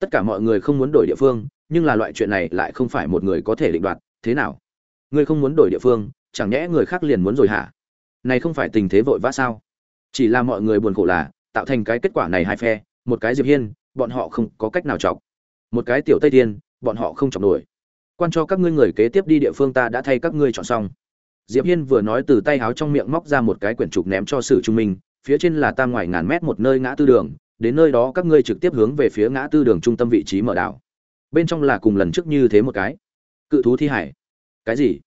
tất cả mọi người không muốn đổi địa phương nhưng là loại chuyện này lại không phải một người có thể định đoạt thế nào? Ngươi không muốn đổi địa phương chẳng nhẽ người khác liền muốn rồi hả? Này không phải tình thế vội vã sao? Chỉ là mọi người buồn khổ là tạo thành cái kết quả này hai phe một cái diệp hiên bọn họ không có cách nào chọc. Một cái tiểu tây Thiên, bọn họ không chọc nổi. Quan cho các ngươi người kế tiếp đi địa phương ta đã thay các ngươi chọn xong. Diệp hiên vừa nói từ tay háo trong miệng móc ra một cái quyển trục ném cho sử trung minh phía trên là tam ngoài ngàn mét một nơi ngã tư đường đến nơi đó các ngươi trực tiếp hướng về phía ngã tư đường trung tâm vị trí mở đảo. Bên trong là cùng lần trước như thế một cái. Cự thú thi hải. Cái gì?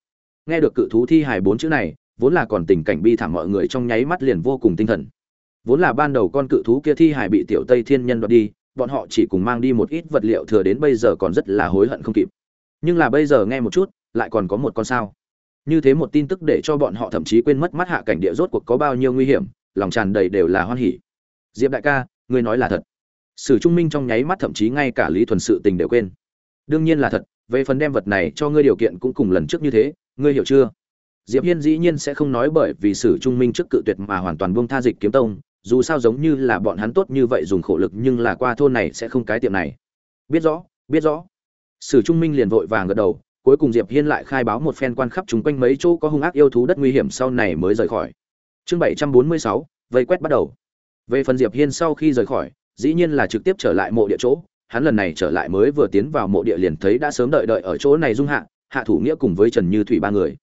Nghe được cự thú thi hải bốn chữ này, vốn là còn tình cảnh bi thảm mọi người trong nháy mắt liền vô cùng tinh thần. Vốn là ban đầu con cự thú kia thi hải bị tiểu tây thiên nhân đoạt đi, bọn họ chỉ cùng mang đi một ít vật liệu thừa đến bây giờ còn rất là hối hận không kịp. Nhưng là bây giờ nghe một chút, lại còn có một con sao. Như thế một tin tức để cho bọn họ thậm chí quên mất mắt hạ cảnh địa rốt cuộc có bao nhiêu nguy hiểm, lòng tràn đầy đều là hoan hỉ. Diệp đại ca ngươi nói là thật. Sử trung minh trong nháy mắt thậm chí ngay cả lý thuần sự tình đều quên. Đương nhiên là thật về phần đem vật này cho ngươi điều kiện cũng cùng lần trước như thế ngươi hiểu chưa? Diệp hiên dĩ nhiên sẽ không nói bởi vì sử trung minh trước cự tuyệt mà hoàn toàn buông tha dịch kiếm tông dù sao giống như là bọn hắn tốt như vậy dùng khổ lực nhưng là qua thôn này sẽ không cái tiệm này. Biết rõ biết rõ. Sử trung minh liền vội vàng gật đầu cuối cùng diệp hiên lại khai báo một phen quan khắp chúng quanh mấy chỗ có hung ác yêu thú đất nguy hiểm sau này mới rời khỏi. Chương 746, vây quét bắt đầu về phần diệp hiên sau khi rời khỏi, dĩ nhiên là trực tiếp trở lại mộ địa chỗ. Hắn lần này trở lại mới vừa tiến vào mộ địa liền thấy đã sớm đợi đợi ở chỗ này dung hạ hạ thủ nghĩa cùng với trần như thủy ba người.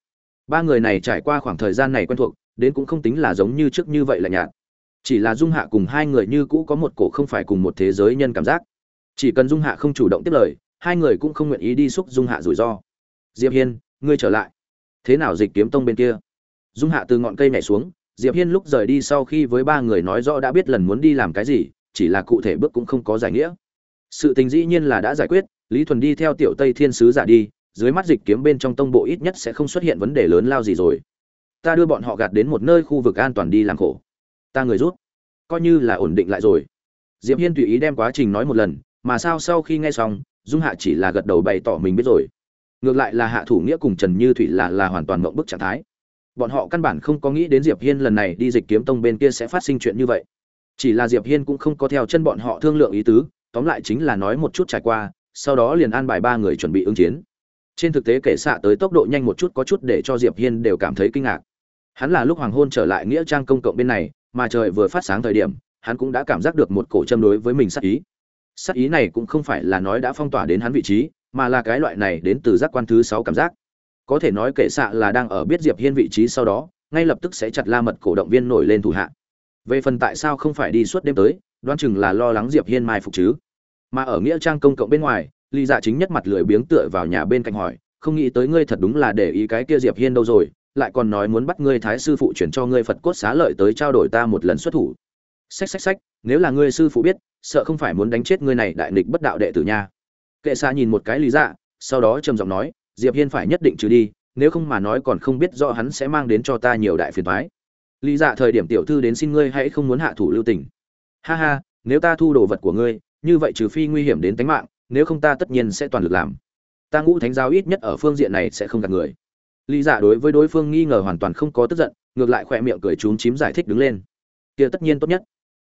Ba người này trải qua khoảng thời gian này quen thuộc, đến cũng không tính là giống như trước như vậy là nhạt. Chỉ là dung hạ cùng hai người như cũ có một cổ không phải cùng một thế giới nhân cảm giác. Chỉ cần dung hạ không chủ động tiếp lời, hai người cũng không nguyện ý đi xúc dung hạ rủi ro. Diệp hiên, ngươi trở lại. Thế nào dịch kiếm tông bên kia? Dung hạ từ ngọn cây nhảy xuống diệp hiên lúc rời đi sau khi với ba người nói rõ đã biết lần muốn đi làm cái gì, chỉ là cụ thể bước cũng không có giải nghĩa. Sự tình dĩ nhiên là đã giải quyết, lý thuần đi theo tiểu tây thiên sứ giả đi, dưới mắt dịch kiếm bên trong tông bộ ít nhất sẽ không xuất hiện vấn đề lớn lao gì rồi. Ta đưa bọn họ gạt đến một nơi khu vực an toàn đi làm khổ. Ta người rút. Coi như là ổn định lại rồi. Diệp hiên tùy ý đem quá trình nói một lần, mà sao sau khi nghe xong, dung hạ chỉ là gật đầu bày tỏ mình biết rồi. Ngược lại là hạ thủ nghĩa cùng trần như thủy là là hoàn toàn mộng bức trạng thái bọn họ căn bản không có nghĩ đến diệp hiên lần này đi dịch kiếm tông bên kia sẽ phát sinh chuyện như vậy. Chỉ là diệp hiên cũng không có theo chân bọn họ thương lượng ý tứ, tóm lại chính là nói một chút trải qua, sau đó liền an bài ba người chuẩn bị ứng chiến. Trên thực tế kể xạ tới tốc độ nhanh một chút có chút để cho diệp hiên đều cảm thấy kinh ngạc. Hắn là lúc hoàng hôn trở lại nghĩa trang công cộng bên này, mà trời vừa phát sáng thời điểm, hắn cũng đã cảm giác được một cổ châm đối với mình sắc ý. Sắc ý này cũng không phải là nói đã phong tỏa đến hắn vị trí, mà là cái loại này đến từ giác quan thứ sáu cảm giác có thể nói kệ xạ là đang ở biết diệp hiên vị trí sau đó, ngay lập tức sẽ chặt la mật cổ động viên nổi lên thủ hạ. Về phần tại sao không phải đi suốt đêm tới, đoán chừng là lo lắng diệp hiên mai phục chứ. Mà ở nghĩa trang công cộng bên ngoài, Lý dạ chính nhất mặt lười biếng tựa vào nhà bên cạnh hỏi, không nghĩ tới ngươi thật đúng là để ý cái kia diệp hiên đâu rồi, lại còn nói muốn bắt ngươi thái sư phụ chuyển cho ngươi phật cốt xá lợi tới trao đổi ta một lần xuất thủ. Xách xách xách, nếu là ngươi sư phụ biết, sợ không phải muốn đánh chết ngươi này đại nghịch bất đạo đệ tử nha. Kệ xa nhìn một cái lý dạ sau đó trầm giọng nói diệp hiên phải nhất định trừ đi, nếu không mà nói còn không biết rõ hắn sẽ mang đến cho ta nhiều đại phiền toái. Lý dạ thời điểm tiểu thư đến xin ngươi hãy không muốn hạ thủ lưu tình. Ha ha, nếu ta thu đồ vật của ngươi, như vậy trừ phi nguy hiểm đến tính mạng, nếu không ta tất nhiên sẽ toàn lực làm. Ta ngũ thánh giáo ít nhất ở phương diện này sẽ không gạt người. Lý dạ đối với đối phương nghi ngờ hoàn toàn không có tức giận, ngược lại khỏe miệng cười trúng chím giải thích đứng lên. Kia tất nhiên tốt nhất.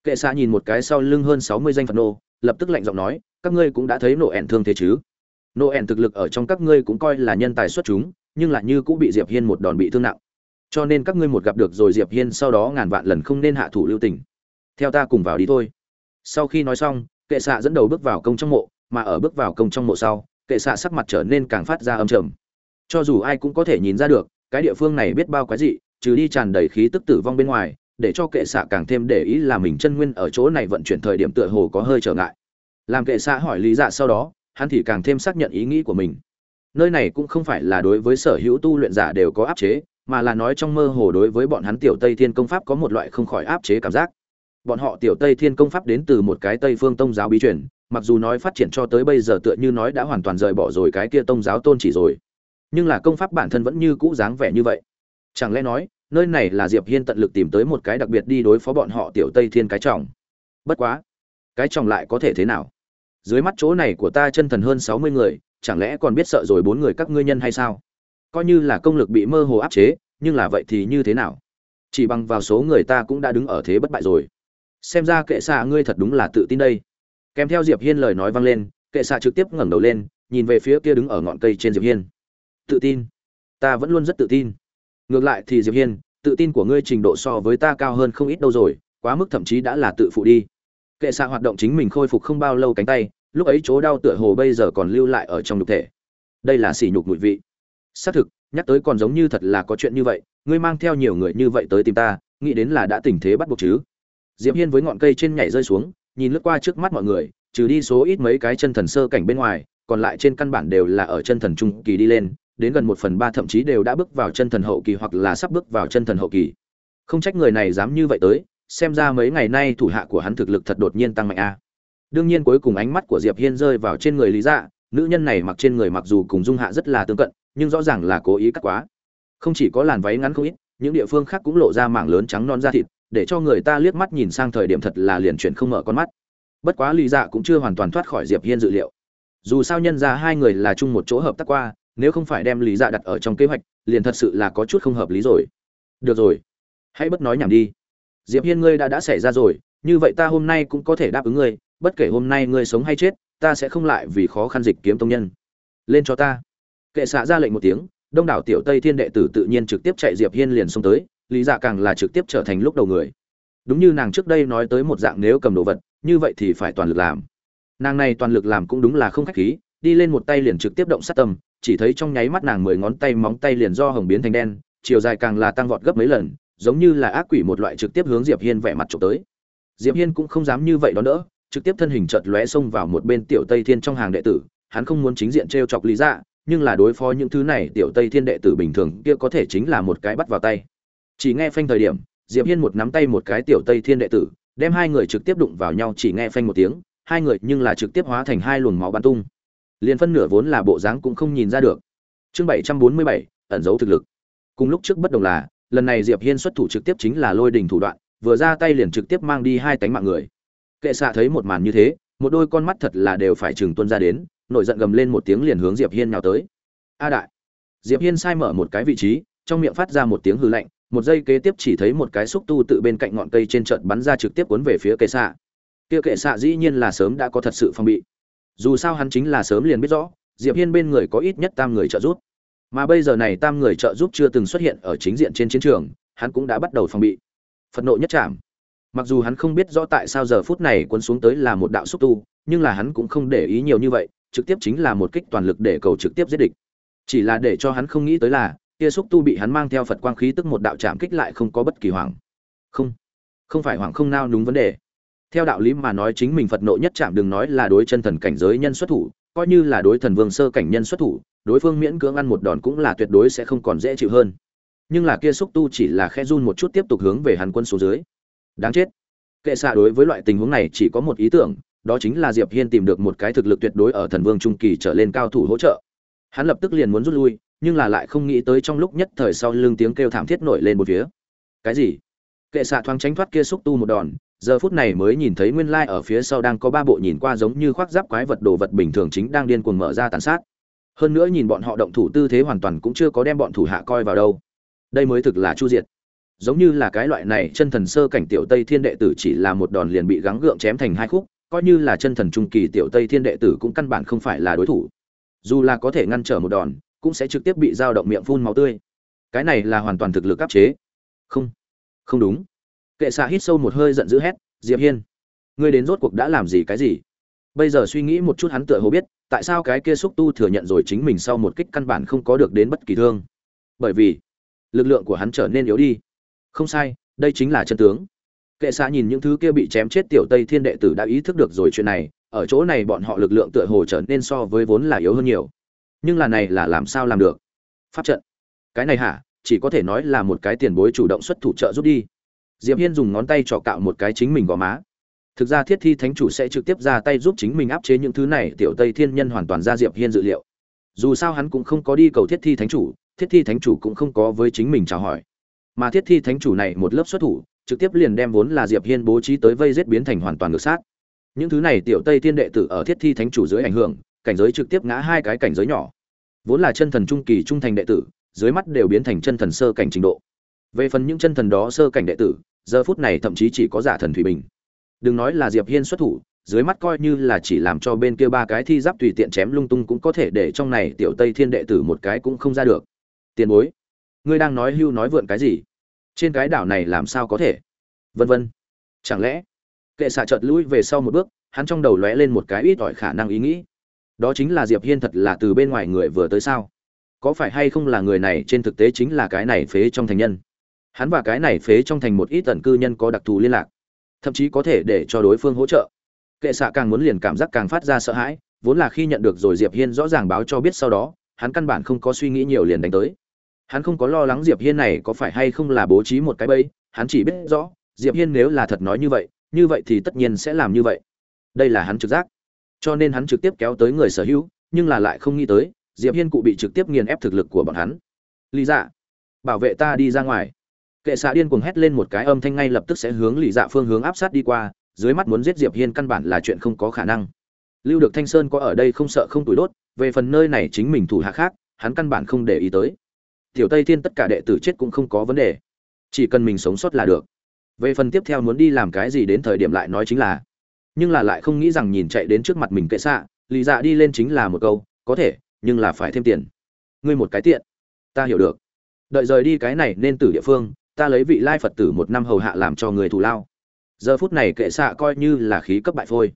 Kệ xa nhìn một cái sau lưng hơn sáu mươi danh phật nô, lập tức lạnh giọng nói, các ngươi cũng đã thấy nổ ẻn thương thế chứ? Noel thực lực ở trong các ngươi cũng coi là nhân tài xuất chúng, nhưng lại như cũng bị diệp hiên một đòn bị thương nặng. Cho nên các ngươi một gặp được rồi diệp hiên sau đó ngàn vạn lần không nên hạ thủ lưu tình. Theo ta cùng vào đi thôi. Sau khi nói xong, kệ xạ dẫn đầu bước vào công trong mộ, mà ở bước vào công trong mộ sau, kệ xạ sắc mặt trở nên càng phát ra âm trầm. Cho dù ai cũng có thể nhìn ra được, cái địa phương này biết bao quái dị, trừ đi tràn đầy khí tức tử vong bên ngoài, để cho kệ xạ càng thêm để ý là mình chân nguyên ở chỗ này vận chuyển thời điểm tựa hồ có hơi trở ngại. Làm kệ xạ hỏi lý dạ sau đó hắn thì càng thêm xác nhận ý nghĩ của mình. Nơi này cũng không phải là đối với sở hữu tu luyện giả đều có áp chế, mà là nói trong mơ hồ đối với bọn hắn tiểu tây thiên công pháp có một loại không khỏi áp chế cảm giác. Bọn họ tiểu tây thiên công pháp đến từ một cái tây phương tông giáo bí truyền, mặc dù nói phát triển cho tới bây giờ tựa như nói đã hoàn toàn rời bỏ rồi cái kia tông giáo tôn chỉ rồi, nhưng là công pháp bản thân vẫn như cũ dáng vẻ như vậy. Chẳng lẽ nói, nơi này là diệp hiên tận lực tìm tới một cái đặc biệt đi đối phó bọn họ tiểu tây thiên cái trọng bất quá, cái trọng lại có thể thế nào? Dưới mắt chỗ này của ta chân thần hơn sáu mươi người, chẳng lẽ còn biết sợ rồi bốn người các ngươi nhân hay sao? Coi như là công lực bị mơ hồ áp chế, nhưng là vậy thì như thế nào? Chỉ bằng vào số người ta cũng đã đứng ở thế bất bại rồi. Xem ra kệ xạ ngươi thật đúng là tự tin đây. Kèm theo diệp hiên lời nói vang lên, kệ xạ trực tiếp ngẩng đầu lên, nhìn về phía kia đứng ở ngọn cây trên diệp hiên. Tự tin. Ta vẫn luôn rất tự tin. Ngược lại thì diệp hiên, tự tin của ngươi trình độ so với ta cao hơn không ít đâu rồi, quá mức thậm chí đã là tự phụ đi kệ xạ hoạt động chính mình khôi phục không bao lâu cánh tay, lúc ấy chỗ đau tựa hồ bây giờ còn lưu lại ở trong nhục thể. Đây là sỉ nhục mùi vị. Xác thực, nhắc tới còn giống như thật là có chuyện như vậy, ngươi mang theo nhiều người như vậy tới tìm ta, nghĩ đến là đã tình thế bắt buộc chứ. Diệp hiên với ngọn cây trên nhảy rơi xuống, nhìn lướt qua trước mắt mọi người, trừ đi số ít mấy cái chân thần sơ cảnh bên ngoài, còn lại trên căn bản đều là ở chân thần trung kỳ đi lên, đến gần một phần ba thậm chí đều đã bước vào chân thần hậu kỳ hoặc là sắp bước vào chân thần hậu kỳ. Không trách người này dám như vậy tới xem ra mấy ngày nay thủ hạ của hắn thực lực thật đột nhiên tăng mạnh a. Đương nhiên cuối cùng ánh mắt của diệp hiên rơi vào trên người lý dạ nữ nhân này mặc trên người mặc dù cùng dung hạ rất là tương cận, nhưng rõ ràng là cố ý cắt quá. Không chỉ có làn váy ngắn không ít, những địa phương khác cũng lộ ra mảng lớn trắng non da thịt, để cho người ta liếc mắt nhìn sang thời điểm thật là liền chuyển không mở con mắt. Bất quá lý dạ cũng chưa hoàn toàn thoát khỏi diệp hiên dự liệu. Dù sao nhân ra hai người là chung một chỗ hợp tác qua, nếu không phải đem lý dạ đặt ở trong kế hoạch, liền thật sự là có chút không hợp lý rồi. Được rồi. Hãy bất nói nhảm đi diệp hiên ngươi đã đã xảy ra rồi, như vậy ta hôm nay cũng có thể đáp ứng ngươi, bất kể hôm nay ngươi sống hay chết, ta sẽ không lại vì khó khăn dịch kiếm tông nhân. Lên cho ta. Kệ xạ ra lệnh một tiếng, đông đảo tiểu tây thiên đệ tử tự nhiên trực tiếp chạy diệp hiên liền xông tới, lý dạ càng là trực tiếp trở thành lúc đầu người. Đúng như nàng trước đây nói tới một dạng nếu cầm đồ vật, như vậy thì phải toàn lực làm. Nàng này toàn lực làm cũng đúng là không khách khí, đi lên một tay liền trực tiếp động sát tâm, chỉ thấy trong nháy mắt nàng mười ngón tay móng tay liền do hồng biến thành đen, chiều dài càng là tăng vọt gấp mấy lần giống như là ác quỷ một loại trực tiếp hướng diệp hiên vẻ mặt chụp tới. Diệp hiên cũng không dám như vậy đó nữa trực tiếp thân hình chợt lóe xông vào một bên tiểu tây thiên trong hàng đệ tử, hắn không muốn chính diện trêu chọc lý dạ nhưng là đối phó những thứ này, tiểu tây thiên đệ tử bình thường kia có thể chính là một cái bắt vào tay. Chỉ nghe phanh thời điểm, diệp hiên một nắm tay một cái tiểu tây thiên đệ tử, đem hai người trực tiếp đụng vào nhau chỉ nghe phanh một tiếng, hai người nhưng là trực tiếp hóa thành hai luồng máu bắn tung. Liên phân nửa vốn là bộ dáng cũng không nhìn ra được. Chương bảy trăm bốn mươi bảy, ẩn giấu thực lực. Cùng lúc trước bất đồng là lần này diệp hiên xuất thủ trực tiếp chính là lôi đình thủ đoạn, vừa ra tay liền trực tiếp mang đi hai tánh mạng người. Kệ xạ thấy một màn như thế, một đôi con mắt thật là đều phải chừng tuân ra đến, nổi giận gầm lên một tiếng liền hướng diệp hiên nào tới. A đại! Diệp hiên sai mở một cái vị trí, trong miệng phát ra một tiếng hư lạnh, một giây kế tiếp chỉ thấy một cái xúc tu tự bên cạnh ngọn cây trên trận bắn ra trực tiếp cuốn về phía kệ xạ. Kia kệ xạ dĩ nhiên là sớm đã có thật sự phòng bị. Dù sao hắn chính là sớm liền biết rõ, diệp hiên bên người có ít nhất tam người trợ giúp mà bây giờ này tam người trợ giúp chưa từng xuất hiện ở chính diện trên chiến trường, hắn cũng đã bắt đầu phòng bị. Phật nộ nhất chạm mặc dù hắn không biết rõ tại sao giờ phút này quân xuống tới là một đạo xúc tu, nhưng là hắn cũng không để ý nhiều như vậy, trực tiếp chính là một kích toàn lực để cầu trực tiếp giết địch. Chỉ là để cho hắn không nghĩ tới là kia xúc tu bị hắn mang theo phật quang khí tức một đạo chạm kích lại không có bất kỳ hoảng. Không không phải hoảng không nao đúng vấn đề. Theo đạo lý mà nói chính mình phật nộ nhất chạm đừng nói là đối chân thần cảnh giới nhân xuất thủ, coi như là đối thần vương sơ cảnh nhân xuất thủ đối phương miễn cưỡng ăn một đòn cũng là tuyệt đối sẽ không còn dễ chịu hơn. Nhưng là kia xúc tu chỉ là khe run một chút tiếp tục hướng về hàn quân số dưới. Đáng chết. Kệ xạ đối với loại tình huống này chỉ có một ý tưởng, đó chính là diệp hiên tìm được một cái thực lực tuyệt đối ở thần vương trung kỳ trở lên cao thủ hỗ trợ. Hắn lập tức liền muốn rút lui, nhưng là lại không nghĩ tới trong lúc nhất thời sau lưng tiếng kêu thảm thiết nổi lên một phía. Cái gì? Kệ xạ thoáng tránh thoát kia xúc tu một đòn, giờ phút này mới nhìn thấy nguyên lai ở phía sau đang có ba bộ nhìn qua giống như khoác giáp quái vật đồ vật bình thường chính đang điên cuồng mở ra tàn sát hơn nữa nhìn bọn họ động thủ tư thế hoàn toàn cũng chưa có đem bọn thủ hạ coi vào đâu. Đây mới thực là chu diệt. Giống như là cái loại này chân thần sơ cảnh tiểu tây thiên đệ tử chỉ là một đòn liền bị gắng gượng chém thành hai khúc, coi như là chân thần trung kỳ tiểu tây thiên đệ tử cũng căn bản không phải là đối thủ. Dù là có thể ngăn trở một đòn, cũng sẽ trực tiếp bị dao động miệng phun máu tươi. Cái này là hoàn toàn thực lực áp chế. Không. Không đúng. Kệ xạ hít sâu một hơi giận dữ hét, diệp hiên, ngươi đến rốt cuộc đã làm gì cái gì? Bây giờ suy nghĩ một chút hắn tựa hồ biết tại sao cái kia xúc tu thừa nhận rồi chính mình sau một kích căn bản không có được đến bất kỳ thương? Bởi vì, lực lượng của hắn trở nên yếu đi. Không sai, đây chính là chân tướng. Kệ xạ nhìn những thứ kia bị chém chết tiểu tây thiên đệ tử đã ý thức được rồi chuyện này, ở chỗ này bọn họ lực lượng tựa hồ trở nên so với vốn là yếu hơn nhiều. Nhưng là này là làm sao làm được? Pháp trận. Cái này hả? Chỉ có thể nói là một cái tiền bối chủ động xuất thủ trợ giúp đi. Diệp hiên dùng ngón tay trọ cạo một cái chính mình gò má thực ra thiết thi thánh chủ sẽ trực tiếp ra tay giúp chính mình áp chế những thứ này, tiểu tây thiên nhân hoàn toàn ra diệp hiên dự liệu. Dù sao hắn cũng không có đi cầu thiết thi thánh chủ, thiết thi thánh chủ cũng không có với chính mình chào hỏi. Mà thiết thi thánh chủ này một lớp xuất thủ, trực tiếp liền đem vốn là diệp hiên bố trí tới vây giết biến thành hoàn toàn ngược sát. Những thứ này tiểu tây thiên đệ tử ở thiết thi thánh chủ dưới ảnh hưởng, cảnh giới trực tiếp ngã hai cái cảnh giới nhỏ. Vốn là chân thần trung kỳ trung thành đệ tử, dưới mắt đều biến thành chân thần sơ cảnh trình độ. Về phần những chân thần đó sơ cảnh đệ tử, giờ phút này thậm chí chỉ có giả thần thủy bình đừng nói là diệp hiên xuất thủ, dưới mắt coi như là chỉ làm cho bên kia ba cái thi giáp tùy tiện chém lung tung cũng có thể để trong này tiểu tây thiên đệ tử một cái cũng không ra được. Tiền bối, ngươi đang nói hưu nói vượn cái gì? Trên cái đảo này làm sao có thể? Vân vân. Chẳng lẽ, kệ xạ chợt lui về sau một bước, hắn trong đầu lóe lên một cái ít ỏi khả năng ý nghĩ. Đó chính là diệp hiên thật là từ bên ngoài người vừa tới sao? Có phải hay không là người này trên thực tế chính là cái này phế trong thành nhân? Hắn và cái này phế trong thành một ít tần cư nhân có đặc thù liên lạc thậm chí có thể để cho đối phương hỗ trợ. Kệ xạ càng muốn liền cảm giác càng phát ra sợ hãi, vốn là khi nhận được rồi diệp hiên rõ ràng báo cho biết sau đó, hắn căn bản không có suy nghĩ nhiều liền đánh tới. Hắn không có lo lắng diệp hiên này có phải hay không là bố trí một cái bẫy, hắn chỉ biết rõ, diệp hiên nếu là thật nói như vậy như vậy thì tất nhiên sẽ làm như vậy. Đây là hắn trực giác. Cho nên hắn trực tiếp kéo tới người sở hữu, nhưng là lại không nghĩ tới, diệp hiên cụ bị trực tiếp nghiền ép thực lực của bọn hắn. Lý dạ bảo vệ ta đi ra ngoài kệ xạ điên cuồng hét lên một cái âm thanh ngay lập tức sẽ hướng lì dạ phương hướng áp sát đi qua, dưới mắt muốn giết diệp hiên căn bản là chuyện không có khả năng. Lưu được thanh sơn có ở đây không sợ không tuổi đốt, về phần nơi này chính mình thủ hạ khác, hắn căn bản không để ý tới. Tiểu tây thiên tất cả đệ tử chết cũng không có vấn đề. Chỉ cần mình sống sót là được. Về phần tiếp theo muốn đi làm cái gì đến thời điểm lại nói chính là, nhưng là lại không nghĩ rằng nhìn chạy đến trước mặt mình kệ xạ, lì dạ đi lên chính là một câu, có thể, nhưng là phải thêm tiền. Ngươi một cái tiện. Ta hiểu được. Đợi rời đi cái này nên từ địa phương ta lấy vị lai phật tử một năm hầu hạ làm cho người thù lao. Giờ phút này kệ xạ coi như là khí cấp bại phôi.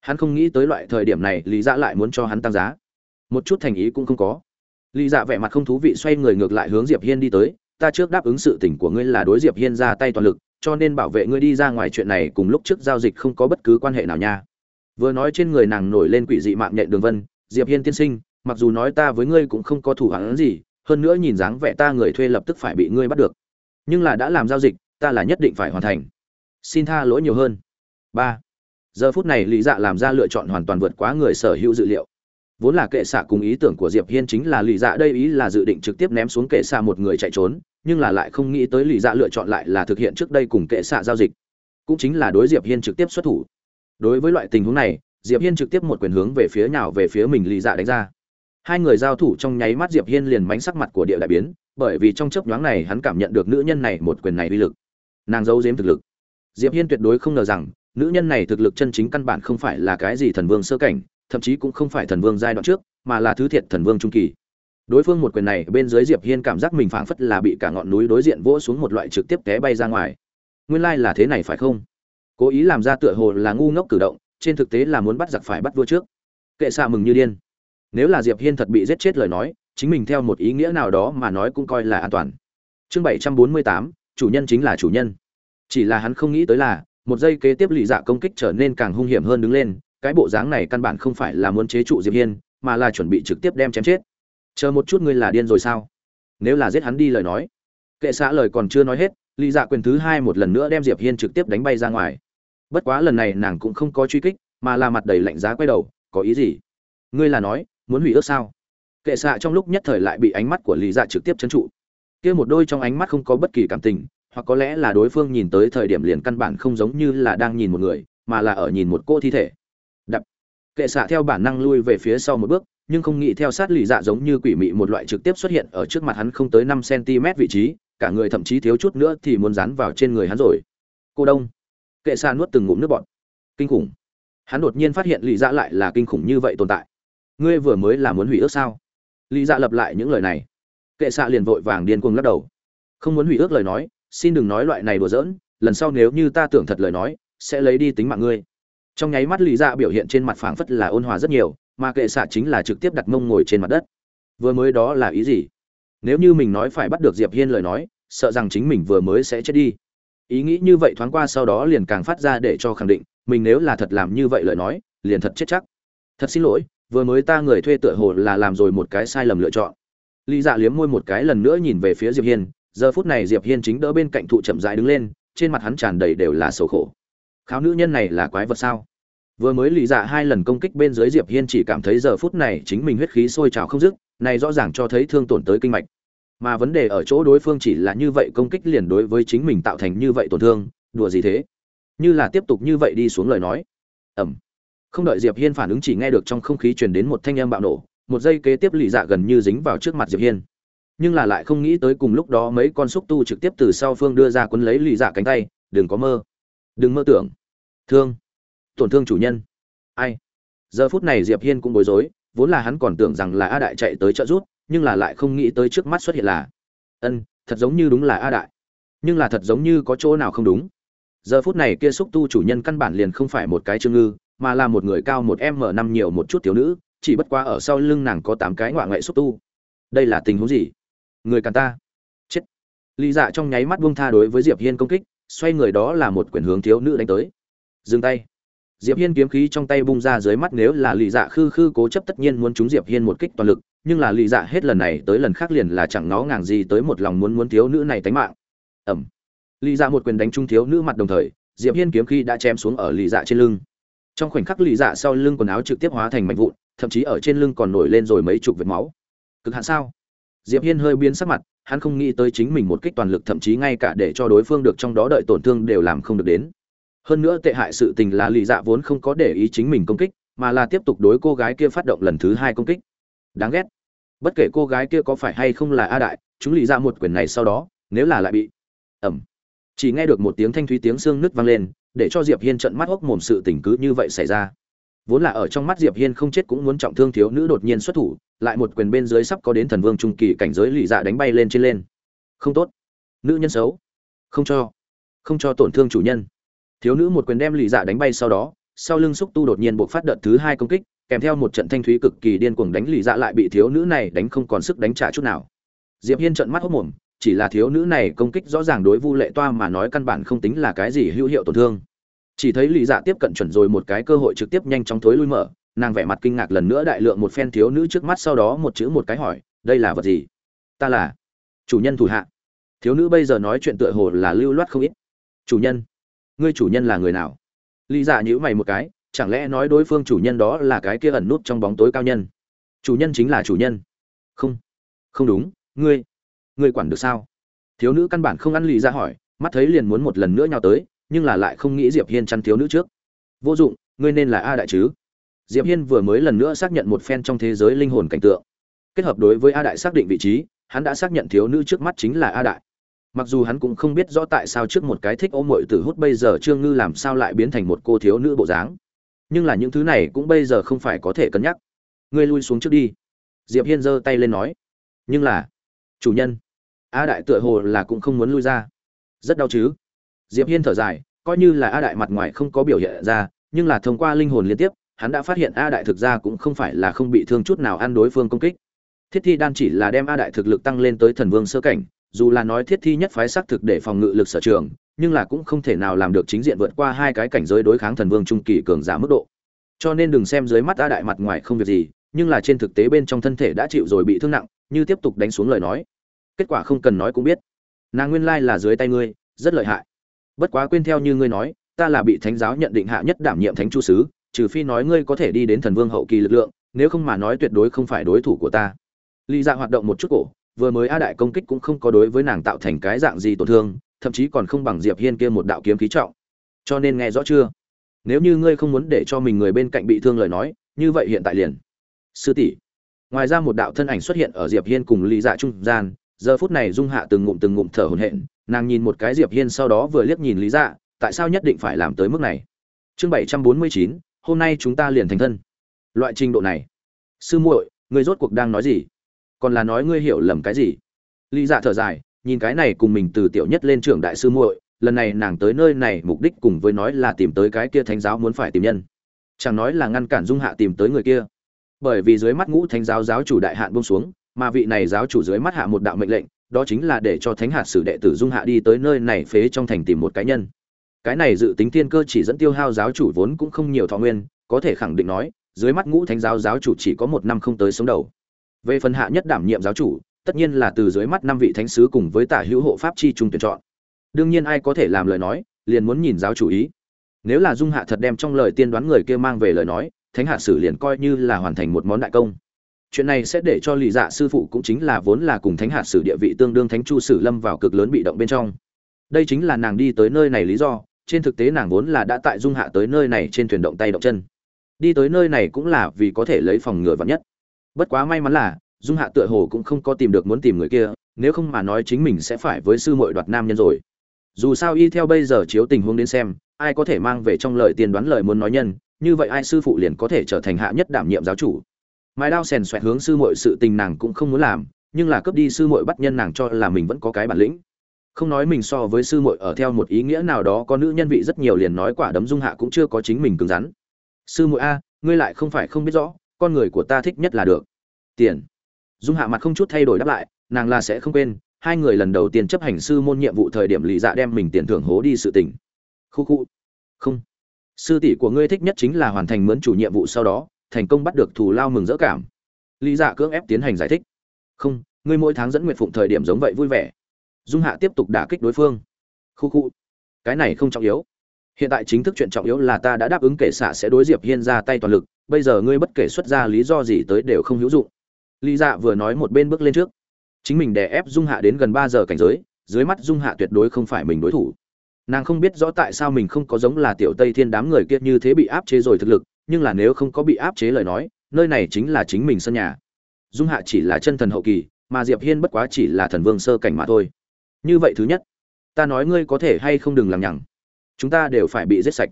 Hắn không nghĩ tới loại thời điểm này, lý dạ lại muốn cho hắn tăng giá. Một chút thành ý cũng không có. Lý dạ vẻ mặt không thú vị xoay người ngược lại hướng diệp hiên đi tới. Ta trước đáp ứng sự tình của ngươi là đối diệp hiên ra tay toàn lực, cho nên bảo vệ ngươi đi ra ngoài chuyện này cùng lúc trước giao dịch không có bất cứ quan hệ nào nha. Vừa nói trên người nàng nổi lên quỷ dị mạng nhện đường vân, diệp hiên tiên sinh, mặc dù nói ta với ngươi cũng không có thủ hắn gì, hơn nữa nhìn dáng vẻ ta người thuê lập tức phải bị ngươi bắt được nhưng là đã làm giao dịch, ta là nhất định phải hoàn thành. Xin tha lỗi nhiều hơn. Ba. Giờ phút này lý dạ làm ra lựa chọn hoàn toàn vượt quá người sở hữu dự liệu. Vốn là kệ xạ cùng ý tưởng của diệp hiên chính là lý dạ đây ý là dự định trực tiếp ném xuống kệ xạ một người chạy trốn, nhưng là lại không nghĩ tới lý dạ lựa chọn lại là thực hiện trước đây cùng kệ xạ giao dịch. Cũng chính là đối diệp hiên trực tiếp xuất thủ. Đối với loại tình huống này, diệp hiên trực tiếp một quyền hướng về phía nào về phía mình lý dạ đánh ra. Hai người giao thủ trong nháy mắt diệp hiên liền mánh sắc mặt của địa đại biến bởi vì trong chớp nhoáng này hắn cảm nhận được nữ nhân này một quyền này uy lực. Nàng giấu giếm thực lực. Diệp hiên tuyệt đối không ngờ rằng, nữ nhân này thực lực chân chính căn bản không phải là cái gì thần vương sơ cảnh, thậm chí cũng không phải thần vương giai đoạn trước, mà là thứ thiệt thần vương trung kỳ. Đối phương một quyền này, bên dưới diệp hiên cảm giác mình phảng phất là bị cả ngọn núi đối diện vỗ xuống một loại trực tiếp té bay ra ngoài. Nguyên lai like là thế này phải không? Cố ý làm ra tựa hồ là ngu ngốc cử động, trên thực tế là muốn bắt giặc phải bắt vua trước. Kệ xạ mừng như điên. Nếu là diệp hiên thật bị giết chết lời nói chính mình theo một ý nghĩa nào đó mà nói cũng coi là an toàn. Chương 748, chủ nhân chính là chủ nhân. Chỉ là hắn không nghĩ tới là một giây kế tiếp lì dạ công kích trở nên càng hung hiểm hơn đứng lên cái bộ dáng này căn bản không phải là muốn chế trụ diệp hiên mà là chuẩn bị trực tiếp đem chém chết. Chờ một chút ngươi là điên rồi sao? Nếu là giết hắn đi lời nói. Kệ xã lời còn chưa nói hết lì dạ quyền thứ hai một lần nữa đem diệp hiên trực tiếp đánh bay ra ngoài. Bất quá lần này nàng cũng không có truy kích mà là mặt đầy lạnh giá quay đầu có ý gì? Ngươi là nói muốn hủy ước sao? Kệ xạ trong lúc nhất thời lại bị ánh mắt của lý dạ trực tiếp chấn trụ. Kia một đôi trong ánh mắt không có bất kỳ cảm tình, hoặc có lẽ là đối phương nhìn tới thời điểm liền căn bản không giống như là đang nhìn một người, mà là ở nhìn một cô thi thể. Đập. Kệ xạ theo bản năng lui về phía sau một bước, nhưng không nghĩ theo sát lì dạ giống như quỷ mị một loại trực tiếp xuất hiện ở trước mặt hắn không tới năm cm vị trí, cả người thậm chí thiếu chút nữa thì muốn dán vào trên người hắn rồi. Cô đông. Kệ xạ nuốt từng ngụm nước bọt. Kinh khủng. Hắn đột nhiên phát hiện lì dạ lại là kinh khủng như vậy tồn tại. Ngươi vừa mới là muốn hủy ước sao? Lý dạ lập lại những lời này. Kệ xạ liền vội vàng điên cuồng lắc đầu. Không muốn hủy ước lời nói, xin đừng nói loại này đùa giỡn, lần sau nếu như ta tưởng thật lời nói, sẽ lấy đi tính mạng ngươi. Trong nháy mắt lý dạ biểu hiện trên mặt phảng phất là ôn hòa rất nhiều, mà kệ xạ chính là trực tiếp đặt mông ngồi trên mặt đất. Vừa mới đó là ý gì? Nếu như mình nói phải bắt được diệp hiên lời nói, sợ rằng chính mình vừa mới sẽ chết đi. Ý nghĩ như vậy thoáng qua sau đó liền càng phát ra để cho khẳng định, mình nếu là thật làm như vậy lời nói, liền thật chết chắc. Thật xin lỗi vừa mới ta người thuê tựa hồ là làm rồi một cái sai lầm lựa chọn. Lý dạ liếm môi một cái lần nữa nhìn về phía diệp hiên, giờ phút này diệp hiên chính đỡ bên cạnh thụ chậm rãi đứng lên, trên mặt hắn tràn đầy đều là sầu khổ. Kháo nữ nhân này là quái vật sao? Vừa mới lý dạ hai lần công kích bên dưới diệp hiên chỉ cảm thấy giờ phút này chính mình huyết khí sôi trào không dứt, này rõ ràng cho thấy thương tổn tới kinh mạch. Mà vấn đề ở chỗ đối phương chỉ là như vậy công kích liền đối với chính mình tạo thành như vậy tổn thương, đùa gì thế? Như là tiếp tục như vậy đi xuống lời nói. Ẩm không đợi diệp hiên phản ứng chỉ nghe được trong không khí truyền đến một thanh âm bạo nổ, một giây kế tiếp lì dạ gần như dính vào trước mặt diệp hiên. Nhưng là lại không nghĩ tới cùng lúc đó mấy con xúc tu trực tiếp từ sau phương đưa ra quấn lấy lì dạ cánh tay, đừng có mơ. Đừng mơ tưởng. Thương. Tổn thương chủ nhân. Ai? Giờ phút này diệp hiên cũng bối rối, vốn là hắn còn tưởng rằng là a đại chạy tới trợ giúp, nhưng là lại không nghĩ tới trước mắt xuất hiện là, ân, thật giống như đúng là a đại. Nhưng là thật giống như có chỗ nào không đúng giờ phút này kia xúc tu chủ nhân căn bản liền không phải một cái trương ngư, mà là một người cao một m năm nhiều một chút thiếu nữ, chỉ bất quá ở sau lưng nàng có tám cái ngoại ngoại xúc tu. Đây là tình huống gì? Người càn ta. Chết. Lý dạ trong nháy mắt buông tha đối với diệp hiên công kích, xoay người đó là một quyển hướng thiếu nữ đánh tới. Dừng tay. Diệp hiên kiếm khí trong tay bung ra dưới mắt nếu là lý dạ khư khư cố chấp tất nhiên muốn trúng diệp hiên một kích toàn lực, nhưng là lý dạ hết lần này tới lần khác liền là chẳng nó ngàng gì tới một lòng muốn muốn thiếu nữ này tánh mạng. Ẩm lý dạ một quyền đánh trung thiếu nữ mặt đồng thời, diệp hiên kiếm khí đã chém xuống ở lý dạ trên lưng. Trong khoảnh khắc lý dạ sau lưng quần áo trực tiếp hóa thành mảnh vụn, thậm chí ở trên lưng còn nổi lên rồi mấy chục vệt máu. Cực hạn sao? Diệp hiên hơi biến sắc mặt, hắn không nghĩ tới chính mình một kích toàn lực thậm chí ngay cả để cho đối phương được trong đó đợi tổn thương đều làm không được đến. Hơn nữa tệ hại sự tình là lì dạ vốn không có để ý chính mình công kích, mà là tiếp tục đối cô gái kia phát động lần thứ hai công kích. Đáng ghét. Bất kể cô gái kia có phải hay không là a đại, chúng lì dạ một quyền này sau đó, nếu là lại bị ẩm chỉ nghe được một tiếng thanh thúy tiếng xương nứt vang lên, để cho diệp hiên trận mắt hốc mồm sự tình cứ như vậy xảy ra. Vốn là ở trong mắt diệp hiên không chết cũng muốn trọng thương thiếu nữ đột nhiên xuất thủ, lại một quyền bên dưới sắp có đến thần vương trung kỳ cảnh giới lì dạ đánh bay lên trên lên. Không tốt. Nữ nhân xấu. Không cho. Không cho tổn thương chủ nhân. Thiếu nữ một quyền đem lì dạ đánh bay sau đó, sau lưng xúc tu đột nhiên buộc phát đợt thứ hai công kích, kèm theo một trận thanh thúy cực kỳ điên cuồng đánh lì dạ lại bị thiếu nữ này đánh không còn sức đánh trả chút nào. Diệp hiên trận mắt hốc mồm chỉ là thiếu nữ này công kích rõ ràng đối vu lệ toa mà nói căn bản không tính là cái gì hữu hiệu tổn thương. Chỉ thấy lì dạ tiếp cận chuẩn rồi một cái cơ hội trực tiếp nhanh chóng thối lui mở, nàng vẻ mặt kinh ngạc lần nữa đại lượng một phen thiếu nữ trước mắt sau đó một chữ một cái hỏi, đây là vật gì? Ta là chủ nhân thủ hạ. Thiếu nữ bây giờ nói chuyện tựa hồ là lưu loát không ít. Chủ nhân? Ngươi chủ nhân là người nào? Lý dạ nhữ mày một cái, chẳng lẽ nói đối phương chủ nhân đó là cái kia ẩn nút trong bóng tối cao nhân? Chủ nhân chính là chủ nhân. Không không đúng, ngươi ngươi quản được sao? Thiếu nữ căn bản không ăn lì ra hỏi, mắt thấy liền muốn một lần nữa nhau tới, nhưng là lại không nghĩ diệp hiên chăn thiếu nữ trước. Vô dụng, ngươi nên là a đại chứ? Diệp hiên vừa mới lần nữa xác nhận một phen trong thế giới linh hồn cảnh tượng. Kết hợp đối với a đại xác định vị trí, hắn đã xác nhận thiếu nữ trước mắt chính là a đại. Mặc dù hắn cũng không biết rõ tại sao trước một cái thích ôm mội tử hút bây giờ trương ngư làm sao lại biến thành một cô thiếu nữ bộ dáng. Nhưng là những thứ này cũng bây giờ không phải có thể cân nhắc. Ngươi lui xuống trước đi. Diệp hiên giơ tay lên nói. Nhưng là chủ nhân. A đại tựa hồ là cũng không muốn lui ra. Rất đau chứ? Diệp hiên thở dài, coi như là a đại mặt ngoài không có biểu hiện ra, nhưng là thông qua linh hồn liên tiếp, hắn đã phát hiện a đại thực ra cũng không phải là không bị thương chút nào ăn đối phương công kích. Thiết thi đan chỉ là đem a đại thực lực tăng lên tới thần vương sơ cảnh, dù là nói thiết thi nhất phái xác thực để phòng ngự lực sở trường, nhưng là cũng không thể nào làm được chính diện vượt qua hai cái cảnh giới đối kháng thần vương trung kỳ cường giả mức độ. Cho nên đừng xem dưới mắt a đại mặt ngoài không việc gì, nhưng là trên thực tế bên trong thân thể đã chịu rồi bị thương nặng như tiếp tục đánh xuống lời nói. Kết quả không cần nói cũng biết. Nàng nguyên lai là dưới tay ngươi, rất lợi hại. Bất quá quên theo như ngươi nói, ta là bị thánh giáo nhận định hạ nhất đảm nhiệm thánh chu sứ, trừ phi nói ngươi có thể đi đến thần vương hậu kỳ lực lượng, nếu không mà nói tuyệt đối không phải đối thủ của ta. Lý dạ hoạt động một chút cổ, vừa mới a đại công kích cũng không có đối với nàng tạo thành cái dạng gì tổn thương, thậm chí còn không bằng diệp hiên kia một đạo kiếm khí trọng. Cho nên nghe rõ chưa? Nếu như ngươi không muốn để cho mình người bên cạnh bị thương lời nói, như vậy hiện tại liền. Sư tỷ ngoài ra một đạo thân ảnh xuất hiện ở diệp hiên cùng lý dạ trung gian, giờ phút này dung hạ từng ngụm từng ngụm thở hổn hển, nàng nhìn một cái diệp hiên sau đó vừa liếc nhìn lý dạ tại sao nhất định phải làm tới mức này? Chương bảy trăm bốn mươi chín, hôm nay chúng ta liền thành thân. Loại trình độ này. Sư muội, ngươi rốt cuộc đang nói gì? Còn là nói ngươi hiểu lầm cái gì? Lý dạ thở dài, nhìn cái này cùng mình từ tiểu nhất lên trưởng đại sư muội, lần này nàng tới nơi này mục đích cùng với nói là tìm tới cái kia thánh giáo muốn phải tìm nhân. Chẳng nói là ngăn cản dung hạ tìm tới người kia bởi vì dưới mắt ngũ thánh giáo giáo chủ đại hạn buông xuống, mà vị này giáo chủ dưới mắt hạ một đạo mệnh lệnh, đó chính là để cho thánh hạt sử đệ tử dung hạ đi tới nơi này phế trong thành tìm một cá nhân. Cái này dự tính thiên cơ chỉ dẫn tiêu hao giáo chủ vốn cũng không nhiều thọ nguyên, có thể khẳng định nói, dưới mắt ngũ thánh giáo giáo chủ chỉ có một năm không tới sống đầu. Về phần hạ nhất đảm nhiệm giáo chủ, tất nhiên là từ dưới mắt năm vị thánh sứ cùng với tả hữu hộ pháp chi trung tuyển chọn. Đương nhiên ai có thể làm lời nói, liền muốn nhìn giáo chủ ý. Nếu là dung hạ thật đem trong lời tiên đoán người kia mang về lời nói thánh hạ sử liền coi như là hoàn thành một món đại công. Chuyện này sẽ để cho lì dạ sư phụ cũng chính là vốn là cùng thánh hạ sử địa vị tương đương thánh chu sử lâm vào cực lớn bị động bên trong. Đây chính là nàng đi tới nơi này lý do, trên thực tế nàng vốn là đã tại dung hạ tới nơi này trên thuyền động tay động chân. Đi tới nơi này cũng là vì có thể lấy phòng ngừa vắn nhất. Bất quá may mắn là, dung hạ tựa hồ cũng không có tìm được muốn tìm người kia, nếu không mà nói chính mình sẽ phải với sư muội đoạt nam nhân rồi. Dù sao y theo bây giờ chiếu tình huống đến xem, ai có thể mang về trong lời tiền đoán lời muốn nói nhân như vậy ai sư phụ liền có thể trở thành hạ nhất đảm nhiệm giáo chủ? Mái đao sèn xoẹt hướng sư muội sự tình nàng cũng không muốn làm, nhưng là cướp đi sư muội bắt nhân nàng cho là mình vẫn có cái bản lĩnh. Không nói mình so với sư muội ở theo một ý nghĩa nào đó, có nữ nhân vị rất nhiều liền nói quả đấm dung hạ cũng chưa có chính mình cứng rắn. Sư muội a, ngươi lại không phải không biết rõ, con người của ta thích nhất là được. Tiền. Dung hạ mặt không chút thay đổi đáp lại, nàng là sẽ không quên, hai người lần đầu tiên chấp hành sư môn nhiệm vụ thời điểm lì dạ đem mình tiền thưởng hố đi sự tình. Khu khu. Không sư tỷ của ngươi thích nhất chính là hoàn thành mướn chủ nhiệm vụ sau đó, thành công bắt được thù lao mừng dỡ cảm. Lý dạ cưỡng ép tiến hành giải thích. Không, ngươi mỗi tháng dẫn nguyện phụng thời điểm giống vậy vui vẻ. Dung hạ tiếp tục đả kích đối phương. Khu khu. Cái này không trọng yếu. Hiện tại chính thức chuyện trọng yếu là ta đã đáp ứng kể xạ sẽ đối diệp hiên ra tay toàn lực, bây giờ ngươi bất kể xuất ra lý do gì tới đều không hữu dụng. Lý dạ vừa nói một bên bước lên trước. Chính mình đè ép dung hạ đến gần ba giờ cảnh giới, dưới mắt dung hạ tuyệt đối không phải mình đối thủ nàng không biết rõ tại sao mình không có giống là tiểu tây thiên đám người kia như thế bị áp chế rồi thực lực, nhưng là nếu không có bị áp chế lời nói, nơi này chính là chính mình sân nhà. Dung hạ chỉ là chân thần hậu kỳ, mà diệp hiên bất quá chỉ là thần vương sơ cảnh mà thôi. Như vậy thứ nhất, ta nói ngươi có thể hay không đừng làm nhằng. Chúng ta đều phải bị giết sạch.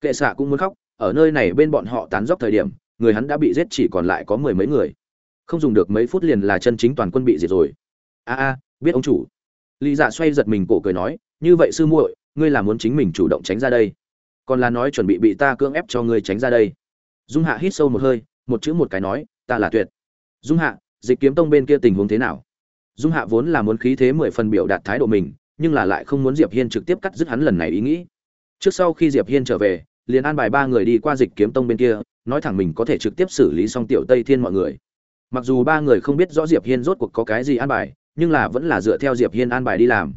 Kệ xạ cũng muốn khóc, ở nơi này bên bọn họ tán dốc thời điểm, người hắn đã bị giết chỉ còn lại có mười mấy người. Không dùng được mấy phút liền là chân chính toàn quân bị diệt rồi. A a, biết ông chủ. Lý dạ xoay giật mình cổ cười nói, như vậy sư muội ngươi là muốn chính mình chủ động tránh ra đây. Còn là nói chuẩn bị bị ta cưỡng ép cho ngươi tránh ra đây. Dung hạ hít sâu một hơi, một chữ một cái nói, ta là tuyệt. Dung hạ, dịch kiếm tông bên kia tình huống thế nào? Dung hạ vốn là muốn khí thế mười phần biểu đạt thái độ mình, nhưng là lại không muốn diệp hiên trực tiếp cắt dứt hắn lần này ý nghĩ. Trước sau khi diệp hiên trở về, liền an bài ba người đi qua dịch kiếm tông bên kia, nói thẳng mình có thể trực tiếp xử lý xong tiểu tây thiên mọi người. Mặc dù ba người không biết rõ diệp hiên rốt cuộc có cái gì an bài, nhưng là vẫn là dựa theo diệp hiên an bài đi làm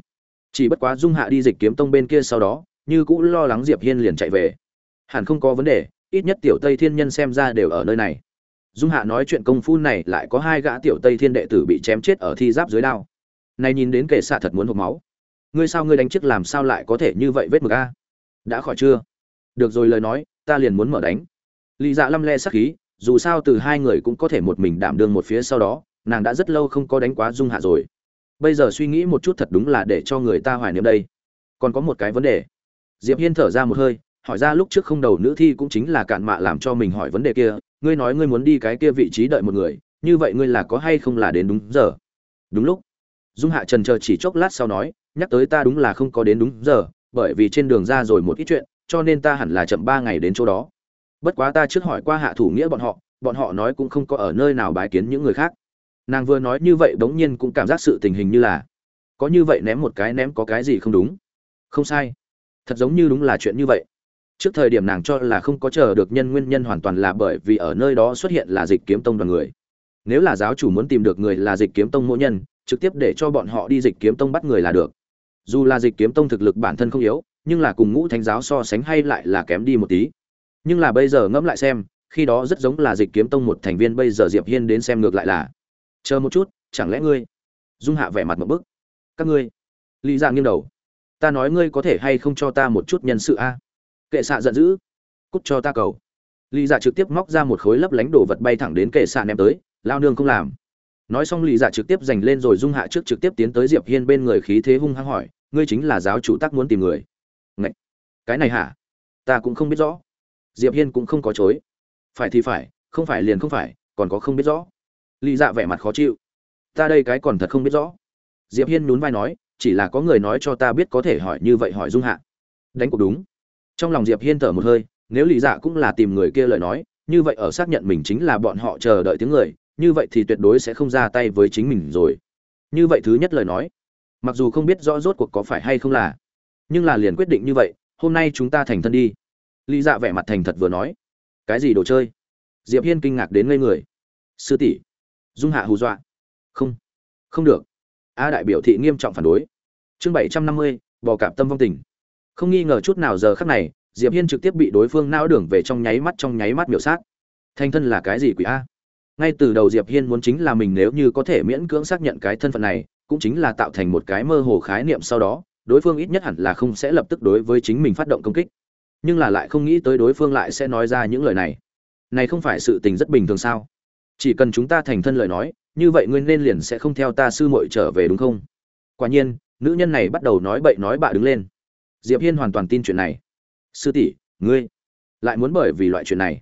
chỉ bất quá dung hạ đi dịch kiếm tông bên kia sau đó, như cũ lo lắng diệp hiên liền chạy về. Hẳn không có vấn đề, ít nhất tiểu tây thiên nhân xem ra đều ở nơi này. Dung hạ nói chuyện công phu này lại có hai gã tiểu tây thiên đệ tử bị chém chết ở thi giáp dưới đao. Này nhìn đến kệ xạ thật muốn hộp máu. Ngươi sao ngươi đánh trước làm sao lại có thể như vậy vết mực a? Đã khỏi chưa? Được rồi lời nói, ta liền muốn mở đánh. Lì dạ lăm le sắc khí, dù sao từ hai người cũng có thể một mình đảm đương một phía sau đó, nàng đã rất lâu không có đánh quá dung hạ rồi bây giờ suy nghĩ một chút thật đúng là để cho người ta hoài niệm đây. Còn có một cái vấn đề. Diệp hiên thở ra một hơi, hỏi ra lúc trước không đầu nữ thi cũng chính là cạn mạ làm cho mình hỏi vấn đề kia, ngươi nói ngươi muốn đi cái kia vị trí đợi một người, như vậy ngươi là có hay không là đến đúng giờ? Đúng lúc. Dung hạ trần chờ chỉ chốc lát sau nói, nhắc tới ta đúng là không có đến đúng giờ, bởi vì trên đường ra rồi một ít chuyện, cho nên ta hẳn là chậm ba ngày đến chỗ đó. Bất quá ta trước hỏi qua hạ thủ nghĩa bọn họ bọn họ nói cũng không có ở nơi nào bái kiến những người khác nàng vừa nói như vậy bỗng nhiên cũng cảm giác sự tình hình như là, có như vậy ném một cái ném có cái gì không đúng? Không sai. Thật giống như đúng là chuyện như vậy. Trước thời điểm nàng cho là không có chờ được nhân nguyên nhân hoàn toàn là bởi vì ở nơi đó xuất hiện là dịch kiếm tông đoàn người. Nếu là giáo chủ muốn tìm được người là dịch kiếm tông mỗi nhân, trực tiếp để cho bọn họ đi dịch kiếm tông bắt người là được. Dù là dịch kiếm tông thực lực bản thân không yếu, nhưng là cùng ngũ thánh giáo so sánh hay lại là kém đi một tí. Nhưng là bây giờ ngẫm lại xem, khi đó rất giống là dịch kiếm tông một thành viên bây giờ diệp hiên đến xem ngược lại là chờ một chút, chẳng lẽ ngươi? Dung hạ vẻ mặt một bức. Các ngươi? Lý ra nghiêng đầu. Ta nói ngươi có thể hay không cho ta một chút nhân sự a? Kệ xạ giận dữ. Cút cho ta cầu. Lý dạ trực tiếp móc ra một khối lấp lánh đồ vật bay thẳng đến kệ xạ ném tới. Lao nương không làm. Nói xong lý dạ trực tiếp giành lên rồi dung hạ trước trực tiếp tiến tới diệp hiên bên người khí thế hung hăng hỏi, ngươi chính là giáo chủ tác muốn tìm người? Ngậy! cái này hả? Ta cũng không biết rõ. Diệp hiên cũng không có chối. Phải thì phải, không phải liền không phải, còn có không biết rõ lý dạ vẻ mặt khó chịu. Ta đây cái còn thật không biết rõ. Diệp hiên nhún vai nói, chỉ là có người nói cho ta biết có thể hỏi như vậy hỏi dung hạ. Đánh cuộc đúng. Trong lòng diệp hiên thở một hơi, nếu lý dạ cũng là tìm người kia lời nói, như vậy ở xác nhận mình chính là bọn họ chờ đợi tiếng người, như vậy thì tuyệt đối sẽ không ra tay với chính mình rồi. Như vậy thứ nhất lời nói, mặc dù không biết rõ rốt cuộc có phải hay không là, nhưng là liền quyết định như vậy, hôm nay chúng ta thành thân đi. Lý dạ vẻ mặt thành thật vừa nói, cái gì đồ chơi? Diệp hiên kinh ngạc đến ngây người. Sư tỷ dung hạ hù dọa. Không không được. A đại biểu thị nghiêm trọng phản đối. Chương bảy trăm năm mươi, bò cạp tâm vong tình. Không nghi ngờ chút nào giờ khắc này, diệp hiên trực tiếp bị đối phương não đường về trong nháy mắt trong nháy mắt miểu sát. Thanh thân là cái gì quỷ a? Ngay từ đầu diệp hiên muốn chính là mình nếu như có thể miễn cưỡng xác nhận cái thân phận này, cũng chính là tạo thành một cái mơ hồ khái niệm sau đó, đối phương ít nhất hẳn là không sẽ lập tức đối với chính mình phát động công kích. Nhưng là lại không nghĩ tới đối phương lại sẽ nói ra những lời này. Này không phải sự tình rất bình thường sao? Chỉ cần chúng ta thành thân lời nói, như vậy ngươi nên liền sẽ không theo ta sư muội trở về đúng không? Quả nhiên, nữ nhân này bắt đầu nói bậy nói bạ đứng lên. Diệp hiên hoàn toàn tin chuyện này. Sư tỷ, ngươi lại muốn bởi vì loại chuyện này.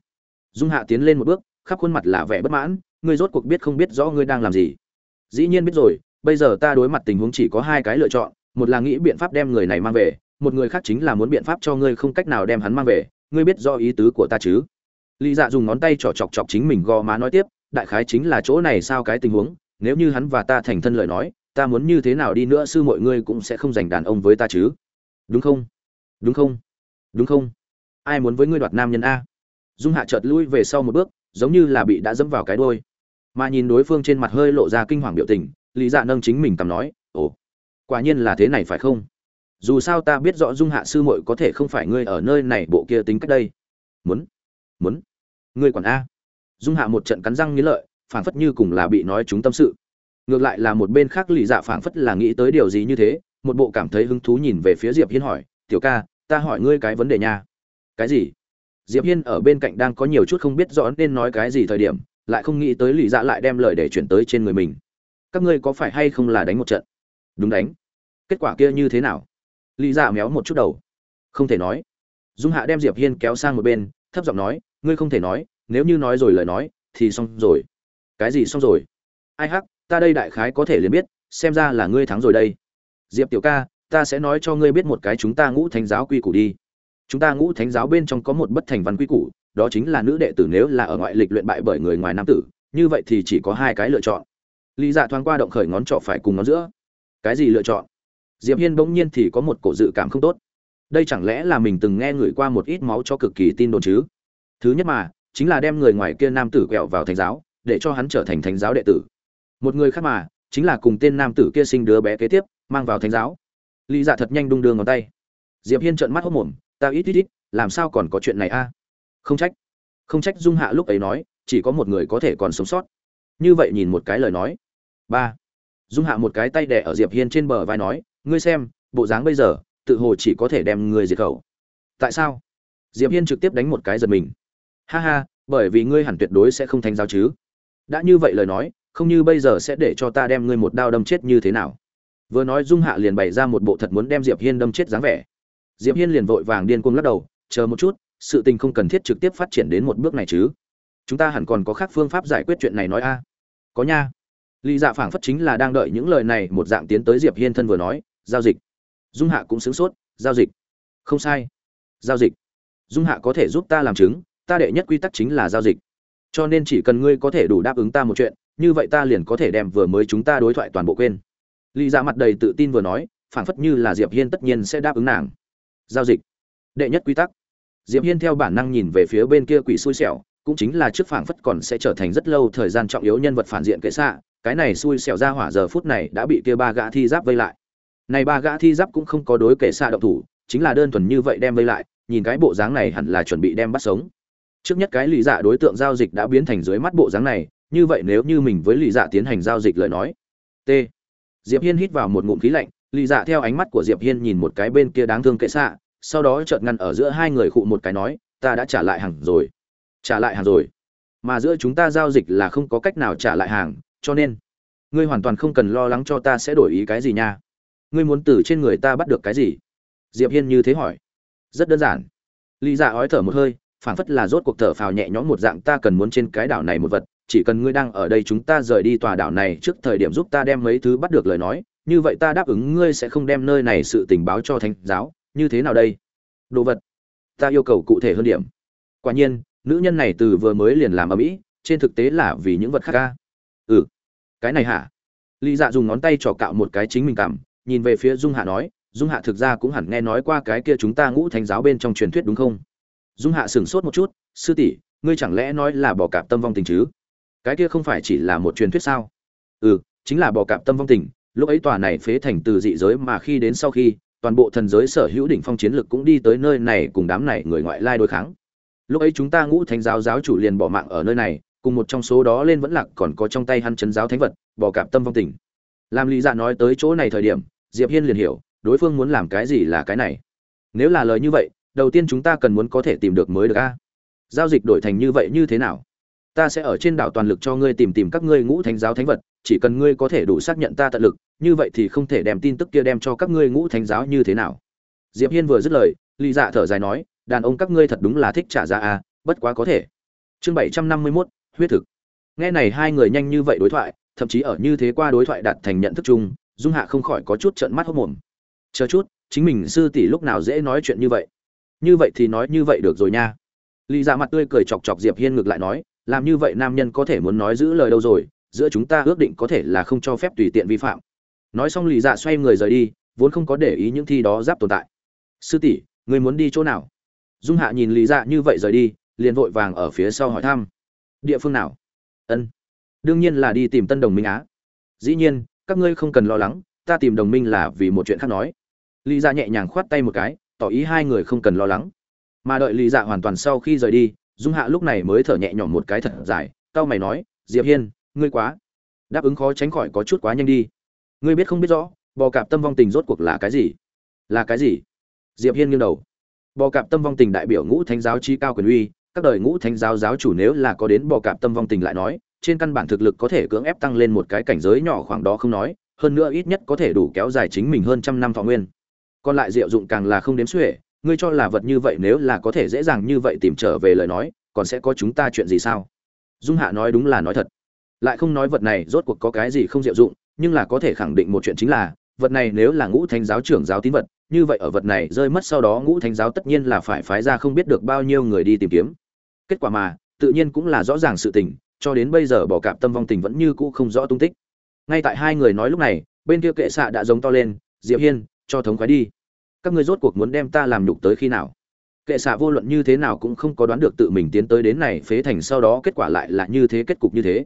Dung hạ tiến lên một bước, khắp khuôn mặt là vẻ bất mãn, ngươi rốt cuộc biết không biết rõ ngươi đang làm gì. Dĩ nhiên biết rồi, bây giờ ta đối mặt tình huống chỉ có hai cái lựa chọn, một là nghĩ biện pháp đem người này mang về, một người khác chính là muốn biện pháp cho ngươi không cách nào đem hắn mang về, ngươi biết do ý tứ của ta chứ? Lý dạ dùng ngón tay trỏ chọc chọc chính mình gò má nói tiếp đại khái chính là chỗ này sao cái tình huống, nếu như hắn và ta thành thân lời nói, ta muốn như thế nào đi nữa sư mọi ngươi cũng sẽ không giành đàn ông với ta chứ. Đúng không? Đúng không? Đúng không? Ai muốn với ngươi đoạt nam nhân a? Dung hạ chợt lui về sau một bước, giống như là bị đã dẫm vào cái đôi mà nhìn đối phương trên mặt hơi lộ ra kinh hoàng biểu tình, lý dạ nâng chính mình tầm nói, ồ, quả nhiên là thế này phải không? Dù sao ta biết rõ dung hạ sư muội có thể không phải ngươi ở nơi này bộ kia tính cách đây. Muốn muốn, ngươi quản a dung hạ một trận cắn răng nghĩ lợi, phảng phất như cùng là bị nói chúng tâm sự. Ngược lại là một bên khác lì dạ phảng phất là nghĩ tới điều gì như thế, một bộ cảm thấy hứng thú nhìn về phía diệp hiên hỏi, tiểu ca, ta hỏi ngươi cái vấn đề nha. Cái gì? Diệp hiên ở bên cạnh đang có nhiều chút không biết rõ nên nói cái gì thời điểm, lại không nghĩ tới lì dạ lại đem lời để chuyển tới trên người mình. Các ngươi có phải hay không là đánh một trận? Đúng đánh. Kết quả kia như thế nào? Lì dạ méo một chút đầu. Không thể nói. Dung hạ đem diệp hiên kéo sang một bên, thấp giọng nói, ngươi không thể nói nếu như nói rồi lời nói, thì xong rồi. Cái gì xong rồi? Ai hắc, ta đây đại khái có thể liền biết, xem ra là ngươi thắng rồi đây. Diệp tiểu ca, ta sẽ nói cho ngươi biết một cái chúng ta ngũ thánh giáo quy củ đi. Chúng ta ngũ thánh giáo bên trong có một bất thành văn quy củ, đó chính là nữ đệ tử nếu là ở ngoại lịch luyện bại bởi người ngoài nam tử, như vậy thì chỉ có hai cái lựa chọn. Lý dạ thoáng qua động khởi ngón trỏ phải cùng ngón giữa. Cái gì lựa chọn? Diệp hiên bỗng nhiên thì có một cổ dự cảm không tốt. Đây chẳng lẽ là mình từng nghe người qua một ít máu cho cực kỳ tin đồn chứ? Thứ nhất mà chính là đem người ngoài kia nam tử quẹo vào thánh giáo, để cho hắn trở thành thánh giáo đệ tử. Một người khác mà, chính là cùng tên nam tử kia sinh đứa bé kế tiếp, mang vào thánh giáo. Lý dạ thật nhanh đung đưa ngón tay. Diệp hiên trợn mắt hốc mồm, ta ít ít ít, làm sao còn có chuyện này a? Không trách không trách dung hạ lúc ấy nói, chỉ có một người có thể còn sống sót. Như vậy nhìn một cái lời nói. Ba. Dung hạ một cái tay đẻ ở diệp hiên trên bờ vai nói, ngươi xem, bộ dáng bây giờ, tự hồ chỉ có thể đem người diệt khẩu. Tại sao? Diệp hiên trực tiếp đánh một cái giật mình ha ha, bởi vì ngươi hẳn tuyệt đối sẽ không thành giáo chứ. Đã như vậy lời nói, không như bây giờ sẽ để cho ta đem ngươi một đao đâm chết như thế nào. Vừa nói dung hạ liền bày ra một bộ thật muốn đem diệp hiên đâm chết dáng vẻ. Diệp hiên liền vội vàng điên cuồng lắc đầu, chờ một chút, sự tình không cần thiết trực tiếp phát triển đến một bước này chứ. Chúng ta hẳn còn có khác phương pháp giải quyết chuyện này nói a. Có nha. Lý dạ phảng phất chính là đang đợi những lời này, một dạng tiến tới diệp hiên thân vừa nói, giao dịch. Dung hạ cũng sướng sốt, giao dịch. Không sai. Giao dịch. Dung hạ có thể giúp ta làm chứng ta đệ nhất quy tắc chính là giao dịch. Cho nên chỉ cần ngươi có thể đủ đáp ứng ta một chuyện, như vậy ta liền có thể đem vừa mới chúng ta đối thoại toàn bộ quên. Lý dạ mặt đầy tự tin vừa nói, phảng phất như là diệp hiên tất nhiên sẽ đáp ứng nàng. Giao dịch. Đệ nhất quy tắc. Diệp hiên theo bản năng nhìn về phía bên kia quỷ xui xẻo, cũng chính là trước phảng phất còn sẽ trở thành rất lâu thời gian trọng yếu nhân vật phản diện kệ xạ, cái này xui xẻo ra hỏa giờ phút này đã bị kia ba gã thi giáp vây lại. Này ba gã thi giáp cũng không có đối kệ xạ động thủ, chính là đơn thuần như vậy đem vây lại, nhìn cái bộ dáng này hẳn là chuẩn bị đem bắt sống trước nhất cái lý dạ đối tượng giao dịch đã biến thành dưới mắt bộ dáng này, như vậy nếu như mình với lý dạ tiến hành giao dịch lời nói. T. Diệp hiên hít vào một ngụm khí lạnh lý dạ theo ánh mắt của diệp hiên nhìn một cái bên kia đáng thương kệ xạ, sau đó chợt ngăn ở giữa hai người khụ một cái nói, ta đã trả lại hàng rồi. Trả lại hàng rồi? Mà giữa chúng ta giao dịch là không có cách nào trả lại hàng, cho nên ngươi hoàn toàn không cần lo lắng cho ta sẽ đổi ý cái gì nha. Ngươi muốn từ trên người ta bắt được cái gì? Diệp hiên như thế hỏi. Rất đơn giản. Lý dạ ói thở một hơi phảng phất là rốt cuộc thở phào nhẹ nhõm một dạng, ta cần muốn trên cái đảo này một vật, chỉ cần ngươi đang ở đây chúng ta rời đi tòa đảo này trước thời điểm giúp ta đem mấy thứ bắt được lời nói, như vậy ta đáp ứng ngươi sẽ không đem nơi này sự tình báo cho thánh giáo, như thế nào đây? Đồ vật, ta yêu cầu cụ thể hơn điểm. Quả nhiên, nữ nhân này từ vừa mới liền làm ở mỹ, trên thực tế là vì những vật khác ca. Ừ. Cái này hả? Lý dạ dùng ngón tay trò cạo một cái chính mình cảm, nhìn về phía dung hạ nói, dung hạ thực ra cũng hẳn nghe nói qua cái kia chúng ta ngũ thánh giáo bên trong truyền thuyết đúng không? Dung hạ sửng sốt một chút, sư tỷ, ngươi chẳng lẽ nói là bỏ cạp tâm vong tình chứ? Cái kia không phải chỉ là một truyền thuyết sao? Ừ chính là bỏ cạp tâm vong tình. Lúc ấy tòa này phế thành từ dị giới mà khi đến sau khi, toàn bộ thần giới sở hữu đỉnh phong chiến lực cũng đi tới nơi này cùng đám này người ngoại lai đối kháng. Lúc ấy chúng ta ngũ thánh giáo giáo chủ liền bỏ mạng ở nơi này, cùng một trong số đó lên vẫn lạc còn có trong tay hắn chấn giáo thánh vật bỏ cạp tâm vong tình. Làm lý dạ nói tới chỗ này thời điểm, diệp hiên liền hiểu, đối phương muốn làm cái gì là cái này. Nếu là lời như vậy đầu tiên chúng ta cần muốn có thể tìm được mới được a. Giao dịch đổi thành như vậy như thế nào? Ta sẽ ở trên đảo toàn lực cho ngươi tìm tìm các ngươi ngũ thánh giáo thánh vật, chỉ cần ngươi có thể đủ xác nhận ta tận lực, như vậy thì không thể đem tin tức kia đem cho các ngươi ngũ thánh giáo như thế nào. Diệp hiên vừa dứt lời ly dạ thở dài nói, đàn ông các ngươi thật đúng là thích trả giá à bất quá có thể. Chương bảy trăm năm mươi mốt, huyết thực. Nghe này hai người nhanh như vậy đối thoại, thậm chí ở như thế qua đối thoại đạt thành nhận thức chung, dung hạ không khỏi có chút trợn mắt hốc mồm. Chờ chút, chính mình sư tỷ lúc nào dễ nói chuyện như vậy? Như vậy thì nói như vậy được rồi nha. Lý dạ mặt tươi cười chọc chọc diệp hiên ngược lại nói, làm như vậy nam nhân có thể muốn nói giữ lời đâu rồi, giữa chúng ta ước định có thể là không cho phép tùy tiện vi phạm. Nói xong lý dạ xoay người rời đi, vốn không có để ý những thi đó giáp tồn tại. Sư tỷ người muốn đi chỗ nào? Dung hạ nhìn lý dạ như vậy rời đi, liền vội vàng ở phía sau hỏi thăm. Địa phương nào? Ân, đương nhiên là đi tìm tân đồng minh á. Dĩ nhiên, các ngươi không cần lo lắng, ta tìm đồng minh là vì một chuyện khác nói. Lý dạ nhẹ nhàng khoát tay một cái tỏ ý hai người không cần lo lắng. Mà đợi lý dạ hoàn toàn sau khi rời đi, dung hạ lúc này mới thở nhẹ nhõm một cái thật dài tao mày nói, diệp hiên, ngươi quá. Đáp ứng khó tránh khỏi có chút quá nhanh đi. Ngươi biết không biết rõ, bò cạp tâm vong tình rốt cuộc là cái gì? Là cái gì? Diệp hiên nghiêng đầu. Bò cạp tâm vong tình đại biểu ngũ thánh giáo chi cao quyền uy, các đời ngũ thánh giáo giáo chủ nếu là có đến bò cạp tâm vong tình lại nói, trên căn bản thực lực có thể cưỡng ép tăng lên một cái cảnh giới nhỏ khoảng đó không nói, hơn nữa ít nhất có thể đủ kéo dài chính mình hơn trăm năm thọ nguyên còn lại diệu dụng càng là không đếm xuể, ngươi cho là vật như vậy nếu là có thể dễ dàng như vậy tìm trở về lời nói, còn sẽ có chúng ta chuyện gì sao? Dung hạ nói đúng là nói thật. Lại không nói vật này rốt cuộc có cái gì không diệu dụng, nhưng là có thể khẳng định một chuyện chính là, vật này nếu là ngũ thánh giáo trưởng giáo tín vật, như vậy ở vật này rơi mất sau đó ngũ thánh giáo tất nhiên là phải phái ra không biết được bao nhiêu người đi tìm kiếm. Kết quả mà, tự nhiên cũng là rõ ràng sự tình, cho đến bây giờ bỏ cạp tâm vong tình vẫn như cũ không rõ tung tích. Ngay tại hai người nói lúc này, bên kia kệ xạ đã giống to lên, diệp hiên cho thống khoái đi. Các ngươi rốt cuộc muốn đem ta làm nhục tới khi nào? Kệ xạ vô luận như thế nào cũng không có đoán được tự mình tiến tới đến này phế thành sau đó kết quả lại là như thế, kết cục như thế.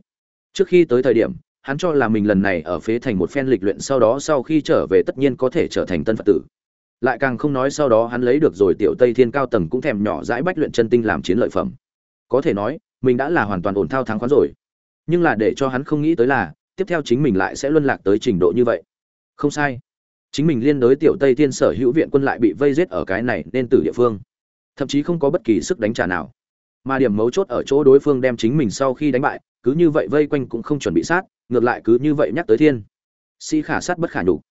Trước khi tới thời điểm, hắn cho là mình lần này ở phế thành một phen lịch luyện sau đó sau khi trở về tất nhiên có thể trở thành tân phật tử. Lại càng không nói sau đó hắn lấy được rồi tiểu tây thiên cao tầng cũng thèm nhỏ dãi bách luyện chân tinh làm chiến lợi phẩm. Có thể nói, mình đã là hoàn toàn ổn thao thắng khoán rồi. Nhưng là để cho hắn không nghĩ tới là, tiếp theo chính mình lại sẽ luân lạc tới trình độ như vậy. Không sai chính mình liên đối tiểu tây thiên sở hữu viện quân lại bị vây giết ở cái này nên từ địa phương. Thậm chí không có bất kỳ sức đánh trả nào. Mà điểm mấu chốt ở chỗ đối phương đem chính mình sau khi đánh bại, cứ như vậy vây quanh cũng không chuẩn bị sát, ngược lại cứ như vậy nhắc tới thiên. Si khả sát bất khả nhục.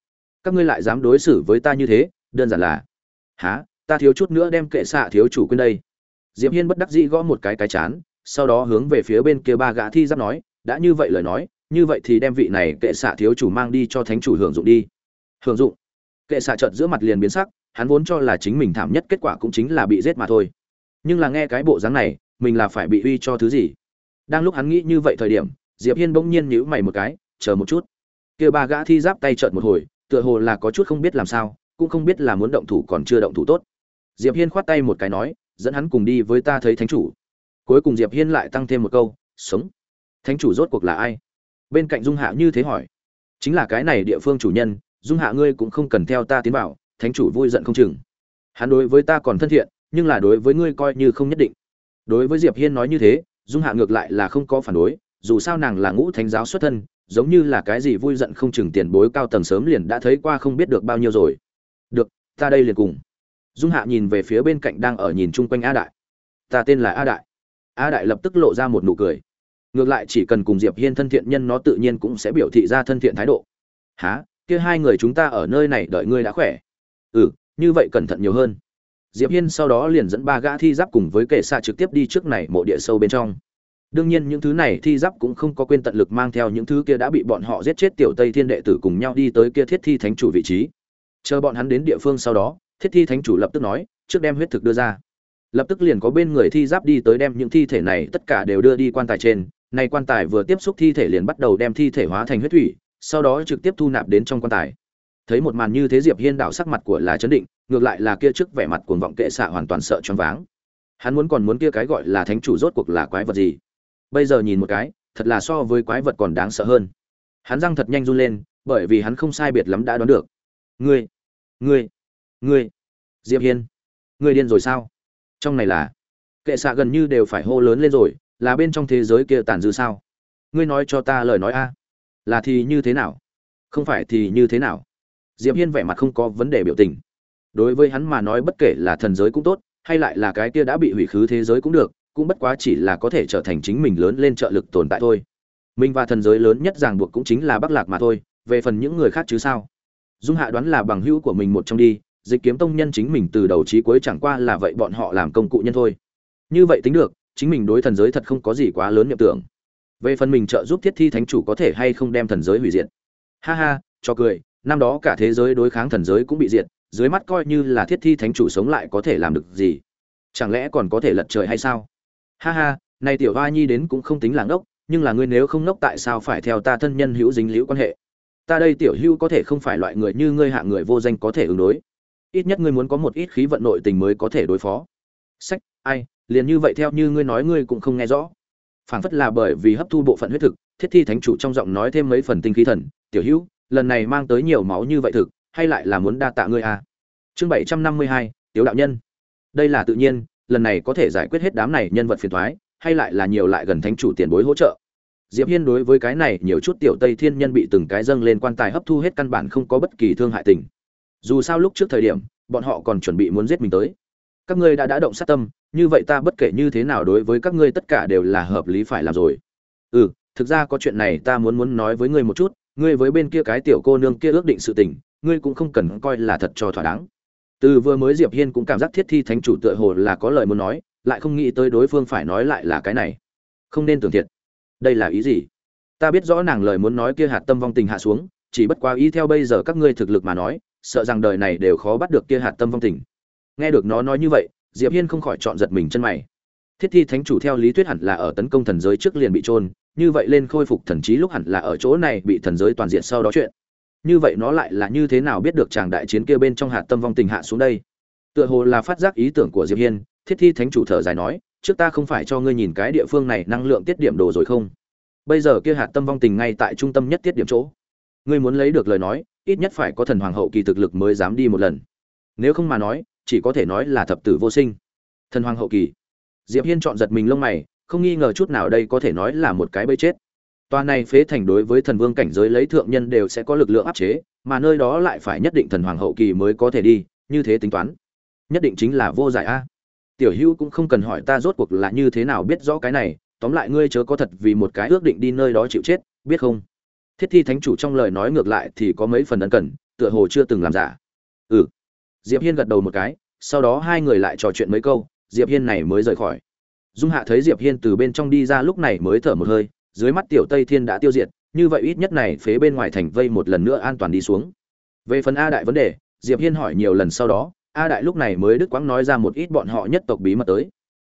Các ngươi lại dám đối xử với ta như thế, đơn giản là há ta thiếu chút nữa đem kệ xạ thiếu chủ quên đây. Diệp hiên bất đắc dĩ gõ một cái cái chán, sau đó hướng về phía bên kia ba gã thi giáp nói, đã như vậy lời nói, như vậy thì đem vị này kệ xạ thiếu chủ mang đi cho thánh chủ hưởng dụng đi hưởng dụng. Kệ xạ trợt giữa mặt liền biến sắc, hắn vốn cho là chính mình thảm nhất kết quả cũng chính là bị giết mà thôi. Nhưng là nghe cái bộ dáng này, mình là phải bị uy cho thứ gì? Đang lúc hắn nghĩ như vậy thời điểm, diệp hiên bỗng nhiên nhíu mày một cái, chờ một chút. Kia ba gã thi giáp tay trợt một hồi, tựa hồ là có chút không biết làm sao, cũng không biết là muốn động thủ còn chưa động thủ tốt. Diệp hiên khoát tay một cái nói, dẫn hắn cùng đi với ta thấy thánh chủ. Cuối cùng diệp hiên lại tăng thêm một câu, sống. Thánh chủ rốt cuộc là ai? Bên cạnh dung hạ như thế hỏi. Chính là cái này địa phương chủ nhân dung hạ ngươi cũng không cần theo ta tiến vào, thánh chủ vui giận không chừng. Hắn đối với ta còn thân thiện, nhưng là đối với ngươi coi như không nhất định. Đối với diệp hiên nói như thế, dung hạ ngược lại là không có phản đối, dù sao nàng là ngũ thánh giáo xuất thân, giống như là cái gì vui giận không chừng tiền bối cao tầng sớm liền đã thấy qua không biết được bao nhiêu rồi. Được, ta đây liền cùng. Dung hạ nhìn về phía bên cạnh đang ở nhìn chung quanh a đại. Ta tên là a đại. A đại lập tức lộ ra một nụ cười. Ngược lại chỉ cần cùng diệp hiên thân thiện nhân nó tự nhiên cũng sẽ biểu thị ra thân thiện thái độ. Há kia hai người chúng ta ở nơi này đợi ngươi đã khỏe. Ừ như vậy cẩn thận nhiều hơn. Diệp hiên sau đó liền dẫn ba gã thi giáp cùng với kệ xạ trực tiếp đi trước này mộ địa sâu bên trong. Đương nhiên những thứ này thi giáp cũng không có quên tận lực mang theo những thứ kia đã bị bọn họ giết chết tiểu tây thiên đệ tử cùng nhau đi tới kia thiết thi thánh chủ vị trí. Chờ bọn hắn đến địa phương sau đó, thiết thi thánh chủ lập tức nói, trước đem huyết thực đưa ra. Lập tức liền có bên người thi giáp đi tới đem những thi thể này tất cả đều đưa đi quan tài trên. Nay quan tài vừa tiếp xúc thi thể liền bắt đầu đem thi thể hóa thành huyết thủy sau đó trực tiếp thu nạp đến trong quan tài. Thấy một màn như thế diệp hiên đảo sắc mặt của là chấn định, ngược lại là kia trước vẻ mặt cuồng vọng kệ xạ hoàn toàn sợ choáng váng. Hắn muốn còn muốn kia cái gọi là thánh chủ rốt cuộc là quái vật gì? Bây giờ nhìn một cái, thật là so với quái vật còn đáng sợ hơn. Hắn răng thật nhanh run lên, bởi vì hắn không sai biệt lắm đã đoán được. Ngươi ngươi ngươi, diệp hiên, ngươi điên rồi sao? Trong này là, kệ xạ gần như đều phải hô lớn lên rồi, là bên trong thế giới kia tàn dư sao? Ngươi nói cho ta lời nói a là thì như thế nào? Không phải thì như thế nào? Diệp hiên vẻ mặt không có vấn đề biểu tình. Đối với hắn mà nói bất kể là thần giới cũng tốt, hay lại là cái kia đã bị hủy khứ thế giới cũng được, cũng bất quá chỉ là có thể trở thành chính mình lớn lên trợ lực tồn tại thôi. Mình và thần giới lớn nhất ràng buộc cũng chính là bắc lạc mà thôi, về phần những người khác chứ sao? Dung hạ đoán là bằng hữu của mình một trong đi, dịch kiếm tông nhân chính mình từ đầu chí cuối chẳng qua là vậy bọn họ làm công cụ nhân thôi. Như vậy tính được, chính mình đối thần giới thật không có gì quá lớn nhập tưởng về phần mình trợ giúp thiết thi thánh chủ có thể hay không đem thần giới hủy diệt. Ha ha, cho cười, năm đó cả thế giới đối kháng thần giới cũng bị diệt, dưới mắt coi như là thiết thi thánh chủ sống lại có thể làm được gì? Chẳng lẽ còn có thể lật trời hay sao? Ha ha, này tiểu hoa nhi đến cũng không tính là ngốc, nhưng là ngươi nếu không ngốc tại sao phải theo ta thân nhân hữu dính liễu quan hệ? Ta đây tiểu hữu có thể không phải loại người như ngươi hạ người vô danh có thể ứng đối. Ít nhất ngươi muốn có một ít khí vận nội tình mới có thể đối phó. Sách, ai, liền như vậy theo như ngươi nói ngươi cũng không nghe rõ phảng phất là bởi vì hấp thu bộ phận huyết thực, thiết thi thánh chủ trong giọng nói thêm mấy phần tinh khí thần, tiểu hữu, lần này mang tới nhiều máu như vậy thực, hay lại là muốn đa tạ ngươi à? Chương bảy trăm năm mươi hai, tiếu đạo nhân. Đây là tự nhiên, lần này có thể giải quyết hết đám này nhân vật phiền thoái hay lại là nhiều lại gần thánh chủ tiền bối hỗ trợ. Diệp hiên đối với cái này nhiều chút tiểu tây thiên nhân bị từng cái dâng lên quan tài hấp thu hết căn bản không có bất kỳ thương hại tình. Dù sao lúc trước thời điểm, bọn họ còn chuẩn bị muốn giết mình tới. Các ngươi đã đã động sát tâm như vậy ta bất kể như thế nào đối với các ngươi tất cả đều là hợp lý phải làm rồi. Ừ thực ra có chuyện này ta muốn muốn nói với ngươi một chút, ngươi với bên kia cái tiểu cô nương kia ước định sự tình, ngươi cũng không cần coi là thật cho thỏa đáng. Từ vừa mới diệp hiên cũng cảm giác thiết thi thánh chủ tựa hồ là có lời muốn nói, lại không nghĩ tới đối phương phải nói lại là cái này. Không nên tưởng thiệt. Đây là ý gì? Ta biết rõ nàng lời muốn nói kia hạt tâm vong tình hạ xuống, chỉ bất quá ý theo bây giờ các ngươi thực lực mà nói, sợ rằng đời này đều khó bắt được kia hạt tâm vong tình. Nghe được nó nói như vậy diệp hiên không khỏi chọn giật mình chân mày. Thiết thi thánh chủ theo lý thuyết hẳn là ở tấn công thần giới trước liền bị trôn như vậy lên khôi phục thần trí lúc hẳn là ở chỗ này bị thần giới toàn diện sau đó chuyện. Như vậy nó lại là như thế nào biết được chàng đại chiến kia bên trong hạt tâm vong tình hạ xuống đây? Tựa hồ là phát giác ý tưởng của diệp hiên, thiết thi thánh chủ thở dài nói, trước ta không phải cho ngươi nhìn cái địa phương này năng lượng tiết điểm đồ rồi không? Bây giờ kia hạt tâm vong tình ngay tại trung tâm nhất tiết điểm chỗ. Ngươi muốn lấy được lời nói, ít nhất phải có thần hoàng hậu kỳ thực lực mới dám đi một lần. Nếu không mà nói chỉ có thể nói là thập tử vô sinh thần hoàng hậu kỳ diệp hiên chọn giật mình lông mày không nghi ngờ chút nào đây có thể nói là một cái bẫy chết Toa này phế thành đối với thần vương cảnh giới lấy thượng nhân đều sẽ có lực lượng áp chế, mà nơi đó lại phải nhất định thần hoàng hậu kỳ mới có thể đi, như thế tính toán. Nhất định chính là vô giải a. Tiểu Hữu cũng không cần hỏi ta rốt cuộc là như thế nào biết rõ cái này, tóm lại ngươi chớ có thật vì một cái ước định đi nơi đó chịu chết, biết không? Thiết Thi Thánh chủ trong lời nói ngược lại thì có mấy phần ân cần, tựa hồ chưa từng làm giả. Ừ. Diệp Hiên gật đầu một cái, sau đó hai người lại trò chuyện mấy câu, Diệp Hiên này mới rời khỏi. Dung Hạ thấy Diệp Hiên từ bên trong đi ra lúc này mới thở một hơi, dưới mắt tiểu Tây Thiên đã tiêu diệt, như vậy ít nhất này phế bên ngoài thành vây một lần nữa an toàn đi xuống. Về phần A đại vấn đề, Diệp Hiên hỏi nhiều lần sau đó, A đại lúc này mới đứt quãng nói ra một ít bọn họ nhất tộc bí mật tới.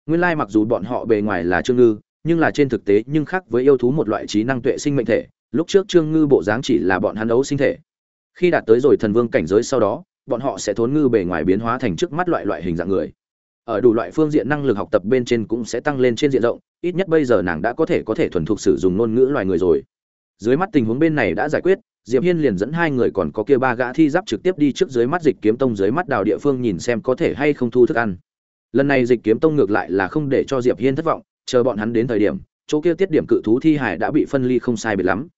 Nguyên lai mặc dù bọn họ bề ngoài là Trương Ngư, nhưng là trên thực tế nhưng khác với yêu thú một loại trí năng tuệ sinh mệnh thể, lúc trước Trương Ngư bộ dáng chỉ là bọn hắn đấu sinh thể. Khi đạt tới rồi thần vương cảnh giới sau đó, bọn họ sẽ thốn ngư bề ngoài biến hóa thành trước mắt loại loại hình dạng người. Ở đủ loại phương diện năng lực học tập bên trên cũng sẽ tăng lên trên diện rộng, ít nhất bây giờ nàng đã có thể có thể thuần thục sử dụng ngôn ngữ loài người rồi. Dưới mắt tình huống bên này đã giải quyết, diệp hiên liền dẫn hai người còn có kia ba gã thi giáp trực tiếp đi trước dưới mắt dịch kiếm tông dưới mắt đào địa phương nhìn xem có thể hay không thu thức ăn. Lần này dịch kiếm tông ngược lại là không để cho diệp hiên thất vọng, chờ bọn hắn đến thời điểm, chỗ kia tiết điểm cự thú thi hải đã bị phân ly không sai biệt lắm.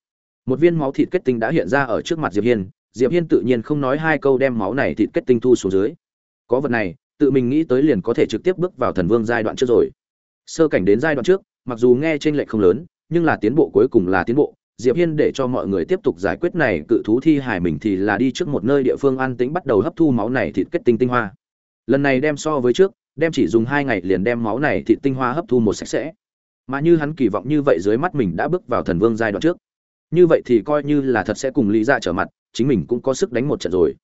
Một viên máu thịt kết tinh đã hiện ra ở trước mặt diệp hiên diệp hiên tự nhiên không nói hai câu đem máu này thịt kết tinh thu xuống dưới. Có vật này, tự mình nghĩ tới liền có thể trực tiếp bước vào thần vương giai đoạn trước rồi. Sơ cảnh đến giai đoạn trước, mặc dù nghe trên lệch không lớn, nhưng là tiến bộ cuối cùng là tiến bộ. Diệp hiên để cho mọi người tiếp tục giải quyết này, cự thú thi hài mình thì là đi trước một nơi địa phương an tĩnh bắt đầu hấp thu máu này thịt kết tinh tinh hoa. Lần này đem so với trước, đem chỉ dùng hai ngày liền đem máu này thịt tinh hoa hấp thu một sạch sẽ. Mà như hắn kỳ vọng như vậy dưới mắt mình đã bước vào thần vương giai đoạn trước như vậy thì coi như là thật sẽ cùng lý ra trở mặt, chính mình cũng có sức đánh một trận rồi.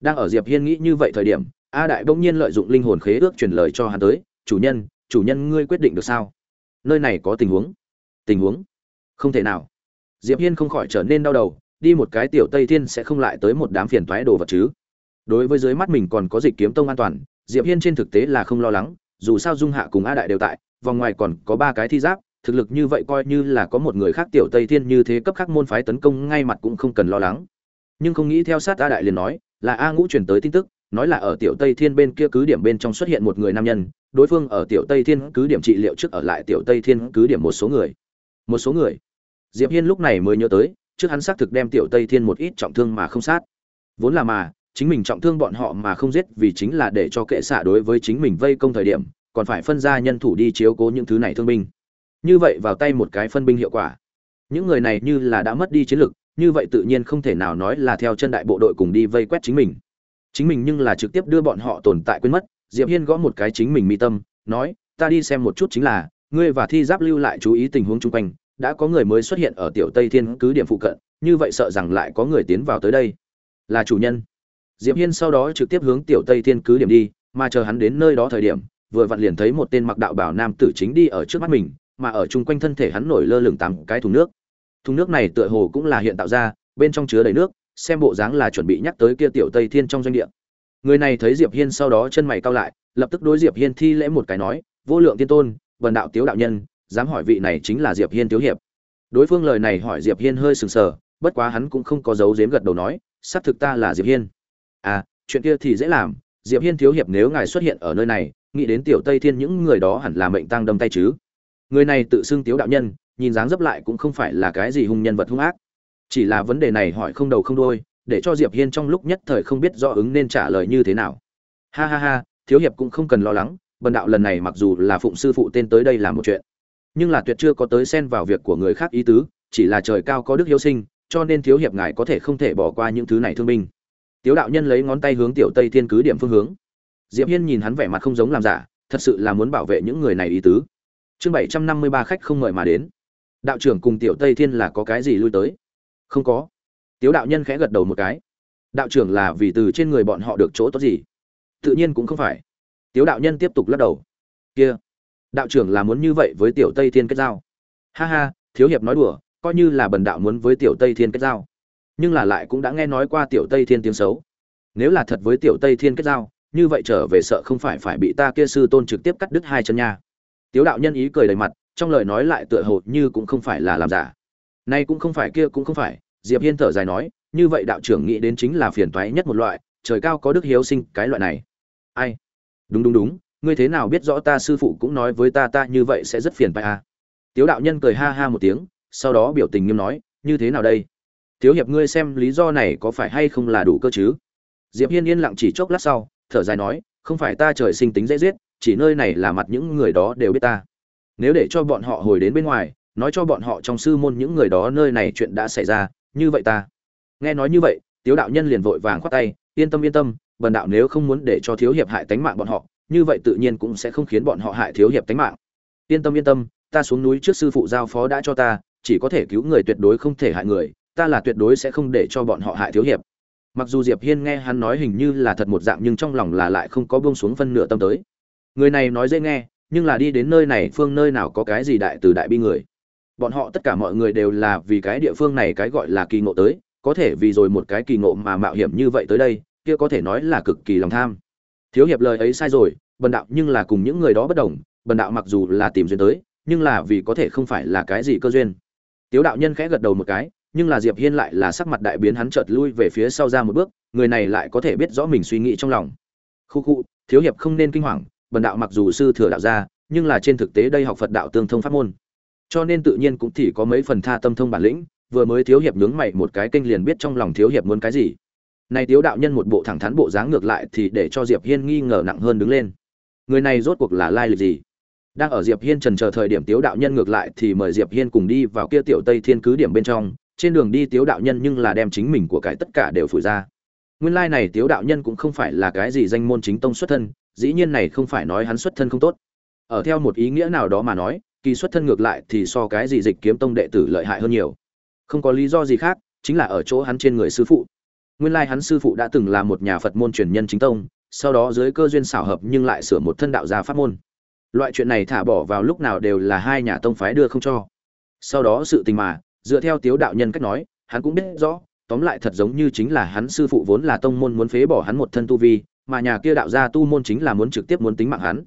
Đang ở diệp hiên nghĩ như vậy thời điểm, a đại bỗng nhiên lợi dụng linh hồn khế ước truyền lời cho hắn tới, chủ nhân chủ nhân ngươi quyết định được sao? Nơi này có tình huống. Tình huống? Không thể nào. Diệp hiên không khỏi trở nên đau đầu, đi một cái tiểu tây thiên sẽ không lại tới một đám phiền toái đồ vật chứ? Đối với dưới mắt mình còn có dịch kiếm tông an toàn, diệp hiên trên thực tế là không lo lắng, dù sao dung hạ cùng a đại đều tại, vòng ngoài còn có ba cái thi giáp thực lực như vậy coi như là có một người khác tiểu tây thiên như thế cấp khác môn phái tấn công ngay mặt cũng không cần lo lắng. Nhưng không nghĩ theo sát a đại liền nói, là a ngũ truyền tới tin tức, nói là ở tiểu tây thiên bên kia cứ điểm bên trong xuất hiện một người nam nhân, đối phương ở tiểu tây thiên cứ điểm trị liệu trước ở lại tiểu tây thiên cứ điểm một số người. Một số người. Diệp hiên lúc này mới nhớ tới, trước hắn xác thực đem tiểu tây thiên một ít trọng thương mà không sát. Vốn là mà, chính mình trọng thương bọn họ mà không giết vì chính là để cho kệ xạ đối với chính mình vây công thời điểm, còn phải phân ra nhân thủ đi chiếu cố những thứ này thương binh như vậy vào tay một cái phân binh hiệu quả. Những người này như là đã mất đi chiến lực, như vậy tự nhiên không thể nào nói là theo chân đại bộ đội cùng đi vây quét chính mình. Chính mình nhưng là trực tiếp đưa bọn họ tồn tại quên mất, diệp hiên gõ một cái chính mình mi tâm, nói, ta đi xem một chút chính là, ngươi và thi giáp lưu lại chú ý tình huống chung quanh, đã có người mới xuất hiện ở tiểu tây thiên cứ điểm phụ cận, như vậy sợ rằng lại có người tiến vào tới đây. Là chủ nhân. Diệp hiên sau đó trực tiếp hướng tiểu tây thiên cứ điểm đi, mà chờ hắn đến nơi đó thời điểm, vừa vặn liền thấy một tên mặc đạo bảo nam tử chính đi ở trước mắt mình mà ở chung quanh thân thể hắn nổi lơ lửng tám cái thùng nước. Thùng nước này tựa hồ cũng là hiện tạo ra, bên trong chứa đầy nước, xem bộ dáng là chuẩn bị nhắc tới kia tiểu tây thiên trong doanh địa. Người này thấy diệp hiên sau đó chân mày cau lại, lập tức đối diệp hiên thi lễ một cái nói, vô lượng tiên tôn, vần đạo tiếu đạo nhân, dám hỏi vị này chính là diệp hiên thiếu hiệp. Đối phương lời này hỏi diệp hiên hơi sừng sờ, bất quá hắn cũng không có dấu giếm gật đầu nói, xác thực ta là diệp hiên. À chuyện kia thì dễ làm, diệp hiên thiếu hiệp nếu ngài xuất hiện ở nơi này, nghĩ đến tiểu tây thiên những người đó hẳn là mệnh tăng đâm tay chứ người này tự xưng tiếu đạo nhân, nhìn dáng dấp lại cũng không phải là cái gì hung nhân vật hung ác. Chỉ là vấn đề này hỏi không đầu không đôi để cho diệp hiên trong lúc nhất thời không biết rõ ứng nên trả lời như thế nào. Ha ha ha, thiếu hiệp cũng không cần lo lắng, bần đạo lần này mặc dù là phụng sư phụ tên tới đây làm một chuyện, nhưng là tuyệt chưa có tới xen vào việc của người khác ý tứ, chỉ là trời cao có đức hiếu sinh, cho nên thiếu hiệp ngài có thể không thể bỏ qua những thứ này thương binh. Tiếu đạo nhân lấy ngón tay hướng tiểu tây thiên cứ điểm phương hướng. Diệp hiên nhìn hắn vẻ mặt không giống làm giả, thật sự là muốn bảo vệ những người này ý tứ chương bảy trăm năm mươi ba khách không mời mà đến. Đạo trưởng cùng tiểu tây thiên là có cái gì lui tới? Không có. Tiếu đạo nhân khẽ gật đầu một cái. Đạo trưởng là vì từ trên người bọn họ được chỗ tốt gì? Tự nhiên cũng không phải. Tiếu đạo nhân tiếp tục lắc đầu. Kia. Đạo trưởng là muốn như vậy với tiểu tây thiên kết giao. Ha ha, thiếu hiệp nói đùa, coi như là bần đạo muốn với tiểu tây thiên kết giao. Nhưng là lại cũng đã nghe nói qua tiểu tây thiên tiếng xấu. Nếu là thật với tiểu tây thiên kết giao, như vậy trở về sợ không phải phải bị ta kia sư tôn trực tiếp cắt đứt hai chân nha tiếu đạo nhân ý cười đầy mặt, trong lời nói lại tựa hồ như cũng không phải là làm giả. Nay cũng không phải, kia cũng không phải, diệp hiên thở dài nói, như vậy đạo trưởng nghĩ đến chính là phiền toái nhất một loại, trời cao có đức hiếu sinh, cái loại này. Ai? Đúng đúng đúng, ngươi thế nào biết rõ ta sư phụ cũng nói với ta ta như vậy sẽ rất phiền phải à? Tiếu đạo nhân cười ha ha một tiếng, sau đó biểu tình nghiêm nói, như thế nào đây? Thiếu hiệp ngươi xem lý do này có phải hay không là đủ cơ chứ? Diệp hiên yên lặng chỉ chốc lát sau, thở dài nói, không phải ta trời sinh tính dễ giết chỉ nơi này là mặt những người đó đều biết ta. Nếu để cho bọn họ hồi đến bên ngoài, nói cho bọn họ trong sư môn những người đó nơi này chuyện đã xảy ra, như vậy ta. Nghe nói như vậy, tiếu đạo nhân liền vội vàng khoát tay, yên tâm yên tâm, bần đạo nếu không muốn để cho thiếu hiệp hại tánh mạng bọn họ, như vậy tự nhiên cũng sẽ không khiến bọn họ hại thiếu hiệp tánh mạng. Yên tâm yên tâm, ta xuống núi trước sư phụ giao phó đã cho ta, chỉ có thể cứu người tuyệt đối không thể hại người, ta là tuyệt đối sẽ không để cho bọn họ hại thiếu hiệp. Mặc dù diệp hiên nghe hắn nói hình như là thật một dạng nhưng trong lòng là lại không có buông xuống phân nửa tâm tới người này nói dễ nghe, nhưng là đi đến nơi này phương nơi nào có cái gì đại từ đại bi người. Bọn họ tất cả mọi người đều là vì cái địa phương này cái gọi là kỳ ngộ tới, có thể vì rồi một cái kỳ ngộ mà mạo hiểm như vậy tới đây, kia có thể nói là cực kỳ lòng tham. Thiếu hiệp lời ấy sai rồi, bần đạo nhưng là cùng những người đó bất đồng, bần đạo mặc dù là tìm duyên tới, nhưng là vì có thể không phải là cái gì cơ duyên. Tiếu đạo nhân khẽ gật đầu một cái, nhưng là diệp hiên lại là sắc mặt đại biến hắn chợt lui về phía sau ra một bước, người này lại có thể biết rõ mình suy nghĩ trong lòng. Khu khu, thiếu hiệp không nên kinh hoàng bần đạo mặc dù sư thừa đạo ra, nhưng là trên thực tế đây học phật đạo tương thông pháp môn. Cho nên tự nhiên cũng chỉ có mấy phần tha tâm thông bản lĩnh vừa mới thiếu hiệp nhướng mày một cái kênh liền biết trong lòng thiếu hiệp muốn cái gì. Này tiếu đạo nhân một bộ thẳng thắn bộ dáng ngược lại thì để cho diệp hiên nghi ngờ nặng hơn đứng lên. Người này rốt cuộc là lai lịch gì? Đang ở diệp hiên trần chờ thời điểm tiếu đạo nhân ngược lại thì mời diệp hiên cùng đi vào kia tiểu tây thiên cứ điểm bên trong. Trên đường đi tiếu đạo nhân nhưng là đem chính mình của cái tất cả đều phủ ra. Nguyên lai like này tiếu đạo nhân cũng không phải là cái gì danh môn chính tông xuất thân dĩ nhiên này không phải nói hắn xuất thân không tốt. Ở theo một ý nghĩa nào đó mà nói, kỳ xuất thân ngược lại thì so cái gì dịch kiếm tông đệ tử lợi hại hơn nhiều. Không có lý do gì khác, chính là ở chỗ hắn trên người sư phụ. Nguyên lai hắn sư phụ đã từng là một nhà phật môn truyền nhân chính tông, sau đó dưới cơ duyên xảo hợp nhưng lại sửa một thân đạo gia pháp môn. Loại chuyện này thả bỏ vào lúc nào đều là hai nhà tông phái đưa không cho. Sau đó sự tình mà, dựa theo tiếu đạo nhân cách nói, hắn cũng biết rõ, tóm lại thật giống như chính là hắn sư phụ vốn là tông môn muốn phế bỏ hắn một thân tu vi mà nhà kia đạo gia tu môn chính là muốn trực tiếp muốn tính mạng hắn.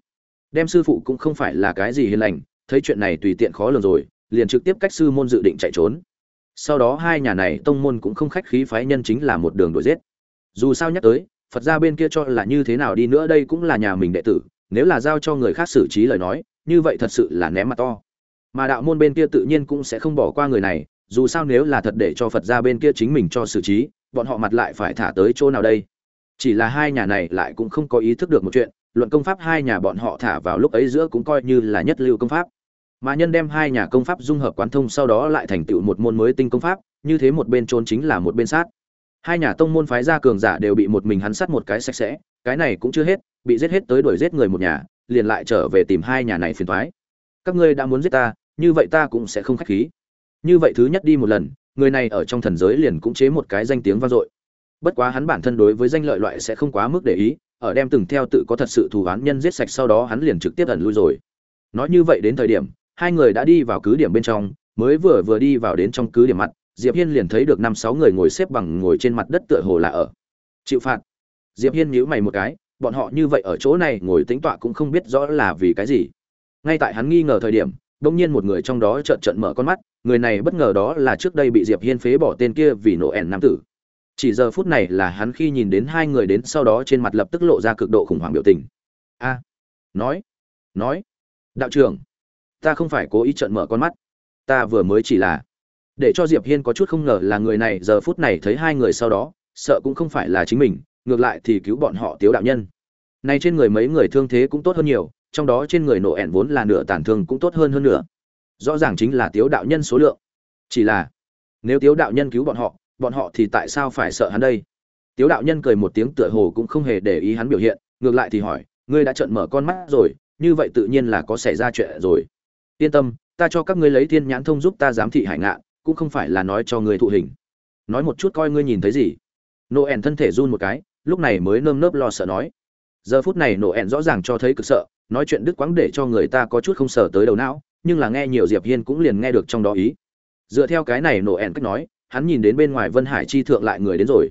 Đem sư phụ cũng không phải là cái gì hiền lành, thấy chuyện này tùy tiện khó lường rồi, liền trực tiếp cách sư môn dự định chạy trốn. Sau đó hai nhà này tông môn cũng không khách khí phái nhân chính là một đường đuổi giết. Dù sao nhắc tới, phật gia bên kia cho là như thế nào đi nữa đây cũng là nhà mình đệ tử, nếu là giao cho người khác xử trí lời nói, như vậy thật sự là ném mặt to. Mà đạo môn bên kia tự nhiên cũng sẽ không bỏ qua người này, dù sao nếu là thật để cho phật gia bên kia chính mình cho xử trí, bọn họ mặt lại phải thả tới chỗ nào đây? Chỉ là hai nhà này lại cũng không có ý thức được một chuyện, luận công pháp hai nhà bọn họ thả vào lúc ấy giữa cũng coi như là nhất lưu công pháp. Mà nhân đem hai nhà công pháp dung hợp quán thông sau đó lại thành tựu một môn mới tinh công pháp, như thế một bên trốn chính là một bên sát. Hai nhà tông môn phái ra cường giả đều bị một mình hắn sát một cái sạch sẽ, cái này cũng chưa hết, bị giết hết tới đuổi giết người một nhà, liền lại trở về tìm hai nhà này phiền thoái các ngươi đã muốn giết ta, như vậy ta cũng sẽ không khách khí. Như vậy thứ nhất đi một lần, người này ở trong thần giới liền cũng chế một cái danh tiếng vang dội bất quá hắn bản thân đối với danh lợi loại sẽ không quá mức để ý, ở đem từng theo tự có thật sự thù oán nhân giết sạch sau đó hắn liền trực tiếp ẩn lui rồi. Nói như vậy đến thời điểm, hai người đã đi vào cứ điểm bên trong, mới vừa vừa đi vào đến trong cứ điểm mặt, diệp hiên liền thấy được năm sáu người ngồi xếp bằng ngồi trên mặt đất tựa hồ là ở. Chịu phạt. Diệp hiên nhíu mày một cái, bọn họ như vậy ở chỗ này ngồi tính tọa cũng không biết rõ là vì cái gì. Ngay tại hắn nghi ngờ thời điểm đông nhiên một người trong đó trợn trợn mở con mắt, người này bất ngờ đó là trước đây bị diệp hiên phế bỏ tên kia vì nổ ẻn nam tử chỉ giờ phút này là hắn khi nhìn đến hai người đến sau đó trên mặt lập tức lộ ra cực độ khủng hoảng biểu tình. A, nói nói, đạo trưởng, ta không phải cố ý trợn mở con mắt. Ta vừa mới chỉ là để cho diệp hiên có chút không ngờ là người này giờ phút này thấy hai người sau đó, sợ cũng không phải là chính mình, ngược lại thì cứu bọn họ tiếu đạo nhân. Nay trên người mấy người thương thế cũng tốt hơn nhiều, trong đó trên người nổ ẻn vốn là nửa tàn thương cũng tốt hơn hơn nữa rõ ràng chính là tiếu đạo nhân số lượng. Chỉ là, nếu tiếu đạo nhân cứu bọn họ bọn họ thì tại sao phải sợ hắn đây? Tiếu đạo nhân cười một tiếng tựa hồ cũng không hề để ý hắn biểu hiện, ngược lại thì hỏi, ngươi đã trợn mở con mắt rồi, như vậy tự nhiên là có xảy ra chuyện rồi. Yên tâm, ta cho các ngươi lấy thiên nhãn thông giúp ta giám thị hải ngạn, cũng không phải là nói cho ngươi thụ hình. Nói một chút coi ngươi nhìn thấy gì. Nộ ẻn thân thể run một cái, lúc này mới nơm nớp lo sợ nói. Giờ phút này nộ ẻn rõ ràng cho thấy cực sợ, nói chuyện đứt quãng để cho người ta có chút không sợ tới đầu não, nhưng là nghe nhiều diệp hiên cũng liền nghe được trong đó ý. Dựa theo cái này nô ẻn cách nói hắn nhìn đến bên ngoài vân hải chi thượng lại người đến rồi.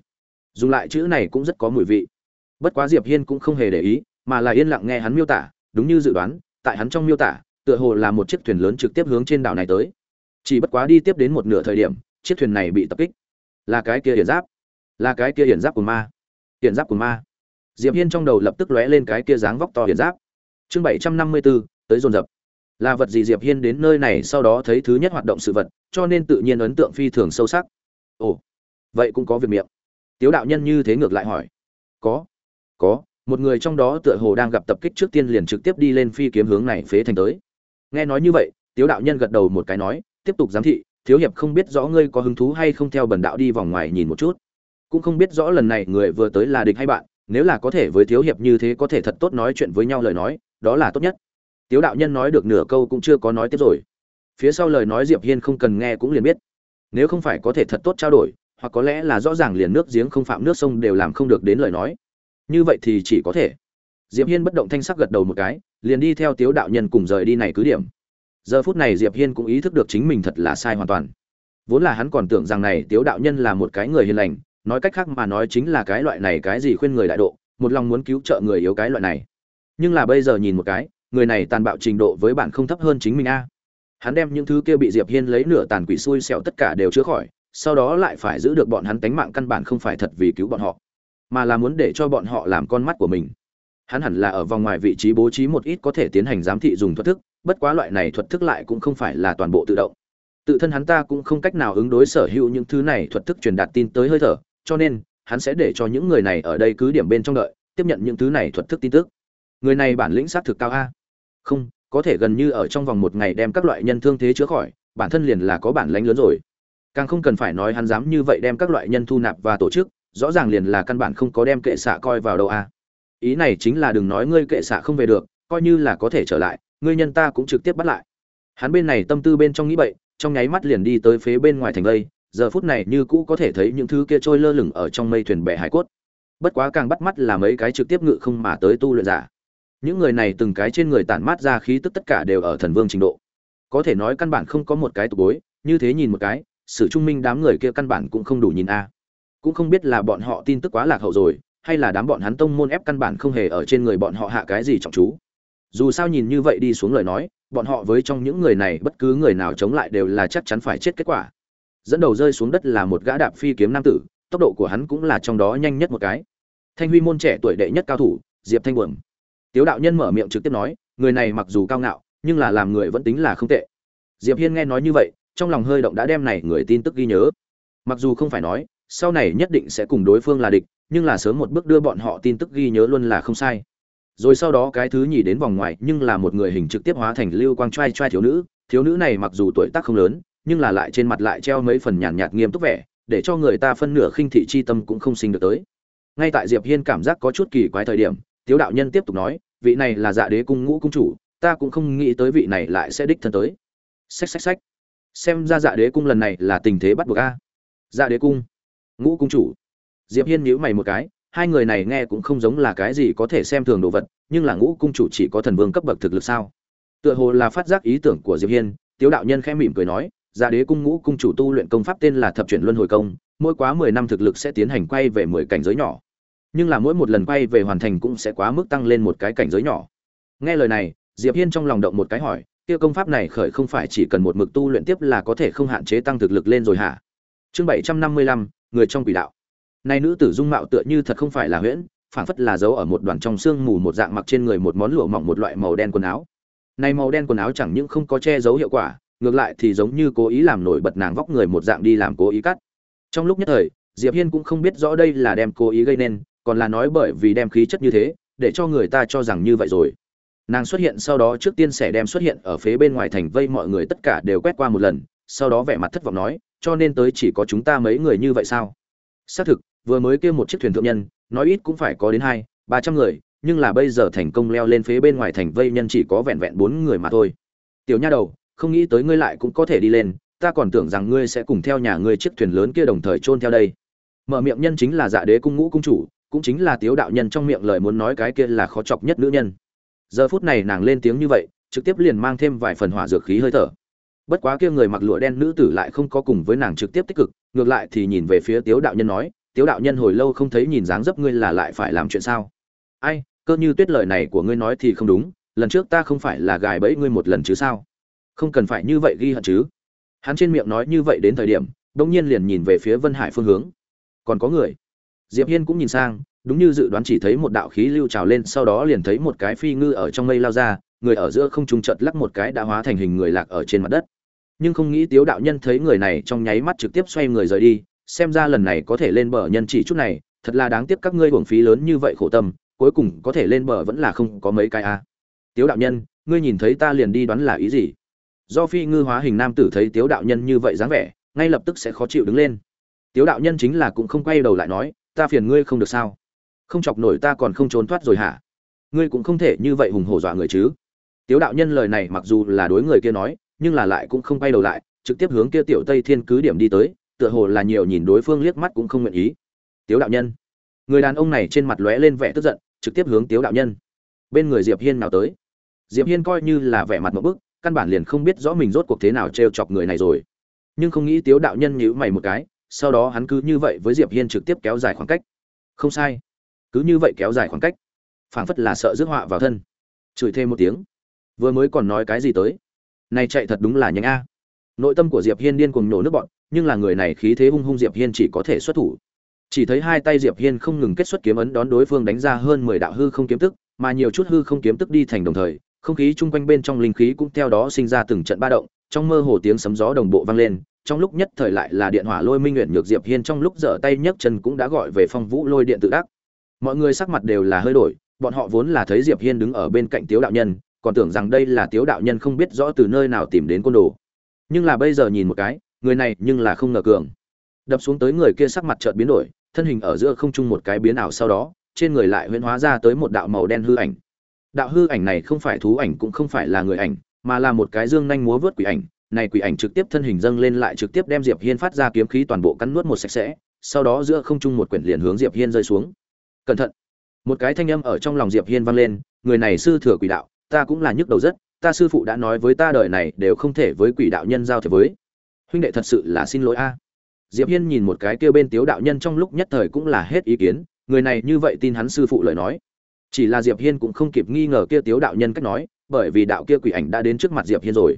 Dùng lại chữ này cũng rất có mùi vị. Bất quá diệp hiên cũng không hề để ý mà là yên lặng nghe hắn miêu tả đúng như dự đoán tại hắn trong miêu tả tựa hồ là một chiếc thuyền lớn trực tiếp hướng trên đảo này tới. Chỉ bất quá đi tiếp đến một nửa thời điểm chiếc thuyền này bị tập kích. Là cái kia hiển giáp. Là cái kia hiển giáp của ma. Hiển giáp của ma. Diệp hiên trong đầu lập tức lóe lên cái kia dáng vóc to hiển giáp. Chương bảy trăm năm mươi 754, tới dồn dập là vật gì diệp hiên đến nơi này sau đó thấy thứ nhất hoạt động sự vật, cho nên tự nhiên ấn tượng phi thường sâu sắc. Ồ, vậy cũng có việc miệng. Tiếu đạo nhân như thế ngược lại hỏi. Có có, một người trong đó tựa hồ đang gặp tập kích trước tiên liền trực tiếp đi lên phi kiếm hướng này phế thành tới. Nghe nói như vậy, tiếu đạo nhân gật đầu một cái nói, tiếp tục giám thị, thiếu hiệp không biết rõ ngươi có hứng thú hay không theo bần đạo đi vòng ngoài nhìn một chút. Cũng không biết rõ lần này người vừa tới là địch hay bạn, nếu là có thể với thiếu hiệp như thế có thể thật tốt nói chuyện với nhau lời nói, đó là tốt nhất tiếu đạo nhân nói được nửa câu cũng chưa có nói tiếp rồi. Phía sau lời nói diệp hiên không cần nghe cũng liền biết. Nếu không phải có thể thật tốt trao đổi, hoặc có lẽ là rõ ràng liền nước giếng không phạm nước sông đều làm không được đến lời nói. Như vậy thì chỉ có thể. Diệp hiên bất động thanh sắc gật đầu một cái, liền đi theo tiếu đạo nhân cùng rời đi này cứ điểm. Giờ phút này diệp hiên cũng ý thức được chính mình thật là sai hoàn toàn. Vốn là hắn còn tưởng rằng này tiếu đạo nhân là một cái người hiền lành, nói cách khác mà nói chính là cái loại này cái gì khuyên người đại độ, một lòng muốn cứu trợ người yếu cái loại này. Nhưng là bây giờ nhìn một cái người này tàn bạo trình độ với bạn không thấp hơn chính mình a. Hắn đem những thứ kia bị diệp hiên lấy nửa tàn quỷ xui xẻo tất cả đều chữa khỏi, sau đó lại phải giữ được bọn hắn tánh mạng căn bản không phải thật vì cứu bọn họ, mà là muốn để cho bọn họ làm con mắt của mình. Hắn hẳn là ở vòng ngoài vị trí bố trí một ít có thể tiến hành giám thị dùng thuật thức, bất quá loại này thuật thức lại cũng không phải là toàn bộ tự động. Tự thân hắn ta cũng không cách nào ứng đối sở hữu những thứ này thuật thức truyền đạt tin tới hơi thở, cho nên, hắn sẽ để cho những người này ở đây cứ điểm bên trong đợi, tiếp nhận những thứ này thuật thức tin tức. Người này bản lĩnh sát thực cao a không, có thể gần như ở trong vòng một ngày đem các loại nhân thương thế chữa khỏi, bản thân liền là có bản lãnh lớn rồi. Càng không cần phải nói hắn dám như vậy đem các loại nhân thu nạp và tổ chức, rõ ràng liền là căn bản không có đem kệ xạ coi vào đâu a ý này chính là đừng nói ngươi kệ xạ không về được, coi như là có thể trở lại, ngươi nhân ta cũng trực tiếp bắt lại. Hắn bên này tâm tư bên trong nghĩ bậy, trong nháy mắt liền đi tới phía bên ngoài thành lây giờ phút này như cũ có thể thấy những thứ kia trôi lơ lửng ở trong mây thuyền bè hải cốt. Bất quá càng bắt mắt là mấy cái trực tiếp ngự không mà tới tu luyện giả những người này từng cái trên người tản mát ra khí tức tất cả đều ở thần vương trình độ. Có thể nói căn bản không có một cái tục bối, như thế nhìn một cái, sự trung minh đám người kia căn bản cũng không đủ nhìn a. Cũng không biết là bọn họ tin tức quá lạc hậu rồi, hay là đám bọn hắn tông môn ép căn bản không hề ở trên người bọn họ hạ cái gì trọng chú. Dù sao nhìn như vậy đi xuống lời nói, bọn họ với trong những người này bất cứ người nào chống lại đều là chắc chắn phải chết kết quả. Dẫn đầu rơi xuống đất là một gã đạp phi kiếm nam tử, tốc độ của hắn cũng là trong đó nhanh nhất một cái. Thanh huy môn trẻ tuổi đệ nhất cao thủ, diệp thanh buồm tiếu đạo nhân mở miệng trực tiếp nói người này mặc dù cao ngạo nhưng là làm người vẫn tính là không tệ. Diệp hiên nghe nói như vậy trong lòng hơi động đã đem này người tin tức ghi nhớ. Mặc dù không phải nói sau này nhất định sẽ cùng đối phương là địch nhưng là sớm một bước đưa bọn họ tin tức ghi nhớ luôn là không sai. Rồi sau đó cái thứ nhì đến vòng ngoài nhưng là một người hình trực tiếp hóa thành lưu quang trai trai thiếu nữ. Thiếu nữ này mặc dù tuổi tác không lớn nhưng là lại trên mặt lại treo mấy phần nhàn nhạt, nhạt nghiêm túc vẻ để cho người ta phân nửa khinh thị chi tâm cũng không sinh được tới. Ngay tại diệp hiên cảm giác có chút kỳ quái thời điểm tiếu đạo nhân tiếp tục nói, vị này là dạ đế cung ngũ cung chủ, ta cũng không nghĩ tới vị này lại sẽ đích thân tới. Xách xách xách. Xem ra dạ đế cung lần này là tình thế bắt buộc a. Dạ đế cung, ngũ cung chủ. Diệp hiên nhíu mày một cái, hai người này nghe cũng không giống là cái gì có thể xem thường đồ vật, nhưng là ngũ cung chủ chỉ có thần vương cấp bậc thực lực sao? Tựa hồ là phát giác ý tưởng của diệp hiên, tiếu đạo nhân khẽ mỉm cười nói dạ đế cung ngũ cung chủ tu luyện công pháp tên là thập chuyển luân hồi công, mỗi quá mười năm thực lực sẽ tiến hành quay về mười cảnh giới nhỏ nhưng là mỗi một lần quay về hoàn thành cũng sẽ quá mức tăng lên một cái cảnh giới nhỏ. Nghe lời này, diệp hiên trong lòng động một cái hỏi, kia công pháp này khởi không phải chỉ cần một mực tu luyện tiếp là có thể không hạn chế tăng thực lực lên rồi hả? Chương bảy trăm năm mươi lăm, người trong quỷ đạo. Nay nữ tử dung mạo tựa như thật không phải là huyễn, phảng phất là giấu ở một đoàn trong xương mù một dạng mặc trên người một món lụa mỏng một loại màu đen quần áo. Này màu đen quần áo chẳng những không có che giấu hiệu quả, ngược lại thì giống như cố ý làm nổi bật nàng vóc người một dạng đi làm cố ý cắt. Trong lúc nhất thời, diệp hiên cũng không biết rõ đây là đem cố ý gây nên còn là nói bởi vì đem khí chất như thế, để cho người ta cho rằng như vậy rồi. Nàng xuất hiện sau đó trước tiên sẽ đem xuất hiện ở phía bên ngoài thành vây mọi người tất cả đều quét qua một lần, sau đó vẻ mặt thất vọng nói, cho nên tới chỉ có chúng ta mấy người như vậy sao? Xác thực, vừa mới kêu một chiếc thuyền thượng nhân, nói ít cũng phải có đến hai, ba trăm người, nhưng là bây giờ thành công leo lên phía bên ngoài thành vây nhân chỉ có vẹn vẹn bốn người mà thôi. Tiểu nha đầu, không nghĩ tới ngươi lại cũng có thể đi lên, ta còn tưởng rằng ngươi sẽ cùng theo nhà ngươi chiếc thuyền lớn kia đồng thời chôn theo đây. Mở miệng nhân chính là dạ đế cung ngũ cung chủ cũng chính là tiếu đạo nhân trong miệng lời muốn nói cái kia là khó chọc nhất nữ nhân. Giờ phút này nàng lên tiếng như vậy, trực tiếp liền mang thêm vài phần hỏa dược khí hơi thở. Bất quá kia người mặc lụa đen nữ tử lại không có cùng với nàng trực tiếp tích cực, ngược lại thì nhìn về phía tiếu đạo nhân nói, tiếu đạo nhân hồi lâu không thấy nhìn dáng dấp ngươi là lại phải làm chuyện sao? Ai, cơ như tuyết lời này của ngươi nói thì không đúng, lần trước ta không phải là gài bẫy ngươi một lần chứ sao? Không cần phải như vậy ghi hận chứ. Hắn trên miệng nói như vậy đến thời điểm đông nhiên liền nhìn về phía vân hải phương hướng. Còn có người? Diệp hiên cũng nhìn sang, đúng như dự đoán chỉ thấy một đạo khí lưu trào lên, sau đó liền thấy một cái phi ngư ở trong mây lao ra, người ở giữa không trung chợt lắc một cái đã hóa thành hình người lạc ở trên mặt đất. Nhưng không nghĩ tiếu đạo nhân thấy người này trong nháy mắt trực tiếp xoay người rời đi, xem ra lần này có thể lên bờ nhân chỉ chút này, thật là đáng tiếc các ngươi hưởng phí lớn như vậy khổ tâm, cuối cùng có thể lên bờ vẫn là không có mấy cái a. Tiếu đạo nhân, ngươi nhìn thấy ta liền đi đoán là ý gì? Do phi ngư hóa hình nam tử thấy tiếu đạo nhân như vậy dáng vẻ, ngay lập tức sẽ khó chịu đứng lên. Tiếu đạo nhân chính là cũng không quay đầu lại nói ta phiền ngươi không được sao? Không chọc nổi ta còn không trốn thoát rồi hả? Ngươi cũng không thể như vậy hùng hổ dọa người chứ. Tiếu đạo nhân lời này mặc dù là đối người kia nói, nhưng là lại cũng không quay đầu lại, trực tiếp hướng kia tiểu tây thiên cứ điểm đi tới, tựa hồ là nhiều nhìn đối phương liếc mắt cũng không nguyện ý. Tiếu đạo nhân. Người đàn ông này trên mặt lóe lên vẻ tức giận, trực tiếp hướng tiếu đạo nhân. Bên người diệp hiên nào tới? Diệp hiên coi như là vẻ mặt một bức, căn bản liền không biết rõ mình rốt cuộc thế nào trêu chọc người này rồi. Nhưng không nghĩ tiếu đạo nhân nhíu mày một cái sau đó hắn cứ như vậy với diệp hiên trực tiếp kéo dài khoảng cách. Không sai. Cứ như vậy kéo dài khoảng cách, phảng phất là sợ rước họa vào thân. Chửi thêm một tiếng. Vừa mới còn nói cái gì tới? Này chạy thật đúng là nhanh a. Nội tâm của diệp hiên điên cuồng nổ nước bọn, nhưng là người này khí thế hung hung diệp hiên chỉ có thể xuất thủ. Chỉ thấy hai tay diệp hiên không ngừng kết xuất kiếm ấn đón đối phương đánh ra hơn mười đạo hư không kiếm tức, mà nhiều chút hư không kiếm tức đi thành đồng thời, không khí chung quanh bên trong linh khí cũng theo đó sinh ra từng trận ba động, trong mơ hồ tiếng sấm gió đồng bộ vang lên trong lúc nhất thời lại là điện hỏa lôi minh nguyện nhược diệp hiên trong lúc dở tay nhấc chân cũng đã gọi về phong vũ lôi điện tự đắc. Mọi người sắc mặt đều là hơi đổi, bọn họ vốn là thấy diệp hiên đứng ở bên cạnh tiếu đạo nhân, còn tưởng rằng đây là tiếu đạo nhân không biết rõ từ nơi nào tìm đến côn đồ. Nhưng là bây giờ nhìn một cái, người này nhưng là không ngờ cường. Đập xuống tới người kia sắc mặt chợt biến đổi, thân hình ở giữa không trung một cái biến ảo sau đó, trên người lại huyễn hóa ra tới một đạo màu đen hư ảnh. Đạo hư ảnh này không phải thú ảnh cũng không phải là người ảnh, mà là một cái dương nhanh múa vớt quỷ ảnh này quỷ ảnh trực tiếp thân hình dâng lên lại trực tiếp đem diệp hiên phát ra kiếm khí toàn bộ cắn nuốt một sạch sẽ, sau đó giữa không trung một quyển liền hướng diệp hiên rơi xuống. Cẩn thận! Một cái thanh âm ở trong lòng diệp hiên vang lên, người này sư thừa quỷ đạo, ta cũng là nhức đầu rất, ta sư phụ đã nói với ta đời này đều không thể với quỷ đạo nhân giao thiệp với. Huynh đệ thật sự là xin lỗi a. Diệp hiên nhìn một cái kia bên tiếu đạo nhân trong lúc nhất thời cũng là hết ý kiến, người này như vậy tin hắn sư phụ lời nói. Chỉ là diệp hiên cũng không kịp nghi ngờ kia tiếu đạo nhân cách nói, bởi vì đạo kia quỷ ảnh đã đến trước mặt diệp hiên rồi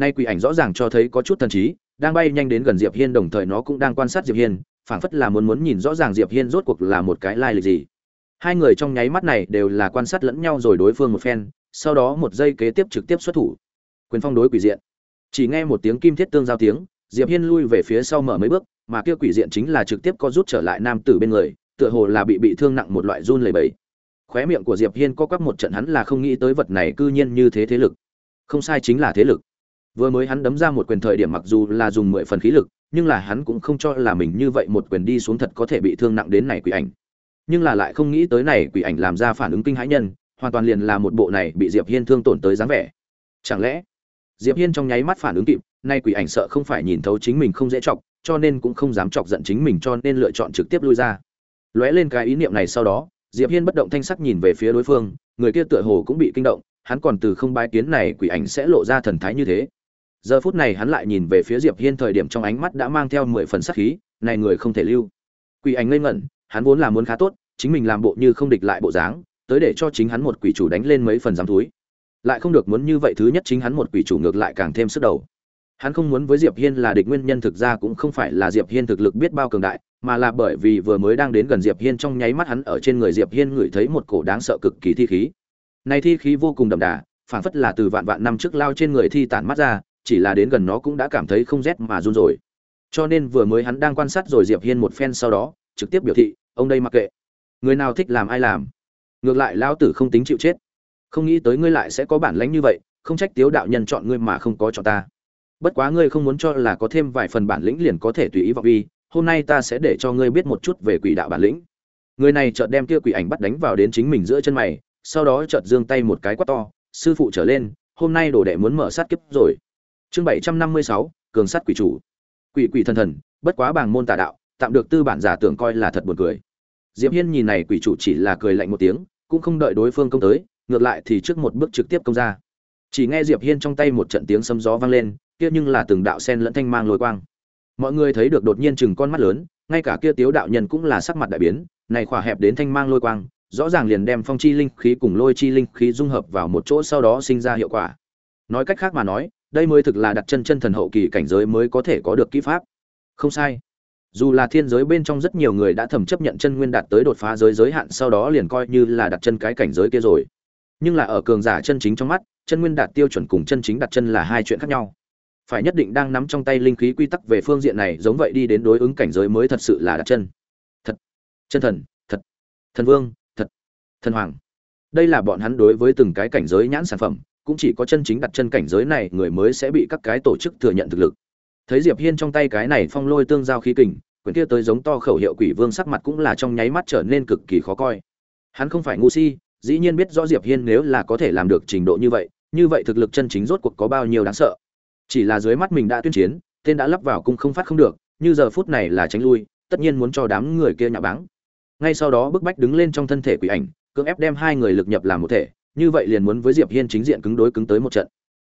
nay quỷ ảnh rõ ràng cho thấy có chút thần trí, đang bay nhanh đến gần diệp hiên, đồng thời nó cũng đang quan sát diệp hiên, phảng phất là muốn muốn nhìn rõ ràng diệp hiên rốt cuộc là một cái lai lịch gì. Hai người trong nháy mắt này đều là quan sát lẫn nhau rồi đối phương một phen, sau đó một giây kế tiếp trực tiếp xuất thủ. Quyền phong đối quỷ diện. Chỉ nghe một tiếng kim thiết tương giao tiếng, diệp hiên lui về phía sau mở mấy bước, mà kia quỷ diện chính là trực tiếp có rút trở lại nam tử bên người, tựa hồ là bị bị thương nặng một loại run lẩy bẩy. Khóe miệng của diệp hiên có quắp một trận hắn là không nghĩ tới vật này cư nhiên như thế thế lực. Không sai chính là thế lực vừa mới hắn đấm ra một quyền thời điểm mặc dù là dùng mười phần khí lực, nhưng là hắn cũng không cho là mình như vậy một quyền đi xuống thật có thể bị thương nặng đến này quỷ ảnh. Nhưng là lại không nghĩ tới này quỷ ảnh làm ra phản ứng kinh hãi nhân, hoàn toàn liền là một bộ này bị diệp hiên thương tổn tới dáng vẻ. Chẳng lẽ, diệp hiên trong nháy mắt phản ứng kịp, nay quỷ ảnh sợ không phải nhìn thấu chính mình không dễ chọc, cho nên cũng không dám chọc giận chính mình cho nên lựa chọn trực tiếp lui ra. Lóe lên cái ý niệm này sau đó, diệp hiên bất động thanh sắc nhìn về phía đối phương, người kia tựa hồ cũng bị kinh động, hắn còn từ không bái kiến này quỷ ảnh sẽ lộ ra thần thái như thế giờ phút này hắn lại nhìn về phía diệp hiên thời điểm trong ánh mắt đã mang theo mười phần sát khí, này người không thể lưu. Quỷ ảnh ngây ngẩn, hắn vốn là muốn khá tốt, chính mình làm bộ như không địch lại bộ dáng, tới để cho chính hắn một quỷ chủ đánh lên mấy phần dám túi. Lại không được muốn như vậy thứ nhất chính hắn một quỷ chủ ngược lại càng thêm sức đầu. Hắn không muốn với diệp hiên là địch nguyên nhân thực ra cũng không phải là diệp hiên thực lực biết bao cường đại, mà là bởi vì vừa mới đang đến gần diệp hiên trong nháy mắt hắn ở trên người diệp hiên ngửi thấy một cổ đáng sợ cực kỳ thi khí. Này thi khí vô cùng đậm đà, phảng phất là từ vạn vạn năm trước lao trên người thi tản mắt ra chỉ là đến gần nó cũng đã cảm thấy không rét mà run rồi. Cho nên vừa mới hắn đang quan sát rồi diệp hiên một phen sau đó, trực tiếp biểu thị, ông đây mặc kệ. Người nào thích làm ai làm. Ngược lại lão tử không tính chịu chết. Không nghĩ tới ngươi lại sẽ có bản lãnh như vậy, không trách tiếu đạo nhân chọn ngươi mà không có chọn ta. Bất quá ngươi không muốn cho là có thêm vài phần bản lĩnh liền có thể tùy ý vào vi hôm nay ta sẽ để cho ngươi biết một chút về quỷ đạo bản lĩnh. Người này chợt đem kia quỷ ảnh bắt đánh vào đến chính mình giữa chân mày, sau đó chợt giương tay một cái quát to, sư phụ trở lên, hôm nay đồ đệ muốn mở sát kiếp rồi chương bảy trăm năm mươi sáu, cường sát quỷ chủ. Quỷ quỷ thần thần, bất quá bảng môn tà đạo, tạm được tư bản giả tưởng coi là thật buồn cười. Diệp hiên nhìn này quỷ chủ chỉ là cười lạnh một tiếng, cũng không đợi đối phương công tới, ngược lại thì trước một bước trực tiếp công ra. Chỉ nghe diệp hiên trong tay một trận tiếng sấm gió vang lên, kia nhưng là từng đạo sen lẫn thanh mang lôi quang. Mọi người thấy được đột nhiên chừng con mắt lớn, ngay cả kia tiếu đạo nhân cũng là sắc mặt đại biến, này khỏa hẹp đến thanh mang lôi quang, rõ ràng liền đem phong chi linh khí cùng lôi chi linh khí dung hợp vào một chỗ sau đó sinh ra hiệu quả. Nói cách khác mà nói đây mới thực là đặt chân chân thần hậu kỳ cảnh giới mới có thể có được kỹ pháp. Không sai. Dù là thiên giới bên trong rất nhiều người đã thầm chấp nhận chân nguyên đạt tới đột phá giới giới hạn, sau đó liền coi như là đặt chân cái cảnh giới kia rồi. Nhưng là ở cường giả chân chính trong mắt, chân nguyên đạt tiêu chuẩn cùng chân chính đặt chân là hai chuyện khác nhau. Phải nhất định đang nắm trong tay linh khí quy tắc về phương diện này, giống vậy đi đến đối ứng cảnh giới mới thật sự là đặt chân. Thật. Chân thần. Thật. Thần vương. Thật. Thần hoàng. Đây là bọn hắn đối với từng cái cảnh giới nhãn sản phẩm cũng chỉ có chân chính đặt chân cảnh giới này, người mới sẽ bị các cái tổ chức thừa nhận thực lực. Thấy diệp hiên trong tay cái này phong lôi tương giao khí kình, quyển kia tới giống to khẩu hiệu quỷ vương sắc mặt cũng là trong nháy mắt trở nên cực kỳ khó coi. Hắn không phải ngu si, dĩ nhiên biết rõ diệp hiên nếu là có thể làm được trình độ như vậy như vậy thực lực chân chính rốt cuộc có bao nhiêu đáng sợ. Chỉ là dưới mắt mình đã tuyên chiến, tên đã lắp vào cung không phát không được, như giờ phút này là tránh lui, tất nhiên muốn cho đám người kia nhạ báng. Ngay sau đó bức bách đứng lên trong thân thể quỷ ảnh, cưỡng ép đem hai người lực nhập làm một thể như vậy liền muốn với diệp hiên chính diện cứng đối cứng tới một trận.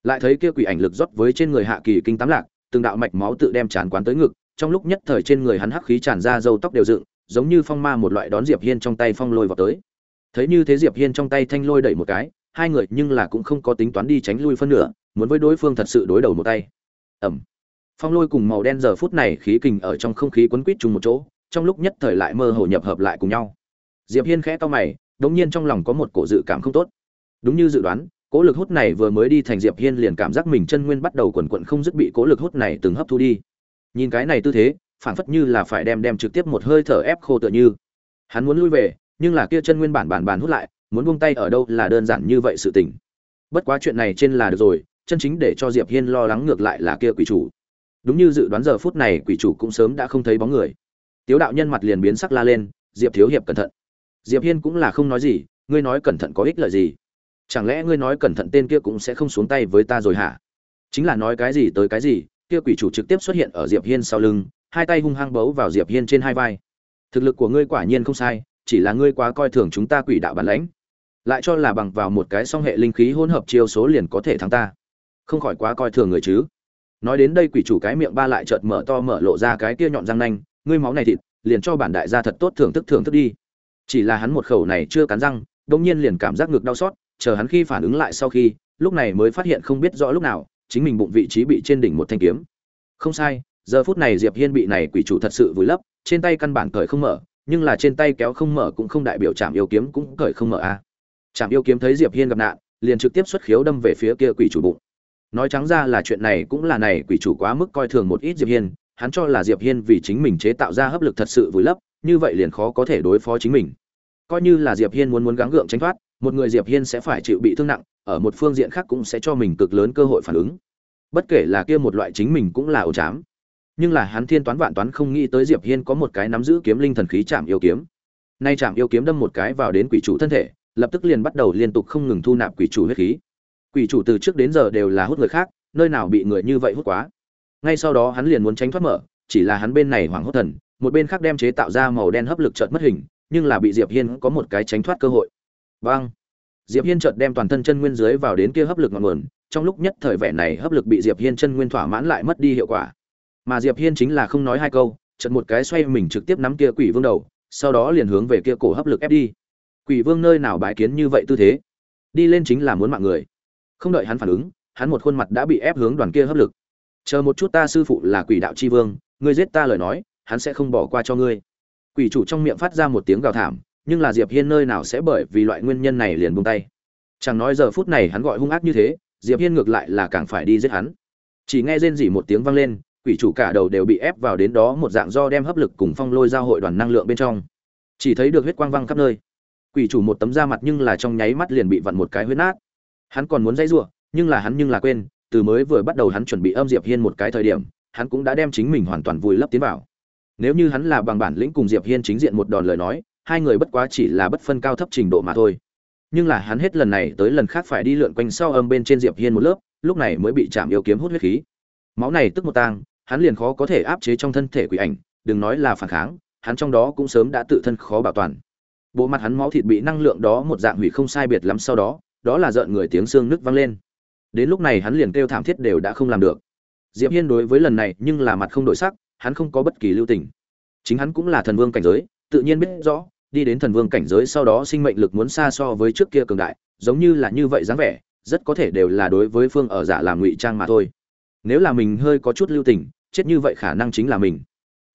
Lại thấy kia quỷ ảnh lực rót với trên người hạ kỳ kinh tám lạc, từng đạo mạch máu tự đem tràn quán tới ngực, trong lúc nhất thời trên người hắn hắc khí tràn ra râu tóc đều dựng, giống như phong ma một loại đón diệp hiên trong tay phong lôi vào tới. Thấy như thế diệp hiên trong tay thanh lôi đẩy một cái, hai người nhưng là cũng không có tính toán đi tránh lui phân nửa, muốn với đối phương thật sự đối đầu một tay. Ẩm phong lôi cùng màu đen giờ phút này khí kình ở trong không khí quấn quýt chung một chỗ, trong lúc nhất thời lại mơ hồ nhập hợp lại cùng nhau. Diệp hiên khẽ to mày, đống nhiên trong lòng có một cổ dự cảm không tốt đúng như dự đoán cỗ lực hút này vừa mới đi thành diệp hiên liền cảm giác mình chân nguyên bắt đầu quần quận không dứt bị cỗ lực hút này từng hấp thu đi. Nhìn cái này tư thế phản phất như là phải đem đem trực tiếp một hơi thở ép khô tựa như. Hắn muốn lui về, nhưng là kia chân nguyên bản bản bản hút lại, muốn buông tay ở đâu là đơn giản như vậy sự tình. Bất quá chuyện này trên là được rồi, chân chính để cho diệp hiên lo lắng ngược lại là kia quỷ chủ. Đúng như dự đoán giờ phút này, quỷ chủ cũng sớm đã không thấy bóng người. Tiếu đạo nhân mặt liền biến sắc la lên, diệp thiếu hiệp cẩn thận. Diệp hiên cũng là không nói gì, ngươi nói cẩn thận có ích lợi gì? Chẳng lẽ ngươi nói cẩn thận tên kia cũng sẽ không xuống tay với ta rồi hả? Chính là nói cái gì tới cái gì, kia quỷ chủ trực tiếp xuất hiện ở diệp hiên sau lưng, hai tay hung hăng bấu vào diệp hiên trên hai vai. Thực lực của ngươi quả nhiên không sai, chỉ là ngươi quá coi thường chúng ta quỷ đạo bản lãnh. Lại cho là bằng vào một cái song hệ linh khí hỗn hợp chiêu số liền có thể thắng ta. Không khỏi quá coi thường người chứ. Nói đến đây quỷ chủ cái miệng ba lại chợt mở to mở lộ ra cái kia nhọn răng nanh, ngươi máu này thịt, liền cho bản đại gia thật tốt thưởng thức thưởng thức đi. Chỉ là hắn một khẩu này chưa cắn răng đông nhiên liền cảm giác ngực đau xót chờ hắn khi phản ứng lại sau khi, lúc này mới phát hiện không biết rõ lúc nào, chính mình bụng vị trí bị trên đỉnh một thanh kiếm. Không sai, giờ phút này diệp hiên bị này quỷ chủ thật sự vùi lấp, trên tay căn bản cởi không mở, nhưng là trên tay kéo không mở cũng không đại biểu chạm yêu kiếm cũng cởi không mở a à. chạm yêu kiếm thấy diệp hiên gặp nạn, liền trực tiếp xuất khiếu đâm về phía kia quỷ chủ bụng. Nói trắng ra là chuyện này cũng là này quỷ chủ quá mức coi thường một ít diệp hiên, hắn cho là diệp hiên vì chính mình chế tạo ra hấp lực thật sự vùi lấp, như vậy liền khó có thể đối phó chính mình. Coi như là diệp hiên muốn muốn gắng gượng tránh thoát một người diệp hiên sẽ phải chịu bị thương nặng, ở một phương diện khác cũng sẽ cho mình cực lớn cơ hội phản ứng. Bất kể là kia một loại chính mình cũng là ổ chám. Nhưng là hắn thiên toán vạn toán không nghĩ tới diệp hiên có một cái nắm giữ kiếm linh thần khí chạm yêu kiếm. Nay chạm yêu kiếm đâm một cái vào đến quỷ chủ thân thể, lập tức liền bắt đầu liên tục không ngừng thu nạp quỷ chủ huyết khí. Quỷ chủ từ trước đến giờ đều là hút người khác, nơi nào bị người như vậy hút quá. Ngay sau đó hắn liền muốn tránh thoát mở, chỉ là hắn bên này hoảng hốt thần, một bên khác đem chế tạo ra màu đen hấp lực chợt mất hình, nhưng là bị diệp hiên có một cái tránh thoát cơ hội vang diệp hiên chợt đem toàn thân chân nguyên dưới vào đến kia hấp lực ngọn nguồn, trong lúc nhất thời vẻ này hấp lực bị diệp hiên chân nguyên thỏa mãn lại mất đi hiệu quả. Mà diệp hiên chính là không nói hai câu, chợt một cái xoay mình trực tiếp nắm kia quỷ vương đầu, sau đó liền hướng về kia cổ hấp lực ép đi. Quỷ vương nơi nào bái kiến như vậy tư thế? Đi lên chính là muốn mạng người. Không đợi hắn phản ứng, hắn một khuôn mặt đã bị ép hướng đoàn kia hấp lực. Chờ một chút ta sư phụ là quỷ đạo chi vương, ngươi giết ta lời nói, hắn sẽ không bỏ qua cho ngươi. Quỷ chủ trong miệng phát ra một tiếng gào thảm nhưng là diệp hiên nơi nào sẽ bởi vì loại nguyên nhân này liền buông tay. Chẳng nói giờ phút này hắn gọi hung ác như thế, diệp hiên ngược lại là càng phải đi giết hắn. Chỉ nghe rên rỉ một tiếng vang lên, quỷ chủ cả đầu đều bị ép vào đến đó một dạng do đem hấp lực cùng phong lôi giao hội đoàn năng lượng bên trong. Chỉ thấy được huyết quang văng khắp nơi. Quỷ chủ một tấm da mặt nhưng là trong nháy mắt liền bị vặn một cái huyết nát. Hắn còn muốn dãy rủa, nhưng là hắn nhưng là quên, từ mới vừa bắt đầu hắn chuẩn bị âm diệp hiên một cái thời điểm, hắn cũng đã đem chính mình hoàn toàn vùi lấp tiến vào. Nếu như hắn là bằng bản lĩnh cùng diệp hiên chính diện một đòn lời nói hai người bất quá chỉ là bất phân cao thấp trình độ mà thôi. Nhưng là hắn hết lần này tới lần khác phải đi lượn quanh sau âm bên trên diệp hiên một lớp, lúc này mới bị chạm yêu kiếm hút huyết khí. Máu này tức một tang, hắn liền khó có thể áp chế trong thân thể quỷ ảnh, đừng nói là phản kháng, hắn trong đó cũng sớm đã tự thân khó bảo toàn. Bộ mặt hắn máu thịt bị năng lượng đó một dạng hủy không sai biệt lắm sau đó đó là giận người tiếng xương nứt vang lên. Đến lúc này hắn liền kêu thảm thiết đều đã không làm được. Diệp hiên đối với lần này nhưng là mặt không đổi sắc, hắn không có bất kỳ lưu tình. Chính hắn cũng là thần vương cảnh giới, tự nhiên biết rõ đi đến thần vương cảnh giới sau đó sinh mệnh lực muốn xa so với trước kia cường đại, giống như là như vậy dáng vẻ, rất có thể đều là đối với phương ở giả làm ngụy trang mà thôi. Nếu là mình hơi có chút lưu tình, chết như vậy khả năng chính là mình.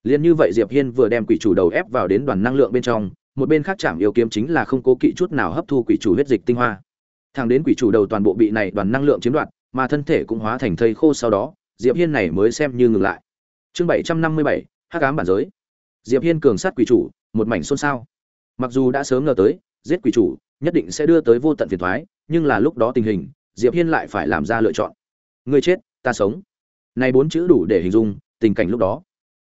Liền như vậy diệp hiên vừa đem quỷ chủ đầu ép vào đến đoàn năng lượng bên trong, một bên khác chạm yêu kiếm chính là không cố kỵ chút nào hấp thu quỷ chủ huyết dịch tinh hoa. Thang đến quỷ chủ đầu toàn bộ bị này đoàn năng lượng chiếm đoạt, mà thân thể cũng hóa thành thây khô sau đó, diệp hiên này mới xem như ngừng lại. Chương bảy trăm năm mươi bảy, hắc ám bản giới. Diệp hiên cường sát quỷ chủ, một mảnh xôn xao mặc dù đã sớm ngờ tới, giết quỷ chủ, nhất định sẽ đưa tới vô tận phiền toái nhưng là lúc đó tình hình, diệp hiên lại phải làm ra lựa chọn. Ngươi chết, ta sống. Này bốn chữ đủ để hình dung tình cảnh lúc đó.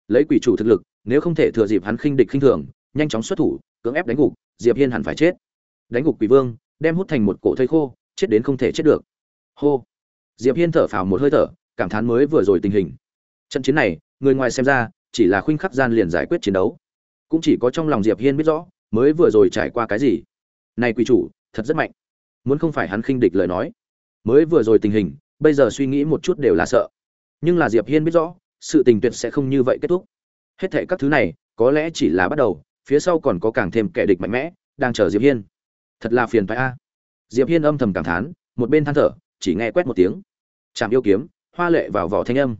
Lấy quỷ chủ thực lực, nếu không thể thừa dịp hắn khinh địch khinh thường, nhanh chóng xuất thủ, cưỡng ép đánh gục, diệp hiên hẳn phải chết. Đánh gục quỷ vương, đem hút thành một cổ thây khô, chết đến không thể chết được. Hô. Diệp hiên thở phào một hơi thở, cảm thán mới vừa rồi tình hình. Trận chiến này, người ngoài xem ra, chỉ là khuynh khắc gian liền giải quyết chiến đấu. Cũng chỉ có trong lòng diệp hiên biết rõ mới vừa rồi trải qua cái gì? Này quỷ chủ, thật rất mạnh. Muốn không phải hắn khinh địch lời nói. Mới vừa rồi tình hình, bây giờ suy nghĩ một chút đều là sợ. Nhưng là diệp hiên biết rõ, sự tình tuyệt sẽ không như vậy kết thúc. Hết thảy các thứ này, có lẽ chỉ là bắt đầu, phía sau còn có càng thêm kẻ địch mạnh mẽ, đang chờ diệp hiên. Thật là phiền phải a. Diệp hiên âm thầm cảm thán, một bên than thở, chỉ nghe quét một tiếng. Chạm yêu kiếm, hoa lệ vào vỏ thanh âm.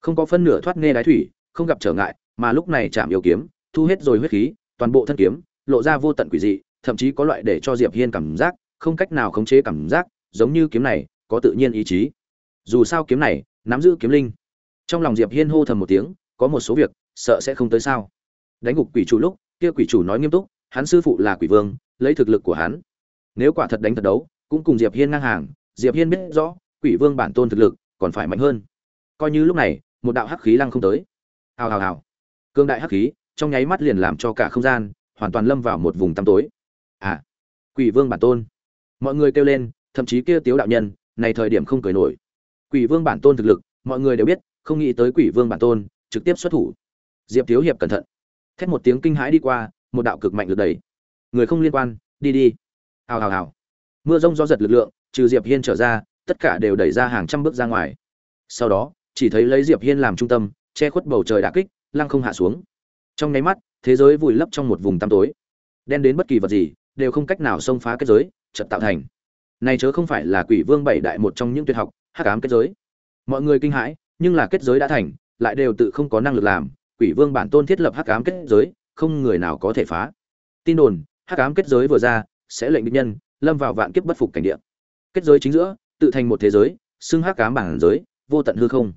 Không có phân nửa thoát nghe đái thủy, không gặp trở ngại, mà lúc này chạm yêu kiếm, thu hết rồi huyết khí, toàn bộ thân kiếm lộ ra vô tận quỷ dị, thậm chí có loại để cho diệp hiên cảm giác không cách nào khống chế cảm giác, giống như kiếm này có tự nhiên ý chí. Dù sao kiếm này, nắm giữ kiếm linh. Trong lòng diệp hiên hô thầm một tiếng, có một số việc, sợ sẽ không tới sao. Đánh gục quỷ chủ lúc, kia quỷ chủ nói nghiêm túc, hắn sư phụ là quỷ vương, lấy thực lực của hắn. Nếu quả thật đánh thật đấu, cũng cùng diệp hiên ngang hàng, diệp hiên biết rõ, quỷ vương bản tôn thực lực còn phải mạnh hơn. Coi như lúc này, một đạo hắc khí lăng không tới. Hào hào hào. Cương đại hắc khí, trong nháy mắt liền làm cho cả không gian hoàn toàn lâm vào một vùng tăm tối. À quỷ vương bản tôn. Mọi người kêu lên, thậm chí kia tiếu đạo nhân, này thời điểm không cười nổi. Quỷ vương bản tôn thực lực, mọi người đều biết, không nghĩ tới quỷ vương bản tôn, trực tiếp xuất thủ. Diệp thiếu hiệp cẩn thận. Thét một tiếng kinh hãi đi qua, một đạo cực mạnh lực đẩy. Người không liên quan, đi đi. Hào hào hào. Mưa rông do giật lực lượng, trừ diệp hiên trở ra, tất cả đều đẩy ra hàng trăm bước ra ngoài. Sau đó, chỉ thấy lấy diệp hiên làm trung tâm, che khuất bầu trời đả kích, lăng không hạ xuống. Trong nháy mắt thế giới vùi lấp trong một vùng tăm tối. Đen đến bất kỳ vật gì, đều không cách nào xông phá kết giới, chợt tạo thành. Này chớ không phải là quỷ vương bảy đại một trong những tuyệt học, hắc ám kết giới. Mọi người kinh hãi, nhưng là kết giới đã thành, lại đều tự không có năng lực làm, quỷ vương bản tôn thiết lập hắc ám kết giới, không người nào có thể phá. Tin đồn, hắc ám kết giới vừa ra, sẽ lệnh địch nhân, lâm vào vạn kiếp bất phục cảnh địa. Kết giới chính giữa, tự thành một thế giới, xưng hắc ám bản giới, vô tận hư không.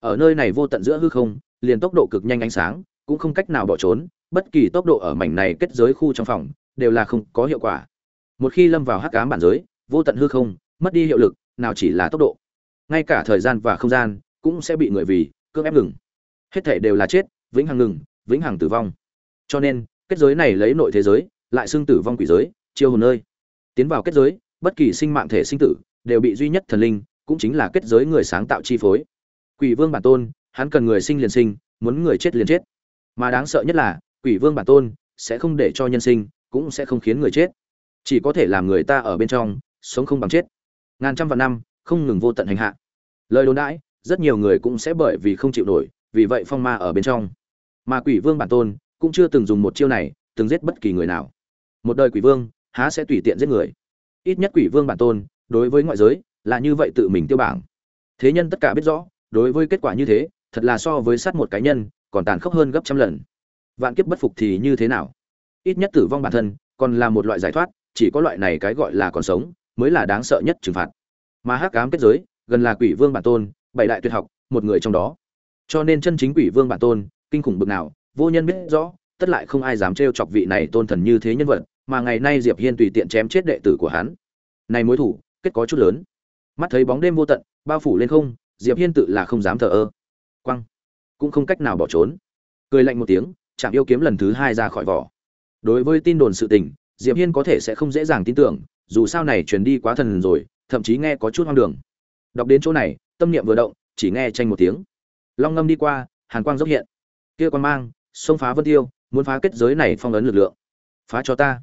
Ở nơi này vô tận giữa hư không, liền tốc độ cực nhanh ánh sáng, cũng không cách nào bỏ trốn bất kỳ tốc độ ở mảnh này kết giới khu trong phòng đều là không có hiệu quả. Một khi lâm vào hắc ám bản giới, vô tận hư không, mất đi hiệu lực, nào chỉ là tốc độ. Ngay cả thời gian và không gian cũng sẽ bị người vì cưỡng ép ngừng. Hết thể đều là chết, vĩnh hằng ngừng, vĩnh hằng tử vong. Cho nên, kết giới này lấy nội thế giới, lại xương tử vong quỷ giới, chiêu hồn nơi. Tiến vào kết giới, bất kỳ sinh mạng thể sinh tử đều bị duy nhất thần linh, cũng chính là kết giới người sáng tạo chi phối. Quỷ vương bản tôn, hắn cần người sinh liền sinh, muốn người chết liền chết. Mà đáng sợ nhất là quỷ vương bản tôn sẽ không để cho nhân sinh, cũng sẽ không khiến người chết. Chỉ có thể làm người ta ở bên trong, sống không bằng chết. Ngàn trăm vạn năm, không ngừng vô tận hành hạ. Lời đồn đãi, rất nhiều người cũng sẽ bởi vì không chịu nổi, vì vậy phong ma ở bên trong. Mà quỷ vương bản tôn cũng chưa từng dùng một chiêu này, từng giết bất kỳ người nào. Một đời quỷ vương, há sẽ tùy tiện giết người. Ít nhất quỷ vương bản tôn, đối với ngoại giới, là như vậy tự mình tiêu bảng. Thế nhân tất cả biết rõ, đối với kết quả như thế, thật là so với sát một cá nhân, còn tàn khốc hơn gấp trăm lần vạn kiếp bất phục thì như thế nào? Ít nhất tử vong bản thân còn là một loại giải thoát, chỉ có loại này cái gọi là còn sống mới là đáng sợ nhất trừng phạt. Mà hắc ám kết giới gần là quỷ vương bản tôn, bảy đại tuyệt học, một người trong đó. Cho nên chân chính quỷ vương bản tôn, kinh khủng bực nào, vô nhân biết rõ, tất lại không ai dám trêu chọc vị này tôn thần như thế nhân vật, mà ngày nay diệp hiên tùy tiện chém chết đệ tử của hắn. Này mối thủ, kết có chút lớn. Mắt thấy bóng đêm vô tận, bao phủ lên không, diệp hiên tự là không dám thờ ơ. Quăng. Cũng không cách nào bỏ trốn. Cười lạnh một tiếng chạm yêu kiếm lần thứ hai ra khỏi vỏ. Đối với tin đồn sự tình, diệp hiên có thể sẽ không dễ dàng tin tưởng, dù sao này truyền đi quá thần rồi, thậm chí nghe có chút hoang đường. Đọc đến chỗ này, tâm niệm vừa động, chỉ nghe tranh một tiếng. Long ngâm đi qua, hàn quang dốc hiện. Kia quan mang, xông phá vân tiêu, muốn phá kết giới này phong ấn lực lượng. Phá cho ta.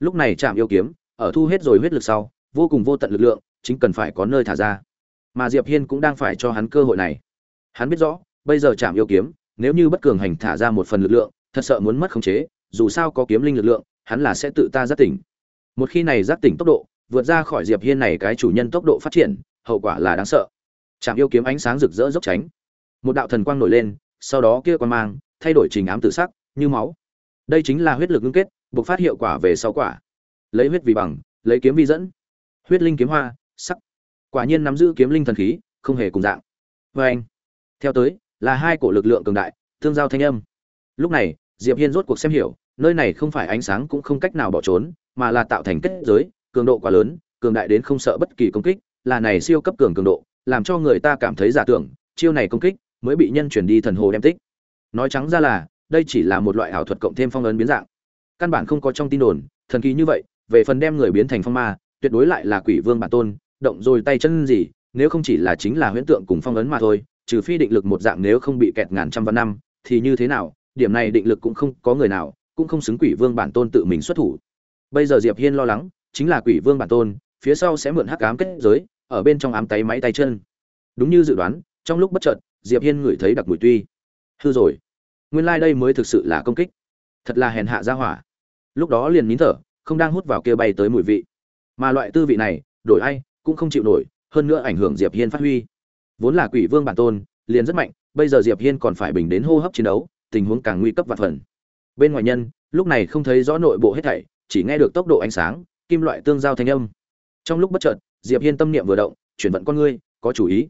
Lúc này chạm yêu kiếm, ở thu hết rồi huyết lực sau, vô cùng vô tận lực lượng, chính cần phải có nơi thả ra. Mà diệp hiên cũng đang phải cho hắn cơ hội này. Hắn biết rõ, bây giờ chạm yêu kiếm, nếu như bất cường hành thả ra một phần lực lượng thật sợ muốn mất khống chế, dù sao có kiếm linh lực lượng, hắn là sẽ tự ta giác tỉnh. Một khi này giác tỉnh tốc độ, vượt ra khỏi diệp hiên này cái chủ nhân tốc độ phát triển, hậu quả là đáng sợ. Trảm yêu kiếm ánh sáng rực rỡ dốc tránh. Một đạo thần quang nổi lên, sau đó kia quan mang, thay đổi trình ám tự sắc, như máu. Đây chính là huyết lực ngưng kết buộc phát hiệu quả về sau quả. Lấy huyết vì bằng, lấy kiếm vi dẫn. Huyết linh kiếm hoa, sắc. Quả nhiên nắm giữ kiếm linh thần khí, không hề cùng dạng. Và anh, theo tới, là hai cổ lực lượng cường đại, tương giao thanh âm lúc này, diệp hiên rốt cuộc xem hiểu, nơi này không phải ánh sáng cũng không cách nào bỏ trốn, mà là tạo thành kết giới, cường độ quá lớn, cường đại đến không sợ bất kỳ công kích, là này siêu cấp cường cường độ, làm cho người ta cảm thấy giả tưởng, chiêu này công kích mới bị nhân chuyển đi thần hồ đem tích. Nói trắng ra là, đây chỉ là một loại ảo thuật cộng thêm phong ấn biến dạng. Căn bản không có trong tin đồn, thần kỳ như vậy, về phần đem người biến thành phong ma, tuyệt đối lại là quỷ vương bản tôn, động rồi tay chân gì, nếu không chỉ là chính là huyễn tượng cùng phong ấn mà thôi, trừ phi định lực một dạng nếu không bị kẹt ngàn trăm vạn năm, thì như thế nào điểm này định lực cũng không có người nào, cũng không xứng quỷ vương bản tôn tự mình xuất thủ. Bây giờ diệp hiên lo lắng, chính là quỷ vương bản tôn, phía sau sẽ mượn hắc ám kết giới, ở bên trong ám tay máy tay chân. Đúng như dự đoán, trong lúc bất chợt, diệp hiên ngửi thấy đặc mùi tuy. Hư rồi. Nguyên lai like đây mới thực sự là công kích. Thật là hèn hạ ra hỏa. Lúc đó liền nín thở, không đang hút vào kia bay tới mùi vị. Mà loại tư vị này, đổi ai, cũng không chịu nổi, hơn nữa ảnh hưởng diệp hiên phát huy. Vốn là quỷ vương bản tôn, liền rất mạnh, bây giờ diệp hiên còn phải bình đến hô hấp chiến đấu tình huống càng nguy cấp vạn phần. Bên ngoài nhân, lúc này không thấy rõ nội bộ hết thảy, chỉ nghe được tốc độ ánh sáng, kim loại tương giao thanh âm. Trong lúc bất chợt, diệp hiên tâm niệm vừa động, chuyển vận con ngươi, có chủ ý.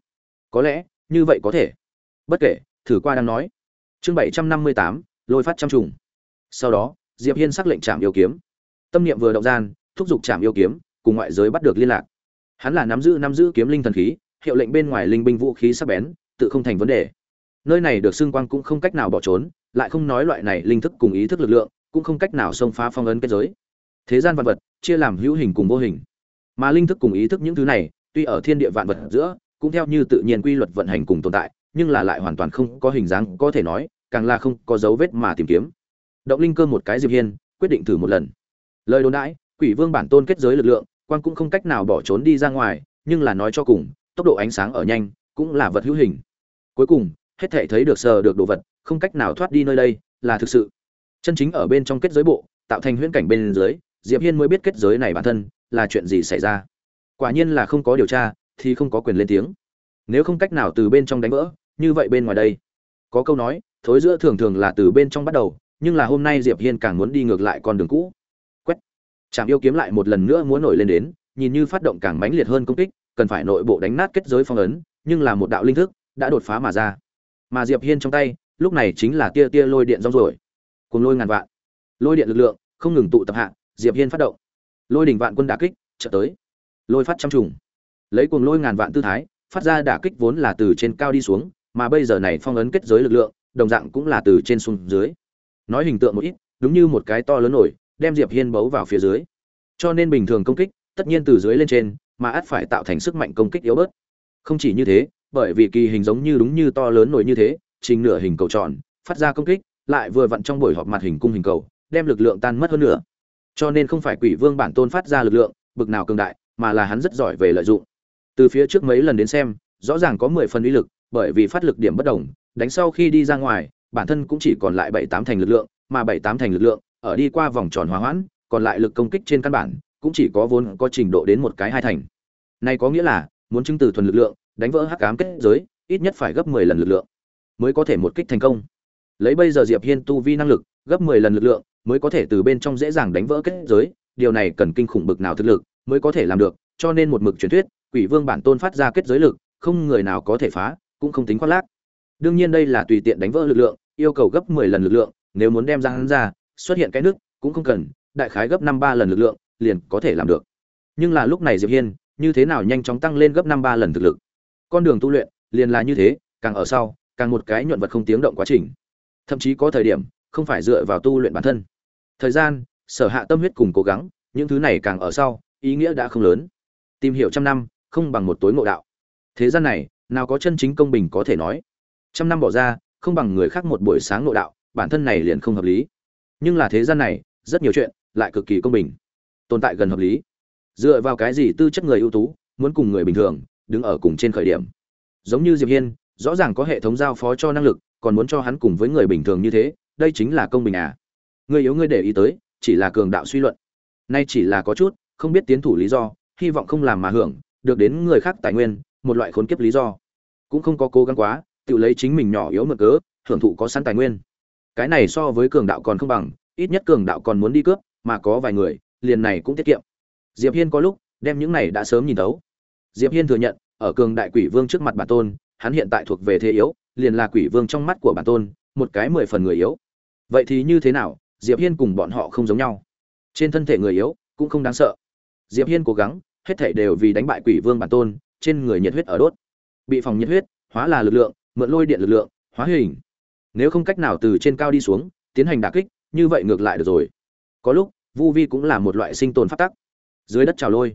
Có lẽ, như vậy có thể. Bất kể, thử qua đang nói. Chương bảy trăm năm mươi tám, lôi phát trăm trùng. Sau đó, diệp hiên sắc lệnh chạm yêu kiếm. Tâm niệm vừa động gian, thúc giục chạm yêu kiếm, cùng ngoại giới bắt được liên lạc. Hắn là nắm giữ nắm giữ kiếm linh thần khí, hiệu lệnh bên ngoài linh binh vũ khí sắc bén, tự không thành vấn đề nơi này được xương quang cũng không cách nào bỏ trốn, lại không nói loại này linh thức cùng ý thức lực lượng, cũng không cách nào xông phá phong ấn kết giới. Thế gian vạn vật, chia làm hữu hình cùng vô hình. Mà linh thức cùng ý thức những thứ này, tuy ở thiên địa vạn vật giữa, cũng theo như tự nhiên quy luật vận hành cùng tồn tại, nhưng là lại hoàn toàn không có hình dáng, có thể nói, càng là không có dấu vết mà tìm kiếm. Động linh cơ một cái diệp hiên, quyết định thử một lần. Lời đồn đãi, quỷ vương bản tôn kết giới lực lượng quan cũng không cách nào bỏ trốn đi ra ngoài, nhưng là nói cho cùng, tốc độ ánh sáng ở nhanh, cũng là vật hữu hình. Cuối cùng hết thể thấy được sờ được đồ vật, không cách nào thoát đi nơi đây, là thực sự. Chân chính ở bên trong kết giới bộ, tạo thành huyễn cảnh bên dưới, diệp hiên mới biết kết giới này bản thân là chuyện gì xảy ra. Quả nhiên là không có điều tra, thì không có quyền lên tiếng. Nếu không cách nào từ bên trong đánh vỡ, như vậy bên ngoài đây. Có câu nói, thối giữa thường thường là từ bên trong bắt đầu, nhưng là hôm nay diệp hiên càng muốn đi ngược lại con đường cũ. Quét. Chạm yêu kiếm lại một lần nữa muốn nổi lên đến, nhìn như phát động càng mãnh liệt hơn công kích, cần phải nội bộ đánh nát kết giới phong ấn, nhưng là một đạo linh thức đã đột phá mà ra mà diệp hiên trong tay, lúc này chính là tia tia lôi điện rong rồi cùng lôi ngàn vạn. Lôi điện lực lượng, không ngừng tụ tập hạ, diệp hiên phát động. Lôi đỉnh vạn quân đả kích, chợt tới. Lôi phát trăm trùng. Lấy cuồng lôi ngàn vạn tư thái, phát ra đả kích vốn là từ trên cao đi xuống, mà bây giờ này phong ấn kết giới lực lượng, đồng dạng cũng là từ trên xuống dưới. Nói hình tượng một ít, đúng như một cái to lớn nổi, đem diệp hiên bấu vào phía dưới. Cho nên bình thường công kích, tất nhiên từ dưới lên trên, mà ắt phải tạo thành sức mạnh công kích yếu bớt. Không chỉ như thế bởi vì kỳ hình giống như đúng như to lớn nổi như thế, trình nửa hình cầu tròn, phát ra công kích, lại vừa vặn trong buổi họp mặt hình cung hình cầu, đem lực lượng tan mất hơn nữa. Cho nên không phải quỷ vương bản tôn phát ra lực lượng, bực nào cường đại, mà là hắn rất giỏi về lợi dụng. Từ phía trước mấy lần đến xem, rõ ràng có mười phần uy lực, bởi vì phát lực điểm bất đồng, đánh sau khi đi ra ngoài, bản thân cũng chỉ còn lại bảy tám thành lực lượng, mà bảy tám thành lực lượng, ở đi qua vòng tròn hòa hoãn, còn lại lực công kích trên căn bản, cũng chỉ có vốn có trình độ đến một cái hai thành. Này có nghĩa là, muốn chứng từ thuần lực lượng đánh vỡ hắc ám kết giới, ít nhất phải gấp mười lần lực lượng mới có thể một kích thành công. Lấy bây giờ diệp hiên tu vi năng lực, gấp mười lần lực lượng mới có thể từ bên trong dễ dàng đánh vỡ kết giới, điều này cần kinh khủng bực nào thực lực mới có thể làm được, cho nên một mực truyền thuyết, quỷ vương bản tôn phát ra kết giới lực, không người nào có thể phá, cũng không tính khoác lác. Đương nhiên đây là tùy tiện đánh vỡ lực lượng, yêu cầu gấp mười lần lực lượng, nếu muốn đem ra hắn ra, xuất hiện cái nước cũng không cần, đại khái gấp năm ba lần lực lượng liền có thể làm được. Nhưng là lúc này diệp hiên, như thế nào nhanh chóng tăng lên gấp năm ba lần thực lực? Con đường tu luyện liền là như thế, càng ở sau, càng một cái nhuận vật không tiếng động quá trình. Thậm chí có thời điểm, không phải dựa vào tu luyện bản thân. Thời gian, sở hạ tâm huyết cùng cố gắng, những thứ này càng ở sau, ý nghĩa đã không lớn. Tìm hiểu trăm năm, không bằng một tối ngộ đạo. Thế gian này, nào có chân chính công bình có thể nói. Trăm năm bỏ ra, không bằng người khác một buổi sáng ngộ đạo, bản thân này liền không hợp lý. Nhưng là thế gian này, rất nhiều chuyện lại cực kỳ công bình, tồn tại gần hợp lý. Dựa vào cái gì tư chất người ưu tú, muốn cùng người bình thường đứng ở cùng trên khởi điểm. Giống như diệp hiên, rõ ràng có hệ thống giao phó cho năng lực, còn muốn cho hắn cùng với người bình thường như thế, đây chính là công bình à. Người yếu ngươi để ý tới, chỉ là cường đạo suy luận. Nay chỉ là có chút, không biết tiến thủ lý do, hy vọng không làm mà hưởng, được đến người khác tài nguyên, một loại khốn kiếp lý do. Cũng không có cố gắng quá, tự lấy chính mình nhỏ yếu mượn cớ, hưởng thụ có sẵn tài nguyên. Cái này so với cường đạo còn không bằng, ít nhất cường đạo còn muốn đi cướp, mà có vài người, liền này cũng tiết kiệm. Diệp hiên có lúc, đem những này đã sớm nhìn thấu diệp hiên thừa nhận, ở cường đại quỷ vương trước mặt bản tôn, hắn hiện tại thuộc về thế yếu, liền là quỷ vương trong mắt của bản tôn, một cái mười phần người yếu. Vậy thì như thế nào, diệp hiên cùng bọn họ không giống nhau? Trên thân thể người yếu, cũng không đáng sợ. Diệp hiên cố gắng, hết thảy đều vì đánh bại quỷ vương bản tôn, trên người nhiệt huyết ở đốt. Bị phòng nhiệt huyết, hóa là lực lượng, mượn lôi điện lực lượng, hóa hình. Nếu không cách nào từ trên cao đi xuống, tiến hành đả kích, như vậy ngược lại được rồi. Có lúc, vu vi cũng là một loại sinh tồn phát tắc. Dưới đất trào lôi,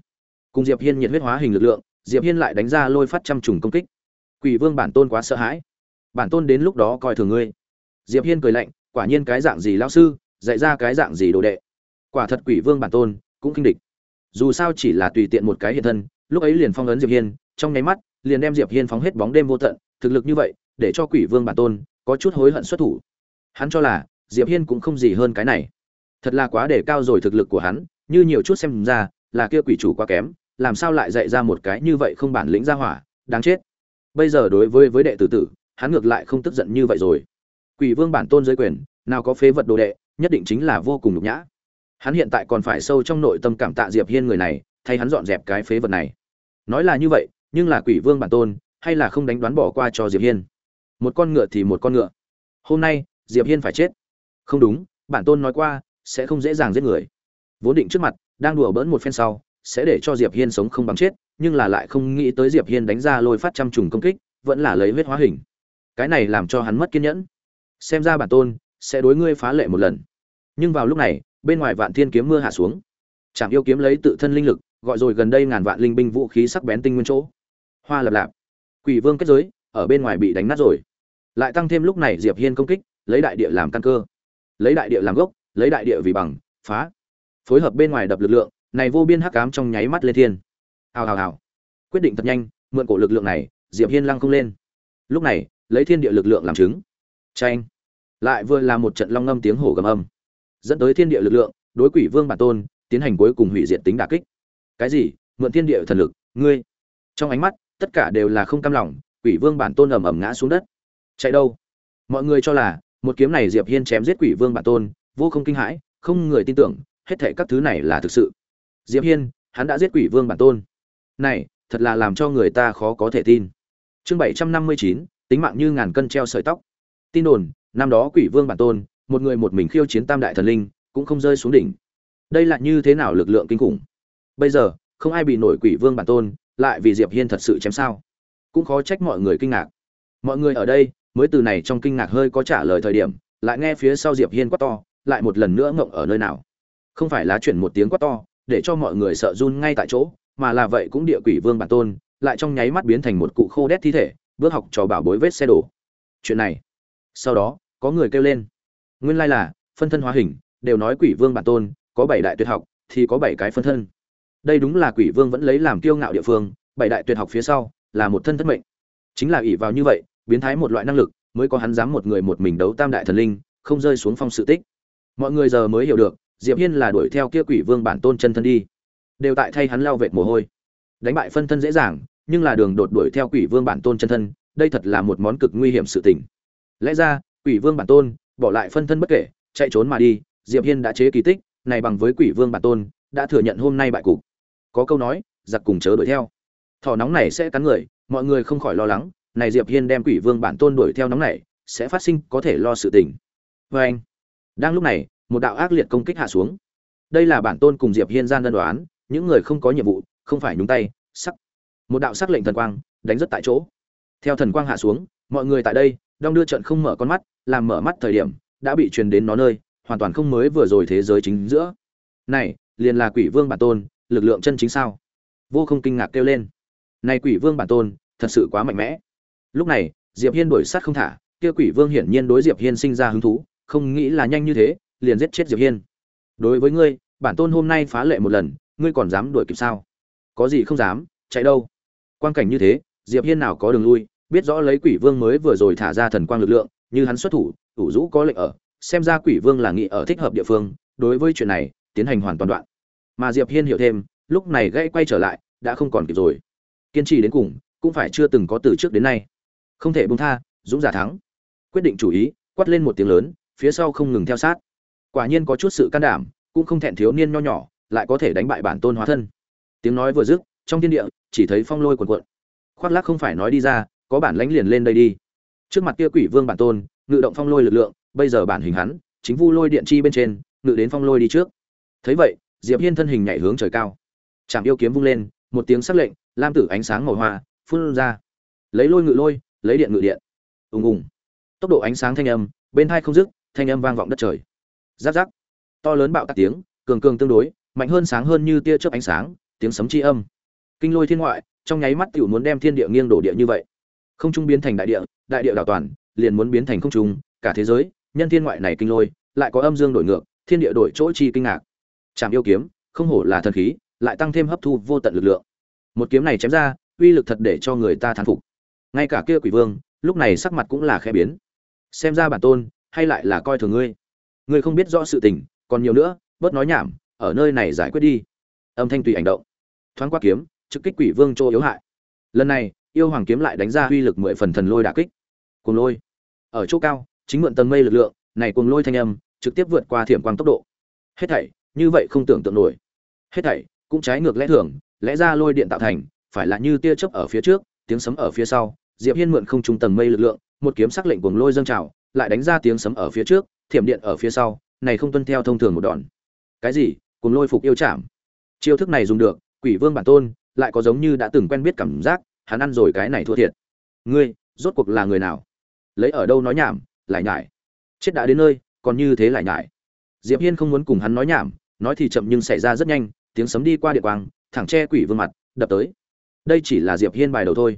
cùng diệp hiên nhiệt huyết hóa hình lực lượng diệp hiên lại đánh ra lôi phát trăm trùng công kích. Quỷ vương bản tôn quá sợ hãi. Bản tôn đến lúc đó coi thường ngươi. Diệp hiên cười lạnh, quả nhiên cái dạng gì lão sư, dạy ra cái dạng gì đồ đệ. Quả thật quỷ vương bản tôn cũng kinh địch. Dù sao chỉ là tùy tiện một cái hiện thân, lúc ấy liền phong ấn diệp hiên, trong nháy mắt, liền đem diệp hiên phóng hết bóng đêm vô tận, thực lực như vậy, để cho quỷ vương bản tôn có chút hối hận xuất thủ. Hắn cho là, diệp hiên cũng không gì hơn cái này. Thật là quá để cao rồi thực lực của hắn, như nhiều chút xem ra, là kia quỷ chủ quá kém làm sao lại dạy ra một cái như vậy không bản lĩnh ra hỏa, đáng chết. Bây giờ đối với với đệ tử tử, hắn ngược lại không tức giận như vậy rồi. Quỷ vương bản tôn giới quyền, nào có phế vật đồ đệ, nhất định chính là vô cùng nhục nhã. Hắn hiện tại còn phải sâu trong nội tâm cảm tạ diệp hiên người này, thay hắn dọn dẹp cái phế vật này. Nói là như vậy, nhưng là quỷ vương bản tôn, hay là không đánh đoán bỏ qua cho diệp hiên? Một con ngựa thì một con ngựa. Hôm nay, diệp hiên phải chết. Không đúng, bản tôn nói qua, sẽ không dễ dàng giết người. Vốn định trước mặt, đang đùa bỡn một phen sau sẽ để cho diệp hiên sống không bằng chết, nhưng là lại không nghĩ tới diệp hiên đánh ra lôi phát trăm trùng công kích, vẫn là lấy huyết hóa hình. Cái này làm cho hắn mất kiên nhẫn. Xem ra bản tôn sẽ đối ngươi phá lệ một lần. Nhưng vào lúc này, bên ngoài vạn thiên kiếm mưa hạ xuống. Trảm yêu kiếm lấy tự thân linh lực, gọi rồi gần đây ngàn vạn linh binh vũ khí sắc bén tinh nguyên chỗ. Hoa lập lạp. Quỷ vương kết giới, ở bên ngoài bị đánh nát rồi. Lại tăng thêm lúc này diệp hiên công kích, lấy đại địa làm căn cơ. Lấy đại địa làm gốc, lấy đại địa vì bằng, phá. Phối hợp bên ngoài đập lực lượng này vô biên hắc ám trong nháy mắt lên thiên. Hào hào hào. Quyết định thật nhanh, mượn cổ lực lượng này, diệp hiên lăng không lên. Lúc này, lấy thiên địa lực lượng làm chứng. Tranh lại vừa là một trận long ngâm tiếng hổ gầm âm. Dẫn tới thiên địa lực lượng, đối quỷ vương bản tôn, tiến hành cuối cùng hủy diệt tính đả kích. Cái gì? Mượn thiên địa thần lực, ngươi. Trong ánh mắt, tất cả đều là không cam lòng, quỷ vương bản tôn ầm ầm ngã xuống đất. Chạy đâu? Mọi người cho là, một kiếm này diệp hiên chém giết quỷ vương bản tôn, vô không kinh hãi, không người tin tưởng, hết thảy các thứ này là thực sự diệp hiên, hắn đã giết quỷ vương bản tôn. Này, thật là làm cho người ta khó có thể tin. Chương bảy trăm năm mươi chín, tính mạng như ngàn cân treo sợi tóc. Tin đồn, năm đó quỷ vương bản tôn, một người một mình khiêu chiến tam đại thần linh, cũng không rơi xuống đỉnh. Đây là như thế nào lực lượng kinh khủng? Bây giờ, không ai bị nổi quỷ vương bản tôn, lại vì diệp hiên thật sự chém sao? Cũng khó trách mọi người kinh ngạc. Mọi người ở đây, mới từ này trong kinh ngạc hơi có trả lời thời điểm, lại nghe phía sau diệp hiên quát to, lại một lần nữa ngộng ở nơi nào? Không phải lá chuyển một tiếng quát to để cho mọi người sợ run ngay tại chỗ, mà là vậy cũng địa quỷ vương bản tôn, lại trong nháy mắt biến thành một cụ khô đét thi thể, bước học trò bảo bối vết xe đổ. Chuyện này, sau đó, có người kêu lên. Nguyên lai là, phân thân hóa hình, đều nói quỷ vương bản tôn, có bảy đại tuyệt học, thì có bảy cái phân thân. Đây đúng là quỷ vương vẫn lấy làm kiêu ngạo địa phương, bảy đại tuyệt học phía sau, là một thân thất mệnh. Chính là ỷ vào như vậy, biến thái một loại năng lực, mới có hắn dám một người một mình đấu tam đại thần linh, không rơi xuống phong sự tích. Mọi người giờ mới hiểu được diệp hiên là đuổi theo kia quỷ vương bản tôn chân thân đi. Đều tại thay hắn lao vệt mồ hôi. Đánh bại phân thân dễ dàng, nhưng là đường đột đuổi theo quỷ vương bản tôn chân thân, đây thật là một món cực nguy hiểm sự tình. Lẽ ra, quỷ vương bản tôn, bỏ lại phân thân bất kể, chạy trốn mà đi, diệp hiên đã chế kỳ tích, này bằng với quỷ vương bản tôn, đã thừa nhận hôm nay bại cục. Có câu nói, giặc cùng chớ đuổi theo. Thỏ nóng này sẽ cắn người, mọi người không khỏi lo lắng, này diệp hiên đem quỷ vương bản tôn đuổi theo nóng này, sẽ phát sinh có thể lo sự tình. Với anh, đang lúc này một đạo ác liệt công kích hạ xuống. Đây là bản tôn cùng diệp hiên gian đơn đoán, những người không có nhiệm vụ, không phải nhúng tay, sắc. Một đạo sắc lệnh thần quang, đánh rất tại chỗ. Theo thần quang hạ xuống, mọi người tại đây, đong đưa trận không mở con mắt, làm mở mắt thời điểm, đã bị truyền đến nó nơi, hoàn toàn không mới vừa rồi thế giới chính giữa. Này, liền là quỷ vương bản tôn, lực lượng chân chính sao? Vô không kinh ngạc kêu lên. Này quỷ vương bản tôn, thật sự quá mạnh mẽ. Lúc này, diệp hiên đuổi sát không thả, kia quỷ vương hiển nhiên đối diệp hiên sinh ra hứng thú, không nghĩ là nhanh như thế liền giết chết diệp hiên. Đối với ngươi, bản tôn hôm nay phá lệ một lần, ngươi còn dám đuổi kịp sao? Có gì không dám, chạy đâu? Quan cảnh như thế, diệp hiên nào có đường lui, biết rõ lấy quỷ vương mới vừa rồi thả ra thần quang lực lượng, như hắn xuất thủ, ủ rũ có lệnh ở, xem ra quỷ vương là nghị ở thích hợp địa phương, đối với chuyện này, tiến hành hoàn toàn đoạn. Mà diệp hiên hiểu thêm, lúc này gãy quay trở lại, đã không còn kịp rồi. Kiên trì đến cùng, cũng phải chưa từng có từ trước đến nay. Không thể buông tha, dũng giả thắng. Quyết định chủ ý, quát lên một tiếng lớn, phía sau không ngừng theo sát quả nhiên có chút sự can đảm, cũng không thẹn thiếu niên nho nhỏ, lại có thể đánh bại bản tôn hóa thân. Tiếng nói vừa dứt, trong thiên địa, chỉ thấy phong lôi cuồn cuộn. Khoác lác không phải nói đi ra, có bản lãnh liền lên đây đi. Trước mặt kia quỷ vương bản tôn, ngự động phong lôi lực lượng, bây giờ bản hình hắn, chính vu lôi điện chi bên trên, ngự đến phong lôi đi trước. Thấy vậy, diệp hiên thân hình nhảy hướng trời cao. Chạm yêu kiếm vung lên, một tiếng sắc lệnh, lam tử ánh sáng màu hoa, phun ra. Lấy lôi ngự lôi, lấy điện ngự điện. Ùng ùng. Tốc độ ánh sáng thanh âm, bên hai không dứt, thanh âm vang vọng đất trời giáp giáp. To lớn bạo tạc tiếng, cường cường tương đối, mạnh hơn sáng hơn như tia chớp ánh sáng, tiếng sấm chi âm. Kinh lôi thiên ngoại, trong nháy mắt tiểu muốn đem thiên địa nghiêng đổ địa như vậy. Không trung biến thành đại địa đại địa đảo toàn, liền muốn biến thành không trung, cả thế giới, nhân thiên ngoại này kinh lôi, lại có âm dương đổi ngược, thiên địa đổi chỗ chi kinh ngạc. Chạm yêu kiếm, không hổ là thần khí, lại tăng thêm hấp thu vô tận lực lượng. Một kiếm này chém ra, uy lực thật để cho người ta thán phục. Ngay cả kia quỷ vương, lúc này sắc mặt cũng là khẽ biến. Xem ra bản tôn, hay lại là coi thường ngươi ngươi không biết rõ sự tình, còn nhiều nữa, bớt nói nhảm, ở nơi này giải quyết đi. Âm thanh tùy hành động. Thoáng qua kiếm, trực kích quỷ vương chỗ yếu hại. Lần này, yêu hoàng kiếm lại đánh ra uy lực mười phần thần lôi đả kích. Cuồng lôi. Ở chỗ cao, chính mượn tầng mây lực lượng, này cuồng lôi thanh âm, trực tiếp vượt qua thiểm quang tốc độ. Hết thảy, như vậy không tưởng tượng nổi. Hết thảy, cũng trái ngược lẽ thường, lẽ ra lôi điện tạo thành, phải là như tia chớp ở phía trước, tiếng sấm ở phía sau, diệp hiên mượn không trung tầng mây lực lượng, một kiếm sắc lệnh cuồng lôi dâng trào lại đánh ra tiếng sấm ở phía trước, thiểm điện ở phía sau, này không tuân theo thông thường một đòn. Cái gì? Cùng lôi phục yêu chạm chiêu thức này dùng được, quỷ vương bản tôn lại có giống như đã từng quen biết cảm giác, hắn ăn rồi cái này thua thiệt. Ngươi, rốt cuộc là người nào? Lấy ở đâu nói nhảm, lại nhải. Chết đã đến nơi, còn như thế lại nhải. Diệp hiên không muốn cùng hắn nói nhảm, nói thì chậm nhưng xảy ra rất nhanh, tiếng sấm đi qua địa quang, thẳng che quỷ vương mặt, đập tới. Đây chỉ là diệp hiên bài đầu thôi.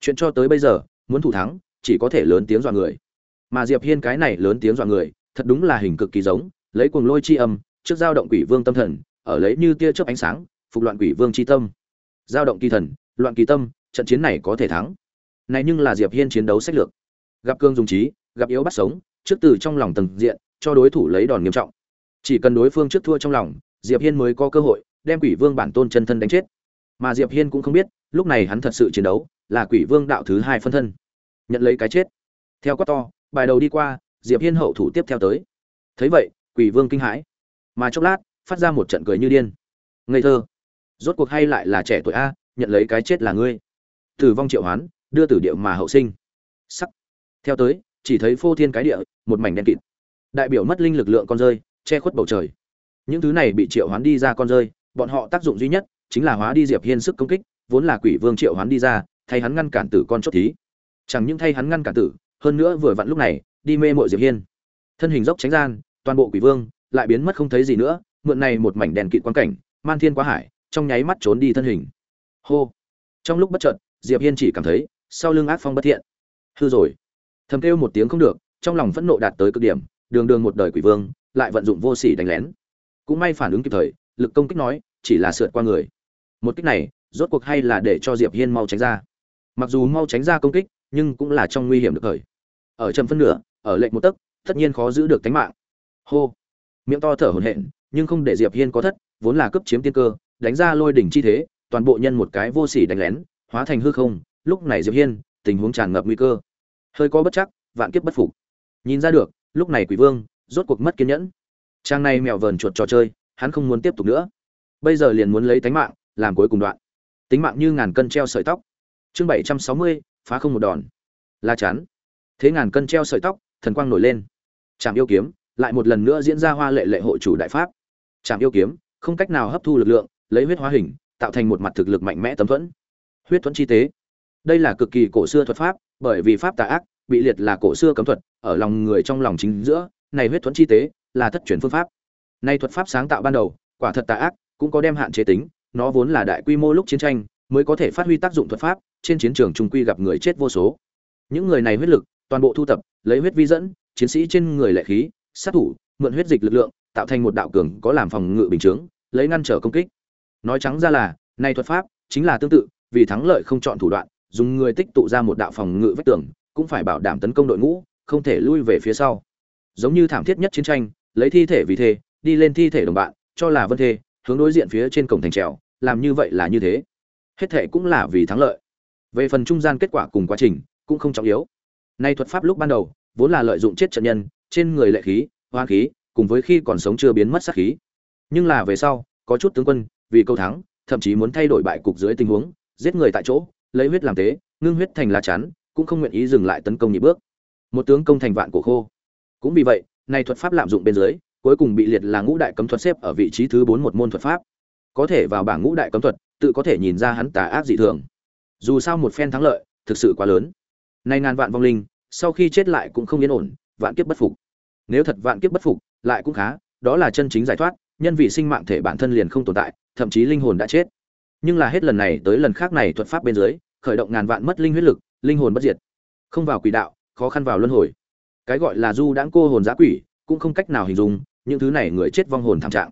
Chuyện cho tới bây giờ, muốn thủ thắng, chỉ có thể lớn tiếng dọa người mà diệp hiên cái này lớn tiếng dọa người, thật đúng là hình cực kỳ giống, lấy cuồng lôi chi âm, trước giao động quỷ vương tâm thần, ở lấy như tia chớp ánh sáng, phục loạn quỷ vương chi tâm. Giao động kỳ thần, loạn kỳ tâm, trận chiến này có thể thắng. Này nhưng là diệp hiên chiến đấu sách lược. Gặp cương dùng trí, gặp yếu bắt sống, trước từ trong lòng tầng diện, cho đối thủ lấy đòn nghiêm trọng. Chỉ cần đối phương trước thua trong lòng, diệp hiên mới có cơ hội đem quỷ vương bản tôn chân thân đánh chết. Mà diệp hiên cũng không biết, lúc này hắn thật sự chiến đấu là quỷ vương đạo thứ hai phân thân. Nhận lấy cái chết. Theo quát to bài đầu đi qua, diệp hiên hậu thủ tiếp theo tới. Thấy vậy, quỷ vương kinh hãi. Mà chốc lát, phát ra một trận cười như điên. Ngây thơ. Rốt cuộc hay lại là trẻ tuổi a, nhận lấy cái chết là ngươi. Tử vong triệu hoán, đưa tử địa mà hậu sinh. Sắc. Theo tới, chỉ thấy phô thiên cái địa, một mảnh đen kịt. Đại biểu mất linh lực lượng con rơi, che khuất bầu trời. Những thứ này bị triệu hoán đi ra con rơi, bọn họ tác dụng duy nhất chính là hóa đi diệp hiên sức công kích, vốn là quỷ vương triệu hoán đi ra, thay hắn ngăn cản tử con chốt thí. Chẳng những thay hắn ngăn cản tử hơn nữa vừa vặn lúc này, đi mê mội diệp hiên. Thân hình dốc tránh gian, toàn bộ quỷ vương lại biến mất không thấy gì nữa, mượn này một mảnh đèn kịt quan cảnh, man thiên quá hải, trong nháy mắt trốn đi thân hình. Hô! Trong lúc bất chợt, diệp hiên chỉ cảm thấy, sau lưng ác phong bất thiện. Hư rồi. Thầm kêu một tiếng không được, trong lòng phẫn nộ đạt tới cực điểm, đường đường một đời quỷ vương, lại vận dụng vô sỉ đánh lén. Cũng may phản ứng kịp thời, lực công kích nói, chỉ là sượt qua người. Một kích này, rốt cuộc hay là để cho diệp hiên mau tránh ra. Mặc dù mau tránh ra công kích, nhưng cũng là trong nguy hiểm được thời ở trầm phân nửa, ở lệnh một tấc, tất nhiên khó giữ được tính mạng. Hô. Miệng to thở hổn hển, nhưng không để diệp hiên có thất, vốn là cấp chiếm tiên cơ, đánh ra lôi đỉnh chi thế, toàn bộ nhân một cái vô sỉ đánh lén, hóa thành hư không, lúc này diệp hiên, tình huống tràn ngập nguy cơ. Hơi có bất chắc, vạn kiếp bất phục. Nhìn ra được, lúc này quỷ vương, rốt cuộc mất kiên nhẫn. Trang này mèo vờn chuột trò chơi, hắn không muốn tiếp tục nữa. Bây giờ liền muốn lấy tính mạng, làm cuối cùng đoạn. Tính mạng như ngàn cân treo sợi tóc. Chương bảy trăm sáu mươi, phá không một đòn. La chắn thế ngàn cân treo sợi tóc, thần quang nổi lên. Trạm yêu kiếm, lại một lần nữa diễn ra hoa lệ lệ hội chủ đại pháp. Trạm yêu kiếm, không cách nào hấp thu lực lượng, lấy huyết hóa hình, tạo thành một mặt thực lực mạnh mẽ tấm thuẫn. Huyết thuẫn chi tế. Đây là cực kỳ cổ xưa thuật pháp, bởi vì pháp tà ác, bị liệt là cổ xưa cấm thuật, ở lòng người trong lòng chính giữa, này huyết thuẫn chi tế là thất truyền phương pháp. Nay thuật pháp sáng tạo ban đầu, quả thật tà ác, cũng có đem hạn chế tính, nó vốn là đại quy mô lúc chiến tranh, mới có thể phát huy tác dụng thuật pháp, trên chiến trường trung quy gặp người chết vô số. Những người này huyết lực toàn bộ thu tập, lấy huyết vi dẫn, chiến sĩ trên người lệ khí, sát thủ, mượn huyết dịch lực lượng, tạo thành một đạo cường có làm phòng ngự bình chướng, lấy ngăn trở công kích. Nói trắng ra là nay thuật pháp chính là tương tự, vì thắng lợi không chọn thủ đoạn, dùng người tích tụ ra một đạo phòng ngự vách tường, cũng phải bảo đảm tấn công đội ngũ, không thể lui về phía sau. Giống như thảm thiết nhất chiến tranh, lấy thi thể vì thê, đi lên thi thể đồng bạn, cho là vân thê, hướng đối diện phía trên cổng thành trèo, làm như vậy là như thế. Hết thệ cũng là vì thắng lợi. Về phần trung gian kết quả cùng quá trình, cũng không trọng yếu nay thuật pháp lúc ban đầu, vốn là lợi dụng chết trận nhân, trên người lệ khí hoa khí, cùng với khi còn sống chưa biến mất sát khí. Nhưng là về sau, có chút tướng quân, vì câu thắng, thậm chí muốn thay đổi bại cục dưới tình huống, giết người tại chỗ, lấy huyết làm tế, ngưng huyết thành lá chắn, cũng không nguyện ý dừng lại tấn công nhị bước. Một tướng công thành vạn cổ khô. Cũng vì vậy, nay thuật pháp lạm dụng bên dưới, cuối cùng bị liệt là ngũ đại cấm thuật xếp ở vị trí thứ bốn một môn thuật pháp. Có thể vào bảng ngũ đại cấm thuật, tự có thể nhìn ra hắn tà ác dị thường. Dù sao một phen thắng lợi, thực sự quá lớn nay ngàn vạn vong linh, sau khi chết lại cũng không yên ổn, vạn kiếp bất phục. Nếu thật vạn kiếp bất phục, lại cũng khá, đó là chân chính giải thoát, nhân vị sinh mạng thể bản thân liền không tồn tại, thậm chí linh hồn đã chết. Nhưng là hết lần này tới lần khác này thuật pháp bên dưới, khởi động ngàn vạn mất linh huyết lực, linh hồn bất diệt. Không vào quỷ đạo, khó khăn vào luân hồi. Cái gọi là du đãng cô hồn giã quỷ, cũng không cách nào hình dung, những thứ này người chết vong hồn thảm trạng.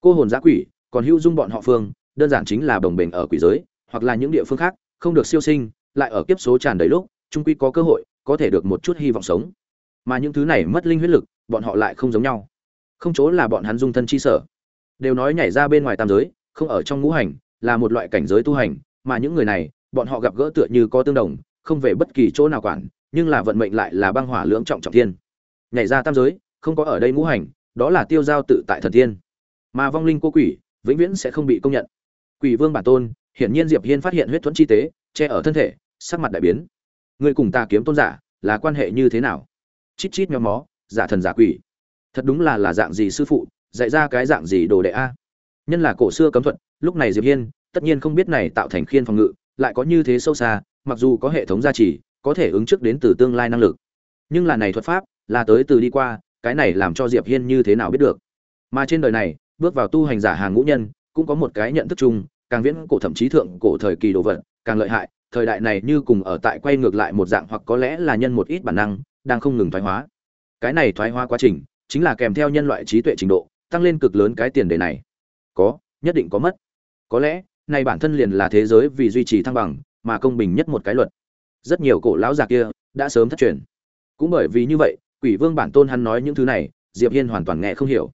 Cô hồn giã quỷ, còn hữu dung bọn họ phương, đơn giản chính là đồng bình ở quỷ giới, hoặc là những địa phương khác, không được siêu sinh, lại ở kiếp số tràn đầy lúc trung quy có cơ hội, có thể được một chút hy vọng sống. Mà những thứ này mất linh huyết lực, bọn họ lại không giống nhau. Không chỗ là bọn hắn dung thân chi sở. Đều nói nhảy ra bên ngoài tam giới, không ở trong ngũ hành, là một loại cảnh giới tu hành, mà những người này, bọn họ gặp gỡ tựa như có tương đồng, không về bất kỳ chỗ nào quản, nhưng là vận mệnh lại là băng hỏa lưỡng trọng trọng thiên. Nhảy ra tam giới, không có ở đây ngũ hành, đó là tiêu giao tự tại thần thiên. Mà vong linh cô quỷ, vĩnh viễn sẽ không bị công nhận. Quỷ vương bản tôn, hiển nhiên diệp hiên phát hiện huyết thuẫn chi tế, che ở thân thể, sắc mặt đại biến. Ngươi cùng ta kiếm tôn giả, là quan hệ như thế nào? Chít chít nhóm mó, giả thần giả quỷ. Thật đúng là là dạng gì sư phụ, dạy ra cái dạng gì đồ đệ a? Nhân là cổ xưa cấm thuật, lúc này diệp hiên, tất nhiên không biết này tạo thành khiên phòng ngự, lại có như thế sâu xa, mặc dù có hệ thống gia trì, có thể ứng trước đến từ tương lai năng lực. Nhưng là này thuật pháp, là tới từ đi qua, cái này làm cho diệp hiên như thế nào biết được? Mà trên đời này, bước vào tu hành giả hàng ngũ nhân, cũng có một cái nhận thức chung, càng viễn cổ thậm chí thượng cổ thời kỳ đồ vật, càng lợi hại thời đại này như cùng ở tại quay ngược lại một dạng hoặc có lẽ là nhân một ít bản năng, đang không ngừng thoái hóa. Cái này thoái hóa quá trình, chính là kèm theo nhân loại trí tuệ trình độ, tăng lên cực lớn cái tiền đề này. Có, nhất định có mất. Có lẽ, này bản thân liền là thế giới vì duy trì thăng bằng, mà công bình nhất một cái luật. Rất nhiều cổ lão già kia, đã sớm thất truyền. Cũng bởi vì như vậy, quỷ vương bản tôn hắn nói những thứ này, diệp hiên hoàn toàn nghe không hiểu.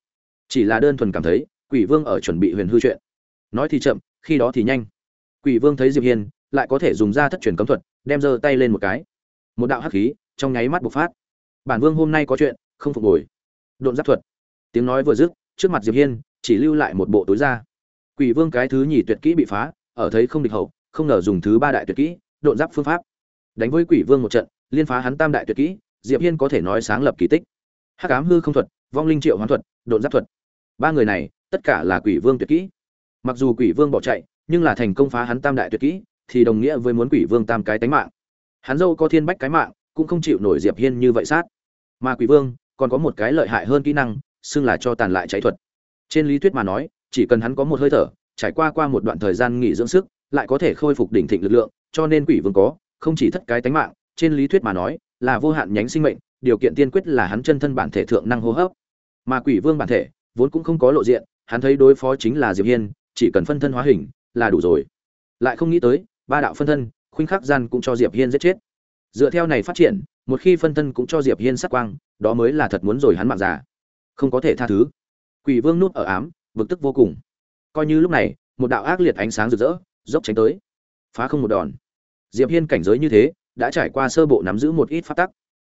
Chỉ là đơn thuần cảm thấy, quỷ vương ở chuẩn bị huyền hư chuyện. Nói thì chậm, khi đó thì nhanh. Quỷ vương thấy diệp hiên lại có thể dùng ra thất truyền cấm thuật, đem giơ tay lên một cái. Một đạo hắc khí trong nháy mắt bộc phát. Bản vương hôm nay có chuyện, không phục hồi. Độn giáp thuật. Tiếng nói vừa dứt, trước mặt diệp hiên chỉ lưu lại một bộ tối ra quỷ vương cái thứ nhì tuyệt kỹ bị phá, ở thấy không địch hậu, không ngờ dùng thứ ba đại tuyệt kỹ, độn giáp phương pháp. Đánh với quỷ vương một trận, liên phá hắn tam đại tuyệt kỹ, diệp hiên có thể nói sáng lập kỳ tích. Hắc ám hư không thuật, vong linh triệu hoán thuật, độn giáp thuật. Ba người này, tất cả là quỷ vương tuyệt kỹ. Mặc dù quỷ vương bỏ chạy, nhưng là thành công phá hắn tam đại tuyệt kỹ thì đồng nghĩa với muốn quỷ vương tam cái tánh mạng. Hắn dâu có thiên bách cái mạng, cũng không chịu nổi diệp hiên như vậy sát. Mà quỷ vương còn có một cái lợi hại hơn kỹ năng, xưng là cho tàn lại cháy thuật. Trên lý thuyết mà nói, chỉ cần hắn có một hơi thở, trải qua qua một đoạn thời gian nghỉ dưỡng sức, lại có thể khôi phục đỉnh thịnh lực lượng, cho nên quỷ vương có, không chỉ thất cái tánh mạng, trên lý thuyết mà nói, là vô hạn nhánh sinh mệnh, điều kiện tiên quyết là hắn chân thân bản thể thượng năng hô hấp. Mà quỷ vương bản thể, vốn cũng không có lộ diện, hắn thấy đối phó chính là diệp hiên, chỉ cần phân thân hóa hình, là đủ rồi. Lại không nghĩ tới ba đạo phân thân, khuynh khắc gian cũng cho diệp hiên giết chết. Dựa theo này phát triển, một khi phân thân cũng cho diệp hiên sát quang, đó mới là thật muốn rồi hắn mạng già. Không có thể tha thứ. Quỷ vương nuốt ở ám, bực tức vô cùng. Coi như lúc này, một đạo ác liệt ánh sáng rực rỡ, dốc tránh tới. Phá không một đòn. Diệp hiên cảnh giới như thế, đã trải qua sơ bộ nắm giữ một ít pháp tắc.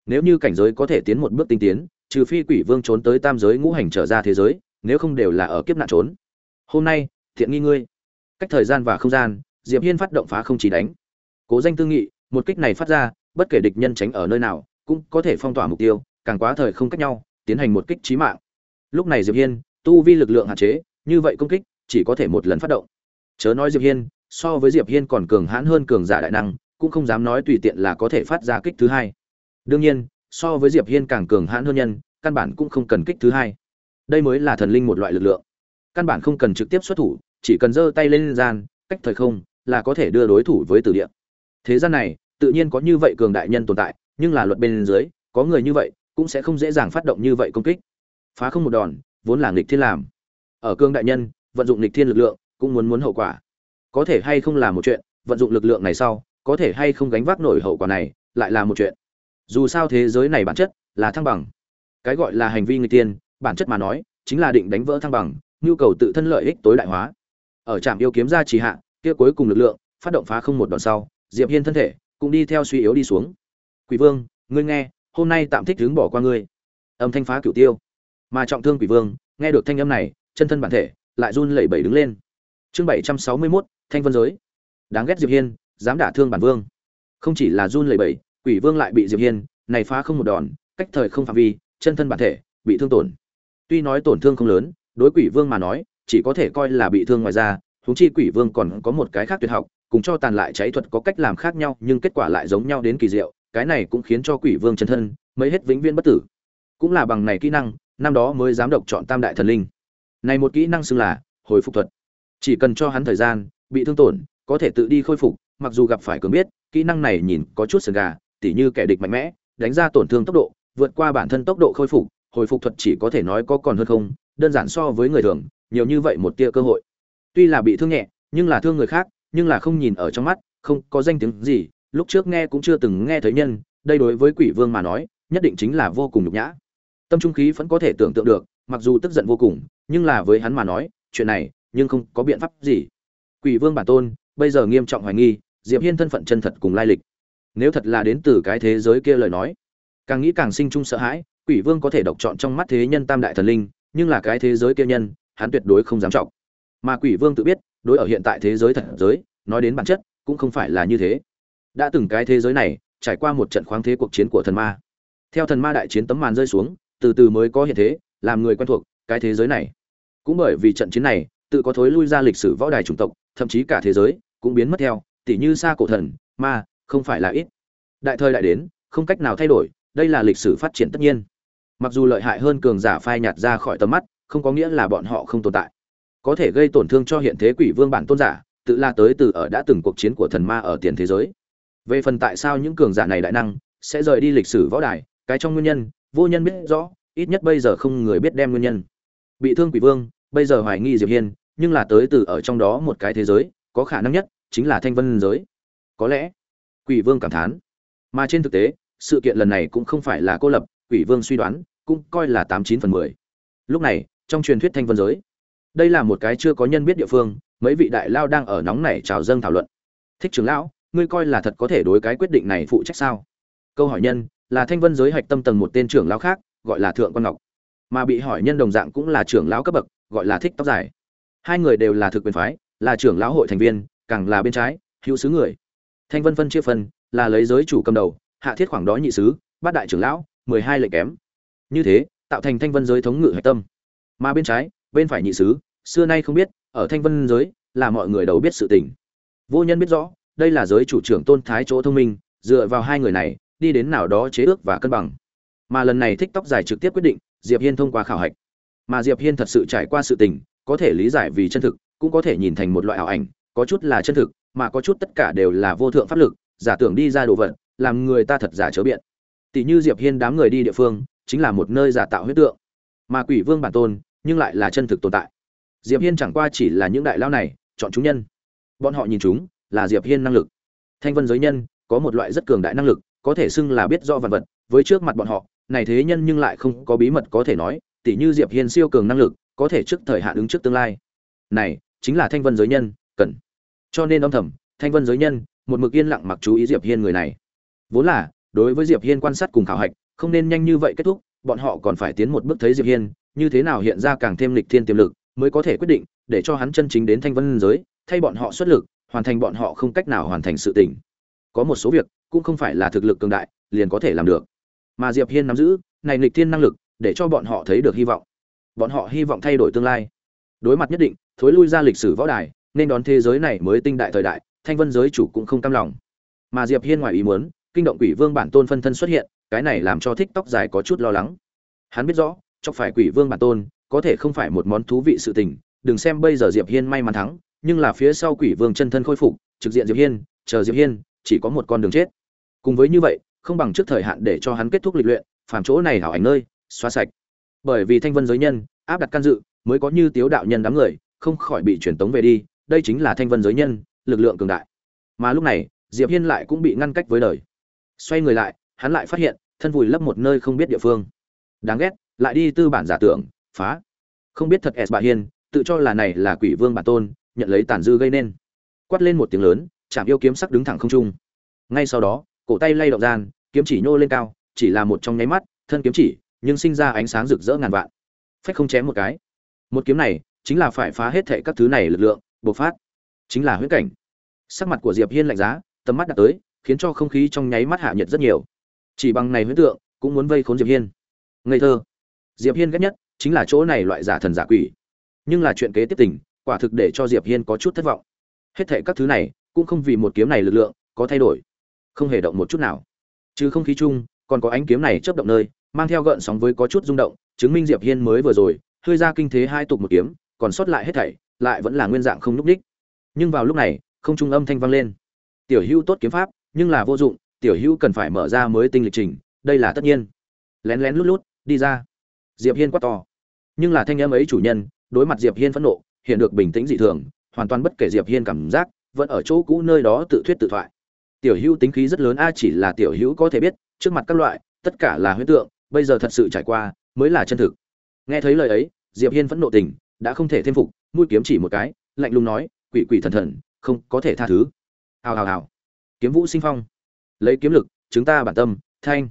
Nếu như cảnh giới có thể tiến một bước tinh tiến, trừ phi quỷ vương trốn tới tam giới ngũ hành trở ra thế giới, nếu không đều là ở kiếp nạn trốn. Hôm nay, thiện nghi ngươi. Cách thời gian và không gian diệp hiên phát động phá không chỉ đánh. Cố danh tư nghị, một kích này phát ra, bất kể địch nhân tránh ở nơi nào, cũng có thể phong tỏa mục tiêu, càng quá thời không cách nhau, tiến hành một kích chí mạng. Lúc này diệp hiên, tu vi lực lượng hạn chế, như vậy công kích, chỉ có thể một lần phát động. Chớ nói diệp hiên, so với diệp hiên còn cường hãn hơn cường giả đại năng, cũng không dám nói tùy tiện là có thể phát ra kích thứ hai. Đương nhiên, so với diệp hiên càng cường hãn hơn nhân, căn bản cũng không cần kích thứ hai. Đây mới là thần linh một loại lực lượng. Căn bản không cần trực tiếp xuất thủ, chỉ cần giơ tay lên gian, cách thời không là có thể đưa đối thủ với tử địa. Thế gian này, tự nhiên có như vậy cường đại nhân tồn tại, nhưng là luật bên dưới, có người như vậy, cũng sẽ không dễ dàng phát động như vậy công kích. Phá không một đòn, vốn là nghịch thiên làm. Ở cương đại nhân, vận dụng nghịch thiên lực lượng, cũng muốn muốn hậu quả. Có thể hay không là một chuyện, vận dụng lực lượng này sau, có thể hay không gánh vác nổi hậu quả này, lại là một chuyện. Dù sao thế giới này bản chất là thăng bằng. Cái gọi là hành vi người tiên bản chất mà nói, chính là định đánh vỡ thăng bằng, nhu cầu tự thân lợi ích tối đại hóa. Ở trạm yêu kiếm ra trì hạ kia cuối cùng lực lượng phát động phá không một đòn sau diệp hiên thân thể cũng đi theo suy yếu đi xuống. Quỷ vương ngươi nghe hôm nay tạm thích đứng bỏ qua ngươi. Âm thanh phá cửu tiêu. Mà trọng thương quỷ vương nghe được thanh âm này chân thân bản thể lại run lẩy bẩy đứng lên. Chương bảy trăm sáu mươi 761, thanh vân giới. Đáng ghét diệp hiên dám đả thương bản vương. Không chỉ là run lẩy bẩy quỷ vương lại bị diệp hiên này phá không một đòn cách thời không phạm vi chân thân bản thể bị thương tổn. Tuy nói tổn thương không lớn đối quỷ vương mà nói chỉ có thể coi là bị thương ngoài ra huống chi quỷ vương còn có một cái khác tuyệt học, cùng cho tàn lại cháy thuật có cách làm khác nhau, nhưng kết quả lại giống nhau đến kỳ diệu, cái này cũng khiến cho quỷ vương chân thân mới hết vĩnh viễn bất tử. Cũng là bằng này kỹ năng, năm đó mới dám độc chọn tam đại thần linh. Này một kỹ năng xưng là hồi phục thuật. Chỉ cần cho hắn thời gian, bị thương tổn, có thể tự đi khôi phục, mặc dù gặp phải cường biết, kỹ năng này nhìn có chút sừng gà, tỉ như kẻ địch mạnh mẽ, đánh ra tổn thương tốc độ, vượt qua bản thân tốc độ khôi phục, hồi phục thuật chỉ có thể nói có còn hơn không, đơn giản so với người thường, nhiều như vậy một tia cơ hội tuy là bị thương nhẹ, nhưng là thương người khác, nhưng là không nhìn ở trong mắt, không có danh tiếng gì. Lúc trước nghe cũng chưa từng nghe thấy nhân, đây đối với quỷ vương mà nói, nhất định chính là vô cùng nhục nhã. Tâm trung khí vẫn có thể tưởng tượng được, mặc dù tức giận vô cùng, nhưng là với hắn mà nói, chuyện này, nhưng không có biện pháp gì. Quỷ vương bản tôn, bây giờ nghiêm trọng hoài nghi, diệp hiên thân phận chân thật cùng lai lịch. Nếu thật là đến từ cái thế giới kia lời nói, càng nghĩ càng sinh chung sợ hãi, quỷ vương có thể độc chọn trong mắt thế nhân tam đại thần linh, nhưng là cái thế giới kia nhân, hắn tuyệt đối không dám trọng mà quỷ vương tự biết, đối ở hiện tại thế giới thật giới, nói đến bản chất, cũng không phải là như thế. Đã từng cái thế giới này, trải qua một trận khoáng thế cuộc chiến của thần ma. Theo thần ma đại chiến tấm màn rơi xuống, từ từ mới có hiện thế, làm người quen thuộc, cái thế giới này. Cũng bởi vì trận chiến này, tự có thối lui ra lịch sử võ đài chủng tộc, thậm chí cả thế giới, cũng biến mất theo, tỉ như xa cổ thần, ma, không phải là ít. Đại thời đại đến, không cách nào thay đổi, đây là lịch sử phát triển tất nhiên. Mặc dù lợi hại hơn cường giả phai nhạt ra khỏi tầm mắt, không có nghĩa là bọn họ không tồn tại có thể gây tổn thương cho hiện thế quỷ vương bản tôn giả, tự la tới từ ở đã từng cuộc chiến của thần ma ở tiền thế giới. Về phần tại sao những cường giả này đại năng sẽ rời đi lịch sử võ đài, cái trong nguyên nhân, vô nhân biết rõ, ít nhất bây giờ không người biết đem nguyên nhân. Bị thương quỷ vương, bây giờ hoài nghi diệp hiên, nhưng là tới từ ở trong đó một cái thế giới, có khả năng nhất chính là thanh vân giới. Có lẽ, quỷ vương cảm thán. Mà trên thực tế, sự kiện lần này cũng không phải là cô lập, quỷ vương suy đoán, cũng coi là tám chín phần mười. Lúc này, trong truyền thuyết thanh vân giới đây là một cái chưa có nhân biết địa phương, mấy vị đại lao đang ở nóng này chào dâng thảo luận. Thích trưởng lão, ngươi coi là thật có thể đối cái quyết định này phụ trách sao? Câu hỏi nhân, là thanh vân giới hạch tâm tầng một tên trưởng lão khác, gọi là thượng quan ngọc. Mà bị hỏi nhân đồng dạng cũng là trưởng lão cấp bậc, gọi là thích tóc dài. Hai người đều là thực quyền phái, là trưởng lão hội thành viên, càng là bên trái, hữu sứ người. Thanh vân phân chia phân, là lấy giới chủ cầm đầu, hạ thiết khoảng đó nhị sứ bát đại trưởng lão, mười hai lệnh kém. Như thế, tạo thành thanh vân giới thống ngự hạch tâm. Mà bên trái, bên phải nhị sứ xưa nay không biết, ở thanh vân giới là mọi người đầu biết sự tình. Vô nhân biết rõ, đây là giới chủ trưởng tôn thái chỗ thông minh, dựa vào hai người này, đi đến nào đó chế ước và cân bằng. Mà lần này thích tóc dài trực tiếp quyết định, diệp hiên thông qua khảo hạch. Mà diệp hiên thật sự trải qua sự tình, có thể lý giải vì chân thực, cũng có thể nhìn thành một loại ảo ảnh, có chút là chân thực, mà có chút tất cả đều là vô thượng pháp lực, giả tưởng đi ra đồ vật, làm người ta thật giả chớ biện. Tỷ như diệp hiên đám người đi địa phương, chính là một nơi giả tạo huyết tượng. Mà quỷ vương bản tôn, nhưng lại là chân thực tồn tại diệp hiên chẳng qua chỉ là những đại lao này, chọn chúng nhân. Bọn họ nhìn chúng là diệp hiên năng lực. Thanh vân giới nhân có một loại rất cường đại năng lực, có thể xưng là biết do vật vật, với trước mặt bọn họ, này thế nhân nhưng lại không có bí mật có thể nói tỷ như diệp hiên siêu cường năng lực, có thể trước thời hạn ứng trước tương lai. Này, chính là thanh vân giới nhân, cần. Cho nên âm thầm, thanh vân giới nhân, một mực yên lặng mặc chú ý diệp hiên người này. Vốn là, đối với diệp hiên quan sát cùng khảo hạch, không nên nhanh như vậy kết thúc, bọn họ còn phải tiến một bước thấy diệp hiên, như thế nào hiện ra càng thêm lịch thiên tiềm lực mới có thể quyết định, để cho hắn chân chính đến thanh vân giới, thay bọn họ xuất lực, hoàn thành bọn họ không cách nào hoàn thành sự tình. Có một số việc, cũng không phải là thực lực cường đại, liền có thể làm được. Mà diệp hiên nắm giữ, này lịch thiên năng lực, để cho bọn họ thấy được hy vọng. Bọn họ hy vọng thay đổi tương lai. Đối mặt nhất định, thối lui ra lịch sử võ đài, nên đón thế giới này mới tinh đại thời đại, thanh vân giới chủ cũng không cam lòng. Mà diệp hiên ngoài ý muốn, kinh động quỷ vương bản tôn phân thân xuất hiện, cái này làm cho thích tóc dài có chút lo lắng. Hắn biết rõ, chọc phải quỷ vương bản tôn có thể không phải một món thú vị sự tình, đừng xem bây giờ diệp hiên may mắn thắng, nhưng là phía sau quỷ vương chân thân khôi phục, trực diện diệp hiên, chờ diệp hiên, chỉ có một con đường chết. Cùng với như vậy, không bằng trước thời hạn để cho hắn kết thúc lịch luyện, phàm chỗ này hảo ảnh nơi, xóa sạch. Bởi vì thanh vân giới nhân, áp đặt can dự, mới có như tiếu đạo nhân đám người, không khỏi bị truyền tống về đi, đây chính là thanh vân giới nhân, lực lượng cường đại. Mà lúc này, diệp hiên lại cũng bị ngăn cách với đời. Xoay người lại, hắn lại phát hiện, thân vùi lấp một nơi không biết địa phương. Đáng ghét, lại đi tư bản giả tưởng phá. Không biết thật s bà hiên, tự cho là này là quỷ vương bản tôn, nhận lấy tàn dư gây nên. Quát lên một tiếng lớn chạm yêu kiếm sắc đứng thẳng không trung. Ngay sau đó, cổ tay lay động gian, kiếm chỉ nhô lên cao, chỉ là một trong nháy mắt, thân kiếm chỉ, nhưng sinh ra ánh sáng rực rỡ ngàn vạn. Phách không chém một cái. Một kiếm này, chính là phải phá hết thệ các thứ này lực lượng, bộc phát. Chính là huyễn cảnh. Sắc mặt của diệp hiên lạnh giá, tầm mắt đặt tới, khiến cho không khí trong nháy mắt hạ nhiệt rất nhiều. Chỉ bằng này huyễn tượng, cũng muốn vây khốn diệp hiên. Ngây thơ. Diệp hiên ghét nhất chính là chỗ này loại giả thần giả quỷ. Nhưng là chuyện kế tiếp tình, quả thực để cho diệp hiên có chút thất vọng. Hết thệ các thứ này, cũng không vì một kiếm này lực lượng, có thay đổi. Không hề động một chút nào. Chứ không khí chung, còn có ánh kiếm này chớp động nơi, mang theo gợn sóng với có chút rung động, chứng minh diệp hiên mới vừa rồi, hơi ra kinh thế hai tục một kiếm, còn sót lại hết thảy, lại vẫn là nguyên dạng không núc đích. Nhưng vào lúc này, không trung âm thanh vang lên. Tiểu hữu tốt kiếm pháp, nhưng là vô dụng, tiểu hữu cần phải mở ra mới tinh lịch trình, đây là tất nhiên. Lén lén lút lút, đi ra diệp hiên quát to. Nhưng là thanh âm ấy chủ nhân, đối mặt diệp hiên phẫn nộ, hiện được bình tĩnh dị thường, hoàn toàn bất kể diệp hiên cảm giác, vẫn ở chỗ cũ nơi đó tự thuyết tự thoại. Tiểu hữu tính khí rất lớn, a, chỉ là tiểu hữu có thể biết, trước mặt các loại, tất cả là huyễn tượng, bây giờ thật sự trải qua, mới là chân thực. Nghe thấy lời ấy, diệp hiên phẫn nộ tình, đã không thể thêm phục, mũi kiếm chỉ một cái, lạnh lùng nói, quỷ quỷ thần thần, không có thể tha thứ. Hào hào hào. Kiếm vũ sinh phong. Lấy kiếm lực chúng ta bản tâm, thanh.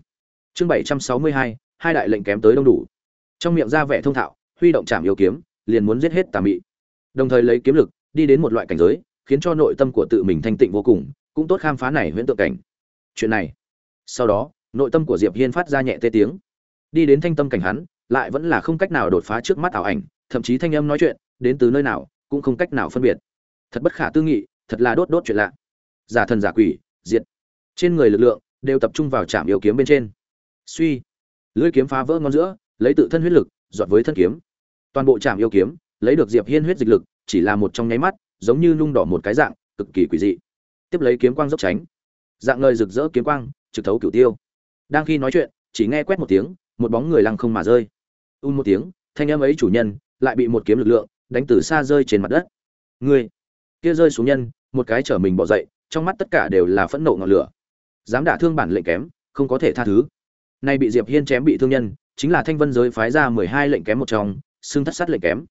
Chương bảy trăm sáu mươi hai hai đại lệnh kém tới đông đủ trong miệng ra vẻ thông thạo, huy động chạm yêu kiếm, liền muốn giết hết tà mị. Đồng thời lấy kiếm lực, đi đến một loại cảnh giới, khiến cho nội tâm của tự mình thanh tịnh vô cùng, cũng tốt khám phá này huyễn tượng cảnh. Chuyện này. Sau đó, nội tâm của diệp hiên phát ra nhẹ tê tiếng. Đi đến thanh tâm cảnh hắn, lại vẫn là không cách nào đột phá trước mắt ảo ảnh, thậm chí thanh âm nói chuyện, đến từ nơi nào, cũng không cách nào phân biệt. Thật bất khả tư nghị, thật là đốt đốt chuyện lạ. Giả thần giả quỷ, diệt. Trên người lực lượng, đều tập trung vào trạm yêu kiếm bên trên. Suy. Lưỡi kiếm phá vỡ ngón giữa lấy tự thân huyết lực dọn với thân kiếm. Toàn bộ trạm yêu kiếm, lấy được diệp hiên huyết dịch lực, chỉ là một trong nháy mắt, giống như nung đỏ một cái dạng, cực kỳ quỷ dị. Tiếp lấy kiếm quang dốc tránh. Dạng ngời rực rỡ kiếm quang, trực thấu cửu tiêu. Đang khi nói chuyện, chỉ nghe quét một tiếng, một bóng người lăng không mà rơi. Un một tiếng, thanh âm ấy chủ nhân, lại bị một kiếm lực lượng, đánh từ xa rơi trên mặt đất. Người, kia rơi xuống nhân, một cái trở mình bỏ dậy, trong mắt tất cả đều là phẫn nộ ngọn lửa. Dám đả thương bản lệnh kém, không có thể tha thứ. Nay bị diệp hiên chém bị thương nhân chính là thanh vân giới phái ra mười hai lệnh kém một trong xương thất sát lệnh kém.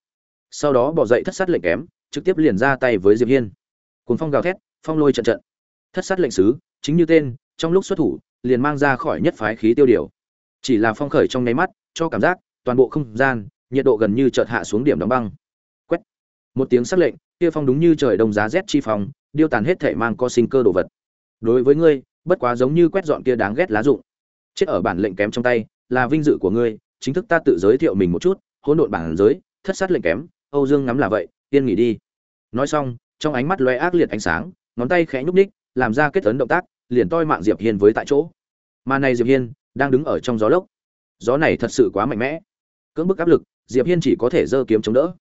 Sau đó bỏ dậy thất sát lệnh kém, trực tiếp liền ra tay với diệp hiên. Cùng phong gào thét, phong lôi trận trận. Thất sát lệnh sứ, chính như tên, trong lúc xuất thủ, liền mang ra khỏi nhất phái khí tiêu điều. Chỉ là phong khởi trong nháy mắt, cho cảm giác, toàn bộ không gian, nhiệt độ gần như chợt hạ xuống điểm đóng băng. Quét. Một tiếng sắc lệnh, kia phong đúng như trời đông giá rét chi phong, điêu tàn hết thể mang co sinh cơ đồ vật. Đối với ngươi, bất quá giống như quét dọn kia đáng ghét lá dụng chết ở bản lệnh kém trong tay là vinh dự của ngươi, chính thức ta tự giới thiệu mình một chút, hỗn độn bản giới, thất sát lệnh kém, âu dương ngắm là vậy tiên nghỉ đi. Nói xong, trong ánh mắt loe ác liệt ánh sáng, ngón tay khẽ nhúc ních làm ra kết ấn động tác, liền toi mạng diệp hiên với tại chỗ. Mà này diệp hiên, đang đứng ở trong gió lốc. Gió này thật sự quá mạnh mẽ. Cưỡng bức áp lực, diệp hiên chỉ có thể giơ kiếm chống đỡ.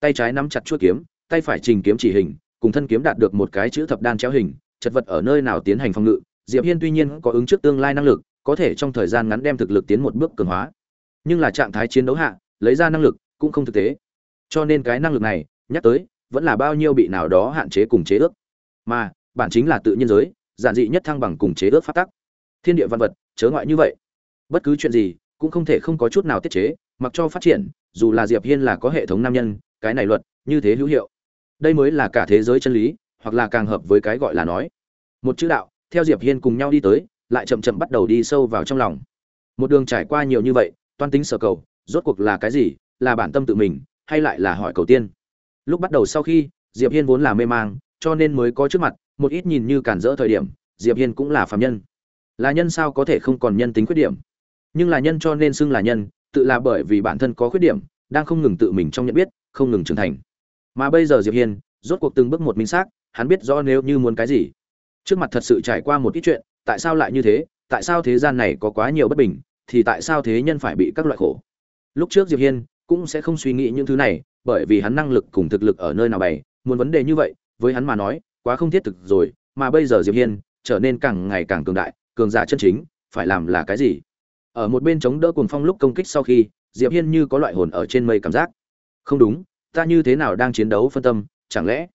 Tay trái nắm chặt chuôi kiếm, tay phải trình kiếm chỉ hình, cùng thân kiếm đạt được một cái chữ thập đan chéo hình, chật vật ở nơi nào tiến hành phòng ngự, diệp hiên tuy nhiên có ứng trước tương lai năng lực có thể trong thời gian ngắn đem thực lực tiến một bước cường hóa. Nhưng là trạng thái chiến đấu hạ, lấy ra năng lực cũng không thực tế. Cho nên cái năng lực này, nhắc tới, vẫn là bao nhiêu bị nào đó hạn chế cùng chế ước. Mà, bản chính là tự nhiên giới, giản dị nhất thăng bằng cùng chế ước phát tắc. Thiên địa văn vật, chớ ngoại như vậy. Bất cứ chuyện gì, cũng không thể không có chút nào tiết chế, mặc cho phát triển, dù là diệp hiên là có hệ thống nam nhân, cái này luật, như thế hữu hiệu. Đây mới là cả thế giới chân lý, hoặc là càng hợp với cái gọi là nói. Một chữ đạo, theo diệp hiên cùng nhau đi tới lại chậm chậm bắt đầu đi sâu vào trong lòng. Một đường trải qua nhiều như vậy, toan tính sở cầu, rốt cuộc là cái gì, là bản tâm tự mình, hay lại là hỏi cầu tiên? Lúc bắt đầu sau khi, diệp hiên vốn là mê mang, cho nên mới có trước mặt, một ít nhìn như cản rỡ thời điểm, diệp hiên cũng là phàm nhân. Là nhân sao có thể không còn nhân tính khuyết điểm? Nhưng là nhân cho nên xưng là nhân, tự là bởi vì bản thân có khuyết điểm, đang không ngừng tự mình trong nhận biết, không ngừng trưởng thành. Mà bây giờ diệp hiên, rốt cuộc từng bước một minh xác, hắn biết rõ nếu như muốn cái gì. Trước mặt thật sự trải qua một ít chuyện tại sao lại như thế, tại sao thế gian này có quá nhiều bất bình, thì tại sao thế nhân phải bị các loại khổ? Lúc trước diệp hiên cũng sẽ không suy nghĩ những thứ này, bởi vì hắn năng lực cùng thực lực ở nơi nào bày, muốn vấn đề như vậy, với hắn mà nói, quá không thiết thực rồi, mà bây giờ diệp hiên trở nên càng ngày càng cường đại, cường giả chân chính, phải làm là cái gì? Ở một bên chống đỡ cuồng phong lúc công kích sau khi, diệp hiên như có loại hồn ở trên mây cảm giác. Không đúng, ta như thế nào đang chiến đấu phân tâm, chẳng lẽ?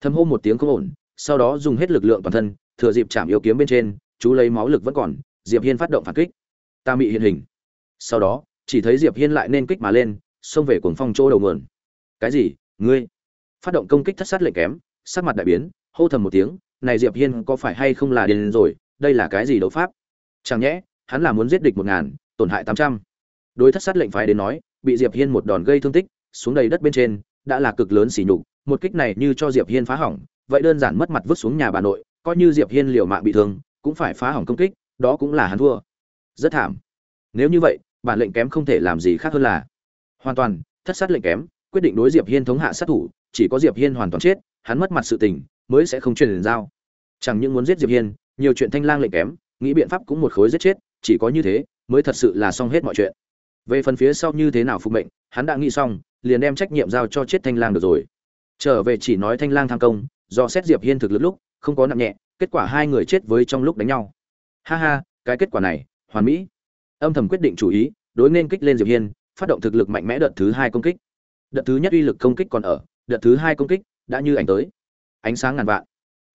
Thầm hô một tiếng không ổn, sau đó dùng hết lực lượng toàn thân, thừa dịp chạm yếu kiếm bên trên chú lấy máu lực vẫn còn, diệp hiên phát động phản kích. Ta bị hiện hình. Sau đó, chỉ thấy diệp hiên lại nên kích mà lên, xông về cuồng phong chỗ đầu nguồn. Cái gì? Ngươi? Phát động công kích thất sát lệnh kém, sắc mặt đại biến, hô thầm một tiếng, này diệp hiên có phải hay không là điên rồi, đây là cái gì đấu pháp? Chẳng nhẽ, hắn là muốn giết địch một ngàn, tổn hại tám trăm. Đối thất sát lệnh phái đến nói, bị diệp hiên một đòn gây thương tích, xuống đầy đất bên trên, đã là cực lớn xỉ nhục, một kích này như cho diệp hiên phá hỏng, vậy đơn giản mất mặt vứt xuống nhà bà nội, coi như diệp hiên liều mạng bị thương cũng phải phá hỏng công kích, đó cũng là hắn thua. Rất thảm. Nếu như vậy, bản lệnh kém không thể làm gì khác hơn là hoàn toàn thất sát lệnh kém, quyết định đối diệp hiên thống hạ sát thủ, chỉ có diệp hiên hoàn toàn chết, hắn mất mặt sự tình mới sẽ không truyền đến giao. Chẳng những muốn giết diệp hiên, nhiều chuyện thanh lang lệnh kém, nghĩ biện pháp cũng một khối giết chết, chỉ có như thế mới thật sự là xong hết mọi chuyện. Về phần phía sau như thế nào phục mệnh, hắn đã nghĩ xong, liền đem trách nhiệm giao cho chết thanh lang được rồi. Trở về chỉ nói thanh lang tham công, do xét diệp hiên thực lực lúc, không có nặng nhẹ kết quả hai người chết với trong lúc đánh nhau. Ha ha, cái kết quả này, hoàn mỹ. Âm thầm quyết định chủ ý, đối nên kích lên diệp hiên, phát động thực lực mạnh mẽ đợt thứ hai công kích. Đợt thứ nhất uy lực công kích còn ở, đợt thứ hai công kích đã như ảnh tới. Ánh sáng ngàn vạn.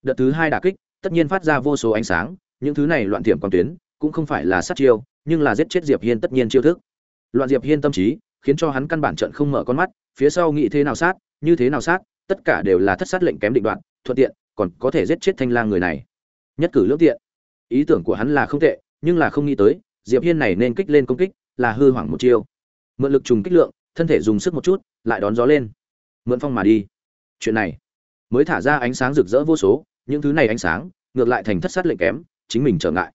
Đợt thứ hai đả kích, tất nhiên phát ra vô số ánh sáng, những thứ này loạn tiệm quan tuyến, cũng không phải là sát chiêu, nhưng là giết chết diệp hiên tất nhiên chiêu thức. Loạn diệp hiên tâm trí, khiến cho hắn căn bản trận không mở con mắt, phía sau nghĩ thế nào sát, như thế nào sát, tất cả đều là thất sát lệnh kém định đoạn, thuận tiện còn có thể giết chết thanh lang người này. Nhất cử lưỡng tiện. Ý tưởng của hắn là không tệ, nhưng là không nghĩ tới, diệp hiên này nên kích lên công kích, là hư hoảng một chiêu. Mượn lực trùng kích lượng, thân thể dùng sức một chút, lại đón gió lên. Mượn phong mà đi. Chuyện này mới thả ra ánh sáng rực rỡ vô số, những thứ này ánh sáng, ngược lại thành thất sát lệnh kém, chính mình trở ngại.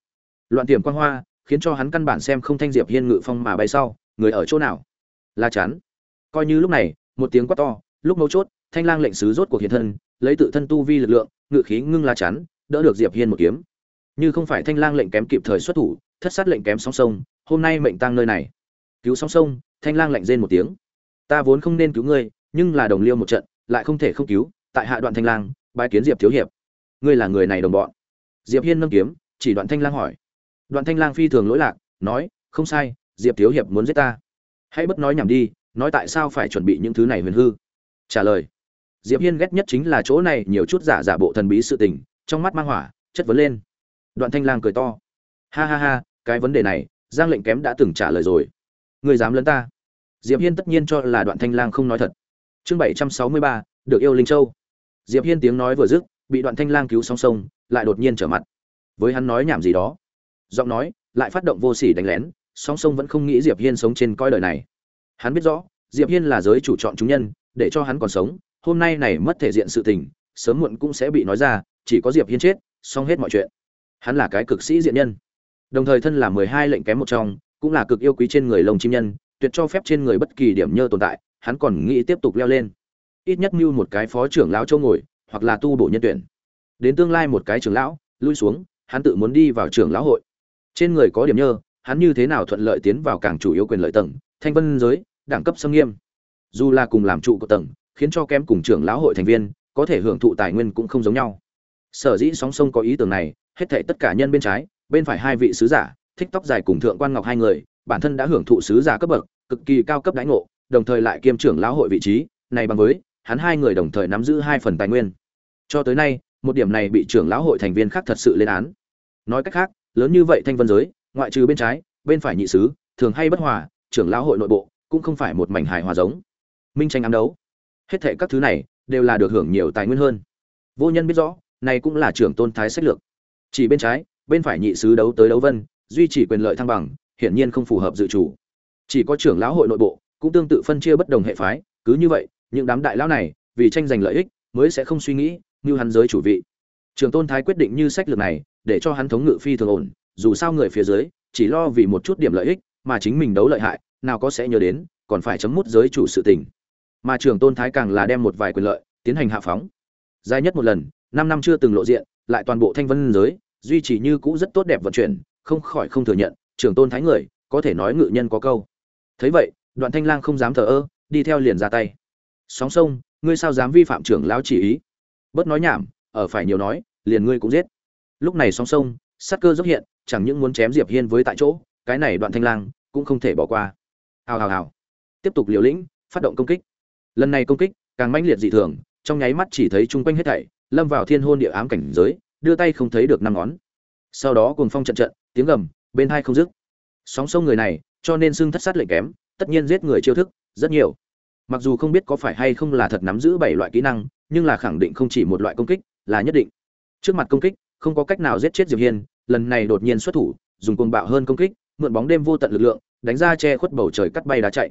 Loạn tiềm quang hoa, khiến cho hắn căn bản xem không thanh diệp hiên ngự phong mà bay sau, người ở chỗ nào? La chắn. Coi như lúc này, một tiếng quát to, lúc mấu chốt, thanh lang lệnh sứ rốt cuộc hiện thân lấy tự thân tu vi lực lượng, ngự khí ngưng la chắn, đỡ được diệp hiên một kiếm. Như không phải thanh lang lệnh kém kịp thời xuất thủ, thất sát lệnh kém song sông hôm nay mệnh tăng nơi này. Cứu song sông thanh lang lệnh rên một tiếng. Ta vốn không nên cứu ngươi, nhưng là đồng liêu một trận, lại không thể không cứu, tại hạ đoạn thanh lang, bái kiến diệp thiếu hiệp. Ngươi là người này đồng bọn. Diệp hiên nâng kiếm, chỉ đoạn thanh lang hỏi. Đoạn thanh lang phi thường lỗi lạc, nói, không sai, diệp thiếu hiệp muốn giết ta. Hãy bất nói nhảm đi, nói tại sao phải chuẩn bị những thứ này huyền hư? Trả lời diệp hiên ghét nhất chính là chỗ này, nhiều chút giả giả bộ thần bí sự tình, trong mắt mang hỏa, chất vấn lên. Đoạn thanh lang cười to. Ha ha ha, cái vấn đề này, giang lệnh kém đã từng trả lời rồi. Người dám lấn ta? Diệp hiên tất nhiên cho là đoạn thanh lang không nói thật. Chương bảy trăm sáu mươi ba, được yêu linh châu. Diệp hiên tiếng nói vừa dứt, bị đoạn thanh lang cứu song song, lại đột nhiên trở mặt. Với hắn nói nhảm gì đó. Giọng nói, lại phát động vô sỉ đánh lén, song song vẫn không nghĩ diệp hiên sống trên coi đời này. Hắn biết rõ, diệp hiên là giới chủ chọn chúng nhân, để cho hắn còn sống hôm nay này mất thể diện sự tình, sớm muộn cũng sẽ bị nói ra, chỉ có diệp hiên chết, xong hết mọi chuyện. Hắn là cái cực sĩ diện nhân. Đồng thời thân là mười hai lệnh kém một trong, cũng là cực yêu quý trên người lông chim nhân, tuyệt cho phép trên người bất kỳ điểm nhơ tồn tại, hắn còn nghĩ tiếp tục leo lên. Ít nhất mưu một cái phó trưởng lão châu ngồi, hoặc là tu bổ nhân tuyển. Đến tương lai một cái trưởng lão, lui xuống, hắn tự muốn đi vào trưởng lão hội. Trên người có điểm nhơ, hắn như thế nào thuận lợi tiến vào càng chủ yếu quyền lợi tầng, thanh vân giới, đẳng cấp xâm nghiêm. Dù là cùng làm trụ của tầng khiến cho kém cùng trưởng lão hội thành viên, có thể hưởng thụ tài nguyên cũng không giống nhau. Sở dĩ sóng sông có ý tưởng này, hết thảy tất cả nhân bên trái, bên phải hai vị sứ giả thích tóc dài cùng thượng quan ngọc hai người, bản thân đã hưởng thụ sứ giả cấp bậc, cực kỳ cao cấp đãi ngộ, đồng thời lại kiêm trưởng lão hội vị trí, này bằng với, hắn hai người đồng thời nắm giữ hai phần tài nguyên. Cho tới nay, một điểm này bị trưởng lão hội thành viên khác thật sự lên án. Nói cách khác, lớn như vậy thanh vân giới, ngoại trừ bên trái, bên phải nhị sứ, thường hay bất hòa, trưởng lão hội nội bộ, cũng không phải một mảnh hài hòa giống. Minh tranh ám đấu hết thệ các thứ này đều là được hưởng nhiều tài nguyên hơn. Vô nhân biết rõ, này cũng là trưởng tôn thái sách lược. Chỉ bên trái, bên phải nhị sứ đấu tới đấu vân, duy trì quyền lợi thăng bằng, hiển nhiên không phù hợp dự chủ. Chỉ có trưởng lão hội nội bộ cũng tương tự phân chia bất đồng hệ phái, cứ như vậy, những đám đại lão này, vì tranh giành lợi ích, mới sẽ không suy nghĩ như hắn giới chủ vị. Trường tôn thái quyết định như sách lược này, để cho hắn thống ngự phi thường ổn, dù sao người phía dưới chỉ lo vì một chút điểm lợi ích mà chính mình đấu lợi hại, nào có sẽ nhớ đến, còn phải chấm mút giới chủ sự tình mà trưởng tôn thái càng là đem một vài quyền lợi tiến hành hạ phóng. Dài nhất một lần, năm năm chưa từng lộ diện, lại toàn bộ thanh vân giới, duy trì như cũ rất tốt đẹp vận chuyển, không khỏi không thừa nhận trưởng tôn thái người, có thể nói ngự nhân có câu. Thấy vậy, đoạn thanh lang không dám thờ ơ, đi theo liền ra tay. Sóng sông, ngươi sao dám vi phạm trưởng lão chỉ ý? Bớt nói nhảm, ở phải nhiều nói, liền ngươi cũng giết. Lúc này sóng sông, sát cơ dốc hiện, chẳng những muốn chém diệp hiên với tại chỗ, cái này đoạn thanh lang cũng không thể bỏ qua. Hào hào hào. Tiếp tục liều lĩnh, phát động công kích lần này công kích, càng mãnh liệt dị thường, trong nháy mắt chỉ thấy chung quanh hết thảy, lâm vào thiên hôn địa ám cảnh giới, đưa tay không thấy được năm ngón. Sau đó cùng phong trận trận, tiếng gầm, bên hai không dứt. Sóng sông người này, cho nên xưng thất sát lệnh kém, tất nhiên giết người chiêu thức, rất nhiều. Mặc dù không biết có phải hay không là thật nắm giữ bảy loại kỹ năng, nhưng là khẳng định không chỉ một loại công kích, là nhất định. Trước mặt công kích, không có cách nào giết chết diệp hiên, lần này đột nhiên xuất thủ, dùng cuồng bạo hơn công kích, mượn bóng đêm vô tận lực lượng, đánh ra che khuất bầu trời cắt bay đá chạy.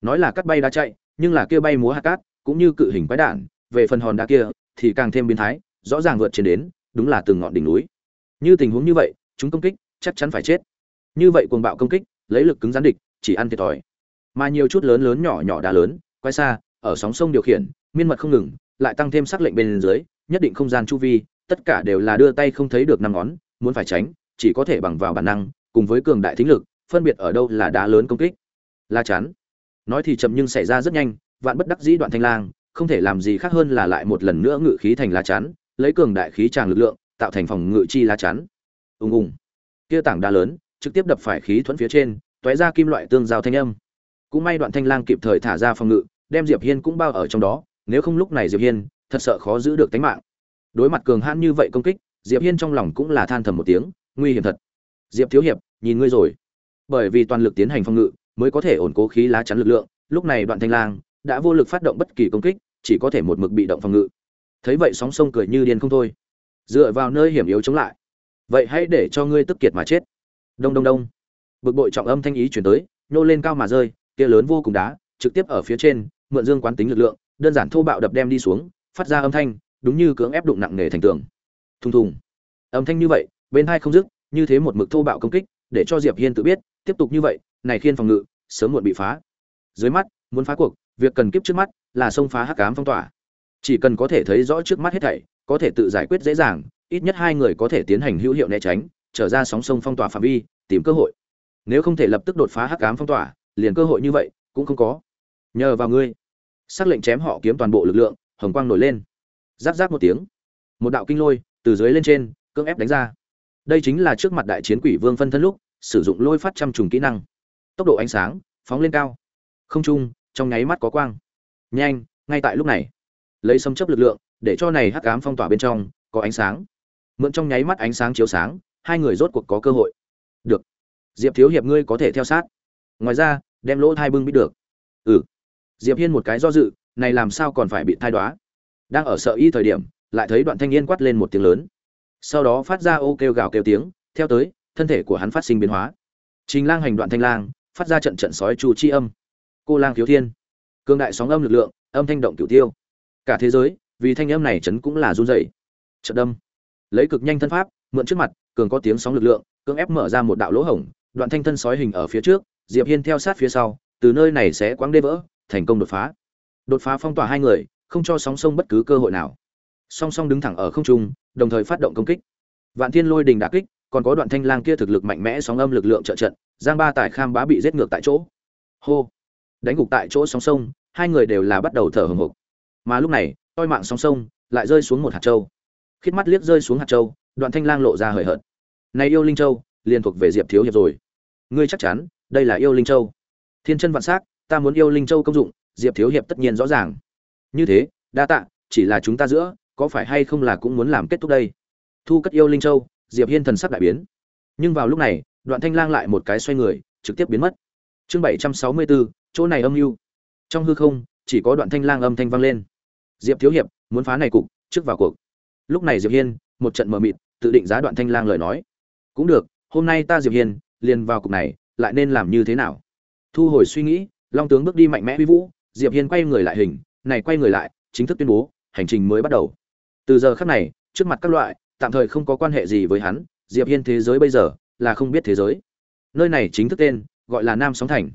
Nói là cắt bay đá chạy nhưng là kia bay múa hạt cát, cũng như cự hình quái đản, về phần hòn đá kia, thì càng thêm biến thái, rõ ràng vượt trên đến, đúng là từng ngọn đỉnh núi. Như tình huống như vậy, chúng công kích chắc chắn phải chết. Như vậy cuồng bạo công kích, lấy lực cứng gián địch, chỉ ăn thiệt thòi. Mà nhiều chút lớn lớn nhỏ nhỏ đá lớn quay xa ở sóng sông điều khiển, miên mật không ngừng, lại tăng thêm sắc lệnh bên dưới, nhất định không gian chu vi, tất cả đều là đưa tay không thấy được năm ngón, muốn phải tránh, chỉ có thể bằng vào bản năng, cùng với cường đại thính lực, phân biệt ở đâu là đá lớn công kích. La chắn nói thì chậm nhưng xảy ra rất nhanh, vạn bất đắc dĩ đoạn thanh lang, không thể làm gì khác hơn là lại một lần nữa ngự khí thành lá chắn, lấy cường đại khí tràng lực lượng, tạo thành phòng ngự chi lá chắn. Ùng ùng. Kia tảng đá lớn, trực tiếp đập phải khí thuẫn phía trên, tóe ra kim loại tương giao thanh âm. Cũng may đoạn thanh lang kịp thời thả ra phòng ngự, đem diệp hiên cũng bao ở trong đó, nếu không lúc này diệp hiên, thật sợ khó giữ được tính mạng. Đối mặt cường hãn như vậy công kích, diệp hiên trong lòng cũng là than thầm một tiếng, nguy hiểm thật. Diệp thiếu hiệp, nhìn ngươi rồi. Bởi vì toàn lực tiến hành phòng ngự mới có thể ổn cố khí lá chắn lực lượng, lúc này đoạn thanh lang đã vô lực phát động bất kỳ công kích, chỉ có thể một mực bị động phòng ngự. Thấy vậy sóng sông cười như điên không thôi. Dựa vào nơi hiểm yếu chống lại. Vậy hãy để cho ngươi tức kiệt mà chết. Đông đông đông. Bực bội trọng âm thanh ý chuyển tới, nhô lên cao mà rơi, kia lớn vô cùng đá, trực tiếp ở phía trên, mượn dương quán tính lực lượng, đơn giản thô bạo đập đem đi xuống, phát ra âm thanh, đúng như cưỡng ép đụng nặng nề thành tường. Thùng thùng. Âm thanh như vậy, bên hai không dứt, như thế một mực thô bạo công kích, để cho diệp hiên tự biết, tiếp tục như vậy, này khiên phòng ngự sớm muộn bị phá. Dưới mắt, muốn phá cuộc, việc cần kiếp trước mắt là xông phá hắc ám phong tỏa. Chỉ cần có thể thấy rõ trước mắt hết thảy, có thể tự giải quyết dễ dàng, ít nhất hai người có thể tiến hành hữu hiệu né tránh, trở ra sóng sông phong tỏa phạm vi, tìm cơ hội. Nếu không thể lập tức đột phá hắc ám phong tỏa, liền cơ hội như vậy cũng không có. Nhờ vào ngươi, sắc lệnh chém họ kiếm toàn bộ lực lượng, hồng quang nổi lên. Giáp giáp một tiếng, một đạo kinh lôi từ dưới lên trên, cưỡng ép đánh ra. Đây chính là trước mặt đại chiến quỷ vương phân thân lúc sử dụng lôi phát trăm trùng kỹ năng tốc độ ánh sáng, phóng lên cao. Không trung, trong nháy mắt có quang. Nhanh, ngay tại lúc này. Lấy sấm chấp lực lượng, để cho này hắc ám phong tỏa bên trong, có ánh sáng. Mượn trong nháy mắt ánh sáng chiếu sáng, hai người rốt cuộc có cơ hội. Được. Diệp thiếu hiệp ngươi có thể theo sát. Ngoài ra, đem lỗ thai bưng biết được. Ừ. Diệp hiên một cái do dự, này làm sao còn phải bị thai đoá đang ở sợ y thời điểm, lại thấy đoạn thanh niên quát lên một tiếng lớn. Sau đó phát ra ô kêu gào kêu tiếng, theo tới, thân thể của hắn phát sinh biến hóa. Trình lang hành đoạn thanh lang phát ra trận trận sói chu chi âm. Cô lang thiếu thiên. Cương đại sóng âm lực lượng, âm thanh động cửu tiêu. Cả thế giới, vì thanh âm này chấn cũng là run rẩy. Trận đâm. Lấy cực nhanh thân pháp, mượn trước mặt, cường có tiếng sóng lực lượng, cưỡng ép mở ra một đạo lỗ hổng, đoạn thanh thân sói hình ở phía trước, diệp hiên theo sát phía sau, từ nơi này sẽ quãng đê vỡ, thành công đột phá. Đột phá phong tỏa hai người, không cho sóng sông bất cứ cơ hội nào. Song song đứng thẳng ở không trung, đồng thời phát động công kích. Vạn thiên lôi đình đả kích, còn có đoạn thanh lang kia thực lực mạnh mẽ sóng âm lực lượng trợ trận giang ba tài kham bá bị giết ngược tại chỗ. Hô. Đánh gục tại chỗ sóng sông, hai người đều là bắt đầu thở hồng hộc. Mà lúc này, toi mạng sóng sông lại rơi xuống một hạt châu. Khít mắt liếc rơi xuống hạt châu, đoạn thanh lang lộ ra hời hợt. Này yêu linh châu, liền thuộc về diệp thiếu hiệp rồi. Ngươi chắc chắn, đây là yêu linh châu. Thiên chân vạn s á c ta muốn yêu linh châu công dụng, diệp thiếu hiệp tất nhiên rõ ràng. Như thế, đa tạ, chỉ là chúng ta giữa, có phải hay không là cũng muốn làm kết thúc đây? Thu cất yêu linh châu, diệp hiên thần sắc đại biến. Nhưng vào lúc này đoạn thanh lang lại một cái xoay người, trực tiếp biến mất. Chương bảy trăm sáu mươi bốn chỗ này âm mưu. Trong hư không, chỉ có đoạn thanh lang âm thanh vang lên. Diệp thiếu hiệp, muốn phá này cục, trước vào cuộc. Lúc này diệp hiên, một trận mờ mịt, tự định giá đoạn thanh lang lời nói. Cũng được, hôm nay ta diệp hiên, liền vào cục này, lại nên làm như thế nào? Thu hồi suy nghĩ, long tướng bước đi mạnh mẽ uy vũ, diệp hiên quay người lại hình, này quay người lại, chính thức tuyên bố, hành trình mới bắt đầu. Từ giờ khắc này, trước mặt các loại, tạm thời không có quan hệ gì với hắn, diệp hiên thế giới bây giờ là không biết thế giới. Nơi này chính thức tên, gọi là nam sóng thành.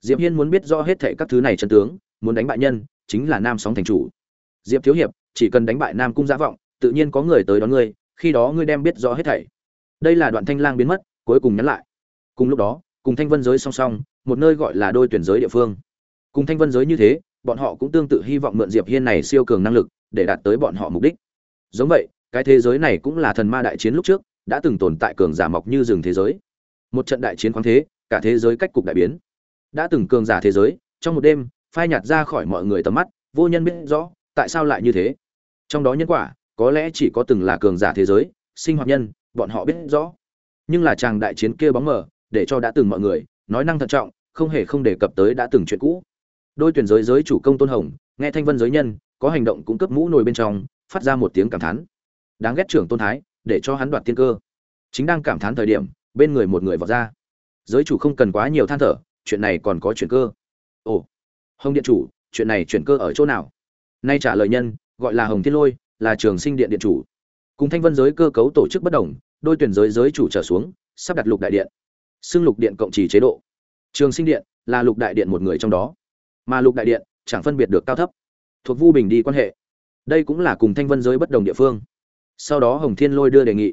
Diệp hiên muốn biết rõ hết thảy các thứ này chân tướng, muốn đánh bại nhân, chính là nam sóng thành chủ. Diệp thiếu hiệp, chỉ cần đánh bại nam cung giả vọng, tự nhiên có người tới đón ngươi, khi đó ngươi đem biết rõ hết thảy. Đây là đoạn thanh lang biến mất, cuối cùng nhắn lại. Cùng lúc đó, cùng thanh vân giới song song, một nơi gọi là đôi tuyển giới địa phương. Cùng thanh vân giới như thế, bọn họ cũng tương tự hy vọng mượn diệp hiên này siêu cường năng lực, để đạt tới bọn họ mục đích. Giống vậy, cái thế giới này cũng là thần ma đại chiến lúc trước đã từng tồn tại cường giả mọc như rừng thế giới. Một trận đại chiến khoáng thế, cả thế giới cách cục đại biến. Đã từng cường giả thế giới, trong một đêm, phai nhạt ra khỏi mọi người tầm mắt, vô nhân biết rõ, tại sao lại như thế. Trong đó nhân quả, có lẽ chỉ có từng là cường giả thế giới, sinh hoạt nhân, bọn họ biết rõ. Nhưng là chàng đại chiến kia bóng mờ, để cho đã từng mọi người, nói năng thận trọng, không hề không đề cập tới đã từng chuyện cũ. Đôi tuyển giới giới chủ công tôn hồng, nghe thanh vân giới nhân, có hành động cũng cấp mũ nồi bên trong, phát ra một tiếng cảm thán. Đáng ghét trưởng tôn thái để cho hắn đoạt tiên cơ. Chính đang cảm thán thời điểm, bên người một người vọt ra. Giới chủ không cần quá nhiều than thở, chuyện này còn có chuyện cơ. Ồ, hồng điện chủ, chuyện này chuyển cơ ở chỗ nào? Nay trả lời nhân, gọi là hồng thiên lôi, là trường sinh điện điện chủ. Cùng thanh vân giới cơ cấu tổ chức bất đồng, đôi tuyển giới giới chủ trở xuống, sắp đặt lục đại điện. Xưng lục điện cộng trì chế độ. Trường sinh điện là lục đại điện một người trong đó. Mà lục đại điện chẳng phân biệt được cao thấp. Thuộc vu bình đi quan hệ. Đây cũng là cùng thanh vân giới bất đồng địa phương sau đó hồng thiên lôi đưa đề nghị.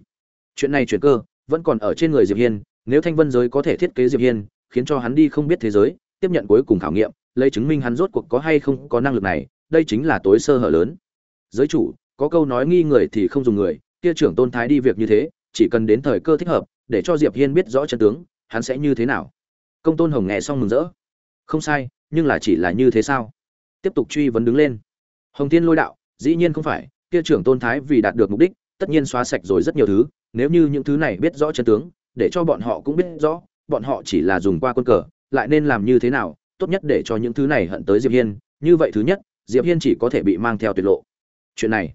Chuyện này chuyển cơ, vẫn còn ở trên người diệp hiên, nếu thanh vân giới có thể thiết kế diệp hiên, khiến cho hắn đi không biết thế giới, tiếp nhận cuối cùng khảo nghiệm, lấy chứng minh hắn rốt cuộc có hay không có năng lực này, đây chính là tối sơ hở lớn. Giới chủ, có câu nói nghi người thì không dùng người, kia trưởng tôn thái đi việc như thế, chỉ cần đến thời cơ thích hợp, để cho diệp hiên biết rõ chân tướng, hắn sẽ như thế nào? Công tôn hồng nghe xong mừng rỡ. Không sai, nhưng là chỉ là như thế sao? Tiếp tục truy vấn đứng lên. Hồng thiên lôi đạo, dĩ nhiên không phải kia trưởng tôn thái vì đạt được mục đích, tất nhiên xóa sạch rồi rất nhiều thứ, nếu như những thứ này biết rõ chân tướng, để cho bọn họ cũng biết rõ, bọn họ chỉ là dùng qua quân cờ, lại nên làm như thế nào, tốt nhất để cho những thứ này hận tới diệp hiên, như vậy thứ nhất, diệp hiên chỉ có thể bị mang theo tuyệt lộ. Chuyện này,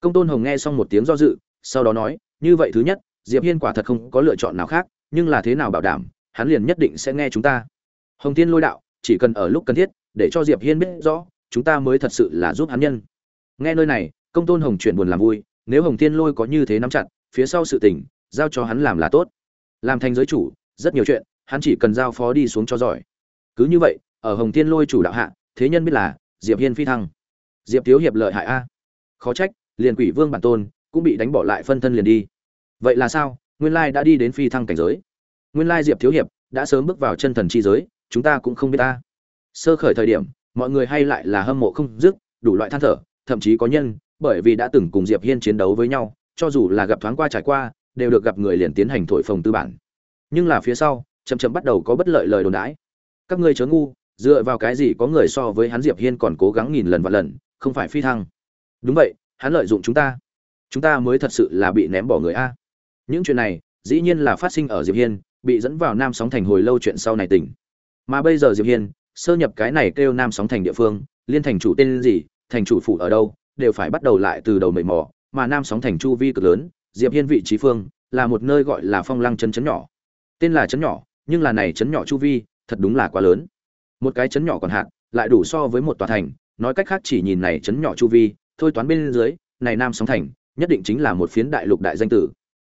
công tôn hồng nghe xong một tiếng do dự, sau đó nói, như vậy thứ nhất, diệp hiên quả thật không có lựa chọn nào khác, nhưng là thế nào bảo đảm, hắn liền nhất định sẽ nghe chúng ta. Hồng thiên lôi đạo, chỉ cần ở lúc cần thiết, để cho diệp hiên biết rõ, chúng ta mới thật sự là giúp hắn nhân. Nghe nơi này công tôn hồng chuyển buồn làm vui, nếu hồng thiên lôi có như thế nắm chặt, phía sau sự tình, giao cho hắn làm là tốt. Làm thành giới chủ, rất nhiều chuyện, hắn chỉ cần giao phó đi xuống cho giỏi. Cứ như vậy, ở hồng thiên lôi chủ đạo hạ, thế nhân biết là, diệp hiên phi thăng. Diệp thiếu hiệp lợi hại a. Khó trách, liền quỷ vương bản tôn, cũng bị đánh bỏ lại phân thân liền đi. Vậy là sao? Nguyên lai đã đi đến phi thăng cảnh giới. Nguyên lai diệp thiếu hiệp đã sớm bước vào chân thần chi giới, chúng ta cũng không biết ta. Sơ khởi thời điểm, mọi người hay lại là hâm mộ không dứt, đủ loại than thở, thậm chí có nhân bởi vì đã từng cùng diệp hiên chiến đấu với nhau, cho dù là gặp thoáng qua trải qua, đều được gặp người liền tiến hành thổi phồng tư bản. Nhưng là phía sau, chậm chậm bắt đầu có bất lợi lời đồn đãi. Các ngươi chớ ngu, dựa vào cái gì có người so với hắn diệp hiên còn cố gắng nghìn lần và lần, không phải phi thăng. Đúng vậy, hắn lợi dụng chúng ta. Chúng ta mới thật sự là bị ném bỏ người a. Những chuyện này, dĩ nhiên là phát sinh ở diệp hiên, bị dẫn vào nam sóng thành hồi lâu chuyện sau này tỉnh. Mà bây giờ diệp hiên, sơ nhập cái này kêu nam sóng thành địa phương, liên thành chủ tên gì, thành chủ phủ ở đâu đều phải bắt đầu lại từ đầu mầy mò, mà nam sóng thành chu vi cực lớn, diệp hiên vị trí phương, là một nơi gọi là phong lăng Trấn chấn nhỏ. Tên là chấn nhỏ, nhưng là này chấn nhỏ chu vi, thật đúng là quá lớn. Một cái chấn nhỏ còn hạn, lại đủ so với một tòa thành, nói cách khác chỉ nhìn này chấn nhỏ chu vi, thôi toán bên dưới, này nam sóng thành, nhất định chính là một phiến đại lục đại danh tử.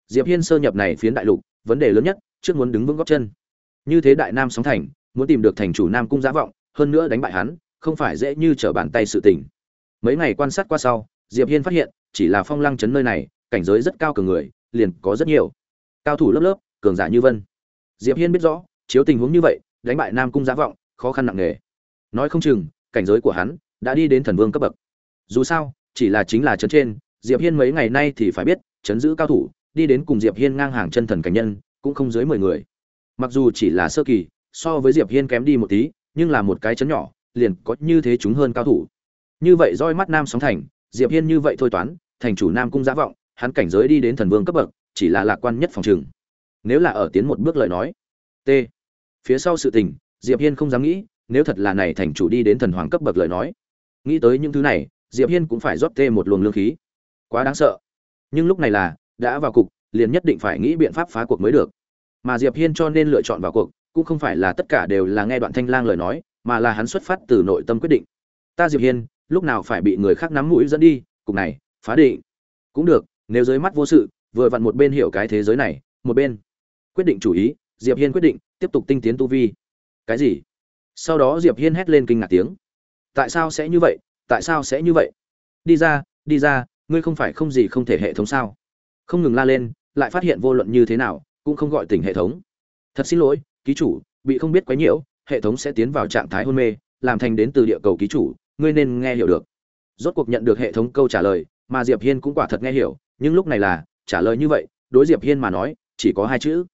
Diệp hiên sơ nhập này phiến đại lục, vấn đề lớn nhất, trước muốn đứng vững gót chân. Như thế đại nam sóng thành, muốn tìm được thành chủ nam cung Giá vọng, hơn nữa đánh bại hắn, không phải dễ như trở bàn tay sự tình mấy ngày quan sát qua sau, diệp hiên phát hiện, chỉ là phong lăng chấn nơi này, cảnh giới rất cao cường người, liền có rất nhiều. Cao thủ lớp lớp, cường giả như vân. Diệp hiên biết rõ, chiếu tình huống như vậy, đánh bại nam cung Giá vọng, khó khăn nặng nề. Nói không chừng, cảnh giới của hắn đã đi đến thần vương cấp bậc. Dù sao, chỉ là chính là chấn trên, diệp hiên mấy ngày nay thì phải biết, chấn giữ cao thủ, đi đến cùng diệp hiên ngang hàng chân thần cảnh nhân, cũng không dưới mười người. Mặc dù chỉ là sơ kỳ, so với diệp hiên kém đi một tí, nhưng là một cái chấn nhỏ, liền có như thế chúng hơn cao thủ như vậy roi mắt nam sóng thành, diệp hiên như vậy thôi toán, thành chủ nam cung giả vọng, hắn cảnh giới đi đến thần vương cấp bậc, chỉ là lạc quan nhất phòng trường. Nếu là ở tiến một bước lời nói, t. Phía sau sự tình, diệp hiên không dám nghĩ, nếu thật là này thành chủ đi đến thần hoàng cấp bậc lời nói. Nghĩ tới những thứ này, diệp hiên cũng phải rót tê một luồng lương khí. Quá đáng sợ. Nhưng lúc này là, đã vào cục, liền nhất định phải nghĩ biện pháp phá cuộc mới được. Mà diệp hiên cho nên lựa chọn vào cuộc, cũng không phải là tất cả đều là nghe đoạn thanh lang lời nói, mà là hắn xuất phát từ nội tâm quyết định. Ta diệp hiên lúc nào phải bị người khác nắm mũi dẫn đi cục này, phá định. Cũng được, nếu dưới mắt vô sự, vừa vặn một bên hiểu cái thế giới này, một bên quyết định chủ ý, diệp hiên quyết định tiếp tục tinh tiến tu vi. Cái gì? Sau đó diệp hiên hét lên kinh ngạc tiếng. Tại sao sẽ như vậy? Tại sao sẽ như vậy? Đi ra đi ra, ngươi không phải không gì không thể hệ thống sao? Không ngừng la lên, lại phát hiện vô luận như thế nào, cũng không gọi tỉnh hệ thống. Thật xin lỗi, ký chủ, bị không biết quấy nhiễu, hệ thống sẽ tiến vào trạng thái hôn mê, làm thành đến từ địa cầu ký chủ ngươi nên nghe hiểu được. Rốt cuộc nhận được hệ thống câu trả lời, mà diệp hiên cũng quả thật nghe hiểu, nhưng lúc này là, trả lời như vậy, đối diệp hiên mà nói, chỉ có hai chữ.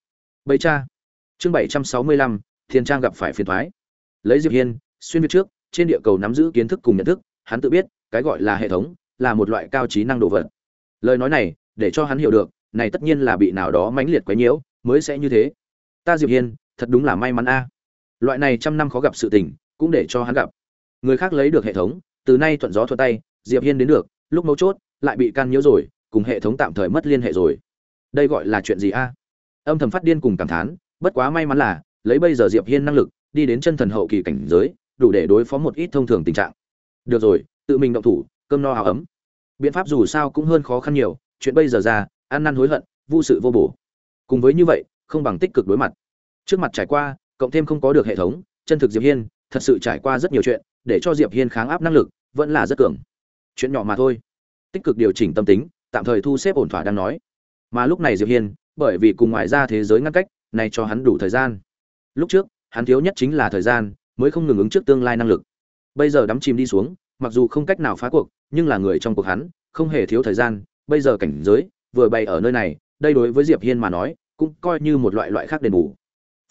Bấy cha. Chương bảy trăm sáu mươi lăm, thiên trang gặp phải phiền thoái lấy diệp hiên, xuyên việt trước, trên địa cầu nắm giữ kiến thức cùng nhận thức, hắn tự biết, cái gọi là hệ thống, là một loại cao trí năng đồ vật. Lời nói này, để cho hắn hiểu được, này tất nhiên là bị nào đó mãnh liệt quấy nhiễu, mới sẽ như thế. Ta diệp hiên, thật đúng là may mắn a. Loại này trăm năm khó gặp sự tình, cũng để cho hắn gặp người khác lấy được hệ thống, từ nay thuận gió thuận tay, diệp hiên đến được, lúc mấu chốt, lại bị can nhiễu rồi, cùng hệ thống tạm thời mất liên hệ rồi. Đây gọi là chuyện gì a? Âm thầm phát điên cùng cảm thán, bất quá may mắn là, lấy bây giờ diệp hiên năng lực, đi đến chân thần hậu kỳ cảnh giới, đủ để đối phó một ít thông thường tình trạng. Được rồi, tự mình động thủ, cơm no áo ấm. Biện pháp dù sao cũng hơn khó khăn nhiều, chuyện bây giờ ra, ăn năn hối hận, vô sự vô bổ. Cùng với như vậy, không bằng tích cực đối mặt. Trước mặt trải qua, cộng thêm không có được hệ thống, chân thực diệp hiên, thật sự trải qua rất nhiều chuyện để cho diệp hiên kháng áp năng lực, vẫn là rất cường. Chuyện nhỏ mà thôi. Tích cực điều chỉnh tâm tính, tạm thời thu xếp ổn thỏa đang nói. Mà lúc này diệp hiên, bởi vì cùng ngoài ra thế giới ngăn cách này cho hắn đủ thời gian. Lúc trước, hắn thiếu nhất chính là thời gian, mới không ngừng ứng trước tương lai năng lực. Bây giờ đắm chìm đi xuống, mặc dù không cách nào phá cuộc, nhưng là người trong cuộc hắn, không hề thiếu thời gian, bây giờ cảnh giới, vừa bày ở nơi này, đây đối với diệp hiên mà nói, cũng coi như một loại loại khác đền bù.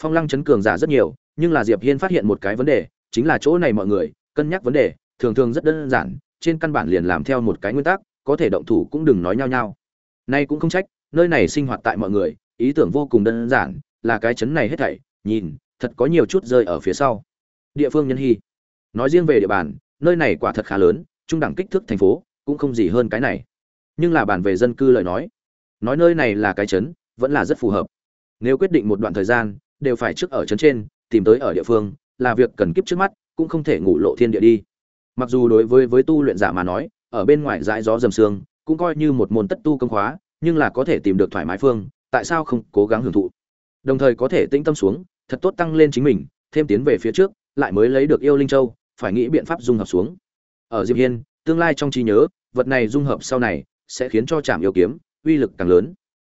Phong lăng chấn cường giả rất nhiều, nhưng là diệp hiên phát hiện một cái vấn đề, chính là chỗ này mọi người cân nhắc vấn đề, thường thường rất đơn giản, trên căn bản liền làm theo một cái nguyên tắc, có thể động thủ cũng đừng nói nhau nhau. Nay cũng không trách, nơi này sinh hoạt tại mọi người, ý tưởng vô cùng đơn giản, là cái chấn này hết thảy, nhìn, thật có nhiều chút rơi ở phía sau. Địa phương nhân hy. Nói riêng về địa bàn, nơi này quả thật khá lớn, trung đẳng kích thước thành phố, cũng không gì hơn cái này. Nhưng là bàn về dân cư lời nói. Nói nơi này là cái chấn, vẫn là rất phù hợp. Nếu quyết định một đoạn thời gian, đều phải trước ở chấn trên, tìm tới ở địa phương, là việc cần kiếp trước mắt cũng không thể ngủ lộ thiên địa đi. Mặc dù đối với với tu luyện giả mà nói, ở bên ngoài dãi gió dầm sương, cũng coi như một môn tất tu công khóa, nhưng là có thể tìm được thoải mái phương, tại sao không cố gắng hưởng thụ? Đồng thời có thể tĩnh tâm xuống, thật tốt tăng lên chính mình, thêm tiến về phía trước, lại mới lấy được yêu linh châu, phải nghĩ biện pháp dung hợp xuống. Ở diệp hiên, tương lai trong trí nhớ, vật này dung hợp sau này, sẽ khiến cho trảm yêu kiếm, uy lực càng lớn.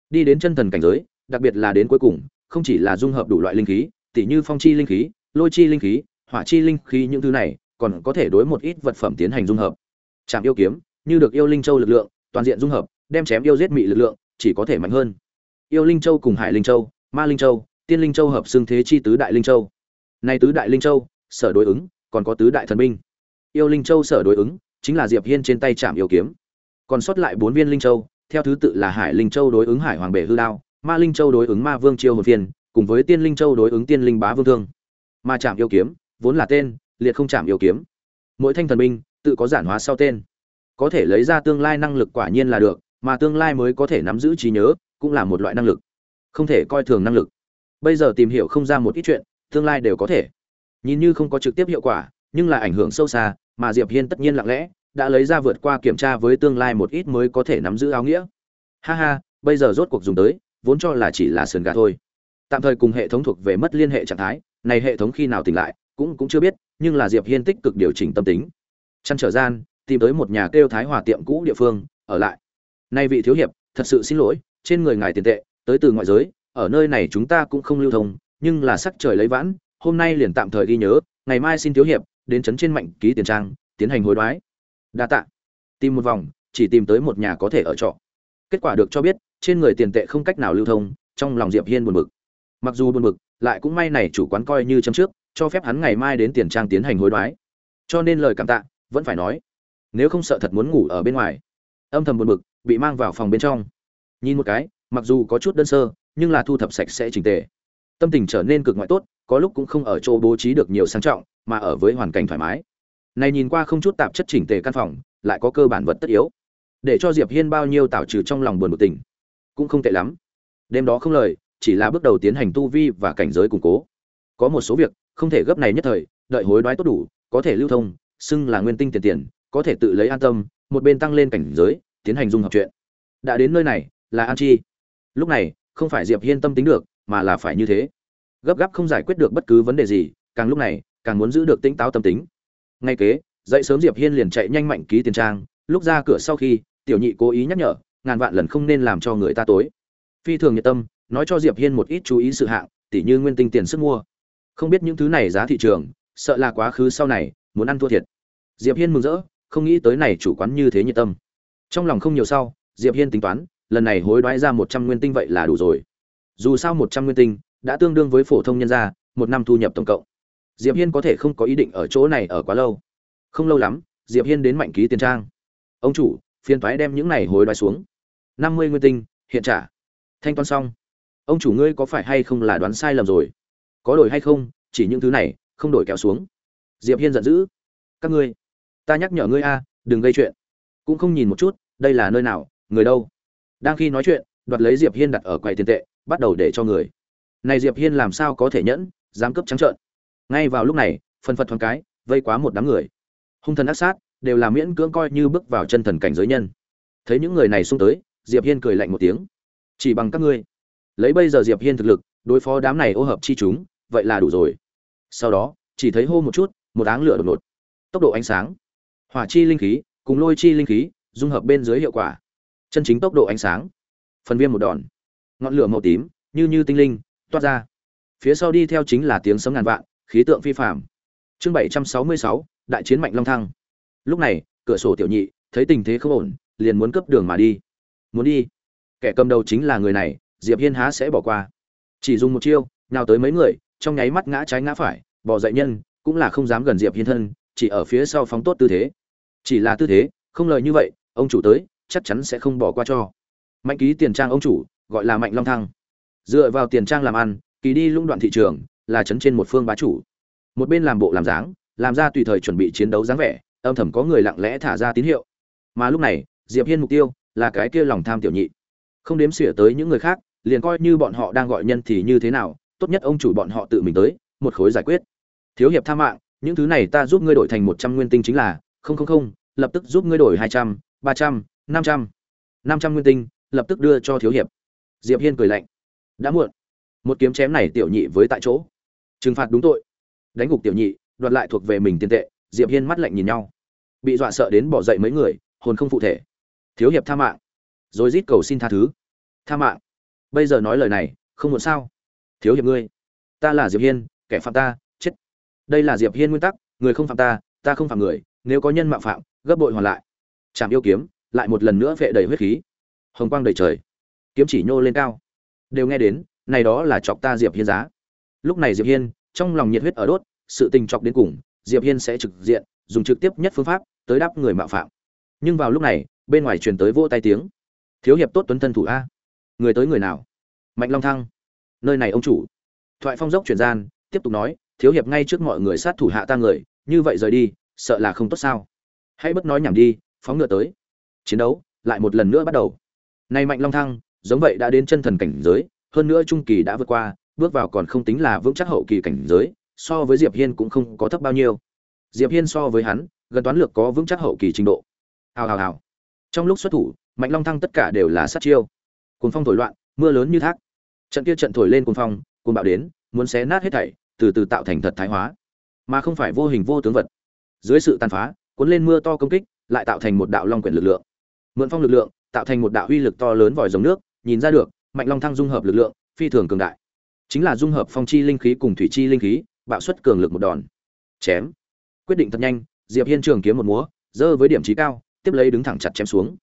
Đi đến chân thần cảnh giới, đặc biệt là đến cuối cùng, không chỉ là dung hợp đủ loại linh khí, tỉ như phong chi linh khí, lôi chi linh khí hỏa chi linh khí những thứ này, còn có thể đối một ít vật phẩm tiến hành dung hợp. Chạm yêu kiếm, như được yêu linh châu lực lượng, toàn diện dung hợp, đem chém yêu giết mị lực lượng, chỉ có thể mạnh hơn. Yêu linh châu cùng hải linh châu, ma linh châu, tiên linh châu hợp xưng thế chi tứ đại linh châu. Nay tứ đại linh châu, sở đối ứng, còn có tứ đại thần binh. Yêu linh châu sở đối ứng, chính là diệp hiên trên tay chạm yêu kiếm. Còn sót lại bốn viên linh châu, theo thứ tự là hải linh châu đối ứng hải hoàng bể hư đao, ma linh châu đối ứng ma vương chiêu hồn phiên cùng với tiên linh châu đối ứng tiên linh bá vương thương. Ma chạm yêu kiếm vốn là tên, liệt không chạm yêu kiếm. Mỗi thanh thần binh, tự có giản hóa sau tên. Có thể lấy ra tương lai năng lực quả nhiên là được, mà tương lai mới có thể nắm giữ trí nhớ, cũng là một loại năng lực. Không thể coi thường năng lực. Bây giờ tìm hiểu không ra một ít chuyện, tương lai đều có thể. Nhìn như không có trực tiếp hiệu quả, nhưng là ảnh hưởng sâu xa, mà diệp hiên tất nhiên lặng lẽ, đã lấy ra vượt qua kiểm tra với tương lai một ít mới có thể nắm giữ áo nghĩa. Ha ha, bây giờ rốt cuộc dùng tới, vốn cho là chỉ là sườn gà thôi. Tạm thời cùng hệ thống thuộc về mất liên hệ trạng thái, này hệ thống khi nào tỉnh lại cũng cũng chưa biết, nhưng là diệp hiên tích cực điều chỉnh tâm tính. Chăn trở gian, tìm tới một nhà kêu thái hòa tiệm cũ địa phương, ở lại. Nay vị thiếu hiệp, thật sự xin lỗi, trên người ngài tiền tệ, tới từ ngoại giới, ở nơi này chúng ta cũng không lưu thông, nhưng là sắc trời lấy vãn, hôm nay liền tạm thời ghi nhớ, ngày mai xin thiếu hiệp, đến trấn trên mạnh ký tiền trang, tiến hành hối đoái. Đa tạ. Tìm một vòng, chỉ tìm tới một nhà có thể ở trọ. Kết quả được cho biết, trên người tiền tệ không cách nào lưu thông, trong lòng diệp hiên buồn bực. Mặc dù buồn bực, lại cũng may này chủ quán coi như chấm trước cho phép hắn ngày mai đến tiền trang tiến hành hối đoái. Cho nên lời cảm tạ vẫn phải nói, nếu không sợ thật muốn ngủ ở bên ngoài. Âm thầm buồn bực, bị mang vào phòng bên trong. Nhìn một cái, mặc dù có chút đơn sơ, nhưng là thu thập sạch sẽ chỉnh tề. Tâm tình trở nên cực ngoại tốt, có lúc cũng không ở chỗ bố trí được nhiều sang trọng, mà ở với hoàn cảnh thoải mái. Này nhìn qua không chút tạp chất chỉnh tề căn phòng, lại có cơ bản vật tất yếu. Để cho diệp hiên bao nhiêu tạo trừ trong lòng buồn bực tình, cũng không tệ lắm. Đêm đó không lời, chỉ là bước đầu tiến hành tu vi và cảnh giới củng cố. Có một số việc không thể gấp này nhất thời, đợi hối đoái tốt đủ, có thể lưu thông, xưng là nguyên tinh tiền tiền, có thể tự lấy an tâm, một bên tăng lên cảnh giới, tiến hành dung hợp chuyện. Đã đến nơi này, là an chi. Lúc này, không phải diệp hiên tâm tính được, mà là phải như thế. Gấp gáp không giải quyết được bất cứ vấn đề gì, càng lúc này, càng muốn giữ được tính táo tâm tính. Ngay kế, dậy sớm diệp hiên liền chạy nhanh mạnh ký tiền trang, lúc ra cửa sau khi, tiểu nhị cố ý nhắc nhở, ngàn vạn lần không nên làm cho người ta tối. Phi thường nhiệt tâm, nói cho diệp hiên một ít chú ý sự hạng, tỉ như nguyên tinh tiền sức mua không biết những thứ này giá thị trường, sợ là quá khứ sau này, muốn ăn thua thiệt. Diệp hiên mừng rỡ, không nghĩ tới này chủ quán như thế nhiệt tâm. Trong lòng không nhiều sau, diệp hiên tính toán, lần này hối đoái ra một trăm nguyên tinh vậy là đủ rồi. Dù sao một trăm nguyên tinh đã tương đương với phổ thông nhân gia, một năm thu nhập tổng cộng. Diệp hiên có thể không có ý định ở chỗ này ở quá lâu. Không lâu lắm, diệp hiên đến mạnh ký tiền trang. Ông chủ, phiền thoái đem những này hối đoái xuống. năm mươi nguyên tinh, hiện trả. Thanh toán xong. Ông chủ ngươi có phải hay không là đoán sai lầm rồi? Có đổi hay không, chỉ những thứ này, không đổi kéo xuống. Diệp hiên giận dữ. Các ngươi, ta nhắc nhở ngươi a, đừng gây chuyện. Cũng không nhìn một chút, đây là nơi nào, người đâu. Đang khi nói chuyện, đoạt lấy diệp hiên đặt ở quầy tiền tệ, bắt đầu để cho người. Này diệp hiên làm sao có thể nhẫn, dám cướp trắng trợn. Ngay vào lúc này, phân phật thoáng cái, vây quá một đám người. Hung thần ác sát, đều là miễn cưỡng coi như bước vào chân thần cảnh giới nhân. Thấy những người này xung tới, diệp hiên cười lạnh một tiếng. Chỉ bằng các ngươi. Lấy bây giờ diệp hiên thực lực, đối phó đám này ô hợp chi chúng vậy là đủ rồi. Sau đó, chỉ thấy hô một chút, một áng lửa đột ngột. Tốc độ ánh sáng, hỏa chi linh khí cùng lôi chi linh khí dung hợp bên dưới hiệu quả. Chân chính tốc độ ánh sáng, phần viêm một đòn. Ngọn lửa màu tím, như như tinh linh, toát ra. Phía sau đi theo chính là tiếng sấm ngàn vạn, khí tượng phi phạm chương bảy trăm sáu mươi sáu, đại chiến mạnh long thăng. Lúc này, cửa sổ tiểu nhị, thấy tình thế không ổn, liền muốn cướp đường mà đi. Muốn đi. Kẻ cầm đầu chính là người này, diệp hiên há sẽ bỏ qua. Chỉ dùng một chiêu nào tới mấy người trong nháy mắt ngã trái ngã phải bỏ dậy nhân, cũng là không dám gần diệp hiên thân, chỉ ở phía sau phóng tốt tư thế. Chỉ là tư thế, không lời như vậy, ông chủ tới, chắc chắn sẽ không bỏ qua cho. Mạnh ký tiền trang ông chủ, gọi là mạnh long thăng. Dựa vào tiền trang làm ăn, kỳ đi lũng đoạn thị trường, là chấn trên một phương bá chủ. Một bên làm bộ làm dáng, làm ra tùy thời chuẩn bị chiến đấu dáng vẻ, âm thầm có người lặng lẽ thả ra tín hiệu. Mà lúc này, diệp hiên mục tiêu, là cái kia lòng tham tiểu nhị. Không đếm xỉa tới những người khác, liền coi như bọn họ đang gọi nhân thì như thế nào tốt nhất ông chủ bọn họ tự mình tới, một khối giải quyết. Thiếu hiệp tha mạng, những thứ này ta giúp ngươi đổi thành một trăm nguyên tinh chính là, không không không, lập tức giúp ngươi đổi hai trăm, ba trăm, năm trăm. năm trăm nguyên tinh, lập tức đưa cho thiếu hiệp. Diệp hiên cười lạnh. Đã muộn. Một kiếm chém này tiểu nhị với tại chỗ. Trừng phạt đúng tội. Đánh gục tiểu nhị, đoạt lại thuộc về mình tiền tệ, diệp hiên mắt lạnh nhìn nhau. Bị dọa sợ đến bỏ dậy mấy người, hồn không phụ thể. Thiếu hiệp tha mạng. Rồi rít cầu xin tha thứ. Tha mạng. Bây giờ nói lời này, không muốn sao? Thiếu hiệp ngươi. Ta là diệp hiên, kẻ phạm ta, chết. Đây là diệp hiên nguyên tắc, người không phạm ta ta không phạm người, nếu có nhân mạo phạm, gấp bội hoàn lại. Chạm yêu kiếm, lại một lần nữa vệ đầy huyết khí. Hồng quang đầy trời. Kiếm chỉ nhô lên cao. Đều nghe đến, này đó là chọc ta diệp hiên giá. Lúc này diệp hiên, trong lòng nhiệt huyết ở đốt, sự tình chọc đến cùng, diệp hiên sẽ trực diện, dùng trực tiếp nhất phương pháp, tới đáp người mạo phạm. Nhưng vào lúc này, bên ngoài truyền tới vỗ tay tiếng. Thiếu hiệp tốt tuấn thân thủ a. Người tới người nào? Mạnh long thăng nơi này ông chủ. Thoại phong dốc chuyển gian, tiếp tục nói, thiếu hiệp ngay trước mọi người sát thủ hạ ta người, như vậy rời đi, sợ là không tốt sao. Hãy bất nói nhảm đi, phóng ngựa tới. Chiến đấu lại một lần nữa bắt đầu. Nay mạnh long thăng, giống vậy đã đến chân thần cảnh giới, hơn nữa trung kỳ đã vượt qua, bước vào còn không tính là vững chắc hậu kỳ cảnh giới, so với diệp hiên cũng không có thấp bao nhiêu. Diệp hiên so với hắn, gần toán lược có vững chắc hậu kỳ trình độ. Hào hào hào. Trong lúc xuất thủ, mạnh long thăng tất cả đều là sát chiêu. Cuốn phong thổi loạn, mưa lớn như thác trận kia trận thổi lên cuồng phong, cuồng bạo đến, muốn xé nát hết thảy, từ từ tạo thành thật thái hóa. Mà không phải vô hình vô tướng vật. Dưới sự tàn phá, cuốn lên mưa to công kích, lại tạo thành một đạo long quyển lực lượng. Mượn phong lực lượng, tạo thành một đạo uy lực to lớn vòi dòng nước, nhìn ra được, mạnh long thăng dung hợp lực lượng, phi thường cường đại. Chính là dung hợp phong chi linh khí cùng thủy chi linh khí, bạo suất cường lực một đòn. Chém. Quyết định thật nhanh, diệp hiên trường kiếm một múa dơ với điểm trí cao, tiếp lấy đứng thẳng chặt chém xuống.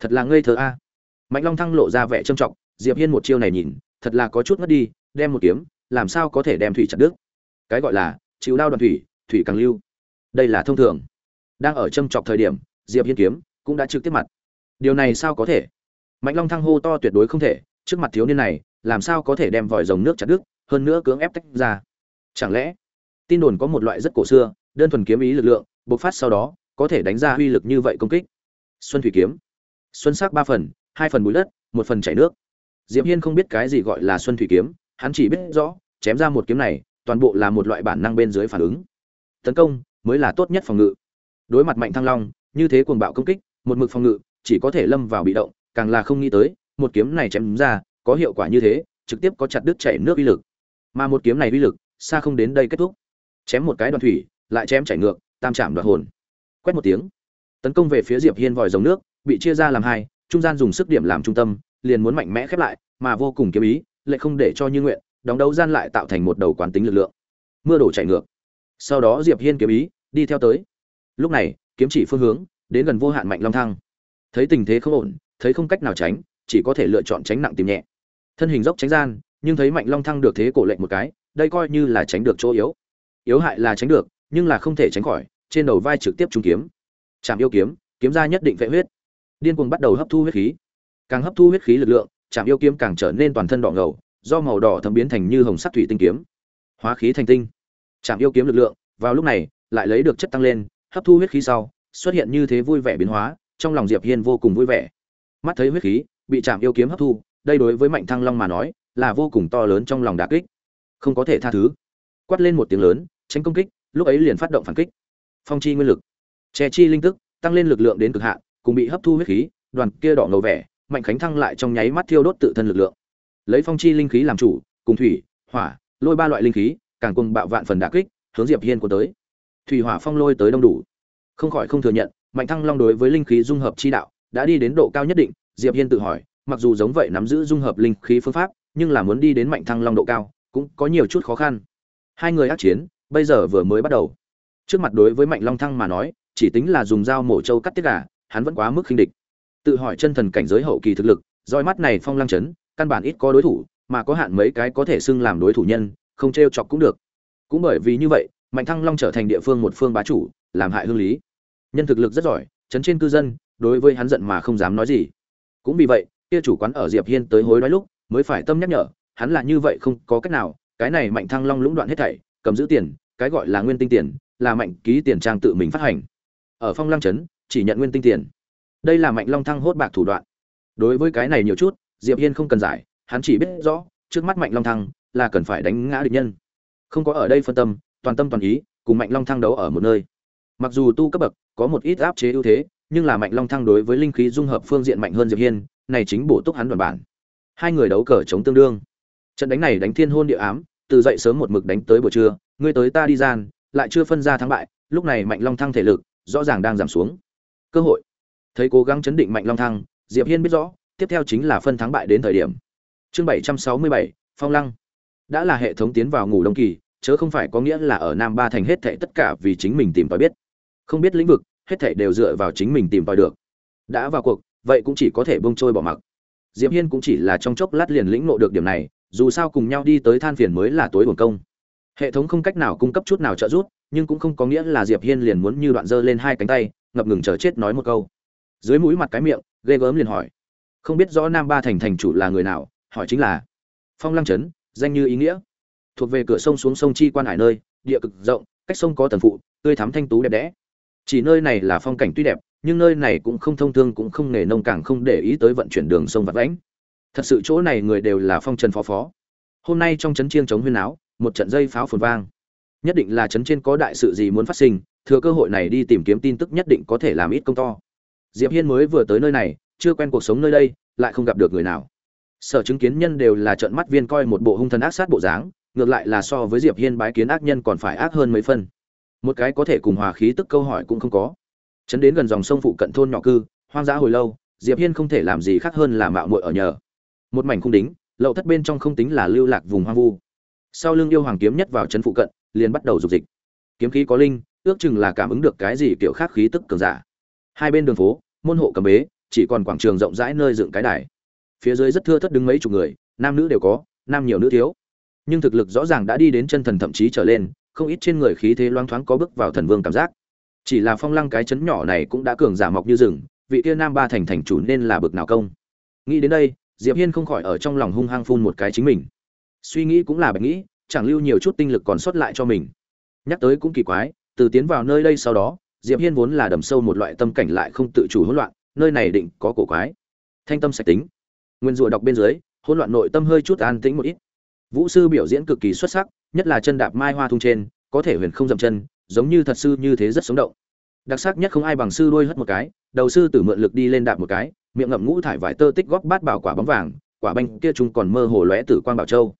Thật là ngây thơ a. Mạnh long thăng lộ ra vẻ trâm trọng, diệp hiên một chiêu này nhìn thật là có chút mất đi, đem một kiếm, làm sao có thể đem thủy chặt đứt? Cái gọi là, chịu đao đoàn thủy thủy càng lưu. Đây là thông thường. Đang ở châm chọc thời điểm, diệp hiên kiếm cũng đã trực tiếp mặt. Điều này sao có thể? Mạnh long thăng hô to tuyệt đối không thể, trước mặt thiếu niên này, làm sao có thể đem vòi rồng nước chặt đứt, hơn nữa cưỡng ép tách ra? Chẳng lẽ, tin đồn có một loại rất cổ xưa, đơn thuần kiếm ý lực lượng, bộc phát sau đó, có thể đánh ra uy lực như vậy công kích? Xuân thủy kiếm. Xuân sắc ba phần, hai phần bụi đất, một phần chảy nước diệp hiên không biết cái gì gọi là xuân thủy kiếm hắn chỉ biết rõ chém ra một kiếm này toàn bộ là một loại bản năng bên dưới phản ứng. Tấn công mới là tốt nhất phòng ngự. Đối mặt mạnh thăng long như thế cuồng bạo công kích một mực phòng ngự chỉ có thể lâm vào bị động càng là không nghĩ tới một kiếm này chém ra có hiệu quả như thế trực tiếp có chặt đứt chảy nước uy lực. Mà một kiếm này uy lực xa không đến đây kết thúc. Chém một cái đoạn thủy lại chém chảy ngược tam chạm đoạt hồn. Quét một tiếng. Tấn công về phía diệp hiên vòi dòng nước bị chia ra làm hai trung gian dùng sức điểm làm trung tâm liền muốn mạnh mẽ khép lại, mà vô cùng kiếm ý, lại không để cho như nguyện đóng đấu gian lại tạo thành một đầu quán tính lực lượng. Mưa đổ chảy ngược. Sau đó diệp hiên kiếm ý đi theo tới. Lúc này, kiếm chỉ phương hướng đến gần vô hạn mạnh long thăng. Thấy tình thế không ổn, thấy không cách nào tránh, chỉ có thể lựa chọn tránh nặng tìm nhẹ. Thân hình dốc tránh gian, nhưng thấy mạnh long thăng được thế cổ lệnh một cái, đây coi như là tránh được chỗ yếu. Yếu hại là tránh được, nhưng là không thể tránh khỏi, trên đầu vai trực tiếp trúng kiếm. Chạm yêu kiếm kiếm ra nhất định phệ huyết. Điên cuồng bắt đầu hấp thu huyết khí càng hấp thu huyết khí lực lượng chạm yêu kiếm càng trở nên toàn thân đỏ ngầu, do màu đỏ thấm biến thành như hồng sắc thủy tinh kiếm. Hóa khí thành tinh. Chạm yêu kiếm lực lượng, vào lúc này, lại lấy được chất tăng lên, hấp thu huyết khí sau, xuất hiện như thế vui vẻ biến hóa, trong lòng diệp hiên vô cùng vui vẻ. Mắt thấy huyết khí bị chạm yêu kiếm hấp thu, đây đối với mạnh thăng long mà nói, là vô cùng to lớn trong lòng đả kích. Không có thể tha thứ. Quát lên một tiếng lớn, tránh công kích, lúc ấy liền phát động phản kích. Phong chi nguyên lực. Che chi linh tức, tăng lên lực lượng đến cực hạn, cùng bị hấp thu huyết khí, đoàn kia đỏ ngầu vẻ mạnh khánh thăng lại trong nháy mắt thiêu đốt tự thân lực lượng. Lấy phong chi linh khí làm chủ, cùng thủy, hỏa, lôi ba loại linh khí, càng cùng bạo vạn phần đả kích, hướng diệp hiên của tới. Thủy, hỏa, phong, lôi tới đông đủ. Không khỏi không thừa nhận, mạnh thăng long đối với linh khí dung hợp chi đạo, đã đi đến độ cao nhất định, diệp hiên tự hỏi, mặc dù giống vậy nắm giữ dung hợp linh khí phương pháp, nhưng là muốn đi đến mạnh thăng long độ cao, cũng có nhiều chút khó khăn. Hai người ác chiến, bây giờ vừa mới bắt đầu. Trước mặt đối với mạnh long thăng mà nói, chỉ tính là dùng dao mổ trâu cắt tiết gà, hắn vẫn quá mức khinh địch tự hỏi chân thần cảnh giới hậu kỳ thực lực, roi mắt này phong lăng chấn, căn bản ít có đối thủ, mà có hạn mấy cái có thể xưng làm đối thủ nhân, không t chọc cũng được. Cũng bởi vì như vậy, mạnh thăng long trở thành địa phương một phương bá chủ, làm hại hương lý. Nhân thực lực rất giỏi, chấn trên cư dân, đối với hắn giận mà không dám nói gì. Cũng vì vậy, kia chủ quán ở diệp hiên tới hối đoái lúc, mới phải tâm nhắc nhở, hắn là như vậy không có cách nào, cái này mạnh thăng long lũng đoạn hết thảy, cầm giữ tiền, cái gọi là nguyên tinh tiền, là mạnh ký tiền trang tự mình phát hành. Ở phong lăng chấn, chỉ nhận nguyên tinh tiền đây là mạnh long thăng hốt bạc thủ đoạn. Đối với cái này nhiều chút, diệp hiên không cần giải, hắn chỉ biết rõ, trước mắt mạnh long thăng là cần phải đánh ngã địch nhân. Không có ở đây phân tâm, toàn tâm toàn ý, cùng mạnh long thăng đấu ở một nơi. Mặc dù tu cấp bậc có một ít áp chế ưu thế, nhưng là mạnh long thăng đối với linh khí dung hợp phương diện mạnh hơn diệp hiên, này chính bổ túc hắn đoàn bản. Hai người đấu cờ chống tương đương. Trận đánh này đánh thiên hôn địa ám, từ dậy sớm một mực đánh tới buổi trưa, ngươi tới ta đi gian, lại chưa phân ra thắng bại, lúc này mạnh long thăng thể lực rõ ràng đang giảm xuống. Cơ hội thấy cố gắng chấn định mạnh long thăng diệp hiên biết rõ tiếp theo chính là phân thắng bại đến thời điểm. Chương 767, phong lăng. Đã là hệ thống tiến vào ngủ đông kỳ chớ không phải có nghĩa là ở nam ba thành hết thảy tất cả vì chính mình tìm tòi biết. Không biết lĩnh vực hết thảy đều dựa vào chính mình tìm tòi được. Đã vào cuộc vậy cũng chỉ có thể bông trôi bỏ mặc. Diệp hiên cũng chỉ là trong chốc lát liền lĩnh ngộ được điểm này dù sao cùng nhau đi tới than phiền mới là tối buồn công. Hệ thống không cách nào cung cấp chút nào trợ giúp nhưng cũng không có nghĩa là diệp hiên liền muốn như đoạn dơ lên hai cánh tay ngập ngừng chờ chết nói một câu dưới mũi mặt cái miệng, ghê gớm liền hỏi. Không biết rõ nam ba thành thành chủ là người nào, hỏi chính là, phong lăng trấn, danh như ý nghĩa. Thuộc về cửa sông xuống sông chi quan hải nơi, địa cực rộng, cách sông có tần phụ, tươi thắm thanh tú đẹp đẽ. Chỉ nơi này là phong cảnh tuy đẹp, nhưng nơi này cũng không thông thương cũng không nghề nông càng không để ý tới vận chuyển đường sông vặt lãnh thật sự chỗ này người đều là phong trần phó phó. Hôm nay trong trấn chiêng chống huyên áo, một trận dây pháo phồn vang. Nhất định là trấn trên có đại sự gì muốn phát sinh, thừa cơ hội này đi tìm kiếm tin tức nhất định có thể làm ít công to diệp hiên mới vừa tới nơi này, chưa quen cuộc sống nơi đây, lại không gặp được người nào. Sở chứng kiến nhân đều là trợn mắt viên coi một bộ hung thần ác sát bộ dáng, ngược lại là so với diệp hiên bái kiến ác nhân còn phải ác hơn mấy phân một cái có thể cùng hòa khí tức câu hỏi cũng không có. Chấn đến gần dòng sông phụ cận thôn nhỏ cư, hoang dã hồi lâu, diệp hiên không thể làm gì khác hơn là mạo muội ở nhờ. Một mảnh khung đính lậu thất bên trong không tính là lưu lạc vùng hoang vu. Sau lưng yêu hoàng kiếm nhất vào chấn phụ cận, liền bắt đầu dục dịch. Kiếm khí có linh, ước chừng là cảm ứng được cái gì kiểu khác khí tức cường giả hai bên đường phố, môn hộ cầm bế, chỉ còn quảng trường rộng rãi nơi dựng cái đài. Phía dưới rất thưa thất đứng mấy chục người, nam nữ đều có, nam nhiều nữ thiếu. Nhưng thực lực rõ ràng đã đi đến chân thần thậm chí trở lên, không ít trên người khí thế loáng thoáng có bước vào thần vương cảm giác. Chỉ là phong lăng cái chấn nhỏ này cũng đã cường giả mọc như rừng, vị kia nam ba thành thành chủ nên là bực nào công. Nghĩ đến đây, diệp hiên không khỏi ở trong lòng hung hăng phun một cái chính mình. Suy nghĩ cũng là bạch nghĩ, chẳng lưu nhiều chút tinh lực còn sót lại cho mình. Nhắc tới cũng kỳ quái, từ tiến vào nơi đây sau đó diệp hiên vốn là đầm sâu một loại tâm cảnh lại không tự chủ hỗn loạn, nơi này định có cổ quái. Thanh tâm sạch tính. Nguyên rùa đọc bên dưới, hỗn loạn nội tâm hơi chút an tĩnh một ít. Vũ sư biểu diễn cực kỳ xuất sắc, nhất là chân đạp mai hoa thung trên, có thể huyền không dậm chân, giống như thật sư như thế rất sống động. Đặc sắc nhất không ai bằng sư đuôi hất một cái, đầu sư tử mượn lực đi lên đạp một cái, miệng ngậm ngũ thải vải tơ tích góp bát bảo quả bóng vàng, quả banh kia chúng còn mơ hồ lóe tử quang bảo châu.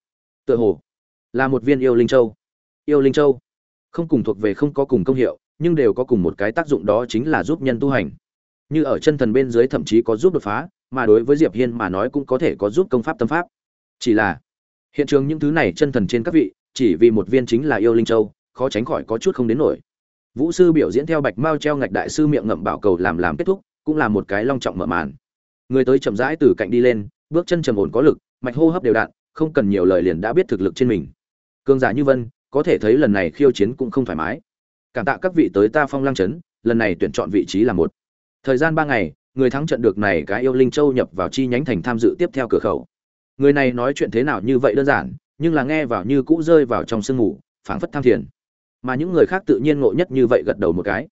Tựa hồ là một viên yêu linh châu. Yêu linh châu. Không cùng thuộc về không có cùng công hiệu nhưng đều có cùng một cái tác dụng đó chính là giúp nhân tu hành. Như ở chân thần bên dưới thậm chí có giúp đột phá, mà đối với diệp hiên mà nói cũng có thể có giúp công pháp tâm pháp. Chỉ là, hiện trường những thứ này chân thần trên các vị, chỉ vì một viên chính là yêu linh châu, khó tránh khỏi có chút không đến nổi. Vũ sư biểu diễn theo bạch mao treo ngạch đại sư miệng ngậm bảo cầu làm làm kết thúc, cũng là một cái long trọng mở màn. Người tới chậm rãi từ cạnh đi lên, bước chân trầm ổn có lực, mạch hô hấp đều đặn, không cần nhiều lời liền đã biết thực lực trên mình. Cương giả như vân, có thể thấy lần này khiêu chiến cũng không thoải mái cảm tạ các vị tới ta phong lăng Trấn, lần này tuyển chọn vị trí là một. Thời gian ba ngày người thắng trận được này cái yêu linh châu nhập vào chi nhánh thành tham dự tiếp theo cửa khẩu. Người này nói chuyện thế nào như vậy đơn giản nhưng là nghe vào như cũ rơi vào trong sương ngủ phảng phất tham thiền. Mà những người khác tự nhiên ngộ nhất như vậy gật đầu một cái.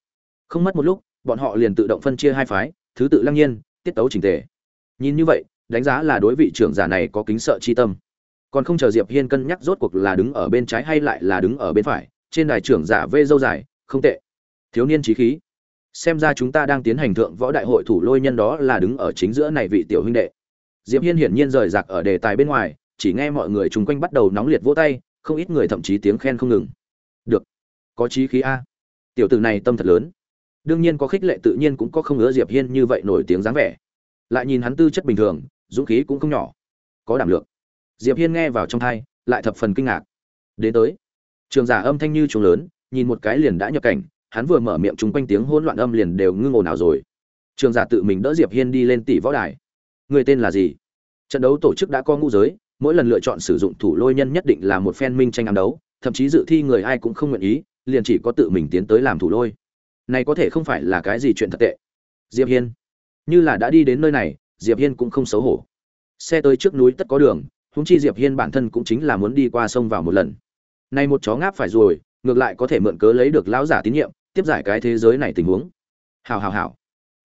Không mất một lúc bọn họ liền tự động phân chia hai phái thứ tự lăng nhiên tiết tấu trình tề. Nhìn như vậy đánh giá là đối vị trưởng giả này có kính sợ chi tâm. Còn không chờ diệp hiên cân nhắc rốt cuộc là đứng ở bên trái hay lại là đứng ở bên phải trên đài trưởng giả vê dâu dài không tệ. Thiếu niên trí khí. Xem ra chúng ta đang tiến hành thượng võ đại hội thủ lôi nhân đó là đứng ở chính giữa này vị tiểu huynh đệ. Diệp hiên hiển nhiên rời rạc ở đề tài bên ngoài, chỉ nghe mọi người chung quanh bắt đầu nóng liệt vỗ tay, không ít người thậm chí tiếng khen không ngừng. Được. Có trí khí a. Tiểu tử này tâm thật lớn. Đương nhiên có khích lệ tự nhiên cũng có không ngứa diệp hiên như vậy nổi tiếng dáng vẻ. Lại nhìn hắn tư chất bình thường, dũng khí cũng không nhỏ. Có đảm lượng. Diệp hiên nghe vào trong thai lại thập phần kinh ngạc. Đến tới. Trường giả âm thanh như trùng lớn nhìn một cái liền đã nhập cảnh, hắn vừa mở miệng chung quanh tiếng hỗn loạn âm liền đều ngưng ồn ào rồi. Trường giả tự mình đỡ diệp hiên đi lên tỷ võ đài. Người tên là gì? Trận đấu tổ chức đã có ngũ giới, mỗi lần lựa chọn sử dụng thủ lôi nhân nhất định là một phen minh tranh ám đấu, thậm chí dự thi người ai cũng không nguyện ý, liền chỉ có tự mình tiến tới làm thủ lôi. Này có thể không phải là cái gì chuyện thật tệ. Diệp hiên. Như là đã đi đến nơi này, diệp hiên cũng không xấu hổ. Xe tới trước núi tất có đường húng chi diệp hiên bản thân cũng chính là muốn đi qua sông vào một lần. Nay một chó ngáp phải rồi ngược lại có thể mượn cớ lấy được lão giả tín nhiệm, tiếp giải cái thế giới này tình huống. Hào hào hào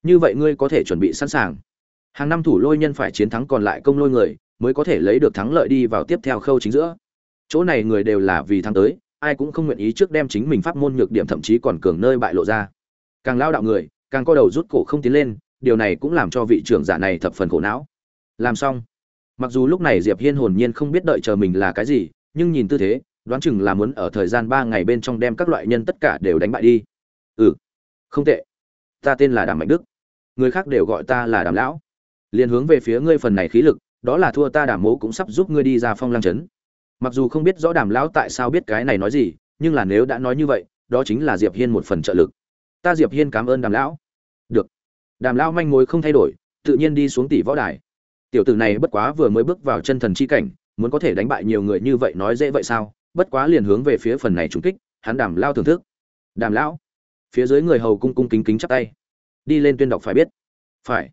như vậy ngươi có thể chuẩn bị sẵn sàng. Hàng năm thủ lôi nhân phải chiến thắng còn lại công lôi người, mới có thể lấy được thắng lợi đi vào tiếp theo khâu chính giữa. Chỗ này người đều là vì thắng tới, ai cũng không nguyện ý trước đem chính mình pháp môn nhược điểm thậm chí còn cường nơi bại lộ ra. Càng lao đạo người, càng co đầu rút cổ không tiến lên, điều này cũng làm cho vị trưởng giả này thập phần khổ não. Làm xong. Mặc dù lúc này diệp hiên hồn nhiên không biết đợi chờ mình là cái gì, nhưng nhìn tư thế đoán chừng là muốn ở thời gian ba ngày bên trong đem các loại nhân tất cả đều đánh bại đi. Ừ không tệ. Ta tên là đàm mạnh đức. Người khác đều gọi ta là đàm lão. Liền hướng về phía ngươi phần này khí lực, đó là thua ta đàm mố cũng sắp giúp ngươi đi ra phong lang trấn mặc dù không biết rõ đàm lão tại sao biết cái này nói gì, nhưng là nếu đã nói như vậy, đó chính là diệp hiên một phần trợ lực. Ta diệp hiên cảm ơn đàm lão. Được. Đàm lão manh mối không thay đổi, tự nhiên đi xuống tỷ võ đài. Tiểu tử này bất quá vừa mới bước vào chân thần chi cảnh, muốn có thể đánh bại nhiều người như vậy nói dễ vậy sao? Bất quá liền hướng về phía phần này trúng kích, hắn đàm lao thưởng thức. Đàm lão, phía dưới người hầu cung cung kính kính chắp tay. Đi lên tuyên đọc phải biết. Phải.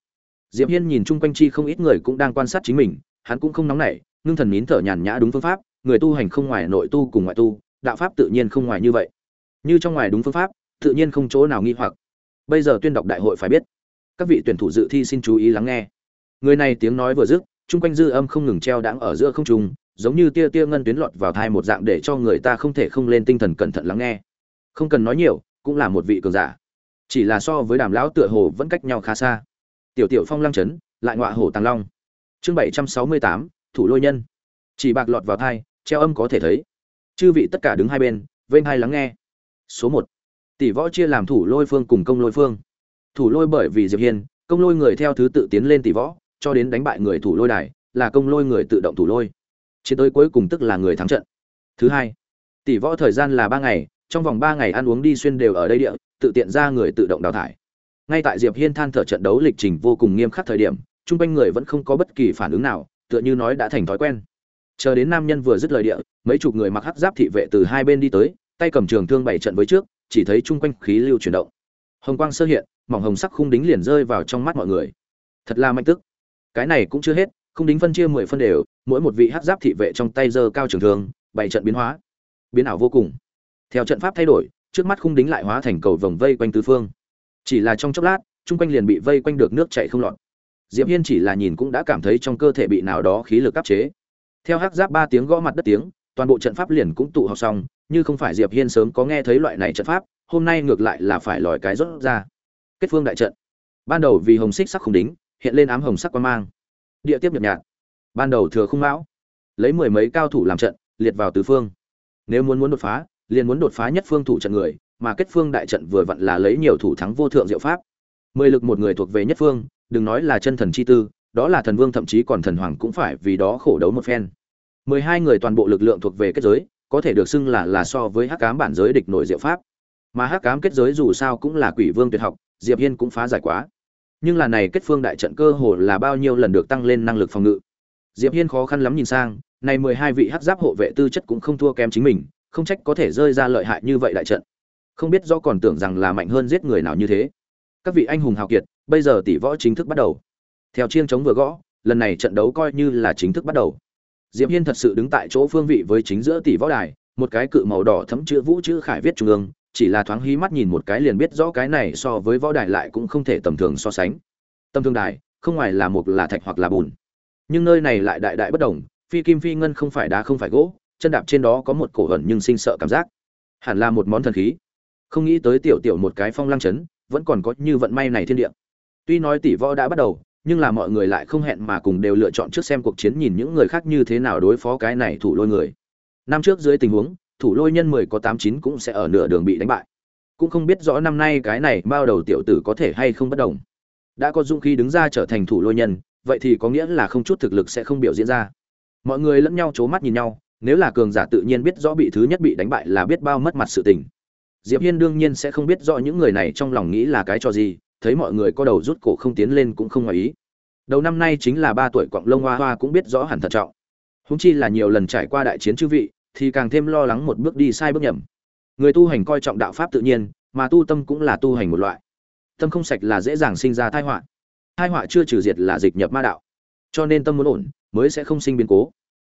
Diệp hiên nhìn chung quanh chi không ít người cũng đang quan sát chính mình, hắn cũng không nóng nảy, ngưng thần nín thở nhàn nhã đúng phương pháp, người tu hành không ngoài nội tu cùng ngoại tu, đạo pháp tự nhiên không ngoài như vậy. Như trong ngoài đúng phương pháp, tự nhiên không chỗ nào nghi hoặc. Bây giờ tuyên đọc đại hội phải biết. Các vị tuyển thủ dự thi xin chú ý lắng nghe. Người này tiếng nói vừa dứt, chung quanh dư âm không ngừng treo đãng ở giữa không trung giống như tia tia ngân tuyến lọt vào thai một dạng để cho người ta không thể không lên tinh thần cẩn thận lắng nghe. Không cần nói nhiều, cũng là một vị cường giả. Chỉ là so với đàm lão tựa hồ vẫn cách nhau khá xa. Tiểu tiểu phong lăng chấn, lại ngọa hổ tàng long. Chương bảy trăm sáu mươi tám, thủ lôi nhân. Chỉ bạc lọt vào thai, treo âm có thể thấy. Chư vị tất cả đứng hai bên, vênh hai lắng nghe. Số một. Tỷ võ chia làm thủ lôi phương cùng công lôi phương. Thủ lôi bởi vì diệp hiên, công lôi người theo thứ tự tiến lên tỷ võ, cho đến đánh bại người thủ lôi đài, là công lôi người tự động thủ lôi chiến tới cuối cùng tức là người thắng trận. Thứ hai, tỷ võ thời gian là ba ngày, trong vòng ba ngày ăn uống đi xuyên đều ở đây địa, tự tiện ra người tự động đào thải. Ngay tại diệp hiên than thở trận đấu lịch trình vô cùng nghiêm khắc thời điểm, chung quanh người vẫn không có bất kỳ phản ứng nào, tựa như nói đã thành thói quen. Chờ đến nam nhân vừa dứt lời địa, mấy chục người mặc hắc giáp thị vệ từ hai bên đi tới, tay cầm trường thương bảy trận với trước, chỉ thấy chung quanh khí lưu chuyển động. Hồng quang sơ hiện, mỏng hồng sắc khung đính liền rơi vào trong mắt mọi người. Thật là mạnh tức. Cái này cũng chưa hết không đính phân chia mười phân đều, mỗi một vị hắc giáp thị vệ trong tay giơ cao trường thương bảy trận biến hóa. Biến ảo vô cùng. Theo trận pháp thay đổi, trước mắt khung đính lại hóa thành cầu vòng vây quanh tứ phương. Chỉ là trong chốc lát, chung quanh liền bị vây quanh được nước chảy không lọt. Diệp hiên chỉ là nhìn cũng đã cảm thấy trong cơ thể bị nào đó khí lực áp chế. Theo hắc giáp ba tiếng gõ mặt đất tiếng, toàn bộ trận pháp liền cũng tụ họp xong, như không phải diệp hiên sớm có nghe thấy loại này trận pháp, hôm nay ngược lại là phải lòi cái rốt ra. Kết phương đại trận. Ban đầu vì hồng xích sắc không đính, hiện lên ám hồng sắc quan mang địa tiếp nhập nhạt. Ban đầu thừa khung mão. Lấy mười mấy cao thủ làm trận, liệt vào tứ phương. Nếu muốn muốn đột phá, liền muốn đột phá nhất phương thủ trận người, mà kết phương đại trận vừa vặn là lấy nhiều thủ thắng vô thượng diệu pháp. Mười lực một người thuộc về nhất phương, đừng nói là chân thần chi tư, đó là thần vương thậm chí còn thần hoàng cũng phải vì đó khổ đấu một phen. Mười hai người toàn bộ lực lượng thuộc về kết giới, có thể được xưng là là so với hắc cám bản giới địch nổi diệu pháp. Mà hắc cám kết giới dù sao cũng là quỷ vương tuyệt học, diệp hiên cũng phá giải quá nhưng là này kết phương đại trận cơ hồ là bao nhiêu lần được tăng lên năng lực phòng ngự. Diệp hiên khó khăn lắm nhìn sang, này mười hai vị hắc giáp hộ vệ tư chất cũng không thua kém chính mình, không trách có thể rơi ra lợi hại như vậy đại trận. Không biết do còn tưởng rằng là mạnh hơn giết người nào như thế. Các vị anh hùng hào kiệt, bây giờ tỷ võ chính thức bắt đầu. Theo chiêng chống vừa gõ, lần này trận đấu coi như là chính thức bắt đầu. Diệp hiên thật sự đứng tại chỗ phương vị với chính giữa tỷ võ đài, một cái cự màu đỏ thấm chữ vũ chữ khải viết trung ương chỉ là thoáng hí mắt nhìn một cái liền biết rõ cái này so với võ đài lại cũng không thể tầm thường so sánh. Tầm thường đài, không ngoài là một là thạch hoặc là bùn. Nhưng nơi này lại đại đại bất đồng, phi kim phi ngân không phải đá không phải gỗ, chân đạp trên đó có một cổ hẩn nhưng sinh sợ cảm giác. Hẳn là một món thần khí. Không nghĩ tới tiểu tiểu một cái phong lăng chấn, vẫn còn có như vận may này thiên địa. Tuy nói tỷ võ đã bắt đầu, nhưng là mọi người lại không hẹn mà cùng đều lựa chọn trước xem cuộc chiến nhìn những người khác như thế nào đối phó cái này thủ lôi người. Năm trước dưới tình huống thủ lôi nhân mười có tám chín cũng sẽ ở nửa đường bị đánh bại. Cũng không biết rõ năm nay cái này bao đầu tiểu tử có thể hay không bất đồng. Đã có dũng khí đứng ra trở thành thủ lôi nhân, vậy thì có nghĩa là không chút thực lực sẽ không biểu diễn ra. Mọi người lẫn nhau c mắt nhìn nhau, nếu là cường giả tự nhiên biết rõ bị thứ nhất bị đánh bại là biết bao mất mặt sự tình. Diệp hiên đương nhiên sẽ không biết rõ những người này trong lòng nghĩ là cái cho gì, thấy mọi người có đầu rút cổ không tiến lên cũng không ngoài ý. Đầu năm nay chính là ba tuổi quặng lông hoa hoa cũng biết rõ hẳn thận trọng. Húng chi là nhiều lần trải qua đại chiến chư vị thì càng thêm lo lắng một bước đi sai bước nhầm. Người tu hành coi trọng đạo pháp tự nhiên, mà tu tâm cũng là tu hành một loại. Tâm không sạch là dễ dàng sinh ra tai họa. Tai họa chưa trừ diệt là dịch nhập ma đạo. Cho nên tâm muốn ổn, mới sẽ không sinh biến cố.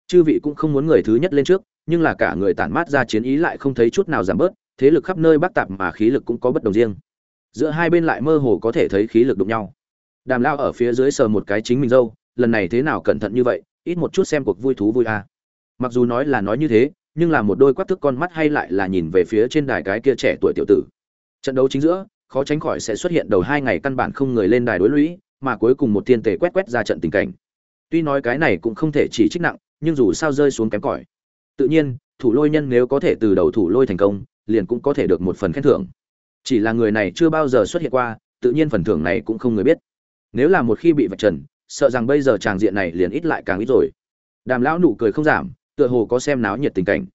Chư vị cũng không muốn người thứ nhất lên trước, nhưng là cả người tản mát ra chiến ý lại không thấy chút nào giảm bớt, thế lực khắp nơi bắc tạp mà khí lực cũng có bất đồng riêng. Giữa hai bên lại mơ hồ có thể thấy khí lực đụng nhau. Đàm lao ở phía dưới sờ một cái chính mình dâu, lần này thế nào cẩn thận như vậy, ít một chút xem cuộc vui thú vui à mặc dù nói là nói như thế, nhưng là một đôi quát thức con mắt hay lại là nhìn về phía trên đài cái kia trẻ tuổi tiểu tử. Trận đấu chính giữa, khó tránh khỏi sẽ xuất hiện đầu hai ngày căn bản không người lên đài đối lũy, mà cuối cùng một thiên tề quét quét ra trận tình cảnh. Tuy nói cái này cũng không thể chỉ trích nặng, nhưng dù sao rơi xuống kém cỏi. Tự nhiên, thủ lôi nhân nếu có thể từ đầu thủ lôi thành công, liền cũng có thể được một phần khen thưởng. Chỉ là người này chưa bao giờ xuất hiện qua, tự nhiên phần thưởng này cũng không người biết. Nếu là một khi bị vạch trần, sợ rằng bây giờ tràng diện này liền ít lại càng ít rồi. Đàm lão nụ cười không giảm tựa hồ có xem náo nhiệt tình cảnh.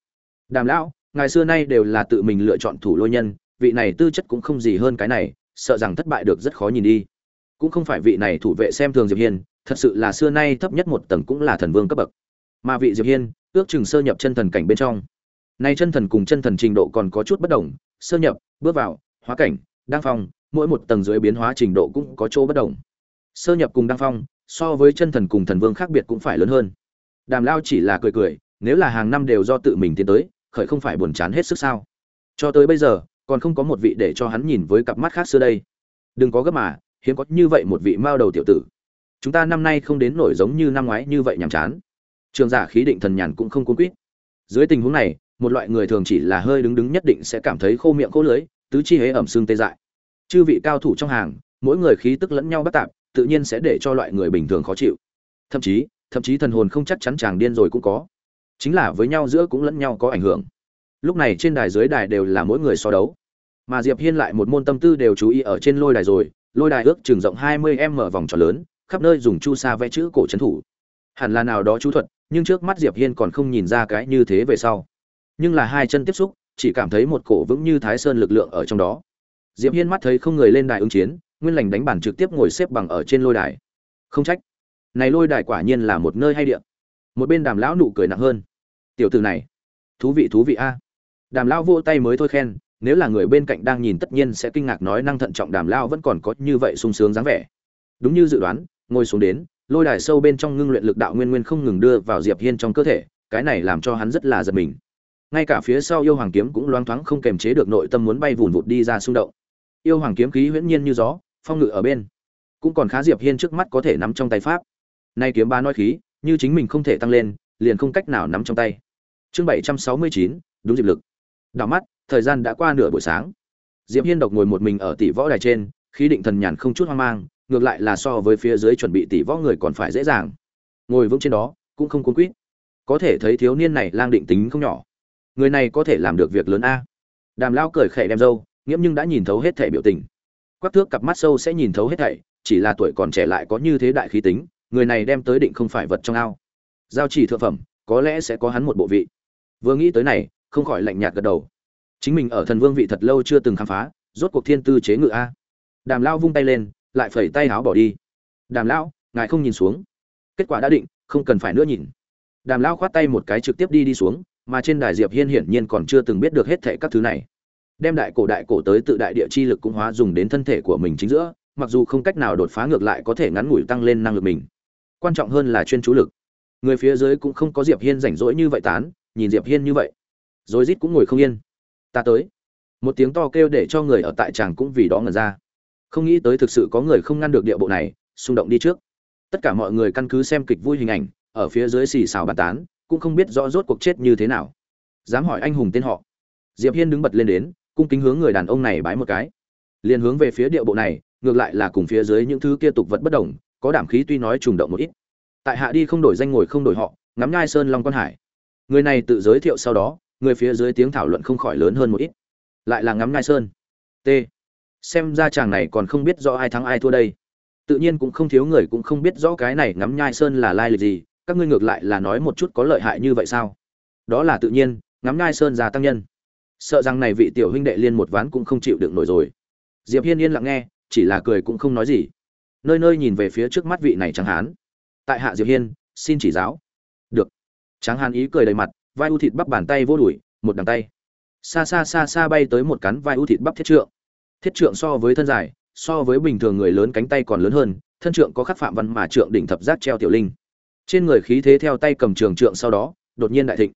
Đàm lão, ngài xưa nay đều là tự mình lựa chọn thủ lôi nhân, vị này tư chất cũng không gì hơn cái này, sợ rằng thất bại được rất khó nhìn đi. Cũng không phải vị này thủ vệ xem thường diệp hiên, thật sự là xưa nay thấp nhất một tầng cũng là thần vương cấp bậc. Mà vị diệp hiên, ước chừng sơ nhập chân thần cảnh bên trong. Nay chân thần cùng chân thần trình độ còn có chút bất đồng, sơ nhập, bước vào, hóa cảnh, đăng phong, mỗi một tầng dưới biến hóa trình độ cũng có chỗ bất đồng. Sơ nhập cùng đăng phong, so với chân thần cùng thần vương khác biệt cũng phải lớn hơn. Đàm lao chỉ là cười cười nếu là hàng năm đều do tự mình tiến tới, khởi không phải buồn chán hết sức sao? Cho tới bây giờ, còn không có một vị để cho hắn nhìn với cặp mắt khác xưa đây. Đừng có gấp mà, hiếm có như vậy một vị mao đầu tiểu tử. Chúng ta năm nay không đến nổi giống như năm ngoái như vậy nhàm chán. Trường giả khí định thần nhàn cũng không cuốn quýt. Dưới tình huống này, một loại người thường chỉ là hơi đứng đứng nhất định sẽ cảm thấy khô miệng khô lưới tứ chi hế ẩm xương tê dại. Chư vị cao thủ trong hàng, mỗi người khí tức lẫn nhau bất tạp, tự nhiên sẽ để cho loại người bình thường khó chịu. Thậm chí thậm chí thần hồn không chắc chắn chàng điên rồi cũng có chính là với nhau giữa cũng lẫn nhau có ảnh hưởng. Lúc này trên đài dưới đài đều là mỗi người so đấu. Mà diệp hiên lại một môn tâm tư đều chú ý ở trên lôi đài rồi, lôi đài ước chừng rộng 20 m vòng tròn lớn, khắp nơi dùng chu sa vẽ chữ cổ trấn thủ. Hẳn là nào đó chú thuật, nhưng trước mắt diệp hiên còn không nhìn ra cái như thế về sau. Nhưng là hai chân tiếp xúc, chỉ cảm thấy một cổ vững như thái sơn lực lượng ở trong đó. Diệp hiên mắt thấy không người lên đài ứng chiến, nguyên lành đánh bản trực tiếp ngồi xếp bằng ở trên lôi đài. Không trách. Này lôi đài quả nhiên là một nơi hay địa. Một bên đàm lão nụ cười nặng hơn tiểu tử này. Thú vị thú vị a. Đàm lão vô tay mới thôi khen, nếu là người bên cạnh đang nhìn tất nhiên sẽ kinh ngạc nói năng thận trọng đàm lão vẫn còn có như vậy sung sướng dáng vẻ. Đúng như dự đoán, ngồi xuống đến, lôi đài sâu bên trong ngưng luyện lực đạo nguyên nguyên không ngừng đưa vào diệp hiên trong cơ thể, cái này làm cho hắn rất là giật mình. Ngay cả phía sau yêu hoàng kiếm cũng loáng thoáng không kềm chế được nội tâm muốn bay vùn vụt đi ra xung động. Yêu hoàng kiếm khí huyễn nhiên như gió, phong ngự ở bên. Cũng còn khá diệp hiên trước mắt có thể nắm trong tay pháp. Nay kiếm ba nói khí, như chính mình không thể tăng lên liền không cách nào nắm trong tay. Chương bảy trăm sáu mươi chín, đúng dịp lực. Đảo mắt, thời gian đã qua nửa buổi sáng. Diệp hiên độc ngồi một mình ở tỷ võ đài trên, khí định thần nhàn không chút hoang mang, ngược lại là so với phía dưới chuẩn bị tỷ võ người còn phải dễ dàng. Ngồi vững trên đó, cũng không cuốn quýt. Có thể thấy thiếu niên này lang định tính không nhỏ. Người này có thể làm được việc lớn a. Đàm lao cười khẩy đem dâu nghiễm nhưng đã nhìn thấu hết thể biểu tình. Quắc thước cặp mắt sâu sẽ nhìn thấu hết thảy, chỉ là tuổi còn trẻ lại có như thế đại khí tính, người này đem tới định không phải vật trong ao giao chỉ thượng phẩm, có lẽ sẽ có hắn một bộ vị. Vừa nghĩ tới này, không khỏi lạnh nhạt gật đầu. Chính mình ở thần vương vị thật lâu chưa từng khám phá, rốt cuộc thiên tư chế ngự a. Đàm lao vung tay lên, lại phẩy tay háo bỏ đi. Đàm lão, ngài không nhìn xuống. Kết quả đã định, không cần phải nữa nhìn. Đàm lao khoát tay một cái trực tiếp đi đi xuống, mà trên đài diệp hiên hiển nhiên còn chưa từng biết được hết thảy các thứ này. Đem đại cổ đại cổ tới tự đại địa chi lực cũng hóa dùng đến thân thể của mình chính giữa, mặc dù không cách nào đột phá ngược lại có thể ngắn ngủi tăng lên năng lực mình. Quan trọng hơn là chuyên chú lực người phía dưới cũng không có diệp hiên rảnh rỗi như vậy tán, nhìn diệp hiên như vậy. Rồi rít cũng ngồi không yên. Ta tới. Một tiếng to kêu để cho người ở tại tràng cũng vì đó ngẩn ra. Không nghĩ tới thực sự có người không ngăn được địa bộ này, xung động đi trước. Tất cả mọi người căn cứ xem kịch vui hình ảnh, ở phía dưới xì xào bàn tán, cũng không biết rõ rốt cuộc chết như thế nào. Dám hỏi anh hùng tên họ. Diệp hiên đứng bật lên đến, cung kính hướng người đàn ông này bái một cái. Liền hướng về phía địa bộ này, ngược lại là cùng phía dưới những thứ kia tục vật bất đồng, có đảm khí tuy nói trùng động một ít tại hạ đi không đổi danh ngồi không đổi họ, ngắm nhai sơn long quan hải. Người này tự giới thiệu sau đó, người phía dưới tiếng thảo luận không khỏi lớn hơn một ít. Lại là ngắm nhai sơn. T. Xem ra chàng này còn không biết rõ ai thắng ai thua đây. Tự nhiên cũng không thiếu người cũng không biết rõ cái này ngắm nhai sơn là lai lịch gì, các ngươi ngược lại là nói một chút có lợi hại như vậy sao? Đó là tự nhiên, ngắm nhai sơn già tăng nhân. Sợ rằng này vị tiểu huynh đệ liên một ván cũng không chịu đựng nổi rồi. Diệp hiên yên lặng nghe, chỉ là cười cũng không nói gì. Nơi nơi nhìn về phía trước mắt vị này tráng hán tại hạ diệp hiên, xin chỉ giáo. Được. Tráng hán ý cười đầy mặt, vai u thịt bắp bàn tay vô đuổi một đằng tay. Xa xa xa xa bay tới một cắn vai u thịt bắp thiết trượng. Thiết trượng so với thân dài, so với bình thường người lớn cánh tay còn lớn hơn, thân trượng có khắc phạm văn mà trượng đỉnh thập giác treo tiểu linh. Trên người khí thế theo tay cầm trường trượng sau đó, đột nhiên đại thịnh.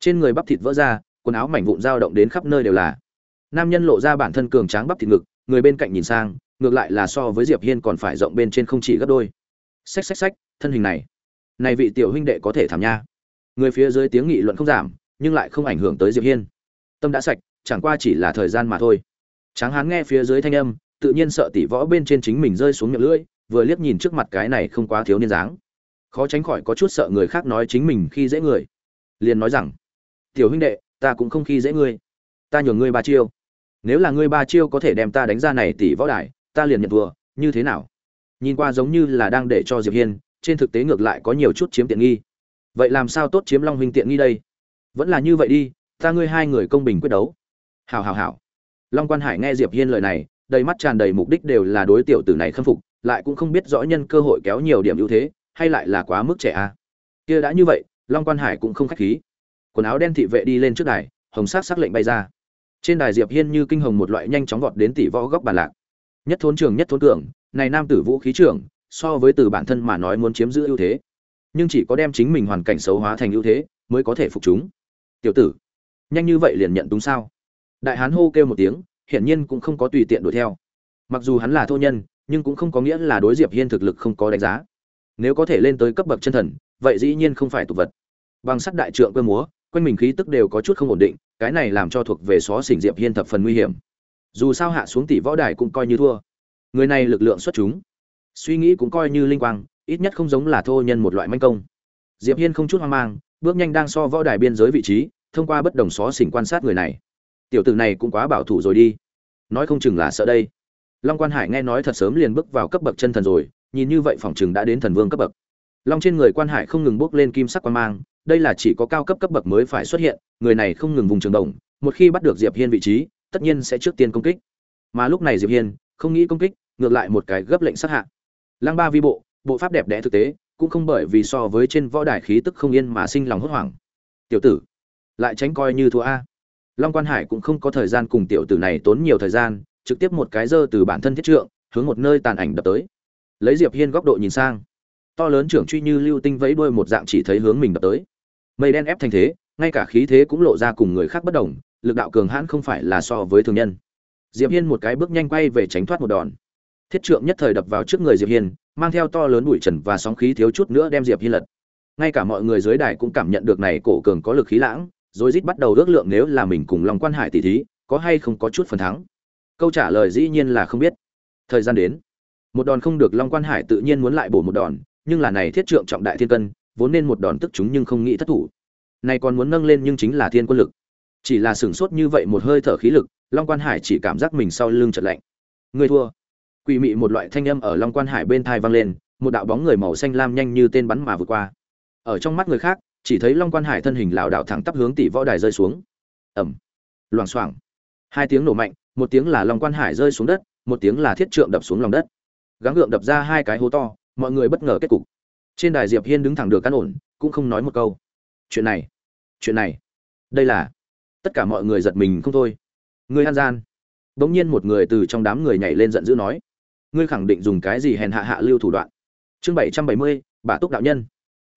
Trên người bắp thịt vỡ ra, quần áo mảnh vụn dao động đến khắp nơi đều là. Nam nhân lộ ra bản thân cường tráng bắp thịt ngực, người bên cạnh nhìn sang, ngược lại là so với diệp hiên còn phải rộng bên trên không chỉ gấp đôi. Xách xách xách thân hình này. Này vị tiểu huynh đệ có thể thảm nha. Người phía dưới tiếng nghị luận không giảm, nhưng lại không ảnh hưởng tới diệp hiên. Tâm đã sạch, chẳng qua chỉ là thời gian mà thôi. Tráng hán nghe phía dưới thanh âm, tự nhiên sợ tỷ võ bên trên chính mình rơi xuống miệng lưỡi, vừa liếc nhìn trước mặt cái này không quá thiếu niên dáng. Khó tránh khỏi có chút sợ người khác nói chính mình khi dễ người. Liền nói rằng, tiểu huynh đệ, ta cũng không khi dễ ngươi. Ta nhường ngươi ba chiêu. Nếu là ngươi ba chiêu có thể đem ta đánh ra này tỷ võ đài, ta liền nhận thua. Như thế nào? Nhìn qua giống như là đang để cho diệp hiên trên thực tế ngược lại có nhiều chút chiếm tiện nghi. Vậy làm sao tốt chiếm long huynh tiện nghi đây? Vẫn là như vậy đi, ta ngươi hai người công bình quyết đấu. Hảo hảo hảo. Long quan hải nghe diệp hiên lời này, đầy mắt tràn đầy mục đích đều là đối tiểu tử này khâm phục, lại cũng không biết rõ nhân cơ hội kéo nhiều điểm ưu thế, hay lại là quá mức trẻ a. À. kia đã như vậy, long quan hải cũng không khách khí. Quần áo đen thị vệ đi lên trước đài, hồng Sát sắc lệnh bay ra. Trên đài diệp hiên như kinh hồng một loại nhanh chóng vọt đến tỷ võ góc bàn lạc. Nhất thốn trường, nhất thốn cường, này nam tử vũ khí trưởng so với từ bản thân mà nói muốn chiếm giữ ưu thế. Nhưng chỉ có đem chính mình hoàn cảnh xấu hóa thành ưu thế, mới có thể phục chúng. Tiểu tử, nhanh như vậy liền nhận đúng sao? Đại hán hô kêu một tiếng, hiển nhiên cũng không có tùy tiện đuổi theo. Mặc dù hắn là thô nhân, nhưng cũng không có nghĩa là đối diệp hiên thực lực không có đánh giá. Nếu có thể lên tới cấp bậc chân thần, vậy dĩ nhiên không phải tục vật. Bằng sắt đại trượng cơ múa, quanh mình khí tức đều có chút không ổn định, cái này làm cho thuộc về xó xỉnh diệp hiên thập phần nguy hiểm. Dù sao hạ xuống tỷ võ đài cũng coi như thua. Người này lực lượng xuất chúng suy nghĩ cũng coi như linh quang, ít nhất không giống là thô nhân một loại manh công. Diệp hiên không chút hoang mang, bước nhanh đang so võ đài biên giới vị trí, thông qua bất đồng xó xỉnh quan sát người này. Tiểu tử này cũng quá bảo thủ rồi đi. Nói không chừng là sợ đây. Long quan hải nghe nói thật sớm liền bước vào cấp bậc chân thần rồi, nhìn như vậy phòng chừng đã đến thần vương cấp bậc. Long trên người quan hải không ngừng bước lên kim sắc quan mang, đây là chỉ có cao cấp cấp bậc mới phải xuất hiện, người này không ngừng vùng trường đồng một khi bắt được diệp hiên vị trí, tất nhiên sẽ trước tiên công kích. Mà lúc này diệp hiên không nghĩ công kích, ngược lại một cái gấp lệnh sát hạ lăng ba vi bộ bộ pháp đẹp đẽ thực tế, cũng không bởi vì so với trên võ đài khí tức không yên mà sinh lòng hốt hoảng. Tiểu tử, lại tránh coi như thua a. Long quan hải cũng không có thời gian cùng tiểu tử này tốn nhiều thời gian, trực tiếp một cái dơ từ bản thân thiết trượng, hướng một nơi tàn ảnh đập tới. Lấy diệp hiên góc độ nhìn sang, to lớn trưởng truy như lưu tinh vẫy đuôi một dạng chỉ thấy hướng mình đập tới. Mây đen ép thành thế, ngay cả khí thế cũng lộ ra cùng người khác bất đồng, lực đạo cường hãn không phải là so với thường nhân. Diệp hiên một cái bước nhanh quay về tránh thoát một đòn thiết trượng nhất thời đập vào trước người diệp hiên, mang theo to lớn bụi trần và sóng khí thiếu chút nữa đem diệp hiên lật. Ngay cả mọi người dưới đài cũng cảm nhận được này cổ cường có lực khí lãng, rồi rít bắt đầu ước lượng nếu là mình cùng long quan hải tỷ thí, có hay không có chút phần thắng. Câu trả lời dĩ nhiên là không biết. Thời gian đến. Một đòn không được long quan hải tự nhiên muốn lại bổ một đòn, nhưng là này thiết trượng trọng đại thiên cân, vốn nên một đòn tức chúng nhưng không nghĩ thất thủ. Này còn muốn nâng lên nhưng chính là thiên quân lực. Chỉ là sửng sốt như vậy một hơi thở khí lực, long quan hải chỉ cảm giác mình sau lưng chợt lạnh. Người thua quỷ mị một loại thanh âm ở long quan hải bên thai vang lên, một đạo bóng người màu xanh lam nhanh như tên bắn mà vượt qua. Ở trong mắt người khác, chỉ thấy long quan hải thân hình lảo đảo thẳng tắp hướng tỷ võ đài rơi xuống. Ẩm loảng xoảng. Hai tiếng nổ mạnh, một tiếng là long quan hải rơi xuống đất, một tiếng là thiết trượng đập xuống lòng đất. Gắng gượng đập ra hai cái hố to, mọi người bất ngờ kết cục. Trên đài diệp hiên đứng thẳng được căn ổn, cũng không nói một câu. Chuyện này chuyện này. Đây là, tất cả mọi người giật mình không thôi. Người an gian. Bỗng nhiên một người từ trong đám người nhảy lên giận dữ nói ngươi khẳng định dùng cái gì hèn hạ hạ lưu thủ đoạn. Chương bảy trăm bảy mươi, bà túc đạo nhân.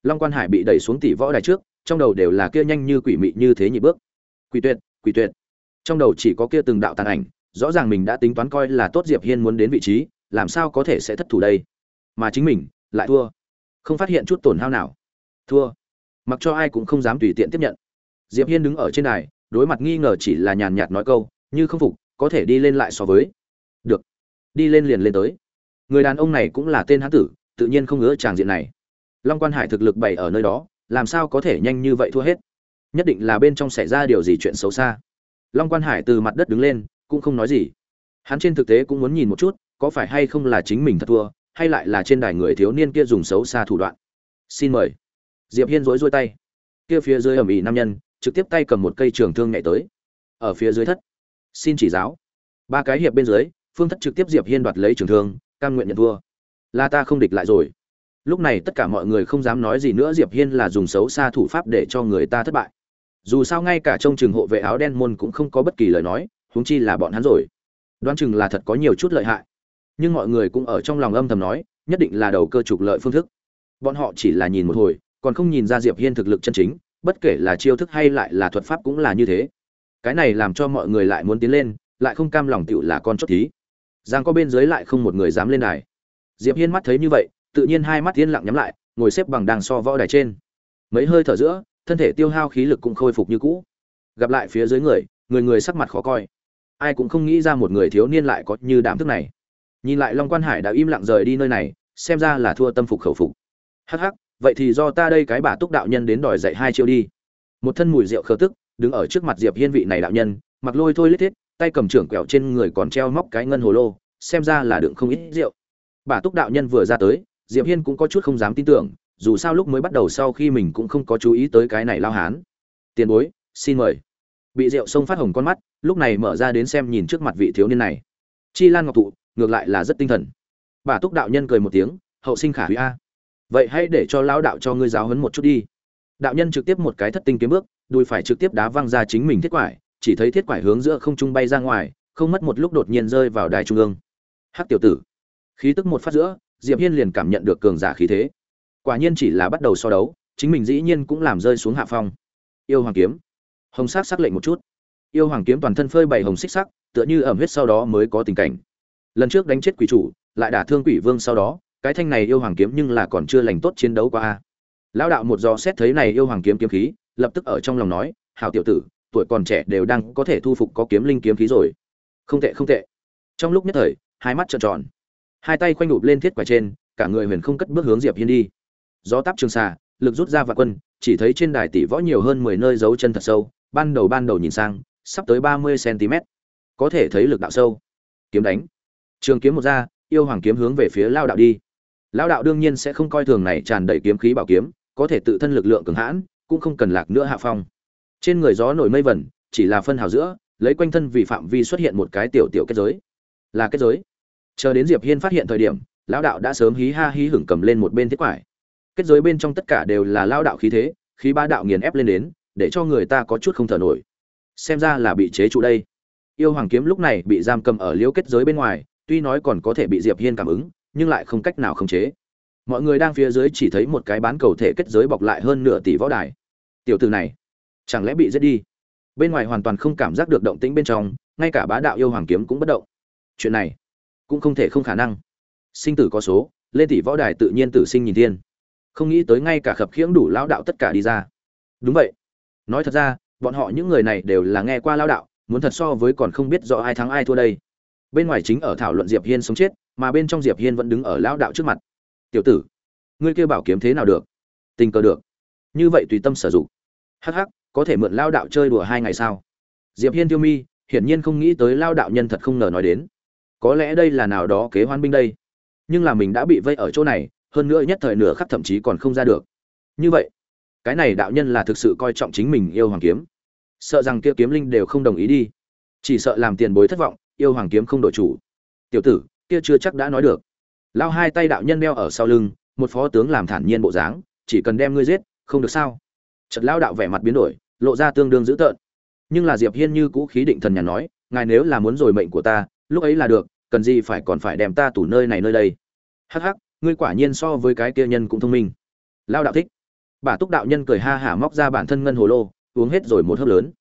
Long quan hải bị đẩy xuống tỷ võ đài trước, trong đầu đều là kia nhanh như quỷ mị như thế nhị bước. Quỷ tuyệt quỷ tuyệt. Trong đầu chỉ có kia từng đạo tàn ảnh, rõ ràng mình đã tính toán coi là tốt diệp hiên muốn đến vị trí, làm sao có thể sẽ thất thủ đây? Mà chính mình, lại thua. Không phát hiện chút tổn hao nào. Thua. Mặc cho ai cũng không dám tùy tiện tiếp nhận. Diệp hiên đứng ở trên đài, đối mặt nghi ngờ chỉ là nhàn nhạt nói câu, như không phục, có thể đi lên lại so với. Được đi lên liền lên tới. Người đàn ông này cũng là tên hán tử, tự nhiên không ngứa tràng diện này. Long quan hải thực lực bày ở nơi đó, làm sao có thể nhanh như vậy thua hết? Nhất định là bên trong xảy ra điều gì chuyện xấu xa. Long quan hải từ mặt đất đứng lên, cũng không nói gì. Hắn trên thực tế cũng muốn nhìn một chút, có phải hay không là chính mình thật thua, hay lại là trên đài người thiếu niên kia dùng xấu xa thủ đoạn. Xin mời. Diệp hiên rối rối tay. Kia phía dưới ẩm ĩ nam nhân, trực tiếp tay cầm một cây trường thương nhảy tới. Ở phía dưới thất. Xin chỉ giáo. Ba cái hiệp bên dưới phương thất trực tiếp diệp hiên đoạt lấy trường thương, cam nguyện nhận thua. Là ta không địch lại rồi. Lúc này tất cả mọi người không dám nói gì nữa, diệp hiên là dùng xấu xa thủ pháp để cho người ta thất bại. Dù sao ngay cả trong trường hộ vệ áo đen môn cũng không có bất kỳ lời nói, huống chi là bọn hắn rồi. Đoán chừng là thật có nhiều chút lợi hại. Nhưng mọi người cũng ở trong lòng âm thầm nói, nhất định là đầu cơ trục lợi phương thức. Bọn họ chỉ là nhìn một hồi, còn không nhìn ra diệp hiên thực lực chân chính, bất kể là chiêu thức hay lại là thuật pháp cũng là như thế. Cái này làm cho mọi người lại muốn tiến lên, lại không cam lòng tựu là con chốt thí giang có bên dưới lại không một người dám lên đài. Diệp hiên mắt thấy như vậy, tự nhiên hai mắt yên lặng nhắm lại, ngồi xếp bằng đang so võ đài trên. Mấy hơi thở giữa, thân thể tiêu hao khí lực cũng khôi phục như cũ. Gặp lại phía dưới người người người sắc mặt khó coi. Ai cũng không nghĩ ra một người thiếu niên lại có như đảm thức này. Nhìn lại long quan hải đã im lặng rời đi nơi này, xem ra là thua tâm phục khẩu phục. Hắc hắc, vậy thì do ta đây cái bà túc đạo nhân đến đòi dạy hai chiêu đi. Một thân mùi rượu khờ tức, đứng ở trước mặt diệp hiên vị này đạo nhân, mặc lôi thôi lết thiết tay cầm trưởng quẹo trên người còn treo móc cái ngân hồ lô, xem ra là đựng không ít rượu. Bà túc đạo nhân vừa ra tới, diệp hiên cũng có chút không dám tin tưởng, dù sao lúc mới bắt đầu sau khi mình cũng không có chú ý tới cái này lao hán. Tiền bối, xin mời. Bị rượu sông phát hồng con mắt, lúc này mở ra đến xem nhìn trước mặt vị thiếu niên này. Chi lan ngọc thụ, ngược lại là rất tinh thần. Bà túc đạo nhân cười một tiếng, hậu sinh khả hủy a. Vậy hãy để cho lão đạo cho ngươi giáo huấn một chút đi. Đạo nhân trực tiếp một cái thất tinh kiếm bước, đùi phải trực tiếp đá văng ra chính mình thiết quải chỉ thấy thiết quải hướng giữa không trung bay ra ngoài, không mất một lúc đột nhiên rơi vào đài trung ương. Hắc tiểu tử. Khí tức một phát giữa, diệp hiên liền cảm nhận được cường giả khí thế. Quả nhiên chỉ là bắt đầu so đấu, chính mình dĩ nhiên cũng làm rơi xuống hạ phong. Yêu hoàng kiếm. Hồng sắc sắc lệnh một chút. Yêu hoàng kiếm toàn thân phơi bày hồng xích sắc, tựa như ẩm huyết sau đó mới có tình cảnh. Lần trước đánh chết quỷ chủ, lại đả thương quỷ vương sau đó, cái thanh này yêu hoàng kiếm nhưng là còn chưa lành tốt chiến đấu qua a. Lão đạo một do xét thấy này yêu hoàng kiếm kiếm khí, lập tức ở trong lòng nói, hảo tiểu tử tuổi còn trẻ đều đang có thể thu phục có kiếm linh kiếm khí rồi. Không tệ không tệ. Trong lúc nhất thời, hai mắt trợn tròn. Hai tay khoanh đụp lên thiết quả trên, cả người huyền không cất bước hướng diệp hiên đi. Gió táp trường xà lực rút ra và quân, chỉ thấy trên đài tỷ võ nhiều hơn mười nơi dấu chân thật sâu, ban đầu ban đầu nhìn sang, sắp tới ba mươi cm có thể thấy lực đạo sâu. Kiếm đánh. Trường kiếm một ra, yêu hoàng kiếm hướng về phía lao đạo đi. Lão đạo đương nhiên sẽ không coi thường này tràn đầy kiếm khí bảo kiếm, có thể tự thân lực lượng cường hãn, cũng không cần lạc nữa hạ phong trên người gió nổi mây vẩn chỉ là phân hào giữa, lấy quanh thân vì phạm vi xuất hiện một cái tiểu tiểu kết giới. Là kết giới. Chờ đến diệp hiên phát hiện thời điểm, lão đạo đã sớm hí ha hí hửng cầm lên một bên thiết quải. Kết giới bên trong tất cả đều là lão đạo khí thế, khí ba đạo nghiền ép lên đến, để cho người ta có chút không thở nổi. Xem ra là bị chế trụ đây. Yêu hoàng kiếm lúc này bị giam cầm ở liễu kết giới bên ngoài, tuy nói còn có thể bị diệp hiên cảm ứng, nhưng lại không cách nào khống chế. Mọi người đang phía dưới chỉ thấy một cái bán cầu thể kết giới bọc lại hơn nửa tỷ võ đài. Tiểu tử này chẳng lẽ bị giết đi? Bên ngoài hoàn toàn không cảm giác được động tĩnh bên trong, ngay cả bá đạo yêu hoàng kiếm cũng bất động. Chuyện này cũng không thể không khả năng. Sinh tử có số, lên tỷ võ đài tự nhiên tử sinh nhìn thiên. Không nghĩ tới ngay cả khập khiễng đủ lão đạo tất cả đi ra. Đúng vậy. Nói thật ra, bọn họ những người này đều là nghe qua lão đạo, muốn thật so với còn không biết rõ ai thắng ai thua đây. Bên ngoài chính ở thảo luận diệp hiên sống chết, mà bên trong diệp hiên vẫn đứng ở lão đạo trước mặt. Tiểu tử, ngươi kêu bảo kiếm thế nào được? Tình cờ được. Như vậy tùy tâm sử dụng. Hắc hắc có thể mượn lao đạo chơi đùa hai ngày sao? Diệp hiên tiêu mi, hiển nhiên không nghĩ tới lao đạo nhân thật không ngờ nói đến. Có lẽ đây là nào đó kế hoan binh đây. Nhưng là mình đã bị vây ở chỗ này, hơn nữa nhất thời nửa khắc thậm chí còn không ra được. Như vậy, cái này đạo nhân là thực sự coi trọng chính mình yêu hoàng kiếm. Sợ rằng kia kiếm linh đều không đồng ý đi. Chỉ sợ làm tiền bối thất vọng, yêu hoàng kiếm không đổi chủ. Tiểu tử, kia chưa chắc đã nói được. Lao hai tay đạo nhân đeo ở sau lưng, một phó tướng làm thản nhiên bộ dáng, chỉ cần đem ngươi giết, không được sao? Trật lão đạo vẻ mặt biến đổi, lộ ra tương đương dữ tợn. Nhưng là diệp hiên như cũ khí định thần nhà nói, ngài nếu là muốn rồi mệnh của ta, lúc ấy là được, cần gì phải còn phải đem ta tủ nơi này nơi đây? Hắc hắc, ngươi quả nhiên so với cái kia nhân cũng thông minh. Lão đạo thích. Bà túc đạo nhân cười ha hả móc ra bản thân ngân hồ lô, uống hết rồi một hớp lớn.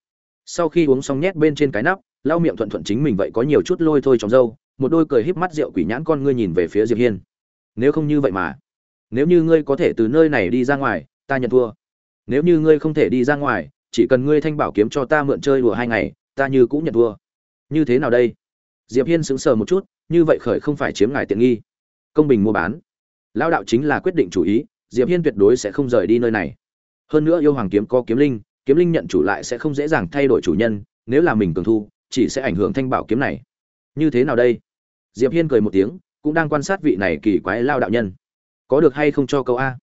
Sau khi uống xong nhét bên trên cái nắp lau miệng thuận thuận chính mình vậy có nhiều chút lôi thôi trong dâu, một đôi cười híp mắt rượu quỷ nhãn con ngươi nhìn về phía diệp hiên. Nếu không như vậy mà, nếu như ngươi có thể từ nơi này đi ra ngoài, ta nhận thua nếu như ngươi không thể đi ra ngoài, chỉ cần ngươi thanh bảo kiếm cho ta mượn chơi đùa hai ngày, ta như cũng nhận thua. Như thế nào đây? Diệp hiên sững sờ một chút, như vậy khởi không phải chiếm ngài tiện nghi. Công bình mua bán. Lao đạo chính là quyết định chủ ý, diệp hiên tuyệt đối sẽ không rời đi nơi này. Hơn nữa yêu hoàng kiếm có kiếm linh kiếm linh nhận chủ lại sẽ không dễ dàng thay đổi chủ nhân, nếu là mình cường thu, chỉ sẽ ảnh hưởng thanh bảo kiếm này. Như thế nào đây? Diệp hiên cười một tiếng, cũng đang quan sát vị này kỳ quái lao đạo nhân. Có được hay không cho câu a?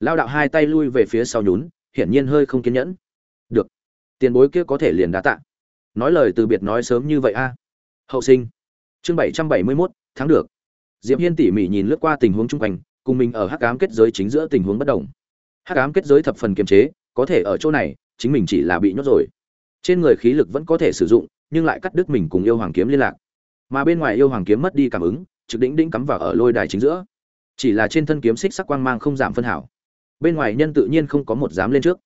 Lao đạo hai tay lui về phía sau nhún hiển nhiên hơi không kiên nhẫn. Được, tiền bối kia có thể liền đá tạ. Nói lời từ biệt nói sớm như vậy a. Hậu sinh, chương bảy trăm bảy mươi mốt tháng được. Diệp hiên tỉ mỉ nhìn lướt qua tình huống chung quanh, cùng mình ở hắc ám kết giới chính giữa tình huống bất đồng. Hắc ám kết giới thập phần kiềm chế, có thể ở chỗ này, chính mình chỉ là bị nhốt rồi. Trên người khí lực vẫn có thể sử dụng, nhưng lại cắt đứt mình cùng yêu hoàng kiếm liên lạc. Mà bên ngoài yêu hoàng kiếm mất đi cảm ứng, trực đỉnh đỉnh cắm vào ở lôi đài chính giữa. Chỉ là trên thân kiếm xích sắc quang mang không giảm phân hảo bên ngoài nhân tự nhiên không có một dám lên trước.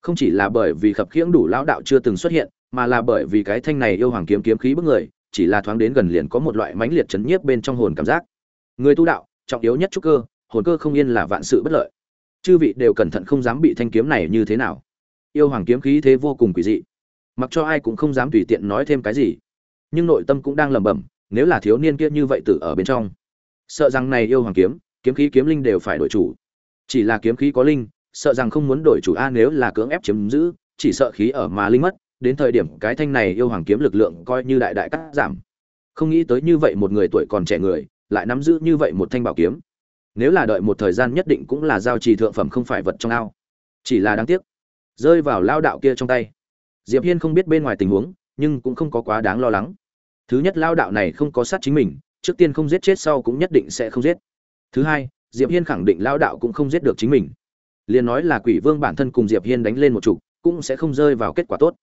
Không chỉ là bởi vì khập khiễng đủ lão đạo chưa từng xuất hiện, mà là bởi vì cái thanh này yêu hoàng kiếm kiếm khí bức người, chỉ là thoáng đến gần liền có một loại mãnh liệt chấn nhiếp bên trong hồn cảm giác. Người tu đạo, trọng yếu nhất trúc cơ, hồn cơ không yên là vạn sự bất lợi. Chư vị đều cẩn thận không dám bị thanh kiếm này như thế nào. Yêu hoàng kiếm khí thế vô cùng quỷ dị. Mặc cho ai cũng không dám tùy tiện nói thêm cái gì. Nhưng nội tâm cũng đang lẩm bẩm, nếu là thiếu niên kia như vậy tử ở bên trong, sợ rằng này yêu hoàng kiếm kiếm khí kiếm linh đều phải đổi chủ chỉ là kiếm khí có linh, sợ rằng không muốn đổi chủ a nếu là cưỡng ép chiếm giữ, chỉ sợ khí ở mà linh mất, đến thời điểm cái thanh này yêu hoàng kiếm lực lượng coi như đại đại cắt giảm. Không nghĩ tới như vậy một người tuổi còn trẻ người, lại nắm giữ như vậy một thanh bảo kiếm. Nếu là đợi một thời gian nhất định cũng là giao trì thượng phẩm không phải vật trong ao. Chỉ là đáng tiếc, rơi vào lao đạo kia trong tay. Diệp hiên không biết bên ngoài tình huống, nhưng cũng không có quá đáng lo lắng. Thứ nhất, lao đạo này không có sát chính mình, trước tiên không giết chết sau cũng nhất định sẽ không giết. Thứ hai diệp hiên khẳng định lao đạo cũng không giết được chính mình. Liền nói là quỷ vương bản thân cùng diệp hiên đánh lên một trục, cũng sẽ không rơi vào kết quả tốt.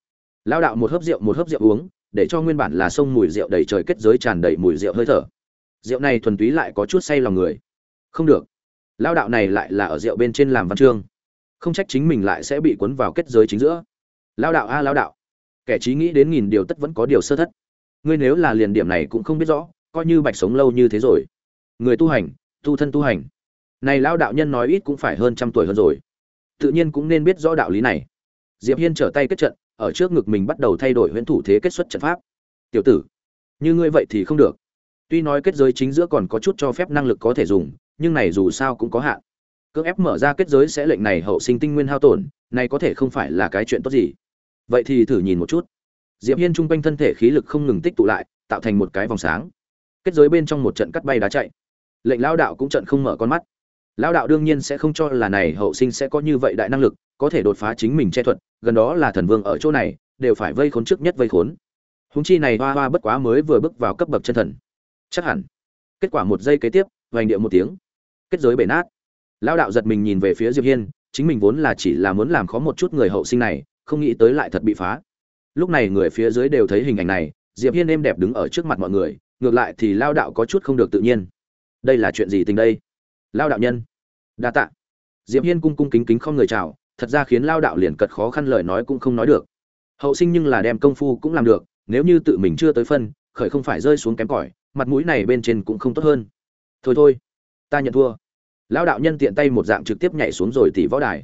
Lao đạo một hớp rượu, một hớp rượu uống, để cho nguyên bản là sông mùi rượu đầy trời kết giới tràn đầy mùi rượu hơi thở. Rượu này thuần túy lại có chút say lòng người. Không được. Lao đạo này lại là ở rượu bên trên làm văn chương. Không trách chính mình lại sẽ bị cuốn vào kết giới chính giữa. Lao đạo, a lao đạo. Kẻ trí nghĩ đến nghìn điều tất vẫn có điều sơ thất. Ngươi nếu là liền điểm này cũng không biết rõ, coi như bạch sống lâu như thế rồi. Người tu hành, tu thân tu hành này lão đạo nhân nói ít cũng phải hơn trăm tuổi hơn rồi. Tự nhiên cũng nên biết rõ đạo lý này. Diệp hiên trở tay kết trận, ở trước ngực mình bắt đầu thay đổi huyễn thủ thế kết xuất trận pháp. Tiểu tử, như ngươi vậy thì không được. Tuy nói kết giới chính giữa còn có chút cho phép năng lực có thể dùng, nhưng này dù sao cũng có hạn. Cưỡng ép mở ra kết giới sẽ lệnh này hậu sinh tinh nguyên hao tổn, này có thể không phải là cái chuyện tốt gì. Vậy thì thử nhìn một chút. Diệp hiên trung quanh thân thể khí lực không ngừng tích tụ lại, tạo thành một cái vòng sáng. Kết giới bên trong một trận cắt bay đá chạy. Lệnh lão đạo cũng trận không mở con mắt lão đạo đương nhiên sẽ không cho là này hậu sinh sẽ có như vậy đại năng lực, có thể đột phá chính mình che thuật, gần đó là thần vương ở chỗ này, đều phải vây khốn trước nhất vây khốn. Húng chi này hoa hoa bất quá mới vừa bước vào cấp bậc chân thần. Chắc hẳn. Kết quả một giây kế tiếp, vành điệu một tiếng. Kết giới bể nát. Lão đạo giật mình nhìn về phía diệp hiên, chính mình vốn là chỉ là muốn làm khó một chút người hậu sinh này, không nghĩ tới lại thật bị phá. Lúc này người phía dưới đều thấy hình ảnh này, diệp hiên êm đẹp đứng ở trước mặt mọi người, ngược lại thì lao đạo có chút không được tự nhiên. Đây là chuyện gì tình đây? Lao đạo nhân. Đa tạ. Diệp hiên cung cung kính kính không người chào, thật ra khiến lao đạo liền cật khó khăn lời nói cũng không nói được. Hậu sinh nhưng là đem công phu cũng làm được, nếu như tự mình chưa tới phân, khởi không phải rơi xuống kém cỏi, mặt mũi này bên trên cũng không tốt hơn. Thôi thôi, ta nhận thua. Lão đạo nhân tiện tay một dạng trực tiếp nhảy xuống rồi tỷ võ đài.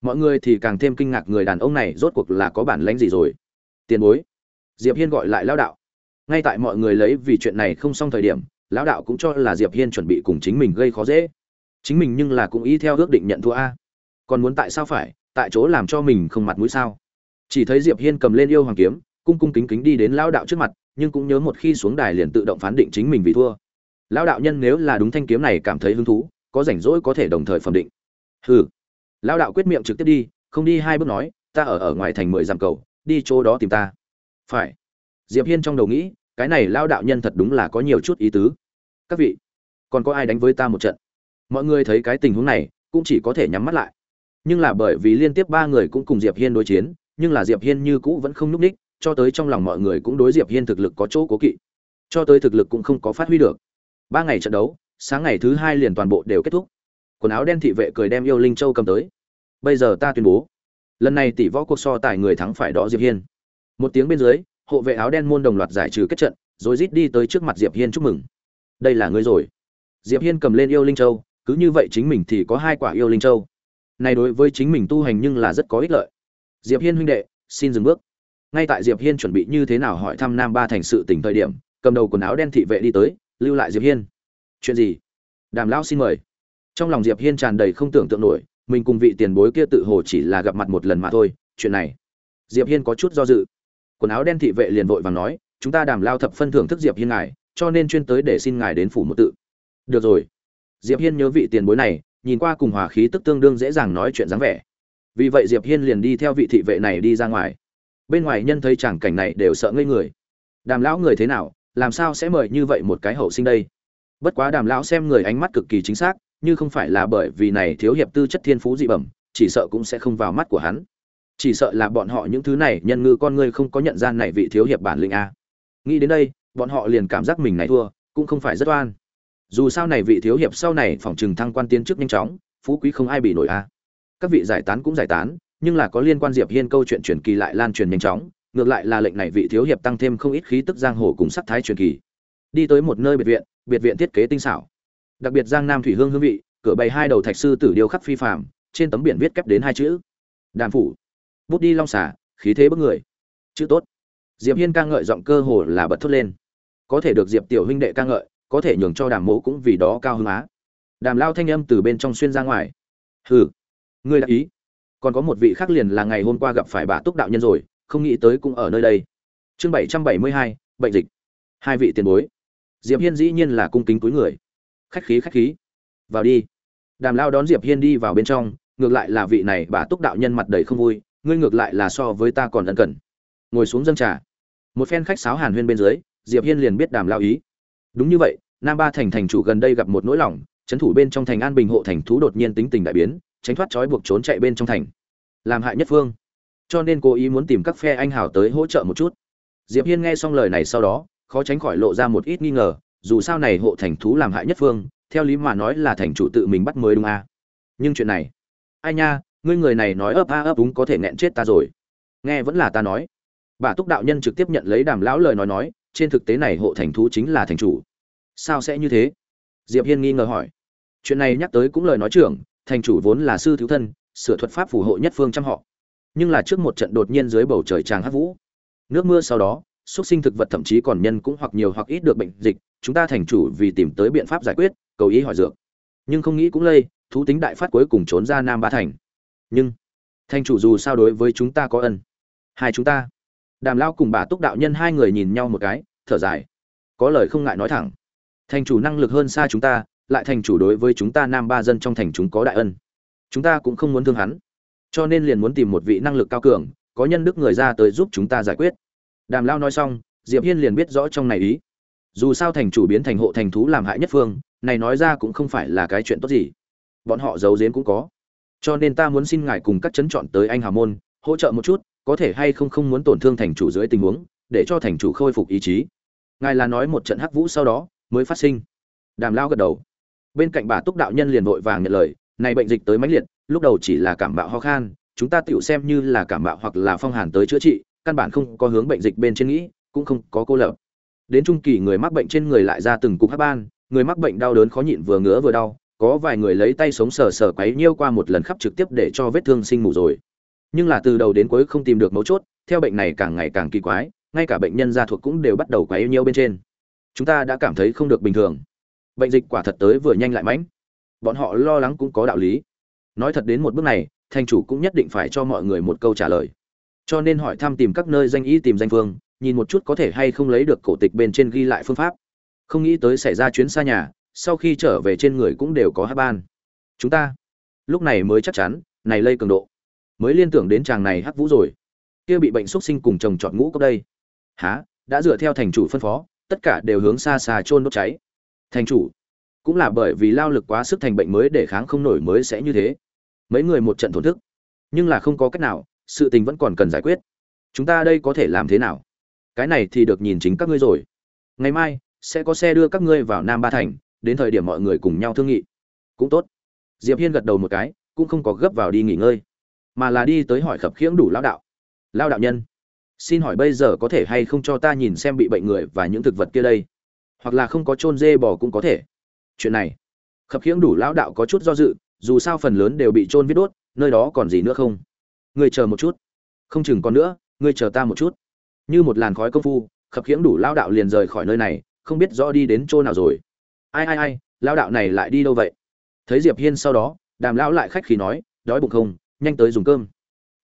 Mọi người thì càng thêm kinh ngạc người đàn ông này rốt cuộc là có bản lánh gì rồi. Tiền bối. Diệp hiên gọi lại lão đạo. Ngay tại mọi người lấy vì chuyện này không xong thời điểm lão đạo cũng cho là diệp hiên chuẩn bị cùng chính mình gây khó dễ chính mình nhưng là cũng ý theo ước định nhận thua a. Còn muốn tại sao phải? Tại chỗ làm cho mình không mặt mũi sao? Chỉ thấy diệp hiên cầm lên yêu hoàng kiếm, cung cung kính kính đi đến lão đạo trước mặt, nhưng cũng nhớ một khi xuống đài liền tự động phán định chính mình vì thua. Lão đạo nhân nếu là đúng thanh kiếm này cảm thấy hứng thú, có rảnh rỗi có thể đồng thời phẩm định. Hừ. Lão đạo quyết miệng trực tiếp đi, không đi hai bước nói, ta ở ở ngoài thành mười dặm cầu, đi chỗ đó tìm ta. Phải. Diệp hiên trong đầu nghĩ, cái này lão đạo nhân thật đúng là có nhiều chút ý tứ. Các vị, còn có ai đánh với ta một trận? Mọi người thấy cái tình huống này, cũng chỉ có thể nhắm mắt lại. Nhưng là bởi vì liên tiếp ba người cũng cùng diệp hiên đối chiến, nhưng là diệp hiên như cũ vẫn không núp ních cho tới trong lòng mọi người cũng đối diệp hiên thực lực có chỗ cố kỵ. Cho tới thực lực cũng không có phát huy được. Ba ngày trận đấu, sáng ngày thứ hai liền toàn bộ đều kết thúc. Quần áo đen thị vệ cười đem yêu linh châu cầm tới. Bây giờ ta tuyên bố, lần này tỷ võ cuộc so tài người thắng phải đó diệp hiên. Một tiếng bên dưới, hộ vệ áo đen môn đồng loạt giải trừ kết trận, rồi rít đi tới trước mặt diệp hiên chúc mừng. Đây là ngươi rồi. Diệp hiên cầm lên yêu linh châu cứ như vậy chính mình thì có hai quả yêu linh châu. Này đối với chính mình tu hành nhưng là rất có ích lợi. Diệp hiên huynh đệ, xin dừng bước. Ngay tại diệp hiên chuẩn bị như thế nào hỏi thăm nam ba thành sự tỉnh thời điểm, cầm đầu quần áo đen thị vệ đi tới, lưu lại diệp hiên. Chuyện gì? Đàm lão xin mời. Trong lòng diệp hiên tràn đầy không tưởng tượng nổi, mình cùng vị tiền bối kia tự hồ chỉ là gặp mặt một lần mà thôi, chuyện này? Diệp hiên có chút do dự. Quần áo đen thị vệ liền vội vàng nói, chúng ta đàm lao thập phân thưởng thức diệp hiên ngài, cho nên chuyên tới để xin ngài đến phủ một tự. Được rồi diệp hiên nhớ vị tiền bối này, nhìn qua cùng hòa khí tức tương đương dễ dàng nói chuyện dáng vẻ. Vì vậy diệp hiên liền đi theo vị thị vệ này đi ra ngoài. Bên ngoài nhân thấy chẳng cảnh này đều sợ ngây người. Đàm lão người thế nào, làm sao sẽ mời như vậy một cái hậu sinh đây? Bất quá đàm lão xem người ánh mắt cực kỳ chính xác, như không phải là bởi vì này thiếu hiệp tư chất thiên phú dị bẩm, chỉ sợ cũng sẽ không vào mắt của hắn. Chỉ sợ là bọn họ những thứ này, nhân ngư con ngươi không có nhận ra này vị thiếu hiệp bản lĩnh a. Nghĩ đến đây, bọn họ liền cảm giác mình này thua, cũng không phải rất oan dù sao này vị thiếu hiệp sau này phòng trừng thăng quan tiến chức nhanh chóng, phú quý không ai bị nổi a. Các vị giải tán cũng giải tán, nhưng là có liên quan diệp hiên câu chuyện truyền kỳ lại lan truyền nhanh chóng, ngược lại là lệnh này vị thiếu hiệp tăng thêm không ít khí tức giang hồ cùng sắc thái truyền kỳ. Đi tới một nơi biệt viện biệt viện thiết kế tinh xảo. Đặc biệt giang nam thủy hương hương vị, cửa bày hai đầu thạch sư tử điêu khắc phi phàm, trên tấm biển viết kép đến hai chữ. Đàm phủ. Bút đi long xả, khí thế bức người. Chữ tốt. Diệp hiên ca ngợi giọng cơ hồ là bật thốt lên. Có thể được diệp tiểu huynh đệ ca ngợi có thể nhường cho đàm mộ cũng vì đó cao hứng á. Đàm lao thanh âm từ bên trong xuyên ra ngoài. Hừ, ngươi đã ý. Còn có một vị khác liền là ngày hôm qua gặp phải bà túc đạo nhân rồi, không nghĩ tới cũng ở nơi đây. Chương bảy trăm bảy mươi hai, bệnh dịch. Hai vị tiền bối. Diệp hiên dĩ nhiên là cung kính túi người. Khách khí khách khí. Vào đi. Đàm lao đón diệp hiên đi vào bên trong, ngược lại là vị này bà túc đạo nhân mặt đầy không vui, ngươi ngược lại là so với ta còn ân cần. Ngồi xuống dâng trà. Một phen khách sáo hàn huyên bên dưới, diệp hiên liền biết đàm lao ý đúng như vậy, nam ba thành thành chủ gần đây gặp một nỗi lòng trấn thủ bên trong thành an bình hộ thành thú đột nhiên tính tình đại biến, tránh thoát trói buộc trốn chạy bên trong thành. Làm hại nhất phương. Cho nên cố ý muốn tìm các phe anh hào tới hỗ trợ một chút. Diệp hiên nghe xong lời này sau đó, khó tránh khỏi lộ ra một ít nghi ngờ, dù sao này hộ thành thú làm hại nhất phương, theo lý mà nói là thành chủ tự mình bắt mới đúng à. nhưng chuyện này, ai nha, ngươi người này nói ấp a ấp đúng có thể nghẹn chết ta rồi. Nghe vẫn là ta nói. Bà túc đạo nhân trực tiếp nhận lấy đàm lão lời nói nói trên thực tế này hộ thành thú chính là thành chủ. Sao sẽ như thế? Diệp hiên nghi ngờ hỏi. Chuyện này nhắc tới cũng lời nói trưởng, thành chủ vốn là sư thiếu thân, sửa thuật pháp phù hộ nhất phương trăm họ. Nhưng là trước một trận đột nhiên dưới bầu trời tràng hát vũ. Nước mưa sau đó xuất sinh thực vật thậm chí còn nhân cũng hoặc nhiều hoặc ít được bệnh dịch, chúng ta thành chủ vì tìm tới biện pháp giải quyết, cầu ý hỏi dược. Nhưng không nghĩ cũng lây, thú tính đại phát cuối cùng trốn ra nam ba thành. Nhưng, thành chủ dù sao đối với chúng ta có ân. Hai chúng ta đàm lao cùng bà túc đạo nhân hai người nhìn nhau một cái, thở dài. Có lời không ngại nói thẳng. Thành chủ năng lực hơn xa chúng ta, lại thành chủ đối với chúng ta nam ba dân trong thành chúng có đại ân. Chúng ta cũng không muốn thương hắn. Cho nên liền muốn tìm một vị năng lực cao cường, có nhân đức người ra tới giúp chúng ta giải quyết. Đàm lao nói xong, diệp hiên liền biết rõ trong này ý. Dù sao thành chủ biến thành hộ thành thú làm hại nhất phương, này nói ra cũng không phải là cái chuyện tốt gì. Bọn họ giấu giếm cũng có. Cho nên ta muốn xin ngài cùng các chấn chọn tới anh Hà môn, hỗ trợ một chút có thể hay không không muốn tổn thương thành chủ dưới tình huống, để cho thành chủ khôi phục ý chí. Ngài là nói một trận hắc vũ sau đó, mới phát sinh. Đàm lao gật đầu. Bên cạnh bà túc đạo nhân liền vội vàng nhận lời, này bệnh dịch tới mãnh liệt, lúc đầu chỉ là cảm bạo ho khan, chúng ta tựu xem như là cảm bạo hoặc là phong hàn tới chữa trị, căn bản không có hướng bệnh dịch bên trên nghĩ, cũng không có cô lập. Đến trung kỳ người mắc bệnh trên người lại ra từng cục hắc ban, người mắc bệnh đau đớn khó nhịn vừa ngứa vừa đau, có vài người lấy tay sống sờ sờ quấy nhiêu qua một lần khắp trực tiếp để cho vết thương sinh mù rồi nhưng là từ đầu đến cuối không tìm được mấu chốt, theo bệnh này càng ngày càng kỳ quái, ngay cả bệnh nhân gia thuộc cũng đều bắt đầu quấy nhiêu bên trên. Chúng ta đã cảm thấy không được bình thường. Bệnh dịch quả thật tới vừa nhanh lại mãnh. Bọn họ lo lắng cũng có đạo lý. Nói thật đến một bước này, thành chủ cũng nhất định phải cho mọi người một câu trả lời. Cho nên hỏi thăm tìm các nơi danh y tìm danh phương, nhìn một chút có thể hay không lấy được cổ tịch bên trên ghi lại phương pháp. Không nghĩ tới xảy ra chuyến xa nhà, sau khi trở về trên người cũng đều có hát ban. Chúng ta, lúc này mới chắc chắn, này lây cường độ mới liên tưởng đến chàng này hắc vũ rồi. Kia bị bệnh xúc sinh cùng chồng chọn ngũ cấp đây. Há đã dựa theo thành chủ phân phó, tất cả đều hướng xa xa chôn đốt cháy. Thành chủ, cũng là bởi vì lao lực quá sức thành bệnh mới để kháng không nổi mới sẽ như thế. Mấy người một trận thổn thức. Nhưng là không có cách nào, sự tình vẫn còn cần giải quyết. Chúng ta đây có thể làm thế nào? Cái này thì được nhìn chính các ngươi rồi. Ngày mai, sẽ có xe đưa các ngươi vào nam ba thành, đến thời điểm mọi người cùng nhau thương nghị. Cũng tốt. Diệp hiên gật đầu một cái, cũng không có gấp vào đi nghỉ ngơi mà là đi tới hỏi khập khiễng đủ lão đạo. Lao đạo nhân, xin hỏi bây giờ có thể hay không cho ta nhìn xem bị bệnh người và những thực vật kia đây? Hoặc là không có chôn dê bò cũng có thể. Chuyện này, khập khiễng đủ lão đạo có chút do dự, dù sao phần lớn đều bị chôn viết đốt, nơi đó còn gì nữa không? Người chờ một chút. Không chừng còn nữa, ngươi chờ ta một chút. Như một làn khói công phu, khập khiễng đủ lão đạo liền rời khỏi nơi này, không biết rõ đi đến chỗ nào rồi. Ai ai ai, lão đạo này lại đi đâu vậy? Thấy diệp hiên sau đó, đàm lão lại khách khí nói, đói bụng không? Nhanh tới dùng cơm.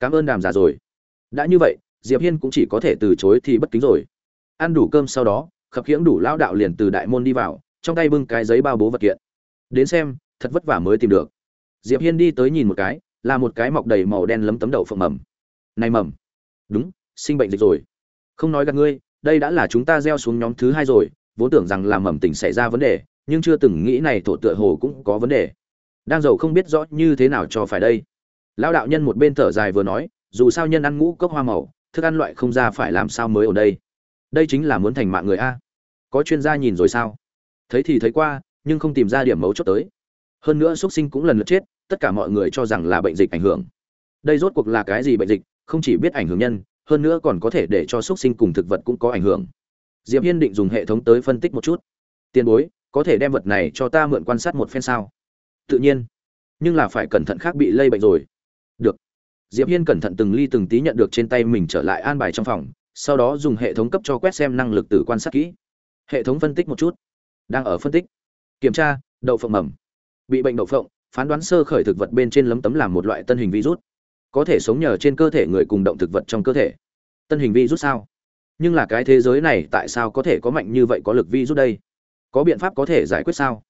Cảm ơn đàm già rồi. Đã như vậy, diệp hiên cũng chỉ có thể từ chối thì bất kính rồi. Ăn đủ cơm sau đó, khập khiễng đủ lao đạo liền từ đại môn đi vào, trong tay bưng cái giấy bao bố vật kiện. Đến xem, thật vất vả mới tìm được. Diệp hiên đi tới nhìn một cái, là một cái mọc đầy màu đen lấm tấm đậu phộng mầm. Này mầm. Đúng, sinh bệnh dịch rồi. Không nói gặp ngươi, đây đã là chúng ta gieo xuống nhóm thứ hai rồi, vốn tưởng rằng là mầm tỉnh xảy ra vấn đề, nhưng chưa từng nghĩ này thổ tựa hồ cũng có vấn đề. Đang giàu không biết rõ như thế nào cho phải đây lão đạo nhân một bên thở dài vừa nói, dù sao nhân ăn ngũ cốc hoa màu, thức ăn loại không ra phải làm sao mới ở đây? Đây chính là muốn thành mạng người a. Có chuyên gia nhìn rồi sao? Thấy thì thấy qua, nhưng không tìm ra điểm mấu chốt tới. Hơn nữa xuất sinh cũng lần lượt chết, tất cả mọi người cho rằng là bệnh dịch ảnh hưởng. Đây rốt cuộc là cái gì bệnh dịch, không chỉ biết ảnh hưởng nhân, hơn nữa còn có thể để cho xuất sinh cùng thực vật cũng có ảnh hưởng. Diệp hiên định dùng hệ thống tới phân tích một chút. Tiền bối, có thể đem vật này cho ta mượn quan sát một phen sao? Tự nhiên. Nhưng là phải cẩn thận khác bị lây bệnh rồi diệp hiên cẩn thận từng ly từng tí nhận được trên tay mình trở lại an bài trong phòng, sau đó dùng hệ thống cấp cho quét xem năng lực từ quan sát kỹ. Hệ thống phân tích một chút. Đang ở phân tích. Kiểm tra, đậu phộng mầm. Bị bệnh đậu phộng, phán đoán sơ khởi thực vật bên trên lấm tấm làm một loại tân hình virus. Có thể sống nhờ trên cơ thể người cùng động thực vật trong cơ thể. Tân hình virus sao? Nhưng là cái thế giới này tại sao có thể có mạnh như vậy có lực virus đây? Có biện pháp có thể giải quyết sao?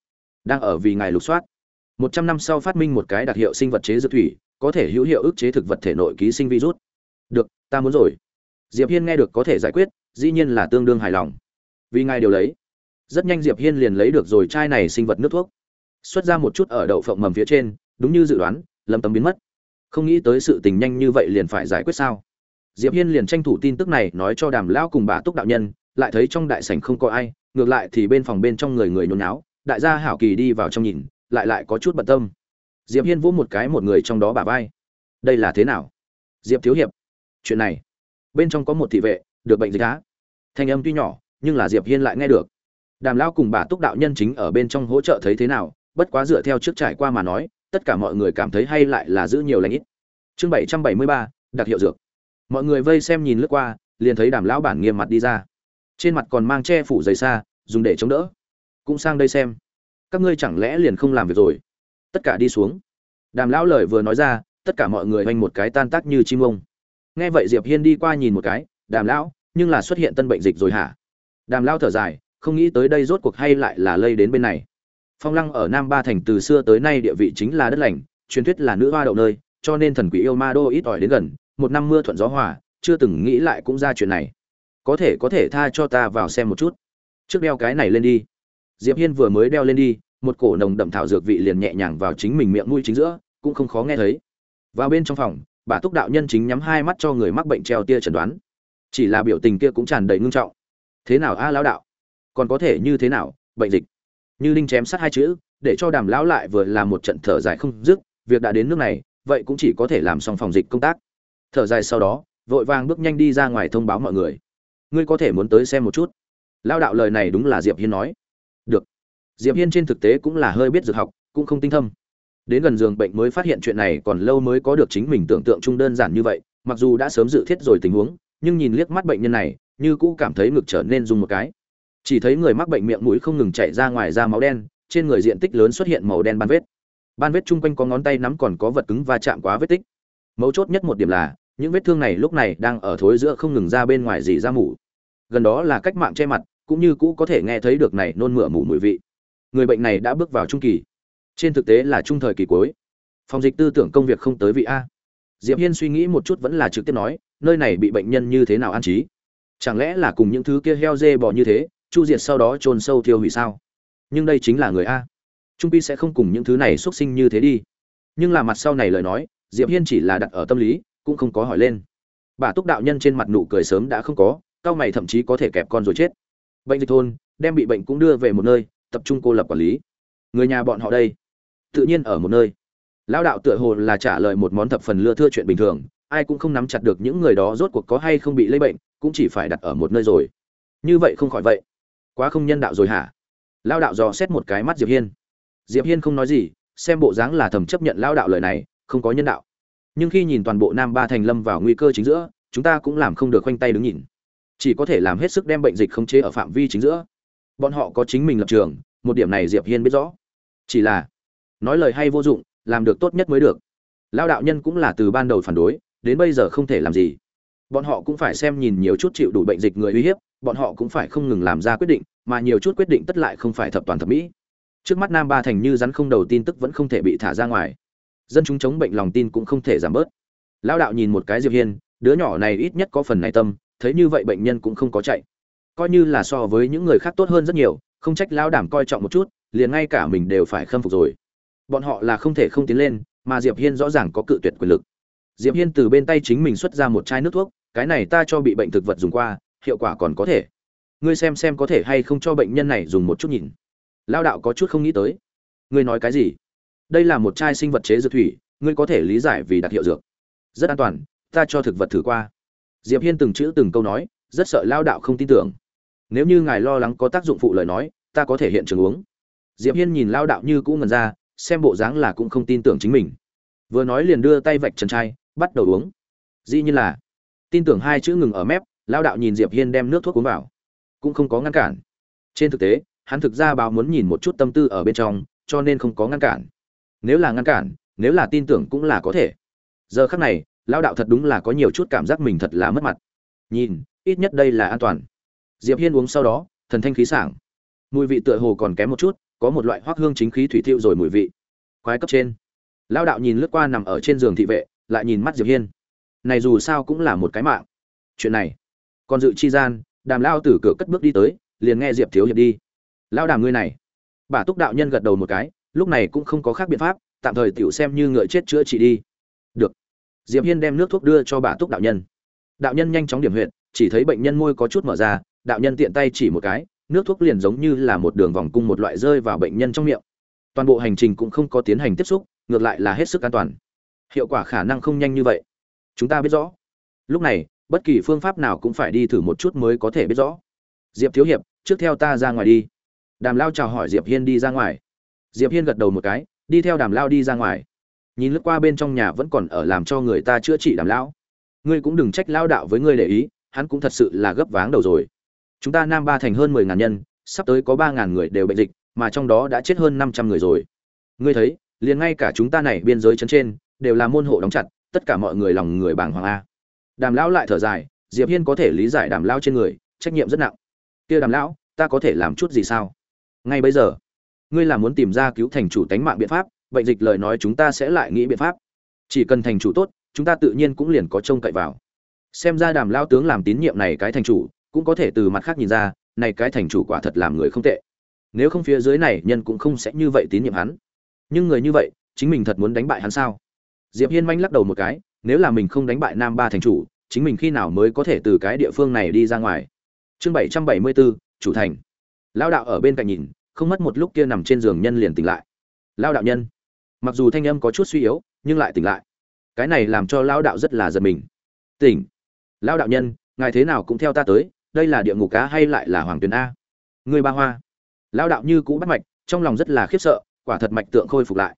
Đang ở vì ngài lục soát. Một trăm năm sau phát minh một cái đặc hiệu sinh vật chế dược thủy có thể hữu hiệu ức chế thực vật thể nội ký sinh virus. Được, ta muốn rồi. Diệp hiên nghe được có thể giải quyết, dĩ nhiên là tương đương hài lòng. Vì ngài điều lấy. Rất nhanh diệp hiên liền lấy được rồi chai này sinh vật nước thuốc. Xuất ra một chút ở đậu phộng mầm phía trên, đúng như dự đoán lâm tấm biến mất. Không nghĩ tới sự tình nhanh như vậy liền phải giải quyết sao? Diệp hiên liền tranh thủ tin tức này nói cho đàm lão cùng bà túc đạo nhân, lại thấy trong đại sảnh không có ai, ngược lại thì bên phòng bên trong người người nhốn náo đại gia hảo kỳ đi vào trong nhìn, lại lại có chút bận tâm diệp hiên vỗ một cái một người trong đó bả vai. Đây là thế nào? Diệp thiếu hiệp. Chuyện này. Bên trong có một thị vệ, được bệnh dịch á. Thanh âm tuy nhỏ, nhưng là diệp hiên lại nghe được. Đàm lão cùng bà túc đạo nhân chính ở bên trong hỗ trợ thấy thế nào, bất quá dựa theo trước trải qua mà nói, tất cả mọi người cảm thấy hay lại là giữ nhiều lãnh ít. Chương bảy trăm bảy mươi ba, đặc hiệu dược. Mọi người vây xem nhìn lướt qua, liền thấy đàm lão bản nghiêm mặt đi ra. Trên mặt còn mang che phủ dày xa, dùng để chống đỡ. Cũng sang đây xem. Các ngươi chẳng lẽ liền không làm việc rồi? Tất cả đi xuống. Đàm lão lời vừa nói ra, tất cả mọi người oanh một cái tan tác như chim ông. Nghe vậy diệp hiên đi qua nhìn một cái, đàm lão, nhưng là xuất hiện tân bệnh dịch rồi hả? Đàm lão thở dài, không nghĩ tới đây rốt cuộc hay lại là lây đến bên này. Phong lăng ở nam ba thành từ xưa tới nay địa vị chính là đất lành, truyền thuyết là nữ hoa đậu nơi, cho nên thần quỷ yêu ma đô ít ỏi đến gần, một năm mưa thuận gió hòa, chưa từng nghĩ lại cũng ra chuyện này. Có thể có thể tha cho ta vào xem một chút. Trước đeo cái này lên đi. Diệp hiên vừa mới đeo lên đi một cổ nồng đậm thảo dược vị liền nhẹ nhàng vào chính mình miệng mũi chính giữa, cũng không khó nghe thấy. Vào bên trong phòng, bà túc đạo nhân chính nhắm hai mắt cho người mắc bệnh treo tia chẩn đoán. Chỉ là biểu tình kia cũng tràn đầy ngưng trọng. Thế nào a lão đạo? Còn có thể như thế nào, bệnh dịch? Như linh chém sát hai chữ, để cho đàm lão lại vừa làm một trận thở dài không dứt, việc đã đến nước này, vậy cũng chỉ có thể làm xong phòng dịch công tác. Thở dài sau đó, vội vàng bước nhanh đi ra ngoài thông báo mọi người. Ngươi có thể muốn tới xem một chút? Lao đạo lời này đúng là diệp hiên nói diệp hiên trên thực tế cũng là hơi biết dược học, cũng không tinh thâm. Đến gần giường bệnh mới phát hiện chuyện này còn lâu mới có được chính mình tưởng tượng chung đơn giản như vậy, mặc dù đã sớm dự thiết rồi tình huống, nhưng nhìn liếc mắt bệnh nhân này, như cũ cảm thấy ngực trở nên dùng một cái. Chỉ thấy người mắc bệnh miệng mũi không ngừng chảy ra ngoài da máu đen, trên người diện tích lớn xuất hiện màu đen ban vết. Ban vết chung quanh có ngón tay nắm còn có vật cứng va chạm quá vết tích. Mấu chốt nhất một điểm là, những vết thương này lúc này đang ở thối giữa không ngừng ra bên ngoài gì ra mủ. Gần đó là cách mạng che mặt, cũng như cũ có thể nghe thấy được này nôn mửa mủ mùi vị người bệnh này đã bước vào trung kỳ. Trên thực tế là trung thời kỳ cuối. Phòng dịch tư tưởng công việc không tới vị a. Diệp hiên suy nghĩ một chút vẫn là trực tiếp nói, nơi này bị bệnh nhân như thế nào an trí? Chẳng lẽ là cùng những thứ kia heo dê bò như thế, chu diệt sau đó chôn sâu thiêu hủy sao? Nhưng đây chính là người a. Trung pi sẽ không cùng những thứ này xuất sinh như thế đi. Nhưng là mặt sau này lời nói, diệp hiên chỉ là đặt ở tâm lý, cũng không có hỏi lên. Bà túc đạo nhân trên mặt nụ cười sớm đã không có, cao mày thậm chí có thể kẹp con rồi chết. Bệnh dịch thôn, đem bị bệnh cũng đưa về một nơi tập trung cô lập quản lý. Người nhà bọn họ đây, tự nhiên ở một nơi. Lão đạo tựa hồ là trả lời một món thập phần lưa thưa chuyện bình thường, ai cũng không nắm chặt được những người đó rốt cuộc có hay không bị lây bệnh, cũng chỉ phải đặt ở một nơi rồi. Như vậy không khỏi vậy. Quá không nhân đạo rồi hả? Lao đạo dò xét một cái mắt diệp hiên. Diệp hiên không nói gì, xem bộ dáng là thầm chấp nhận lao đạo lời này, không có nhân đạo. Nhưng khi nhìn toàn bộ nam ba thành lâm vào nguy cơ chính giữa, chúng ta cũng làm không được khoanh tay đứng nhìn. Chỉ có thể làm hết sức đem bệnh dịch khống chế ở phạm vi chính giữa. Bọn họ có chính mình lập trường một điểm này diệp hiên biết rõ. Chỉ là, nói lời hay vô dụng, làm được tốt nhất mới được. Lao đạo nhân cũng là từ ban đầu phản đối, đến bây giờ không thể làm gì. Bọn họ cũng phải xem nhìn nhiều chút chịu đủ bệnh dịch người uy hiếp, bọn họ cũng phải không ngừng làm ra quyết định, mà nhiều chút quyết định tất lại không phải thập toàn thập mỹ. Trước mắt nam ba thành như rắn không đầu tin tức vẫn không thể bị thả ra ngoài. Dân chúng chống bệnh lòng tin cũng không thể giảm bớt. Lao đạo nhìn một cái diệp hiên, đứa nhỏ này ít nhất có phần này tâm, thấy như vậy bệnh nhân cũng không có chạy. Coi như là so với những người khác tốt hơn rất nhiều không trách lao đảm coi trọng một chút, liền ngay cả mình đều phải khâm phục rồi. Bọn họ là không thể không tiến lên, mà diệp hiên rõ ràng có cự tuyệt quyền lực. Diệp hiên từ bên tay chính mình xuất ra một chai nước thuốc, cái này ta cho bị bệnh thực vật dùng qua, hiệu quả còn có thể. Ngươi xem xem có thể hay không cho bệnh nhân này dùng một chút nhìn. Lao đạo có chút không nghĩ tới. Ngươi nói cái gì? Đây là một chai sinh vật chế dược thủy, ngươi có thể lý giải vì đặc hiệu dược. Rất an toàn, ta cho thực vật thử qua. Diệp hiên từng chữ từng câu nói, rất sợ lao đạo không tin tưởng. Nếu như ngài lo lắng có tác dụng phụ lời nói ta có thể hiện trường uống. Diệp hiên nhìn lao đạo như cũ ngần ra, xem bộ dáng là cũng không tin tưởng chính mình. Vừa nói liền đưa tay vạch chân chai, bắt đầu uống. Dĩ nhiên là, tin tưởng hai chữ ngừng ở mép, lao đạo nhìn diệp hiên đem nước thuốc uống vào. Cũng không có ngăn cản. Trên thực tế, hắn thực ra báo muốn nhìn một chút tâm tư ở bên trong, cho nên không có ngăn cản. Nếu là ngăn cản, nếu là tin tưởng cũng là có thể. Giờ khắc này, lao đạo thật đúng là có nhiều chút cảm giác mình thật là mất mặt. Nhìn, ít nhất đây là an toàn. Diệp hiên uống sau đó, thần thanh khí sảng mùi vị tựa hồ còn kém một chút, có một loại hoác hương chính khí thủy thiệu rồi mùi vị. Quái cấp trên. Lao đạo nhìn lướt qua nằm ở trên giường thị vệ, lại nhìn mắt diệp hiên. Này dù sao cũng là một cái mạng. Chuyện này. Còn dự chi gian, đàm lao từ cửa cất bước đi tới, liền nghe diệp thiếu hiệp đi. Lao đàm ngươi này. Bà túc đạo nhân gật đầu một cái, lúc này cũng không có khác biện pháp, tạm thời tiểu xem như ngựa chết chữa trị đi. Được. Diệp hiên đem nước thuốc đưa cho bà túc đạo nhân. Đạo nhân nhanh chóng điểm huyệt, chỉ thấy bệnh nhân môi có chút mở ra, đạo nhân tiện tay chỉ một cái nước thuốc liền giống như là một đường vòng cung một loại rơi vào bệnh nhân trong miệng. Toàn bộ hành trình cũng không có tiến hành tiếp xúc, ngược lại là hết sức an toàn. Hiệu quả khả năng không nhanh như vậy. Chúng ta biết rõ. Lúc này, bất kỳ phương pháp nào cũng phải đi thử một chút mới có thể biết rõ. Diệp thiếu hiệp, trước theo ta ra ngoài đi. Đàm lao chào hỏi diệp hiên đi ra ngoài. Diệp hiên gật đầu một cái, đi theo đàm lao đi ra ngoài. Nhìn lướt qua bên trong nhà vẫn còn ở làm cho người ta chữa trị đàm lão ngươi cũng đừng trách lao đạo với ngươi để ý, hắn cũng thật sự là gấp váng đầu rồi chúng ta nam ba thành hơn mười ngàn nhân, sắp tới có ba ngàn người đều bệnh dịch, mà trong đó đã chết hơn năm trăm người rồi. Ngươi thấy, liền ngay cả chúng ta này biên giới chấn trên, đều là môn hộ đóng chặt, tất cả mọi người lòng người bàng hoàng a. Đàm lão lại thở dài, diệp hiên có thể lý giải đàm lão trên người, trách nhiệm rất nặng. Kia đàm lão, ta có thể làm chút gì sao? Ngay bây giờ, ngươi là muốn tìm ra cứu thành chủ tánh mạng biện pháp, bệnh dịch lời nói chúng ta sẽ lại nghĩ biện pháp. Chỉ cần thành chủ tốt, chúng ta tự nhiên cũng liền có trông cậy vào. Xem ra đàm lao tướng làm tín nhiệm này cái thành chủ cũng có thể từ mặt khác nhìn ra, này cái thành chủ quả thật làm người không tệ. Nếu không phía dưới này, nhân cũng không sẽ như vậy tín nhiệm hắn. Nhưng người như vậy, chính mình thật muốn đánh bại hắn sao? Diệp hiên manh lắc đầu một cái, nếu là mình không đánh bại nam ba thành chủ, chính mình khi nào mới có thể từ cái địa phương này đi ra ngoài? Chương bảy trăm bảy mươi bốn chủ thành. Lao đạo ở bên cạnh nhìn, không mất một lúc kia nằm trên giường nhân liền tỉnh lại. Lao đạo nhân. Mặc dù thanh âm có chút suy yếu, nhưng lại tỉnh lại. Cái này làm cho lao đạo rất là giật mình. Tỉnh. Lao đạo nhân, ngài thế nào cũng theo ta tới đây là địa ngục cá hay lại là hoàng tuyền a người ba hoa. Lao đạo như cũ bắt mạch, trong lòng rất là khiếp sợ, quả thật mạch tượng khôi phục lại.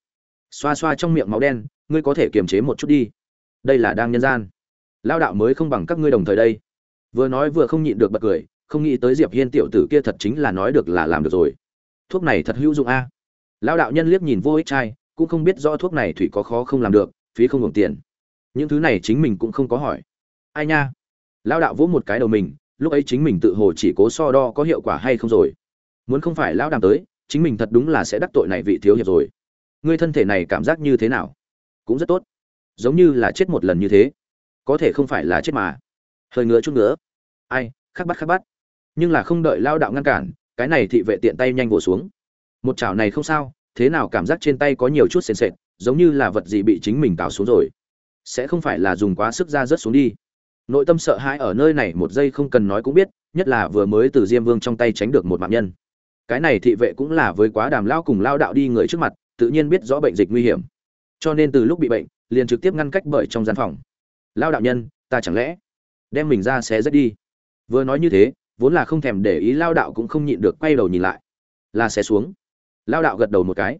Xoa xoa trong miệng máu đen, ngươi có thể kiềm chế một chút đi. Đây là đang nhân gian. Lao đạo mới không bằng các ngươi đồng thời đây. Vừa nói vừa không nhịn được bật cười, không nghĩ tới diệp hiên tiểu tử kia thật chính là nói được là làm được rồi. Thuốc này thật hữu dụng a. Lao đạo nhân liếc nhìn vô ích trai, cũng không biết rõ thuốc này thủy có khó không làm được, phí không hưởng tiền. Những thứ này chính mình cũng không có hỏi. Ai nha? Lao đạo vỗ một cái đầu mình lúc ấy chính mình tự hồ chỉ cố so đo có hiệu quả hay không rồi. Muốn không phải lão đàm tới, chính mình thật đúng là sẽ đắc tội này vị thiếu hiệp rồi. Ngươi thân thể này cảm giác như thế nào? Cũng rất tốt. Giống như là chết một lần như thế. Có thể không phải là chết mà. Hơi ngứa chút nữa. Ai, khắc bắt khắc bắt. Nhưng là không đợi lao đạo ngăn cản, cái này thị vệ tiện tay nhanh vỗ xuống. Một chảo này không sao, thế nào cảm giác trên tay có nhiều chút sền sệt, giống như là vật gì bị chính mình cào xuống rồi. Sẽ không phải là dùng quá sức ra rớt xuống đi nội tâm sợ hãi ở nơi này một giây không cần nói cũng biết, nhất là vừa mới từ diêm vương trong tay tránh được một mạng nhân. Cái này thị vệ cũng là với quá đàm lao cùng lao đạo đi người trước mặt, tự nhiên biết rõ bệnh dịch nguy hiểm. Cho nên từ lúc bị bệnh, liền trực tiếp ngăn cách bởi trong gian phòng. Lao đạo nhân, ta chẳng lẽ đem mình ra xé rách đi? Vừa nói như thế, vốn là không thèm để ý lao đạo cũng không nhịn được quay đầu nhìn lại. Là xé xuống. Lao đạo gật đầu một cái.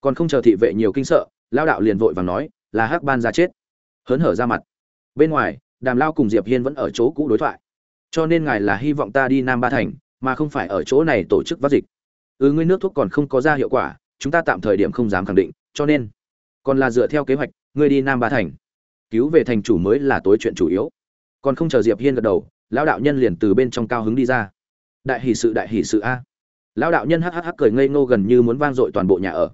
Còn không chờ thị vệ nhiều kinh sợ, lao đạo liền vội vàng nói, là hắc ban ra chết. Hớn hở ra mặt. Bên ngoài đàm lao cùng diệp hiên vẫn ở chỗ cũ đối thoại. Cho nên ngài là hy vọng ta đi nam ba thành, mà không phải ở chỗ này tổ chức vắt dịch. Ừ ngươi nước thuốc còn không có ra hiệu quả, chúng ta tạm thời điểm không dám khẳng định, cho nên còn là dựa theo kế hoạch, ngươi đi nam ba thành. Cứu về thành chủ mới là tối chuyện chủ yếu. Còn không chờ diệp hiên gật đầu, lão đạo nhân liền từ bên trong cao hứng đi ra. Đại hỷ sự, đại hỷ sự a. Lão đạo nhân hhh cười ngây ngô gần như muốn vang dội toàn bộ nhà ở.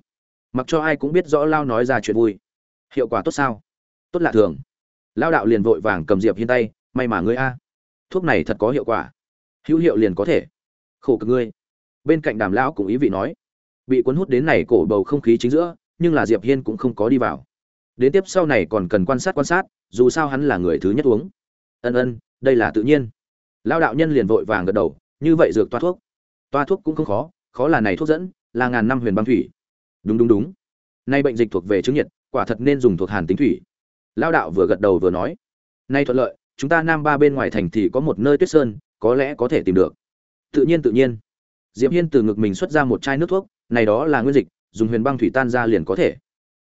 Mặc cho ai cũng biết rõ lao nói ra chuyện vui. Hiệu quả tốt sao? Tốt lạ thường lão đạo liền vội vàng cầm diệp hiên tay, may mà ngươi a, thuốc này thật có hiệu quả. Hữu hiệu liền có thể. Khổ cực ngươi. Bên cạnh đàm lão cũng ý vị nói, bị cuốn hút đến này cổ bầu không khí chính giữa, nhưng là diệp hiên cũng không có đi vào. Đến tiếp sau này còn cần quan sát quan sát, dù sao hắn là người thứ nhất uống. Ân ân, đây là tự nhiên. Lao đạo nhân liền vội vàng gật đầu, như vậy dược toa thuốc. Toa thuốc cũng không khó khó là này thuốc dẫn, là ngàn năm huyền băng thủy. Đúng đúng đúng. Nay bệnh dịch thuộc về chứng nhiệt, quả thật nên dùng thuộc hàn tính thủy lao đạo vừa gật đầu vừa nói, nay thuận lợi, chúng ta nam ba bên ngoài thành thì có một nơi tuyết sơn, có lẽ có thể tìm được. Tự nhiên tự nhiên. Diệp hiên từ ngực mình xuất ra một chai nước thuốc, này đó là nguyên dịch, dùng huyền băng thủy tan ra liền có thể.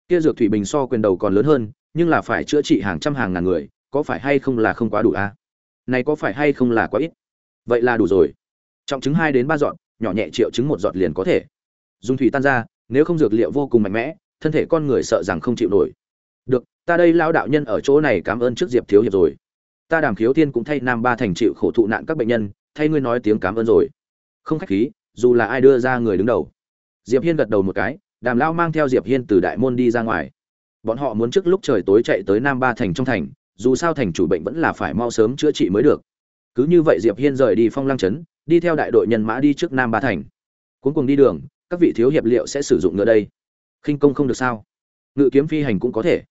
Kia dược thủy bình so quyền đầu còn lớn hơn, nhưng là phải chữa trị hàng trăm hàng ngàn người, có phải hay không là không quá đủ a à? này có phải hay không là quá ít? Vậy là đủ rồi. Trọng chứng hai đến ba giọt, nhỏ nhẹ triệu chứng một giọt liền có thể. Dùng thủy tan ra, nếu không dược liệu vô cùng mạnh mẽ, thân thể con người sợ rằng không chịu nổi. Được ta đây lao đạo nhân ở chỗ này cảm ơn trước diệp thiếu hiệp rồi. Ta đàm khiếu Thiên cũng thay nam ba thành chịu khổ thụ nạn các bệnh nhân, thay ngươi nói tiếng cảm ơn rồi. Không khách khí, dù là ai đưa ra người đứng đầu. Diệp hiên gật đầu một cái, đàm lao mang theo diệp hiên từ đại môn đi ra ngoài. Bọn họ muốn trước lúc trời tối chạy tới nam ba thành trong thành, dù sao thành chủ bệnh vẫn là phải mau sớm chữa trị mới được. Cứ như vậy diệp hiên rời đi phong lăng trấn, đi theo đại đội nhân mã đi trước nam ba thành. Cuối cùng đi đường, các vị thiếu hiệp liệu sẽ sử dụng nữa đây? Khinh công không được sao? Ngự kiếm phi hành cũng có thể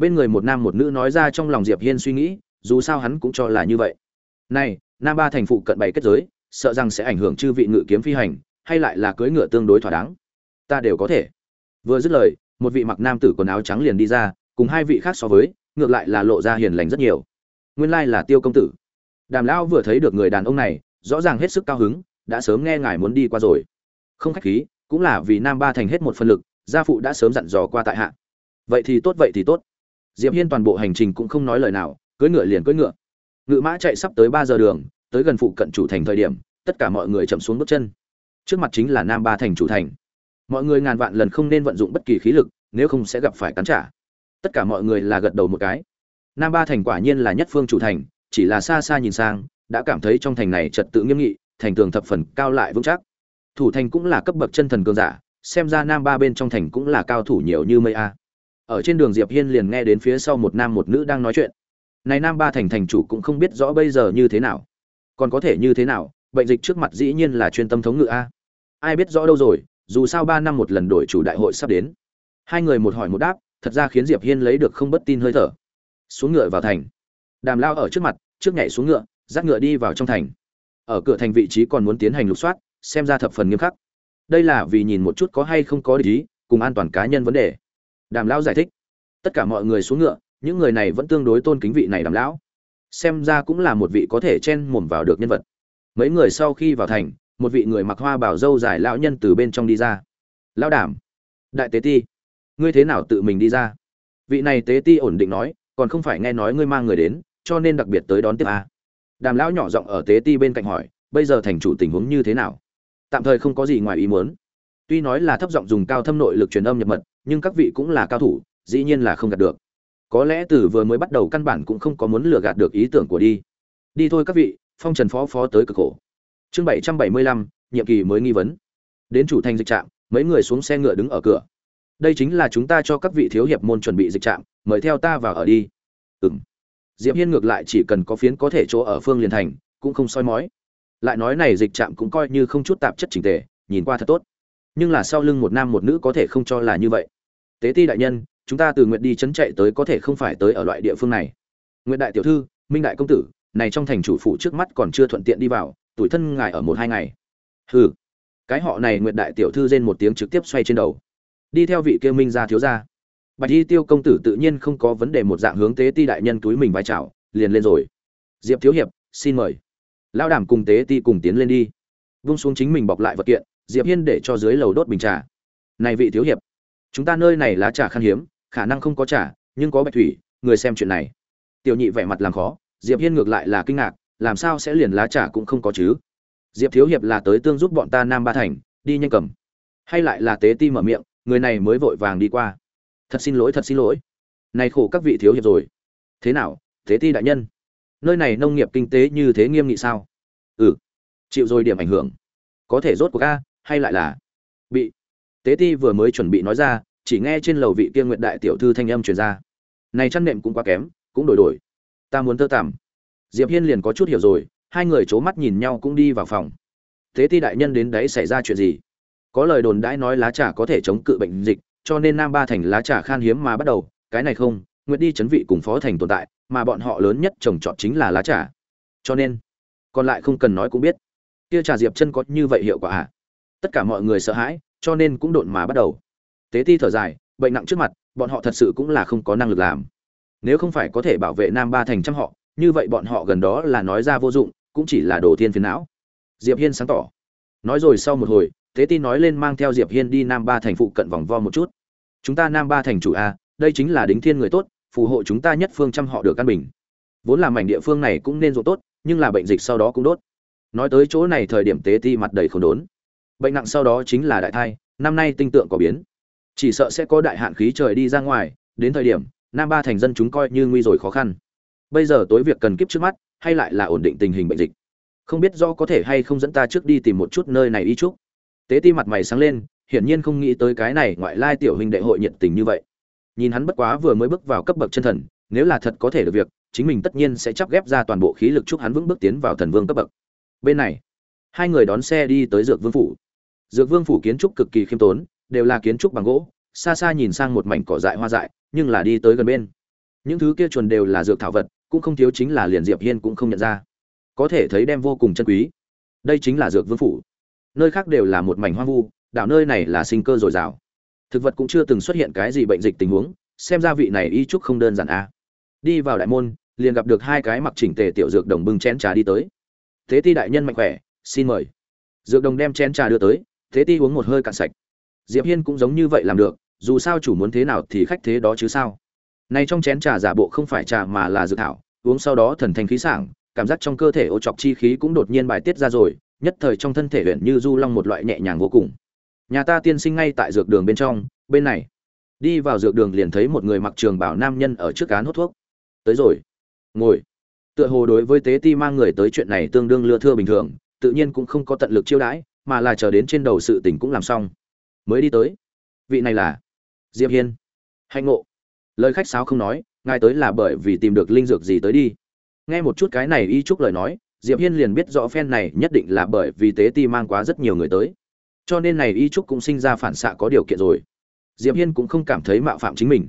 bên người một nam một nữ nói ra trong lòng diệp hiên suy nghĩ, dù sao hắn cũng cho là như vậy. Này, nam ba thành phụ cận bảy kết giới, sợ rằng sẽ ảnh hưởng chư vị ngự kiếm phi hành, hay lại là cưỡi ngựa tương đối thỏa đáng. Ta đều có thể. Vừa dứt lời, một vị mặc nam tử quần áo trắng liền đi ra, cùng hai vị khác so với, ngược lại là lộ ra hiền lành rất nhiều. Nguyên lai là tiêu công tử. Đàm lão vừa thấy được người đàn ông này, rõ ràng hết sức cao hứng, đã sớm nghe ngài muốn đi qua rồi. Không khách khí, cũng là vì nam ba thành hết một phần lực, gia phụ đã sớm dặn dò qua tại hạ. Vậy thì tốt, vậy thì tốt diệp hiên toàn bộ hành trình cũng không nói lời nào, cưỡi ngựa liền cưỡi ngựa. Ngự mã chạy sắp tới ba giờ đường, tới gần phụ cận chủ thành thời điểm, tất cả mọi người chậm xuống bước chân. Trước mặt chính là nam ba thành chủ thành. Mọi người ngàn vạn lần không nên vận dụng bất kỳ khí lực, nếu không sẽ gặp phải cắn trả. Tất cả mọi người là gật đầu một cái. Nam ba thành quả nhiên là nhất phương chủ thành, chỉ là xa xa nhìn sang, đã cảm thấy trong thành này trật tự nghiêm nghị, thành tường thập phần cao lại vững chắc. Thủ thành cũng là cấp bậc chân thần cường giả, xem ra nam ba bên trong thành cũng là cao thủ nhiều như mây a ở trên đường diệp hiên liền nghe đến phía sau một nam một nữ đang nói chuyện. Này nam ba thành thành chủ cũng không biết rõ bây giờ như thế nào. Còn có thể như thế nào, bệnh dịch trước mặt dĩ nhiên là chuyên tâm thống ngự a. Ai biết rõ đâu rồi, dù sao ba năm một lần đổi chủ đại hội sắp đến. Hai người một hỏi một đáp, thật ra khiến diệp hiên lấy được không bất tin hơi thở. Xuống ngựa vào thành. Đàm lao ở trước mặt, trước nhảy xuống ngựa, dắt ngựa đi vào trong thành. Ở cửa thành vị trí còn muốn tiến hành lục soát, xem ra thập phần nghiêm khắc. Đây là vì nhìn một chút có hay không có lý cùng an toàn cá nhân vấn đề đàm lão giải thích. Tất cả mọi người xuống ngựa, những người này vẫn tương đối tôn kính vị này đàm lão. Xem ra cũng là một vị có thể chen mồm vào được nhân vật. Mấy người sau khi vào thành, một vị người mặc hoa bảo dâu dài lão nhân từ bên trong đi ra. Lão đảm đại tế ti, ngươi thế nào tự mình đi ra? Vị này tế ti ổn định nói, còn không phải nghe nói ngươi mang người đến, cho nên đặc biệt tới đón tiếp à. đàm lão nhỏ giọng ở tế ti bên cạnh hỏi, bây giờ thành chủ tình huống như thế nào? Tạm thời không có gì ngoài ý muốn. Tuy nói là thấp giọng dùng cao thâm nội lực truyền âm nhập mật nhưng các vị cũng là cao thủ, dĩ nhiên là không gạt được. Có lẽ từ vừa mới bắt đầu căn bản cũng không có muốn lừa gạt được ý tưởng của đi. Đi thôi các vị, phong trần phó phó tới cực khổ. Chương bảy trăm bảy mươi lăm, nhiệm kỳ mới nghi vấn. Đến chủ thành dịch trạm, mấy người xuống xe ngựa đứng ở cửa. Đây chính là chúng ta cho các vị thiếu hiệp môn chuẩn bị dịch trạm, mời theo ta vào ở đi. Ừng diệp hiên ngược lại chỉ cần có phiến có thể chỗ ở phương liền thành, cũng không soi mói. Lại nói này dịch trạm cũng coi như không chút tạp chất trình tề, nhìn qua thật tốt nhưng là sau lưng một nam một nữ có thể không cho là như vậy. Tế ti đại nhân, chúng ta từ nguyện đi chấn chạy tới có thể không phải tới ở loại địa phương này. Nguyện đại tiểu thư, minh đại công tử, này trong thành chủ phủ trước mắt còn chưa thuận tiện đi vào, tuổi thân ngài ở một hai ngày. Hừ. Cái họ này nguyện đại tiểu thư rên một tiếng trực tiếp xoay trên đầu. Đi theo vị kia minh gia thiếu gia. Bạch y tiêu công tử tự nhiên không có vấn đề một dạng hướng tế ti đại nhân túi mình vai chào, liền lên rồi. Diệp thiếu hiệp, xin mời. Lao đảm cùng tế ti cùng tiến lên đi. Vung xuống chính mình bọc lại vật kiện diệp hiên để cho dưới lầu đốt bình trà. Này vị thiếu hiệp, chúng ta nơi này lá trà khan hiếm, khả năng không có trà, nhưng có bạch thủy, người xem chuyện này. Tiểu nhị vẻ mặt làm khó, diệp hiên ngược lại là kinh ngạc, làm sao sẽ liền lá trà cũng không có chứ? Diệp thiếu hiệp là tới tương giúp bọn ta nam ba thành, đi nhanh cầm. Hay lại là tế ti mở miệng, người này mới vội vàng đi qua. Thật xin lỗi, thật xin lỗi. Này khổ các vị thiếu hiệp rồi. Thế nào, tế ti đại nhân? Nơi này nông nghiệp kinh tế như thế nghiêm nghị sao? Ừ chịu rồi điểm ảnh hưởng. Có thể rốt cuộc a hay lại là bị tế ti vừa mới chuẩn bị nói ra, chỉ nghe trên lầu vị tiên nguyện đại tiểu thư thanh âm truyền ra. Này chăn nệm cũng quá kém, cũng đổi đổi. Ta muốn tơ tằm diệp hiên liền có chút hiểu rồi, hai người c mắt nhìn nhau cũng đi vào phòng. Tế ti đại nhân đến đấy xảy ra chuyện gì? Có lời đồn đãi nói lá trà có thể chống cự bệnh dịch, cho nên nam ba thành lá trà khan hiếm mà bắt đầu. Cái này không nguyện đi chấn vị cùng phó thành tồn tại, mà bọn họ lớn nhất trồng trọt chính là lá trà. Cho nên, còn lại không cần nói cũng biết. Kia trà diệp chân có như vậy hiệu quả à? Tất cả mọi người sợ hãi, cho nên cũng độn mà bắt đầu. Tế ti thở dài, bệnh nặng trước mặt, bọn họ thật sự cũng là không có năng lực làm. Nếu không phải có thể bảo vệ nam ba thành trăm họ, như vậy bọn họ gần đó là nói ra vô dụng, cũng chỉ là đồ thiên phiền não. Diệp hiên sáng tỏ. Nói rồi sau một hồi, tế ti nói lên mang theo diệp hiên đi nam ba thành phụ cận vòng vo một chút. Chúng ta nam ba thành chủ a, đây chính là đính thiên người tốt, phù hộ chúng ta nhất phương trăm họ được căn bình. Vốn là mảnh địa phương này cũng nên ruộng tốt, nhưng là bệnh dịch sau đó cũng đốt. Nói tới chỗ này thời điểm tế ti mặt đầy không đốn bệnh nặng sau đó chính là đại thai, năm nay tinh tượng có biến. Chỉ sợ sẽ có đại hạn khí trời đi ra ngoài, đến thời điểm, nam ba thành dân chúng coi như nguy rồi khó khăn. Bây giờ tối việc cần kiếp trước mắt, hay lại là ổn định tình hình bệnh dịch. Không biết do có thể hay không dẫn ta trước đi tìm một chút nơi này y chúc. Tế ti mặt mày sáng lên, hiển nhiên không nghĩ tới cái này ngoại lai tiểu hình đệ hội nhiệt tình như vậy. Nhìn hắn bất quá vừa mới bước vào cấp bậc chân thần, nếu là thật có thể được việc, chính mình tất nhiên sẽ chắp ghép ra toàn bộ khí lực chúc hắn vững bước tiến vào thần vương cấp bậc. Bên này, hai người đón xe đi tới dược vương phủ dược vương phủ kiến trúc cực kỳ khiêm tốn, đều là kiến trúc bằng gỗ, xa xa nhìn sang một mảnh cỏ dại hoa dại, nhưng là đi tới gần bên. Những thứ kia chuẩn đều là dược thảo vật, cũng không thiếu chính là liền diệp hiên cũng không nhận ra. Có thể thấy đem vô cùng chân quý. Đây chính là dược vương phủ. Nơi khác đều là một mảnh hoang vu, đảo nơi này là sinh cơ dồi dào. Thực vật cũng chưa từng xuất hiện cái gì bệnh dịch tình huống, xem ra vị này y trúc không đơn giản a đi vào đại môn, liền gặp được hai cái mặc chỉnh tề tiểu dược đồng bưng chén trà đi tới. Thế ti đại nhân mạnh khỏe, xin mời. Dược đồng đem chén trà đưa tới thế ti uống một hơi cạn sạch. Diệp hiên cũng giống như vậy làm được, dù sao chủ muốn thế nào thì khách thế đó chứ sao. Này trong chén trà giả bộ không phải trà mà là dược thảo, uống sau đó thần thanh khí sảng, cảm giác trong cơ thể ô chọc chi khí cũng đột nhiên bài tiết ra rồi, nhất thời trong thân thể luyện như du long một loại nhẹ nhàng vô cùng. Nhà ta tiên sinh ngay tại dược đường bên trong, bên này. Đi vào dược đường liền thấy một người mặc trường bảo nam nhân ở trước cán hút thuốc. Tới rồi. Ngồi. Tựa hồ đối với tế ti mang người tới chuyện này tương đương lưa thưa bình thường, tự nhiên cũng không có tận lực chiêu đãi mà là chờ đến trên đầu sự tình cũng làm xong. Mới đi tới. Vị này là diệp hiên. Hạnh ngộ. Lời khách sáo không nói, ngài tới là bởi vì tìm được linh dược gì tới đi. Nghe một chút cái này y chúc lời nói, diệp hiên liền biết rõ phen này nhất định là bởi vì tế ti mang quá rất nhiều người tới. Cho nên này y trúc cũng sinh ra phản xạ có điều kiện rồi. Diệp hiên cũng không cảm thấy mạo phạm chính mình.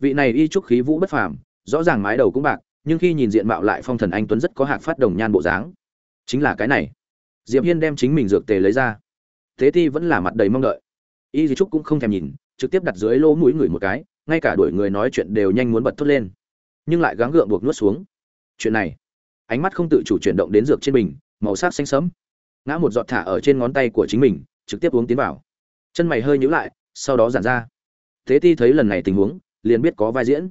Vị này y trúc khí vũ bất phàm, rõ ràng mái đầu cũng bạc, nhưng khi nhìn diện mạo lại phong thần anh tuấn rất có hạc phát đồng nhan bộ dáng. Chính là cái này diệp hiên đem chính mình dược tề lấy ra. Tế ti vẫn là mặt đầy mong đợi. Y di trúc cũng không thèm nhìn, trực tiếp đặt dưới lỗ mũi người một cái, ngay cả đuổi người nói chuyện đều nhanh muốn bật thốt lên. Nhưng lại gắng gượng buộc nuốt xuống. Chuyện này, ánh mắt không tự chủ chuyển động đến dược trên bình, màu sắc xanh sẫm. Ngã một giọt thả ở trên ngón tay của chính mình, trực tiếp uống tiến vào. Chân mày hơi nhíu lại, sau đó giản ra. Thế ti thấy lần này tình huống, liền biết có vai diễn.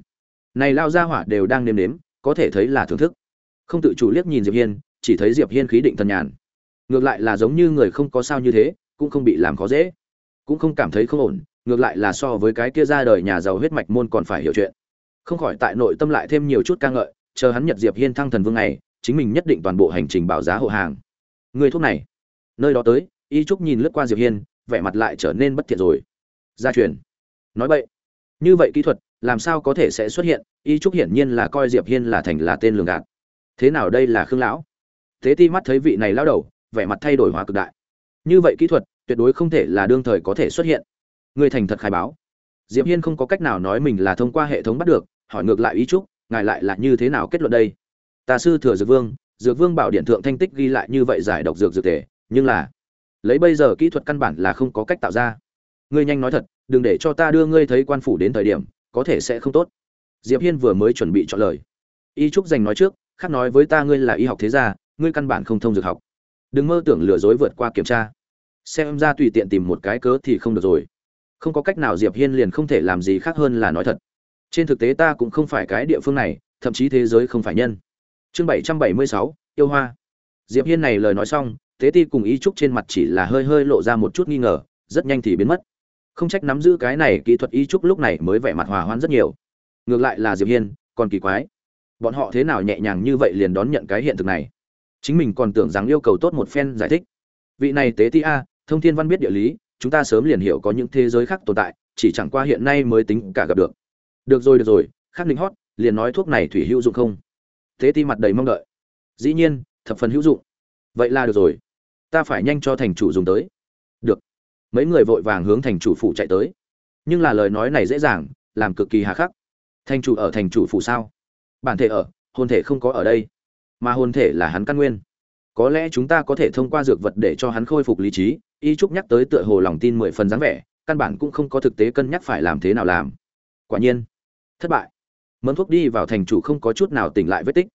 Này lao ra hỏa đều đang nếm nếm, có thể thấy là thưởng thức. Không tự chủ liếc nhìn diệp hiên, chỉ thấy diệp hiên khí định thần nhàn ngược lại là giống như người không có sao như thế, cũng không bị làm khó dễ. Cũng không cảm thấy không ổn, ngược lại là so với cái kia ra đời nhà giàu huyết mạch môn còn phải hiểu chuyện. Không khỏi tại nội tâm lại thêm nhiều chút ca ngợi, chờ hắn nhật diệp hiên thăng thần vương này, chính mình nhất định toàn bộ hành trình bảo giá hộ hàng. Người thuốc này, nơi đó tới, y trúc nhìn lướt qua diệp hiên, vẻ mặt lại trở nên bất thiện rồi. Gia truyền. Nói vậy như vậy kỹ thuật, làm sao có thể sẽ xuất hiện? Y trúc hiển nhiên là coi diệp hiên là thành là tên lường gạt. Thế nào đây là khương lão? Thế ti mắt thấy vị này lão đầu vẻ mặt thay đổi hóa cực đại. Như vậy kỹ thuật, tuyệt đối không thể là đương thời có thể xuất hiện. Người thành thật khai báo. Diệp hiên không có cách nào nói mình là thông qua hệ thống bắt được, hỏi ngược lại ý trúc ngài lại là như thế nào kết luận đây? Tà sư thừa dược vương dược vương bảo điện thượng thanh tích ghi lại như vậy giải độc dược dược thể nhưng là, lấy bây giờ kỹ thuật căn bản là không có cách tạo ra. Ngươi nhanh nói thật, đừng để cho ta đưa ngươi thấy quan phủ đến thời điểm, có thể sẽ không tốt. Diệp hiên vừa mới chuẩn bị chọn lời. Y trúc dành nói trước, khác nói với ta ngươi là y học thế gia, ngươi căn bản không thông dược học đừng mơ tưởng lừa dối vượt qua kiểm tra. Xem ra tùy tiện tìm một cái cớ thì không được rồi. Không có cách nào diệp hiên liền không thể làm gì khác hơn là nói thật. Trên thực tế ta cũng không phải cái địa phương này, thậm chí thế giới không phải nhân. Chương bảy trăm bảy mươi sáu, yêu hoa. Diệp hiên này lời nói xong, tế ti cùng ý trúc trên mặt chỉ là hơi hơi lộ ra một chút nghi ngờ, rất nhanh thì biến mất. Không trách nắm giữ cái này, kỹ thuật ý trúc lúc này mới vẻ mặt hòa hoãn rất nhiều. Ngược lại là diệp hiên, còn kỳ quái. Bọn họ thế nào nhẹ nhàng như vậy liền đón nhận cái hiện thực này? Chính mình còn tưởng rằng yêu cầu tốt một phen giải thích. Vị này tế ti a, thông thiên văn biết địa lý, chúng ta sớm liền hiểu có những thế giới khác tồn tại, chỉ chẳng qua hiện nay mới tính cả gặp được. Được rồi được rồi, khắc linh hót, liền nói thuốc này thủy hữu dụng không? Tế ti mặt đầy mong đợi. Dĩ nhiên, thập phần hữu dụng. Vậy là được rồi. Ta phải nhanh cho thành chủ dùng tới. Được. Mấy người vội vàng hướng thành chủ phủ chạy tới. Nhưng là lời nói này dễ dàng, làm cực kỳ hà khắc. Thành chủ ở thành chủ phủ sao? Bản thể ở, hồn thể không có ở đây mà hồn thể là hắn căn nguyên. Có lẽ chúng ta có thể thông qua dược vật để cho hắn khôi phục lý trí, y trúc nhắc tới tựa hồ lòng tin mười phần dáng vẻ, căn bản cũng không có thực tế cân nhắc phải làm thế nào làm. Quả nhiên, thất bại. Mớn thuốc đi vào thành chủ không có chút nào tỉnh lại vết tích.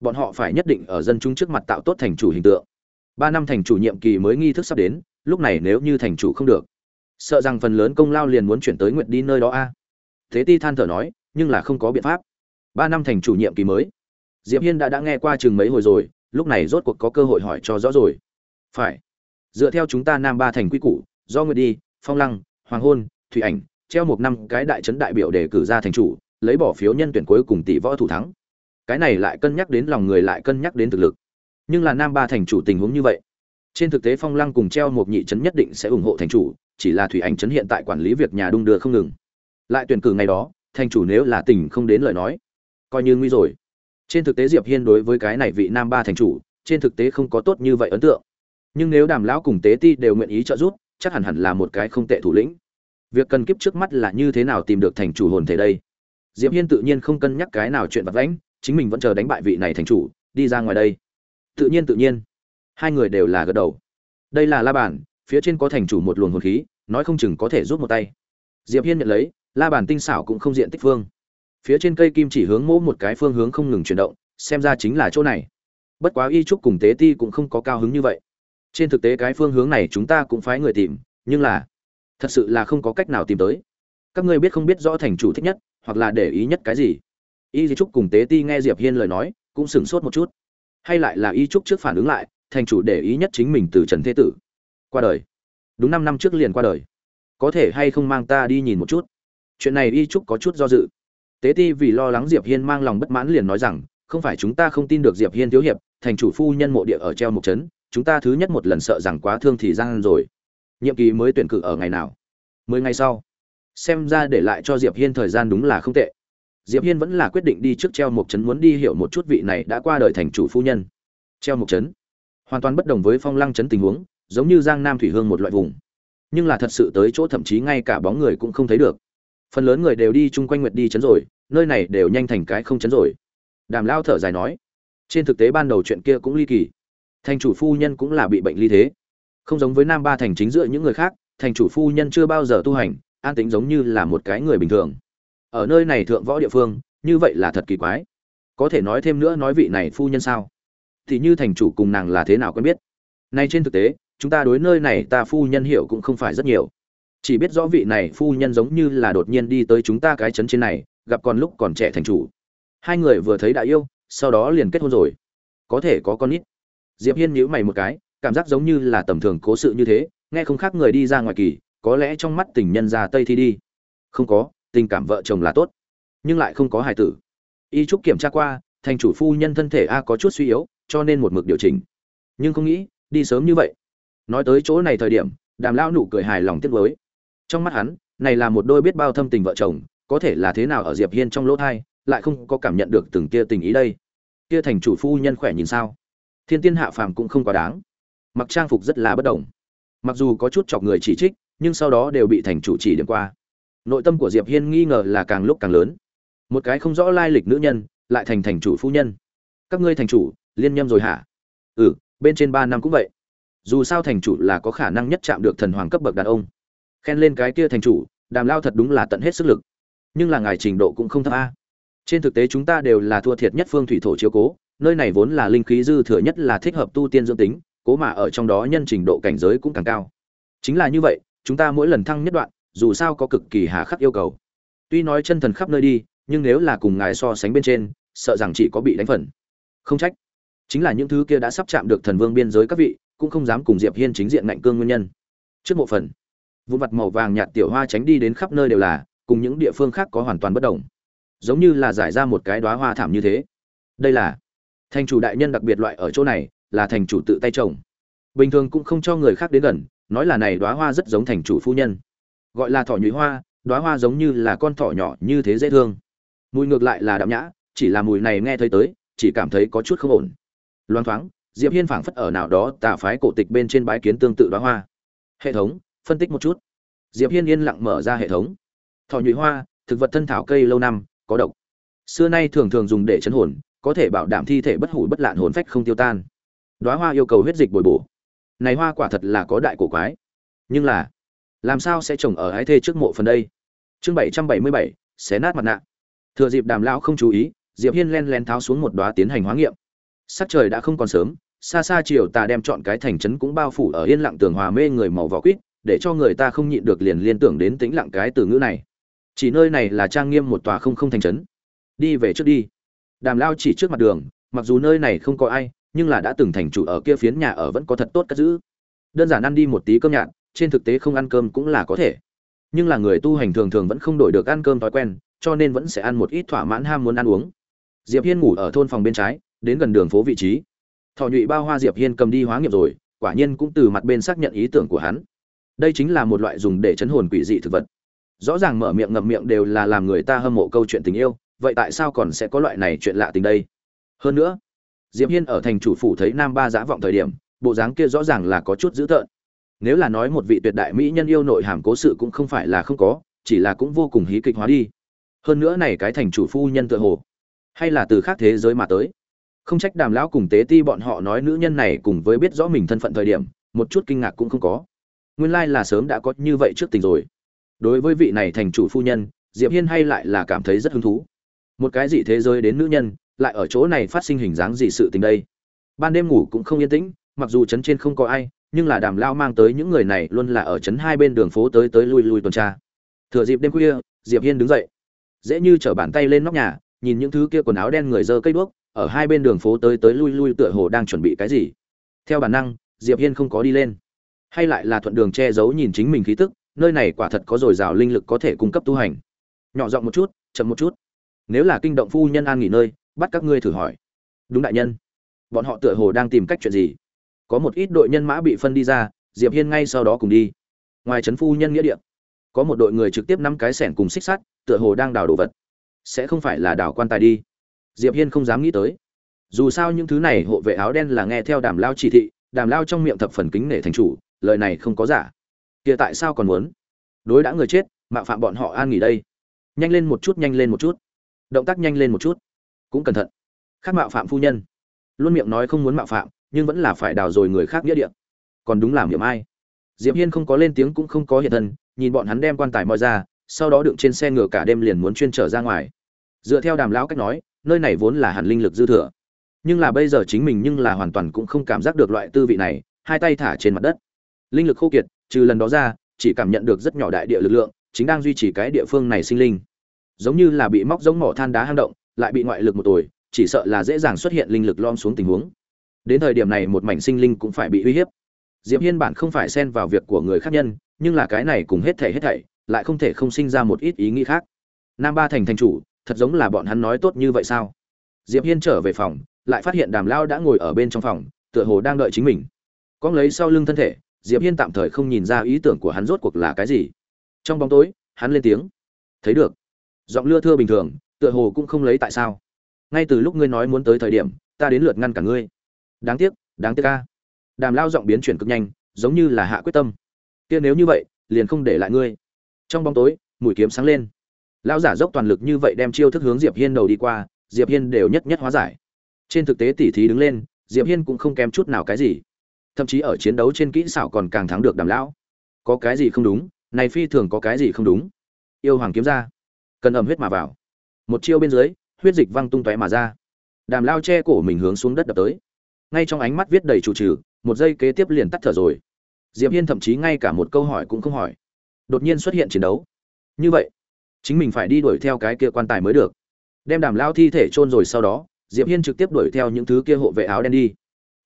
Bọn họ phải nhất định ở dân chúng trước mặt tạo tốt thành chủ hình tượng. Ba năm thành chủ nhiệm kỳ mới nghi thức sắp đến, lúc này nếu như thành chủ không được, sợ rằng phần lớn công lao liền muốn chuyển tới nguyện đi nơi đó a. Thế ti than thở nói, nhưng là không có biện pháp. Ba năm thành chủ nhiệm kỳ mới diệp hiên đã đã nghe qua chừng mấy hồi rồi, lúc này rốt cuộc có cơ hội hỏi cho rõ rồi. Phải. Dựa theo chúng ta nam ba thành quy củ, do người đi, phong lăng, hoàng hôn, thủy ảnh, treo một năm cái đại trấn đại biểu để cử ra thành chủ, lấy bỏ phiếu nhân tuyển cuối cùng tỷ võ thủ thắng. Cái này lại cân nhắc đến lòng người lại cân nhắc đến thực lực. Nhưng là nam ba thành chủ tình huống như vậy, trên thực tế phong lăng cùng treo một nhị trấn nhất định sẽ ủng hộ thành chủ, chỉ là thủy ảnh trấn hiện tại quản lý việc nhà đung đưa không ngừng. Lại tuyển cử ngày đó, thành chủ nếu là tình không đến lời nói, coi như nguy rồi trên thực tế diệp hiên đối với cái này vị nam ba thành chủ, trên thực tế không có tốt như vậy ấn tượng. Nhưng nếu đàm lão cùng tế ti đều nguyện ý trợ giúp, chắc hẳn hẳn là một cái không tệ thủ lĩnh. Việc cần kiếp trước mắt là như thế nào tìm được thành chủ hồn thể đây? Diệp hiên tự nhiên không cân nhắc cái nào chuyện vật lãnh chính mình vẫn chờ đánh bại vị này thành chủ, đi ra ngoài đây. Tự nhiên tự nhiên. Hai người đều là gật đầu. Đây là la bàn, phía trên có thành chủ một luồng hồn khí, nói không chừng có thể giúp một tay. Diệp hiên nhận lấy, la bàn tinh xảo cũng không diện tích phương phía trên cây kim chỉ hướng mỗ một cái phương hướng không ngừng chuyển động, xem ra chính là chỗ này. Bất quá y trúc cùng tế ti cũng không có cao hứng như vậy. Trên thực tế cái phương hướng này chúng ta cũng phái người tìm, nhưng là, thật sự là không có cách nào tìm tới. Các ngươi biết không biết rõ thành chủ thích nhất, hoặc là để ý nhất cái gì? Y di trúc cùng tế ti nghe diệp hiên lời nói, cũng sửng sốt một chút. Hay lại là y trúc trước phản ứng lại, thành chủ để ý nhất chính mình từ trần thế tử. Qua đời. Đúng năm năm trước liền qua đời. Có thể hay không mang ta đi nhìn một chút? Chuyện này y trúc có chút do dự tế ti vì lo lắng diệp hiên mang lòng bất mãn liền nói rằng, không phải chúng ta không tin được diệp hiên thiếu hiệp, thành chủ phu nhân mộ địa ở treo một trấn, chúng ta thứ nhất một lần sợ rằng quá thương thì gian rồi. Nhiệm kỳ mới tuyển cử ở ngày nào? Mười ngày sau, xem ra để lại cho diệp hiên thời gian đúng là không tệ. Diệp hiên vẫn là quyết định đi trước treo một chấn muốn đi hiểu một chút vị này đã qua đời thành chủ phu nhân. Treo một chấn hoàn toàn bất đồng với phong lăng chấn tình huống, giống như giang nam thủy hương một loại vùng. Nhưng là thật sự tới chỗ thậm chí ngay cả bóng người cũng không thấy được. Phần lớn người đều đi chung quanh nguyệt đi chấn rồi nơi này đều nhanh thành cái không chấn rồi. Đàm lao thở dài nói, trên thực tế ban đầu chuyện kia cũng ly kỳ. Thành chủ phu nhân cũng là bị bệnh ly thế. Không giống với nam ba thành chính giữa những người khác, thành chủ phu nhân chưa bao giờ tu hành, an tĩnh giống như là một cái người bình thường. Ở nơi này thượng võ địa phương, như vậy là thật kỳ quái. Có thể nói thêm nữa nói vị này phu nhân sao? Thì như thành chủ cùng nàng là thế nào quen biết? Nay trên thực tế, chúng ta đối nơi này ta phu nhân hiểu cũng không phải rất nhiều chỉ biết rõ vị này phu nhân giống như là đột nhiên đi tới chúng ta cái trấn trên này, gặp còn lúc còn trẻ thành chủ. Hai người vừa thấy đã yêu, sau đó liền kết hôn rồi. Có thể có con ít diệp hiên nhíu mày một cái, cảm giác giống như là tầm thường cố sự như thế, nghe không khác người đi ra ngoài kỳ, có lẽ trong mắt tình nhân ra tây thi đi. Không có, tình cảm vợ chồng là tốt, nhưng lại không có hài tử. Y trúc kiểm tra qua, thành chủ phu nhân thân thể a có chút suy yếu, cho nên một mực điều chỉnh. Nhưng không nghĩ, đi sớm như vậy. Nói tới chỗ này thời điểm, đàm lão nụ cười hài lòng tiếc với trong mắt hắn, này là một đôi biết bao thâm tình vợ chồng, có thể là thế nào ở diệp hiên trong lỗ thai, lại không có cảm nhận được từng kia tình ý đây. Kia thành chủ phu nhân khỏe nhìn sao? Thiên tiên hạ phàm cũng không quá đáng. Mặc trang phục rất là bất đồng. Mặc dù có chút chọc người chỉ trích, nhưng sau đó đều bị thành chủ chỉ điểm qua. Nội tâm của diệp hiên nghi ngờ là càng lúc càng lớn. Một cái không rõ lai lịch nữ nhân, lại thành thành chủ phu nhân. Các ngươi thành chủ, liên nhâm rồi hả? Ừ bên trên ba năm cũng vậy. Dù sao thành chủ là có khả năng nhất chạm được thần hoàng cấp bậc đàn ông khen lên cái kia thành chủ, đàm lao thật đúng là tận hết sức lực. Nhưng là ngài trình độ cũng không thấp a. Trên thực tế chúng ta đều là thua thiệt nhất phương thủy thổ chiếu cố, nơi này vốn là linh khí dư thừa nhất là thích hợp tu tiên dưỡng tính, cố mà ở trong đó nhân trình độ cảnh giới cũng càng cao. Chính là như vậy, chúng ta mỗi lần thăng nhất đoạn, dù sao có cực kỳ hà khắc yêu cầu. Tuy nói chân thần khắp nơi đi, nhưng nếu là cùng ngài so sánh bên trên, sợ rằng chỉ có bị đánh phần. Không trách. Chính là những thứ kia đã sắp chạm được thần vương biên giới các vị, cũng không dám cùng diệp hiên chính diện ngạnh cương nguyên nhân. Trước một phần vụn vặt màu vàng nhạt tiểu hoa tránh đi đến khắp nơi đều là, cùng những địa phương khác có hoàn toàn bất đồng. Giống như là giải ra một cái đóa hoa thảm như thế. Đây là thành chủ đại nhân đặc biệt loại ở chỗ này, là thành chủ tự tay trồng. Bình thường cũng không cho người khác đến gần, nói là này đóa hoa rất giống thành chủ phu nhân. Gọi là thỏ nhụy hoa, đóa hoa giống như là con thỏ nhỏ như thế dễ thương. Mùi ngược lại là đậm nhã, chỉ là mùi này nghe thấy tới, chỉ cảm thấy có chút không ổn. Loan thoáng, diệp hiên phảng phất ở nào đó tà phái cổ tịch bên trên bái kiến tương tự đóa hoa. Hệ thống phân tích một chút. Diệp hiên yên lặng mở ra hệ thống. Thỏ nhụy hoa, thực vật thân thảo cây lâu năm, có độc. Xưa nay thường thường dùng để chấn hồn, có thể bảo đảm thi thể bất hủ bất lạn hồn phách không tiêu tan. Đóa hoa yêu cầu huyết dịch bồi bổ. Này hoa quả thật là có đại cổ quái. Nhưng là, làm sao sẽ trồng ở ái thê trước mộ phần đây? Chương bảy trăm bảy mươi bảy, xé nát mặt nạ. Thừa dịp đàm lão không chú ý, diệp hiên len len tháo xuống một đóa tiến hành hóa nghiệm. Sắc trời đã không còn sớm, xa xa chiều tà đem chọn cái thành trấn cũng bao phủ ở yên lặng tường hòa mê người màu vỏ quýt để cho người ta không nhịn được liền liên tưởng đến tĩnh lặng cái từ ngữ này. Chỉ nơi này là trang nghiêm một tòa không không thành trấn. Đi về trước đi. Đàm lao chỉ trước mặt đường, mặc dù nơi này không có ai, nhưng là đã từng thành chủ ở kia phiến nhà ở vẫn có thật tốt cất giữ. Đơn giản ăn đi một tí cơm nhạt, trên thực tế không ăn cơm cũng là có thể. Nhưng là người tu hành thường thường vẫn không đổi được ăn cơm thói quen, cho nên vẫn sẽ ăn một ít thỏa mãn ham muốn ăn uống. Diệp hiên ngủ ở thôn phòng bên trái, đến gần đường phố vị trí. Thọ nhụy bao hoa diệp hiên cầm đi hóa nghiệp rồi, quả nhiên cũng từ mặt bên xác nhận ý tưởng của hắn đây chính là một loại dùng để chấn hồn quỷ dị thực vật. Rõ ràng mở miệng ngậm miệng đều là làm người ta hâm mộ câu chuyện tình yêu, vậy tại sao còn sẽ có loại này chuyện lạ tình đây? Hơn nữa, diệp hiên ở thành chủ phủ thấy nam ba giã vọng thời điểm, bộ dáng kia rõ ràng là có chút dữ tợn. Nếu là nói một vị tuyệt đại mỹ nhân yêu nội hàm cố sự cũng không phải là không có, chỉ là cũng vô cùng hí kịch hóa đi. Hơn nữa này cái thành chủ phu nhân tựa hồ, hay là từ khác thế giới mà tới. Không trách đàm lão cùng tế ti bọn họ nói nữ nhân này cùng với biết rõ mình thân phận thời điểm, một chút kinh ngạc cũng không có nguyên lai là sớm đã có như vậy trước tình rồi. Đối với vị này thành chủ phu nhân, diệp hiên hay lại là cảm thấy rất hứng thú. Một cái gì thế giới đến nữ nhân, lại ở chỗ này phát sinh hình dáng gì sự tình đây? Ban đêm ngủ cũng không yên tĩnh, mặc dù trấn trên không có ai, nhưng là đàm lao mang tới những người này luôn là ở trấn hai bên đường phố tới tới lui lui tuần tra. Thừa dịp đêm khuya, diệp hiên đứng dậy, dễ như trở bàn tay lên nóc nhà, nhìn những thứ kia quần áo đen người dơ cây đuốc, ở hai bên đường phố tới tới lui lui tựa hồ đang chuẩn bị cái gì. Theo bản năng, diệp hiên không có đi lên hay lại là thuận đường che giấu nhìn chính mình khí tức, nơi này quả thật có dồi dào linh lực có thể cung cấp tu hành. Nhỏ giọng một chút, chậm một chút. Nếu là kinh động phu nhân an nghỉ nơi, bắt các ngươi thử hỏi. Đúng đại nhân. Bọn họ tựa hồ đang tìm cách chuyện gì? Có một ít đội nhân mã bị phân đi ra, diệp hiên ngay sau đó cùng đi. Ngoài trấn phu nhân nghĩa địa, có một đội người trực tiếp nắm cái sẻn cùng xích sắt, tựa hồ đang đào đồ vật. Sẽ không phải là đào quan tài đi. Diệp hiên không dám nghĩ tới. Dù sao những thứ này, hộ vệ áo đen là nghe theo đàm lao chỉ thị, đàm lao trong miệng thập phần kính nể thành chủ lời này không có giả. Kia tại sao còn muốn? Đối đã người chết, mạo phạm bọn họ an nghỉ đây. Nhanh lên một chút, nhanh lên một chút. Động tác nhanh lên một chút. Cũng cẩn thận. Khác mạo phạm phu nhân. Luôn miệng nói không muốn mạo phạm, nhưng vẫn là phải đào rồi người khác nghĩa địa. Còn đúng làm điểm ai? Diệp hiên không có lên tiếng cũng không có hiện thân, nhìn bọn hắn đem quan tài moi ra, sau đó đựng trên xe ngựa cả đêm liền muốn chuyên trở ra ngoài. Dựa theo đàm lão cách nói, nơi này vốn là hẳn linh lực dư thừa. Nhưng là bây giờ chính mình nhưng là hoàn toàn cũng không cảm giác được loại tư vị này, hai tay thả trên mặt đất linh lực khô kiệt, trừ lần đó ra, chỉ cảm nhận được rất nhỏ đại địa lực lượng, chính đang duy trì cái địa phương này sinh linh. Giống như là bị móc giống mỏ than đá hang động, lại bị ngoại lực một tuổi chỉ sợ là dễ dàng xuất hiện linh lực lom xuống tình huống. Đến thời điểm này một mảnh sinh linh cũng phải bị uy hiếp. Diệp hiên bản không phải xen vào việc của người khác nhân, nhưng là cái này cùng hết thảy hết thảy, lại không thể không sinh ra một ít ý nghĩ khác. Nam ba thành thành chủ, thật giống là bọn hắn nói tốt như vậy sao? Diệp hiên trở về phòng, lại phát hiện đàm lao đã ngồi ở bên trong phòng, tựa hồ đang đợi chính mình. Cóng lấy sau lưng thân thể diệp hiên tạm thời không nhìn ra ý tưởng của hắn rốt cuộc là cái gì. Trong bóng tối, hắn lên tiếng. Thấy được. Giọng lưa thưa bình thường, tựa hồ cũng không lấy tại sao. Ngay từ lúc ngươi nói muốn tới thời điểm, ta đến lượt ngăn cả ngươi. Đáng tiếc đáng tiếc ca đàm lao giọng biến chuyển cực nhanh, giống như là hạ quyết tâm. Kia nếu như vậy, liền không để lại ngươi. Trong bóng tối, mũi kiếm sáng lên. Lão giả dốc toàn lực như vậy đem chiêu thức hướng diệp hiên đầu đi qua, diệp hiên đều nhất nhất hóa giải. Trên thực tế tỉ thí đứng lên, diệp hiên cũng không kém chút nào cái gì thậm chí ở chiến đấu trên kỹ xảo còn càng thắng được đàm lão. Có cái gì không đúng, này phi thường có cái gì không đúng. Yêu hoàng kiếm ra, cần ẩm huyết mà vào. Một chiêu bên dưới, huyết dịch văng tung tóe mà ra. Đàm lao che cổ mình hướng xuống đất đập tới. Ngay trong ánh mắt viết đầy chủ trừ, một giây kế tiếp liền tắt thở rồi. Diệp hiên thậm chí ngay cả một câu hỏi cũng không hỏi. Đột nhiên xuất hiện chiến đấu. Như vậy, chính mình phải đi đuổi theo cái kia quan tài mới được. Đem đàm lao thi thể chôn rồi sau đó, diệp hiên trực tiếp đuổi theo những thứ kia hộ vệ áo đen đi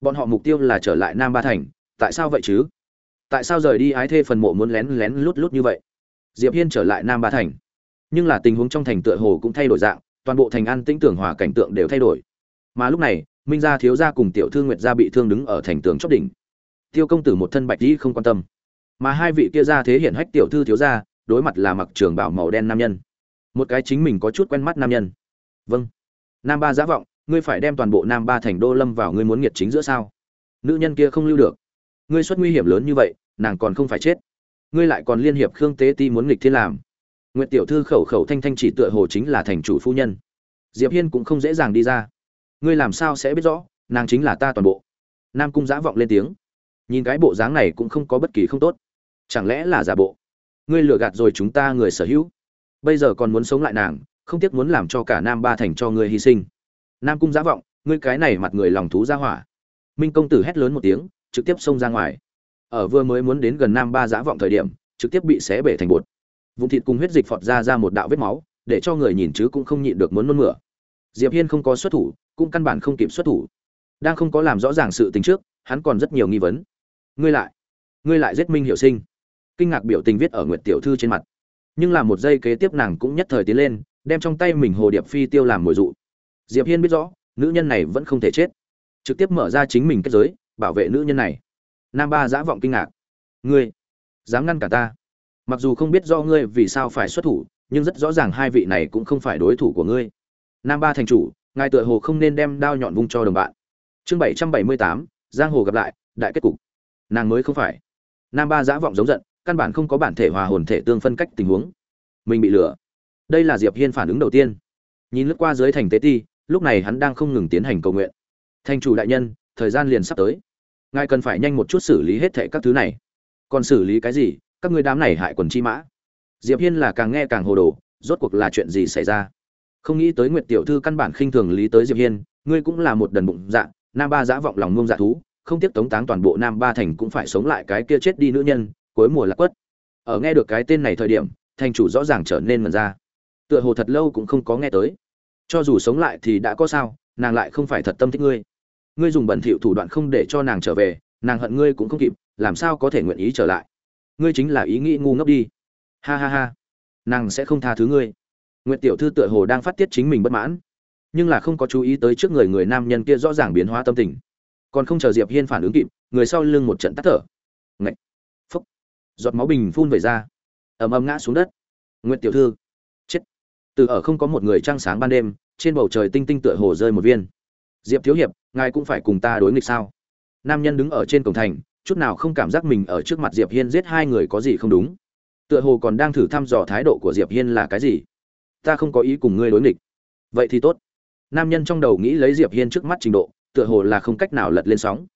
bọn họ mục tiêu là trở lại nam ba thành, tại sao vậy chứ? Tại sao rời đi ái thê phần mộ muốn lén lén lút lút như vậy? Diệp hiên trở lại nam ba thành. Nhưng là tình huống trong thành tựa hồ cũng thay đổi dạng, toàn bộ thành an tĩnh tưởng hòa cảnh tượng đều thay đổi. Mà lúc này, minh gia thiếu gia cùng tiểu thư nguyệt gia bị thương đứng ở thành tường chóp đỉnh. Tiêu công tử một thân bạch dĩ không quan tâm. Mà hai vị kia gia thế hiển hách tiểu thư thiếu gia, đối mặt là mặc trường bảo màu đen nam nhân. Một cái chính mình có chút quen mắt nam nhân. Vâng. Nam ba giả vọng ngươi phải đem toàn bộ nam ba thành đô lâm vào ngươi muốn nghiệt chính giữa sao? Nữ nhân kia không lưu được. Ngươi xuất nguy hiểm lớn như vậy, nàng còn không phải chết. Ngươi lại còn liên hiệp khương tế ti muốn nghịch thiên làm. Nguyệt tiểu thư khẩu khẩu thanh thanh chỉ tựa hồ chính là thành chủ phu nhân. Diệp hiên cũng không dễ dàng đi ra. Ngươi làm sao sẽ biết rõ, nàng chính là ta toàn bộ? Nam cung giã vọng lên tiếng. Nhìn cái bộ dáng này cũng không có bất kỳ không tốt. Chẳng lẽ là giả bộ? Ngươi lừa gạt rồi chúng ta người sở hữu. Bây giờ còn muốn sống lại nàng, không tiếc muốn làm cho cả nam ba thành cho ngươi hy sinh nam cung giã vọng, ngươi cái này mặt người lòng thú ra hỏa. Minh công tử hét lớn một tiếng, trực tiếp xông ra ngoài. Ở vừa mới muốn đến gần nam ba giã vọng thời điểm, trực tiếp bị xé bể thành bột. Vùng thịt cùng huyết dịch phọt ra ra một đạo vết máu, để cho người nhìn chứ cũng không nhịn được muốn nôn mửa. Diệp hiên không có xuất thủ, cũng căn bản không kịp xuất thủ. Đang không có làm rõ ràng sự tình trước, hắn còn rất nhiều nghi vấn. Ngươi lại ngươi lại giết minh hiệu sinh. Kinh ngạc biểu tình viết ở nguyệt tiểu thư trên mặt. Nhưng là một giây kế tiếp nàng cũng nhất thời tiến lên, đem trong tay mình hồ điệp phi tiêu làm mồi dụ diệp hiên biết rõ, nữ nhân này vẫn không thể chết. Trực tiếp mở ra chính mình kết giới, bảo vệ nữ nhân này. Nam ba giã vọng kinh ngạc. Ngươi, dám ngăn cả ta. Mặc dù không biết do ngươi vì sao phải xuất thủ, nhưng rất rõ ràng hai vị này cũng không phải đối thủ của ngươi. Nam ba thành chủ, ngài tựa hồ không nên đem đao nhọn vung cho đồng bạn. Chương bảy trăm bảy mươi tám, giang hồ gặp lại, đại kết cục. Nàng mới không phải. Nam ba giã vọng giống giận, căn bản không có bản thể hòa hồn thể tương phân cách tình huống. Mình bị lừa. Đây là diệp hiên phản ứng đầu tiên. Nhìn lướt qua dưới thành tế ti lúc này hắn đang không ngừng tiến hành cầu nguyện. Thành chủ đại nhân, thời gian liền sắp tới. Ngài cần phải nhanh một chút xử lý hết thệ các thứ này. Còn xử lý cái gì? Các ngươi đám này hại quần chi mã. Diệp hiên là càng nghe càng hồ đồ, rốt cuộc là chuyện gì xảy ra? Không nghĩ tới nguyệt tiểu thư căn bản khinh thường lý tới diệp hiên, ngươi cũng là một đần bụng dạ nam ba dã vọng lòng ngông dạ thú, không tiếp tống táng toàn bộ nam ba thành cũng phải sống lại cái kia chết đi nữ nhân, cuối mùa lạc quất. Ở nghe được cái tên này thời điểm thành chủ rõ ràng trở nên mần ra. Tựa hồ thật lâu cũng không có nghe tới cho dù sống lại thì đã có sao nàng lại không phải thật tâm thích ngươi. Ngươi dùng bẩn thỉu thủ đoạn không để cho nàng trở về nàng hận ngươi cũng không kịp làm sao có thể nguyện ý trở lại? Ngươi chính là ý nghĩ ngu ngốc đi. Ha ha ha. Nàng sẽ không tha thứ ngươi. Nguyệt tiểu thư tựa hồ đang phát tiết chính mình bất mãn. Nhưng là không có chú ý tới trước người người nam nhân kia rõ ràng biến hóa tâm tình. Còn không chờ diệp hiên phản ứng kịp người sau lưng một trận tắt thở. Ngạch, phúc. Giọt máu bình phun về ra ầm ầm ngã xuống đất. Nguyệt tiểu thư từ ở không có một người trăng sáng ban đêm, trên bầu trời tinh tinh tựa hồ rơi một viên. Diệp thiếu hiệp, ngài cũng phải cùng ta đối nghịch sao? Nam nhân đứng ở trên cổng thành, chút nào không cảm giác mình ở trước mặt diệp hiên giết hai người có gì không đúng. Tựa hồ còn đang thử thăm dò thái độ của diệp hiên là cái gì? Ta không có ý cùng ngươi đối nghịch. Vậy thì tốt. Nam nhân trong đầu nghĩ lấy diệp hiên trước mắt trình độ, tựa hồ là không cách nào lật lên sóng.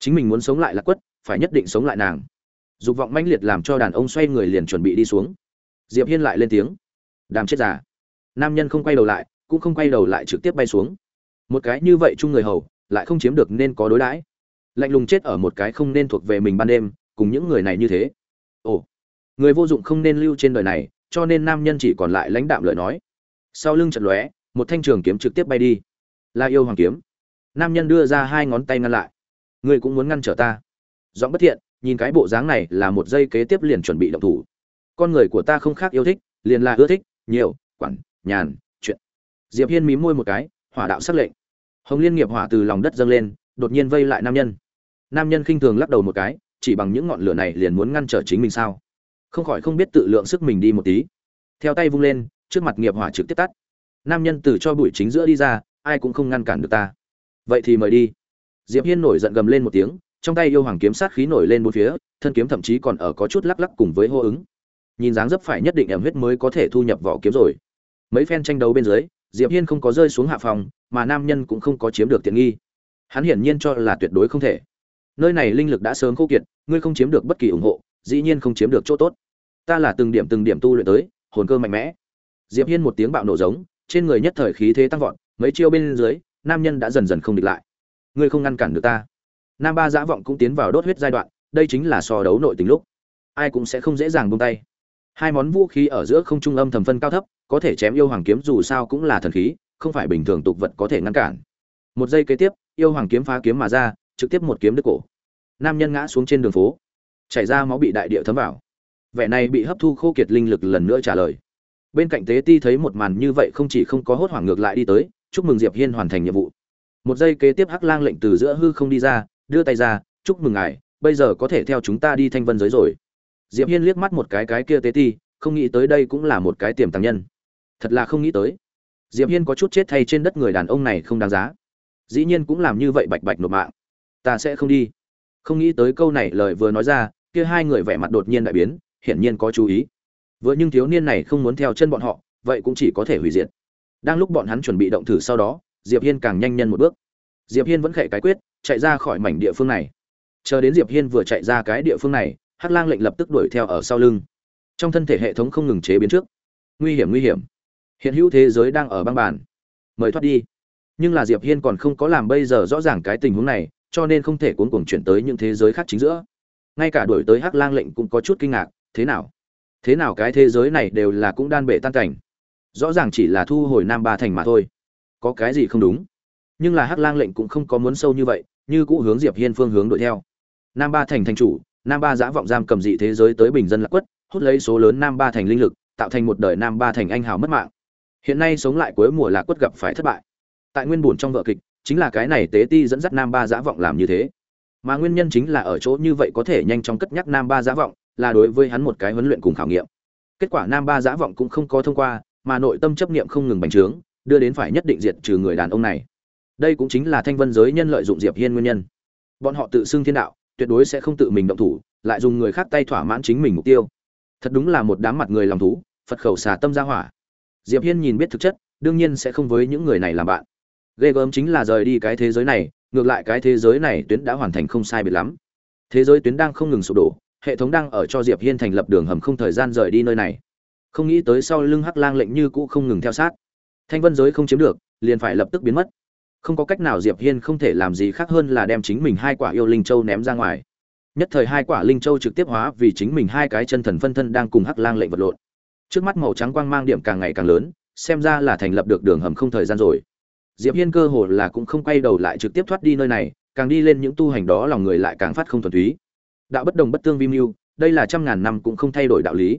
Chính mình muốn sống lại là quất, phải nhất định sống lại nàng. Dục vọng mãnh liệt làm cho đàn ông xoay người liền chuẩn bị đi xuống. Diệp hiên lại lên tiếng. Đàm chết già nam nhân không quay đầu lại, cũng không quay đầu lại trực tiếp bay xuống. Một cái như vậy chung người hầu, lại không chiếm được nên có đối đãi. Lạnh lùng chết ở một cái không nên thuộc về mình ban đêm, cùng những người này như thế. Ồ, người vô dụng không nên lưu trên đời này, cho nên nam nhân chỉ còn lại lãnh đạm lời nói. Sau lưng chật lóe, một thanh trường kiếm trực tiếp bay đi. Là yêu hoàng kiếm. Nam nhân đưa ra hai ngón tay ngăn lại. Ngươi cũng muốn ngăn trở ta. Giọng bất thiện, nhìn cái bộ dáng này là một giây kế tiếp liền chuẩn bị động thủ. Con người của ta không khác yêu thích, liền là ưa thích, nhiều, quản nhàn, chuyện. Diệp hiên mím môi một cái, hỏa đạo sắc lệnh. Hồng liên nghiệp hỏa từ lòng đất dâng lên, đột nhiên vây lại nam nhân. Nam nhân khinh thường lắc đầu một cái, chỉ bằng những ngọn lửa này liền muốn ngăn trở chính mình sao? Không khỏi không biết tự lượng sức mình đi một tí. Theo tay vung lên, trước mặt nghiệp hỏa trực tiếp tắt. Nam nhân từ cho bụi chính giữa đi ra, ai cũng không ngăn cản được ta. Vậy thì mời đi. Diệp hiên nổi giận gầm lên một tiếng, trong tay yêu hoàng kiếm sát khí nổi lên bốn phía, thân kiếm thậm chí còn ở có chút lắc lắc cùng với hô ứng. Nhìn dáng dấp phải nhất định ẩm huyết mới có thể thu nhập vỏ kiếm rồi mấy phen tranh đấu bên dưới, diệp hiên không có rơi xuống hạ phòng, mà nam nhân cũng không có chiếm được tiện nghi. Hắn hiển nhiên cho là tuyệt đối không thể. Nơi này linh lực đã sớm khô kiệt, ngươi không chiếm được bất kỳ ủng hộ, dĩ nhiên không chiếm được chỗ tốt. Ta là từng điểm từng điểm tu luyện tới, hồn cơ mạnh mẽ. Diệp hiên một tiếng bạo nổ giống, trên người nhất thời khí thế tăng vọt, mấy chiêu bên dưới, nam nhân đã dần dần không địch lại. Ngươi không ngăn cản được ta. Nam ba giã vọng cũng tiến vào đốt huyết giai đoạn, đây chính là so đấu nội tình lúc. Ai cũng sẽ không dễ dàng buông tay. Hai món vũ khí ở giữa không trung âm thầm phân cao thấp có thể chém yêu hoàng kiếm dù sao cũng là thần khí, không phải bình thường tục vật có thể ngăn cản. Một giây kế tiếp, yêu hoàng kiếm phá kiếm mà ra, trực tiếp một kiếm đứt cổ. Nam nhân ngã xuống trên đường phố. Chảy ra máu bị đại địa thấm vào. Vẻ này bị hấp thu khô kiệt linh lực lần nữa trả lời. Bên cạnh tế ti thấy một màn như vậy không chỉ không có hốt hoảng ngược lại đi tới, chúc mừng diệp hiên hoàn thành nhiệm vụ. Một giây kế tiếp hắc lang lệnh từ giữa hư không đi ra, đưa tay ra, chúc mừng ngài, bây giờ có thể theo chúng ta đi thanh vân giới rồi. Diệp hiên liếc mắt một cái cái kia tế ti, không nghĩ tới đây cũng là một cái tiềm tàng nhân thật là không nghĩ tới. Diệp hiên có chút chết thay trên đất người đàn ông này không đáng giá. Dĩ nhiên cũng làm như vậy bạch bạch nộp mạng. Ta sẽ không đi. Không nghĩ tới câu này lời vừa nói ra, kia hai người vẻ mặt đột nhiên đại biến, hiển nhiên có chú ý. Vừa nhưng thiếu niên này không muốn theo chân bọn họ, vậy cũng chỉ có thể hủy diệt. Đang lúc bọn hắn chuẩn bị động thử sau đó, diệp hiên càng nhanh nhân một bước. Diệp hiên vẫn khệ cái quyết, chạy ra khỏi mảnh địa phương này. Chờ đến diệp hiên vừa chạy ra cái địa phương này, hắc lang lệnh lập tức đuổi theo ở sau lưng. Trong thân thể hệ thống không ngừng chế biến trước. Nguy hiểm nguy hiểm hiện hữu thế giới đang ở băng bản mời thoát đi. Nhưng là diệp hiên còn không có làm bây giờ rõ ràng cái tình huống này, cho nên không thể cuốn cuồng chuyển tới những thế giới khác chính giữa. Ngay cả đuổi tới hắc lang lệnh cũng có chút kinh ngạc, thế nào? Thế nào cái thế giới này đều là cũng đan bệ tan cảnh. Rõ ràng chỉ là thu hồi nam ba thành mà thôi. Có cái gì không đúng? Nhưng là hắc lang lệnh cũng không có muốn sâu như vậy, như cũ hướng diệp hiên phương hướng đuổi theo. Nam ba thành thành chủ, nam ba giã vọng giam cầm dị thế giới tới bình dân lạc quất, hút lấy số lớn nam ba thành linh lực, tạo thành một đời nam ba thành anh hào mất mạng hiện nay sống lại cuối mùa lạc quất gặp phải thất bại. Tại nguyên buồn trong vợ kịch, chính là cái này tế ti dẫn dắt nam ba giã vọng làm như thế. Mà nguyên nhân chính là ở chỗ như vậy có thể nhanh chóng cất nhắc nam ba giã vọng là đối với hắn một cái huấn luyện cùng khảo nghiệm. Kết quả nam ba giã vọng cũng không có thông qua, mà nội tâm chấp niệm không ngừng bành trướng, đưa đến phải nhất định diệt trừ người đàn ông này. Đây cũng chính là thanh vân giới nhân lợi dụng diệp hiên nguyên nhân. Bọn họ tự xưng thiên đạo, tuyệt đối sẽ không tự mình động thủ, lại dùng người khác tay thỏa mãn chính mình mục tiêu. Thật đúng là một đám mặt người lòng thú, phật khẩu xà tâm ra hỏa diệp hiên nhìn biết thực chất, đương nhiên sẽ không với những người này làm bạn. Ghê gớm chính là rời đi cái thế giới này, ngược lại cái thế giới này tuyến đã hoàn thành không sai biệt lắm. Thế giới tuyến đang không ngừng sụp đổ, hệ thống đang ở cho diệp hiên thành lập đường hầm không thời gian rời đi nơi này. Không nghĩ tới sau lưng hắc lang lệnh như cũ không ngừng theo sát. Thanh vân giới không chiếm được, liền phải lập tức biến mất. Không có cách nào diệp hiên không thể làm gì khác hơn là đem chính mình hai quả yêu linh châu ném ra ngoài. Nhất thời hai quả linh châu trực tiếp hóa vì chính mình hai cái chân thần phân thân đang cùng hắc lang lệnh vật lộn trước mắt màu trắng quang mang điểm càng ngày càng lớn, xem ra là thành lập được đường hầm không thời gian rồi. Diệp hiên cơ hồ là cũng không quay đầu lại trực tiếp thoát đi nơi này, càng đi lên những tu hành đó lòng người lại càng phát không thuần túy. Đạo bất đồng bất tương vi mưu, đây là trăm ngàn năm cũng không thay đổi đạo lý.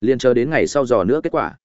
Liền chờ đến ngày sau dò nữa kết quả.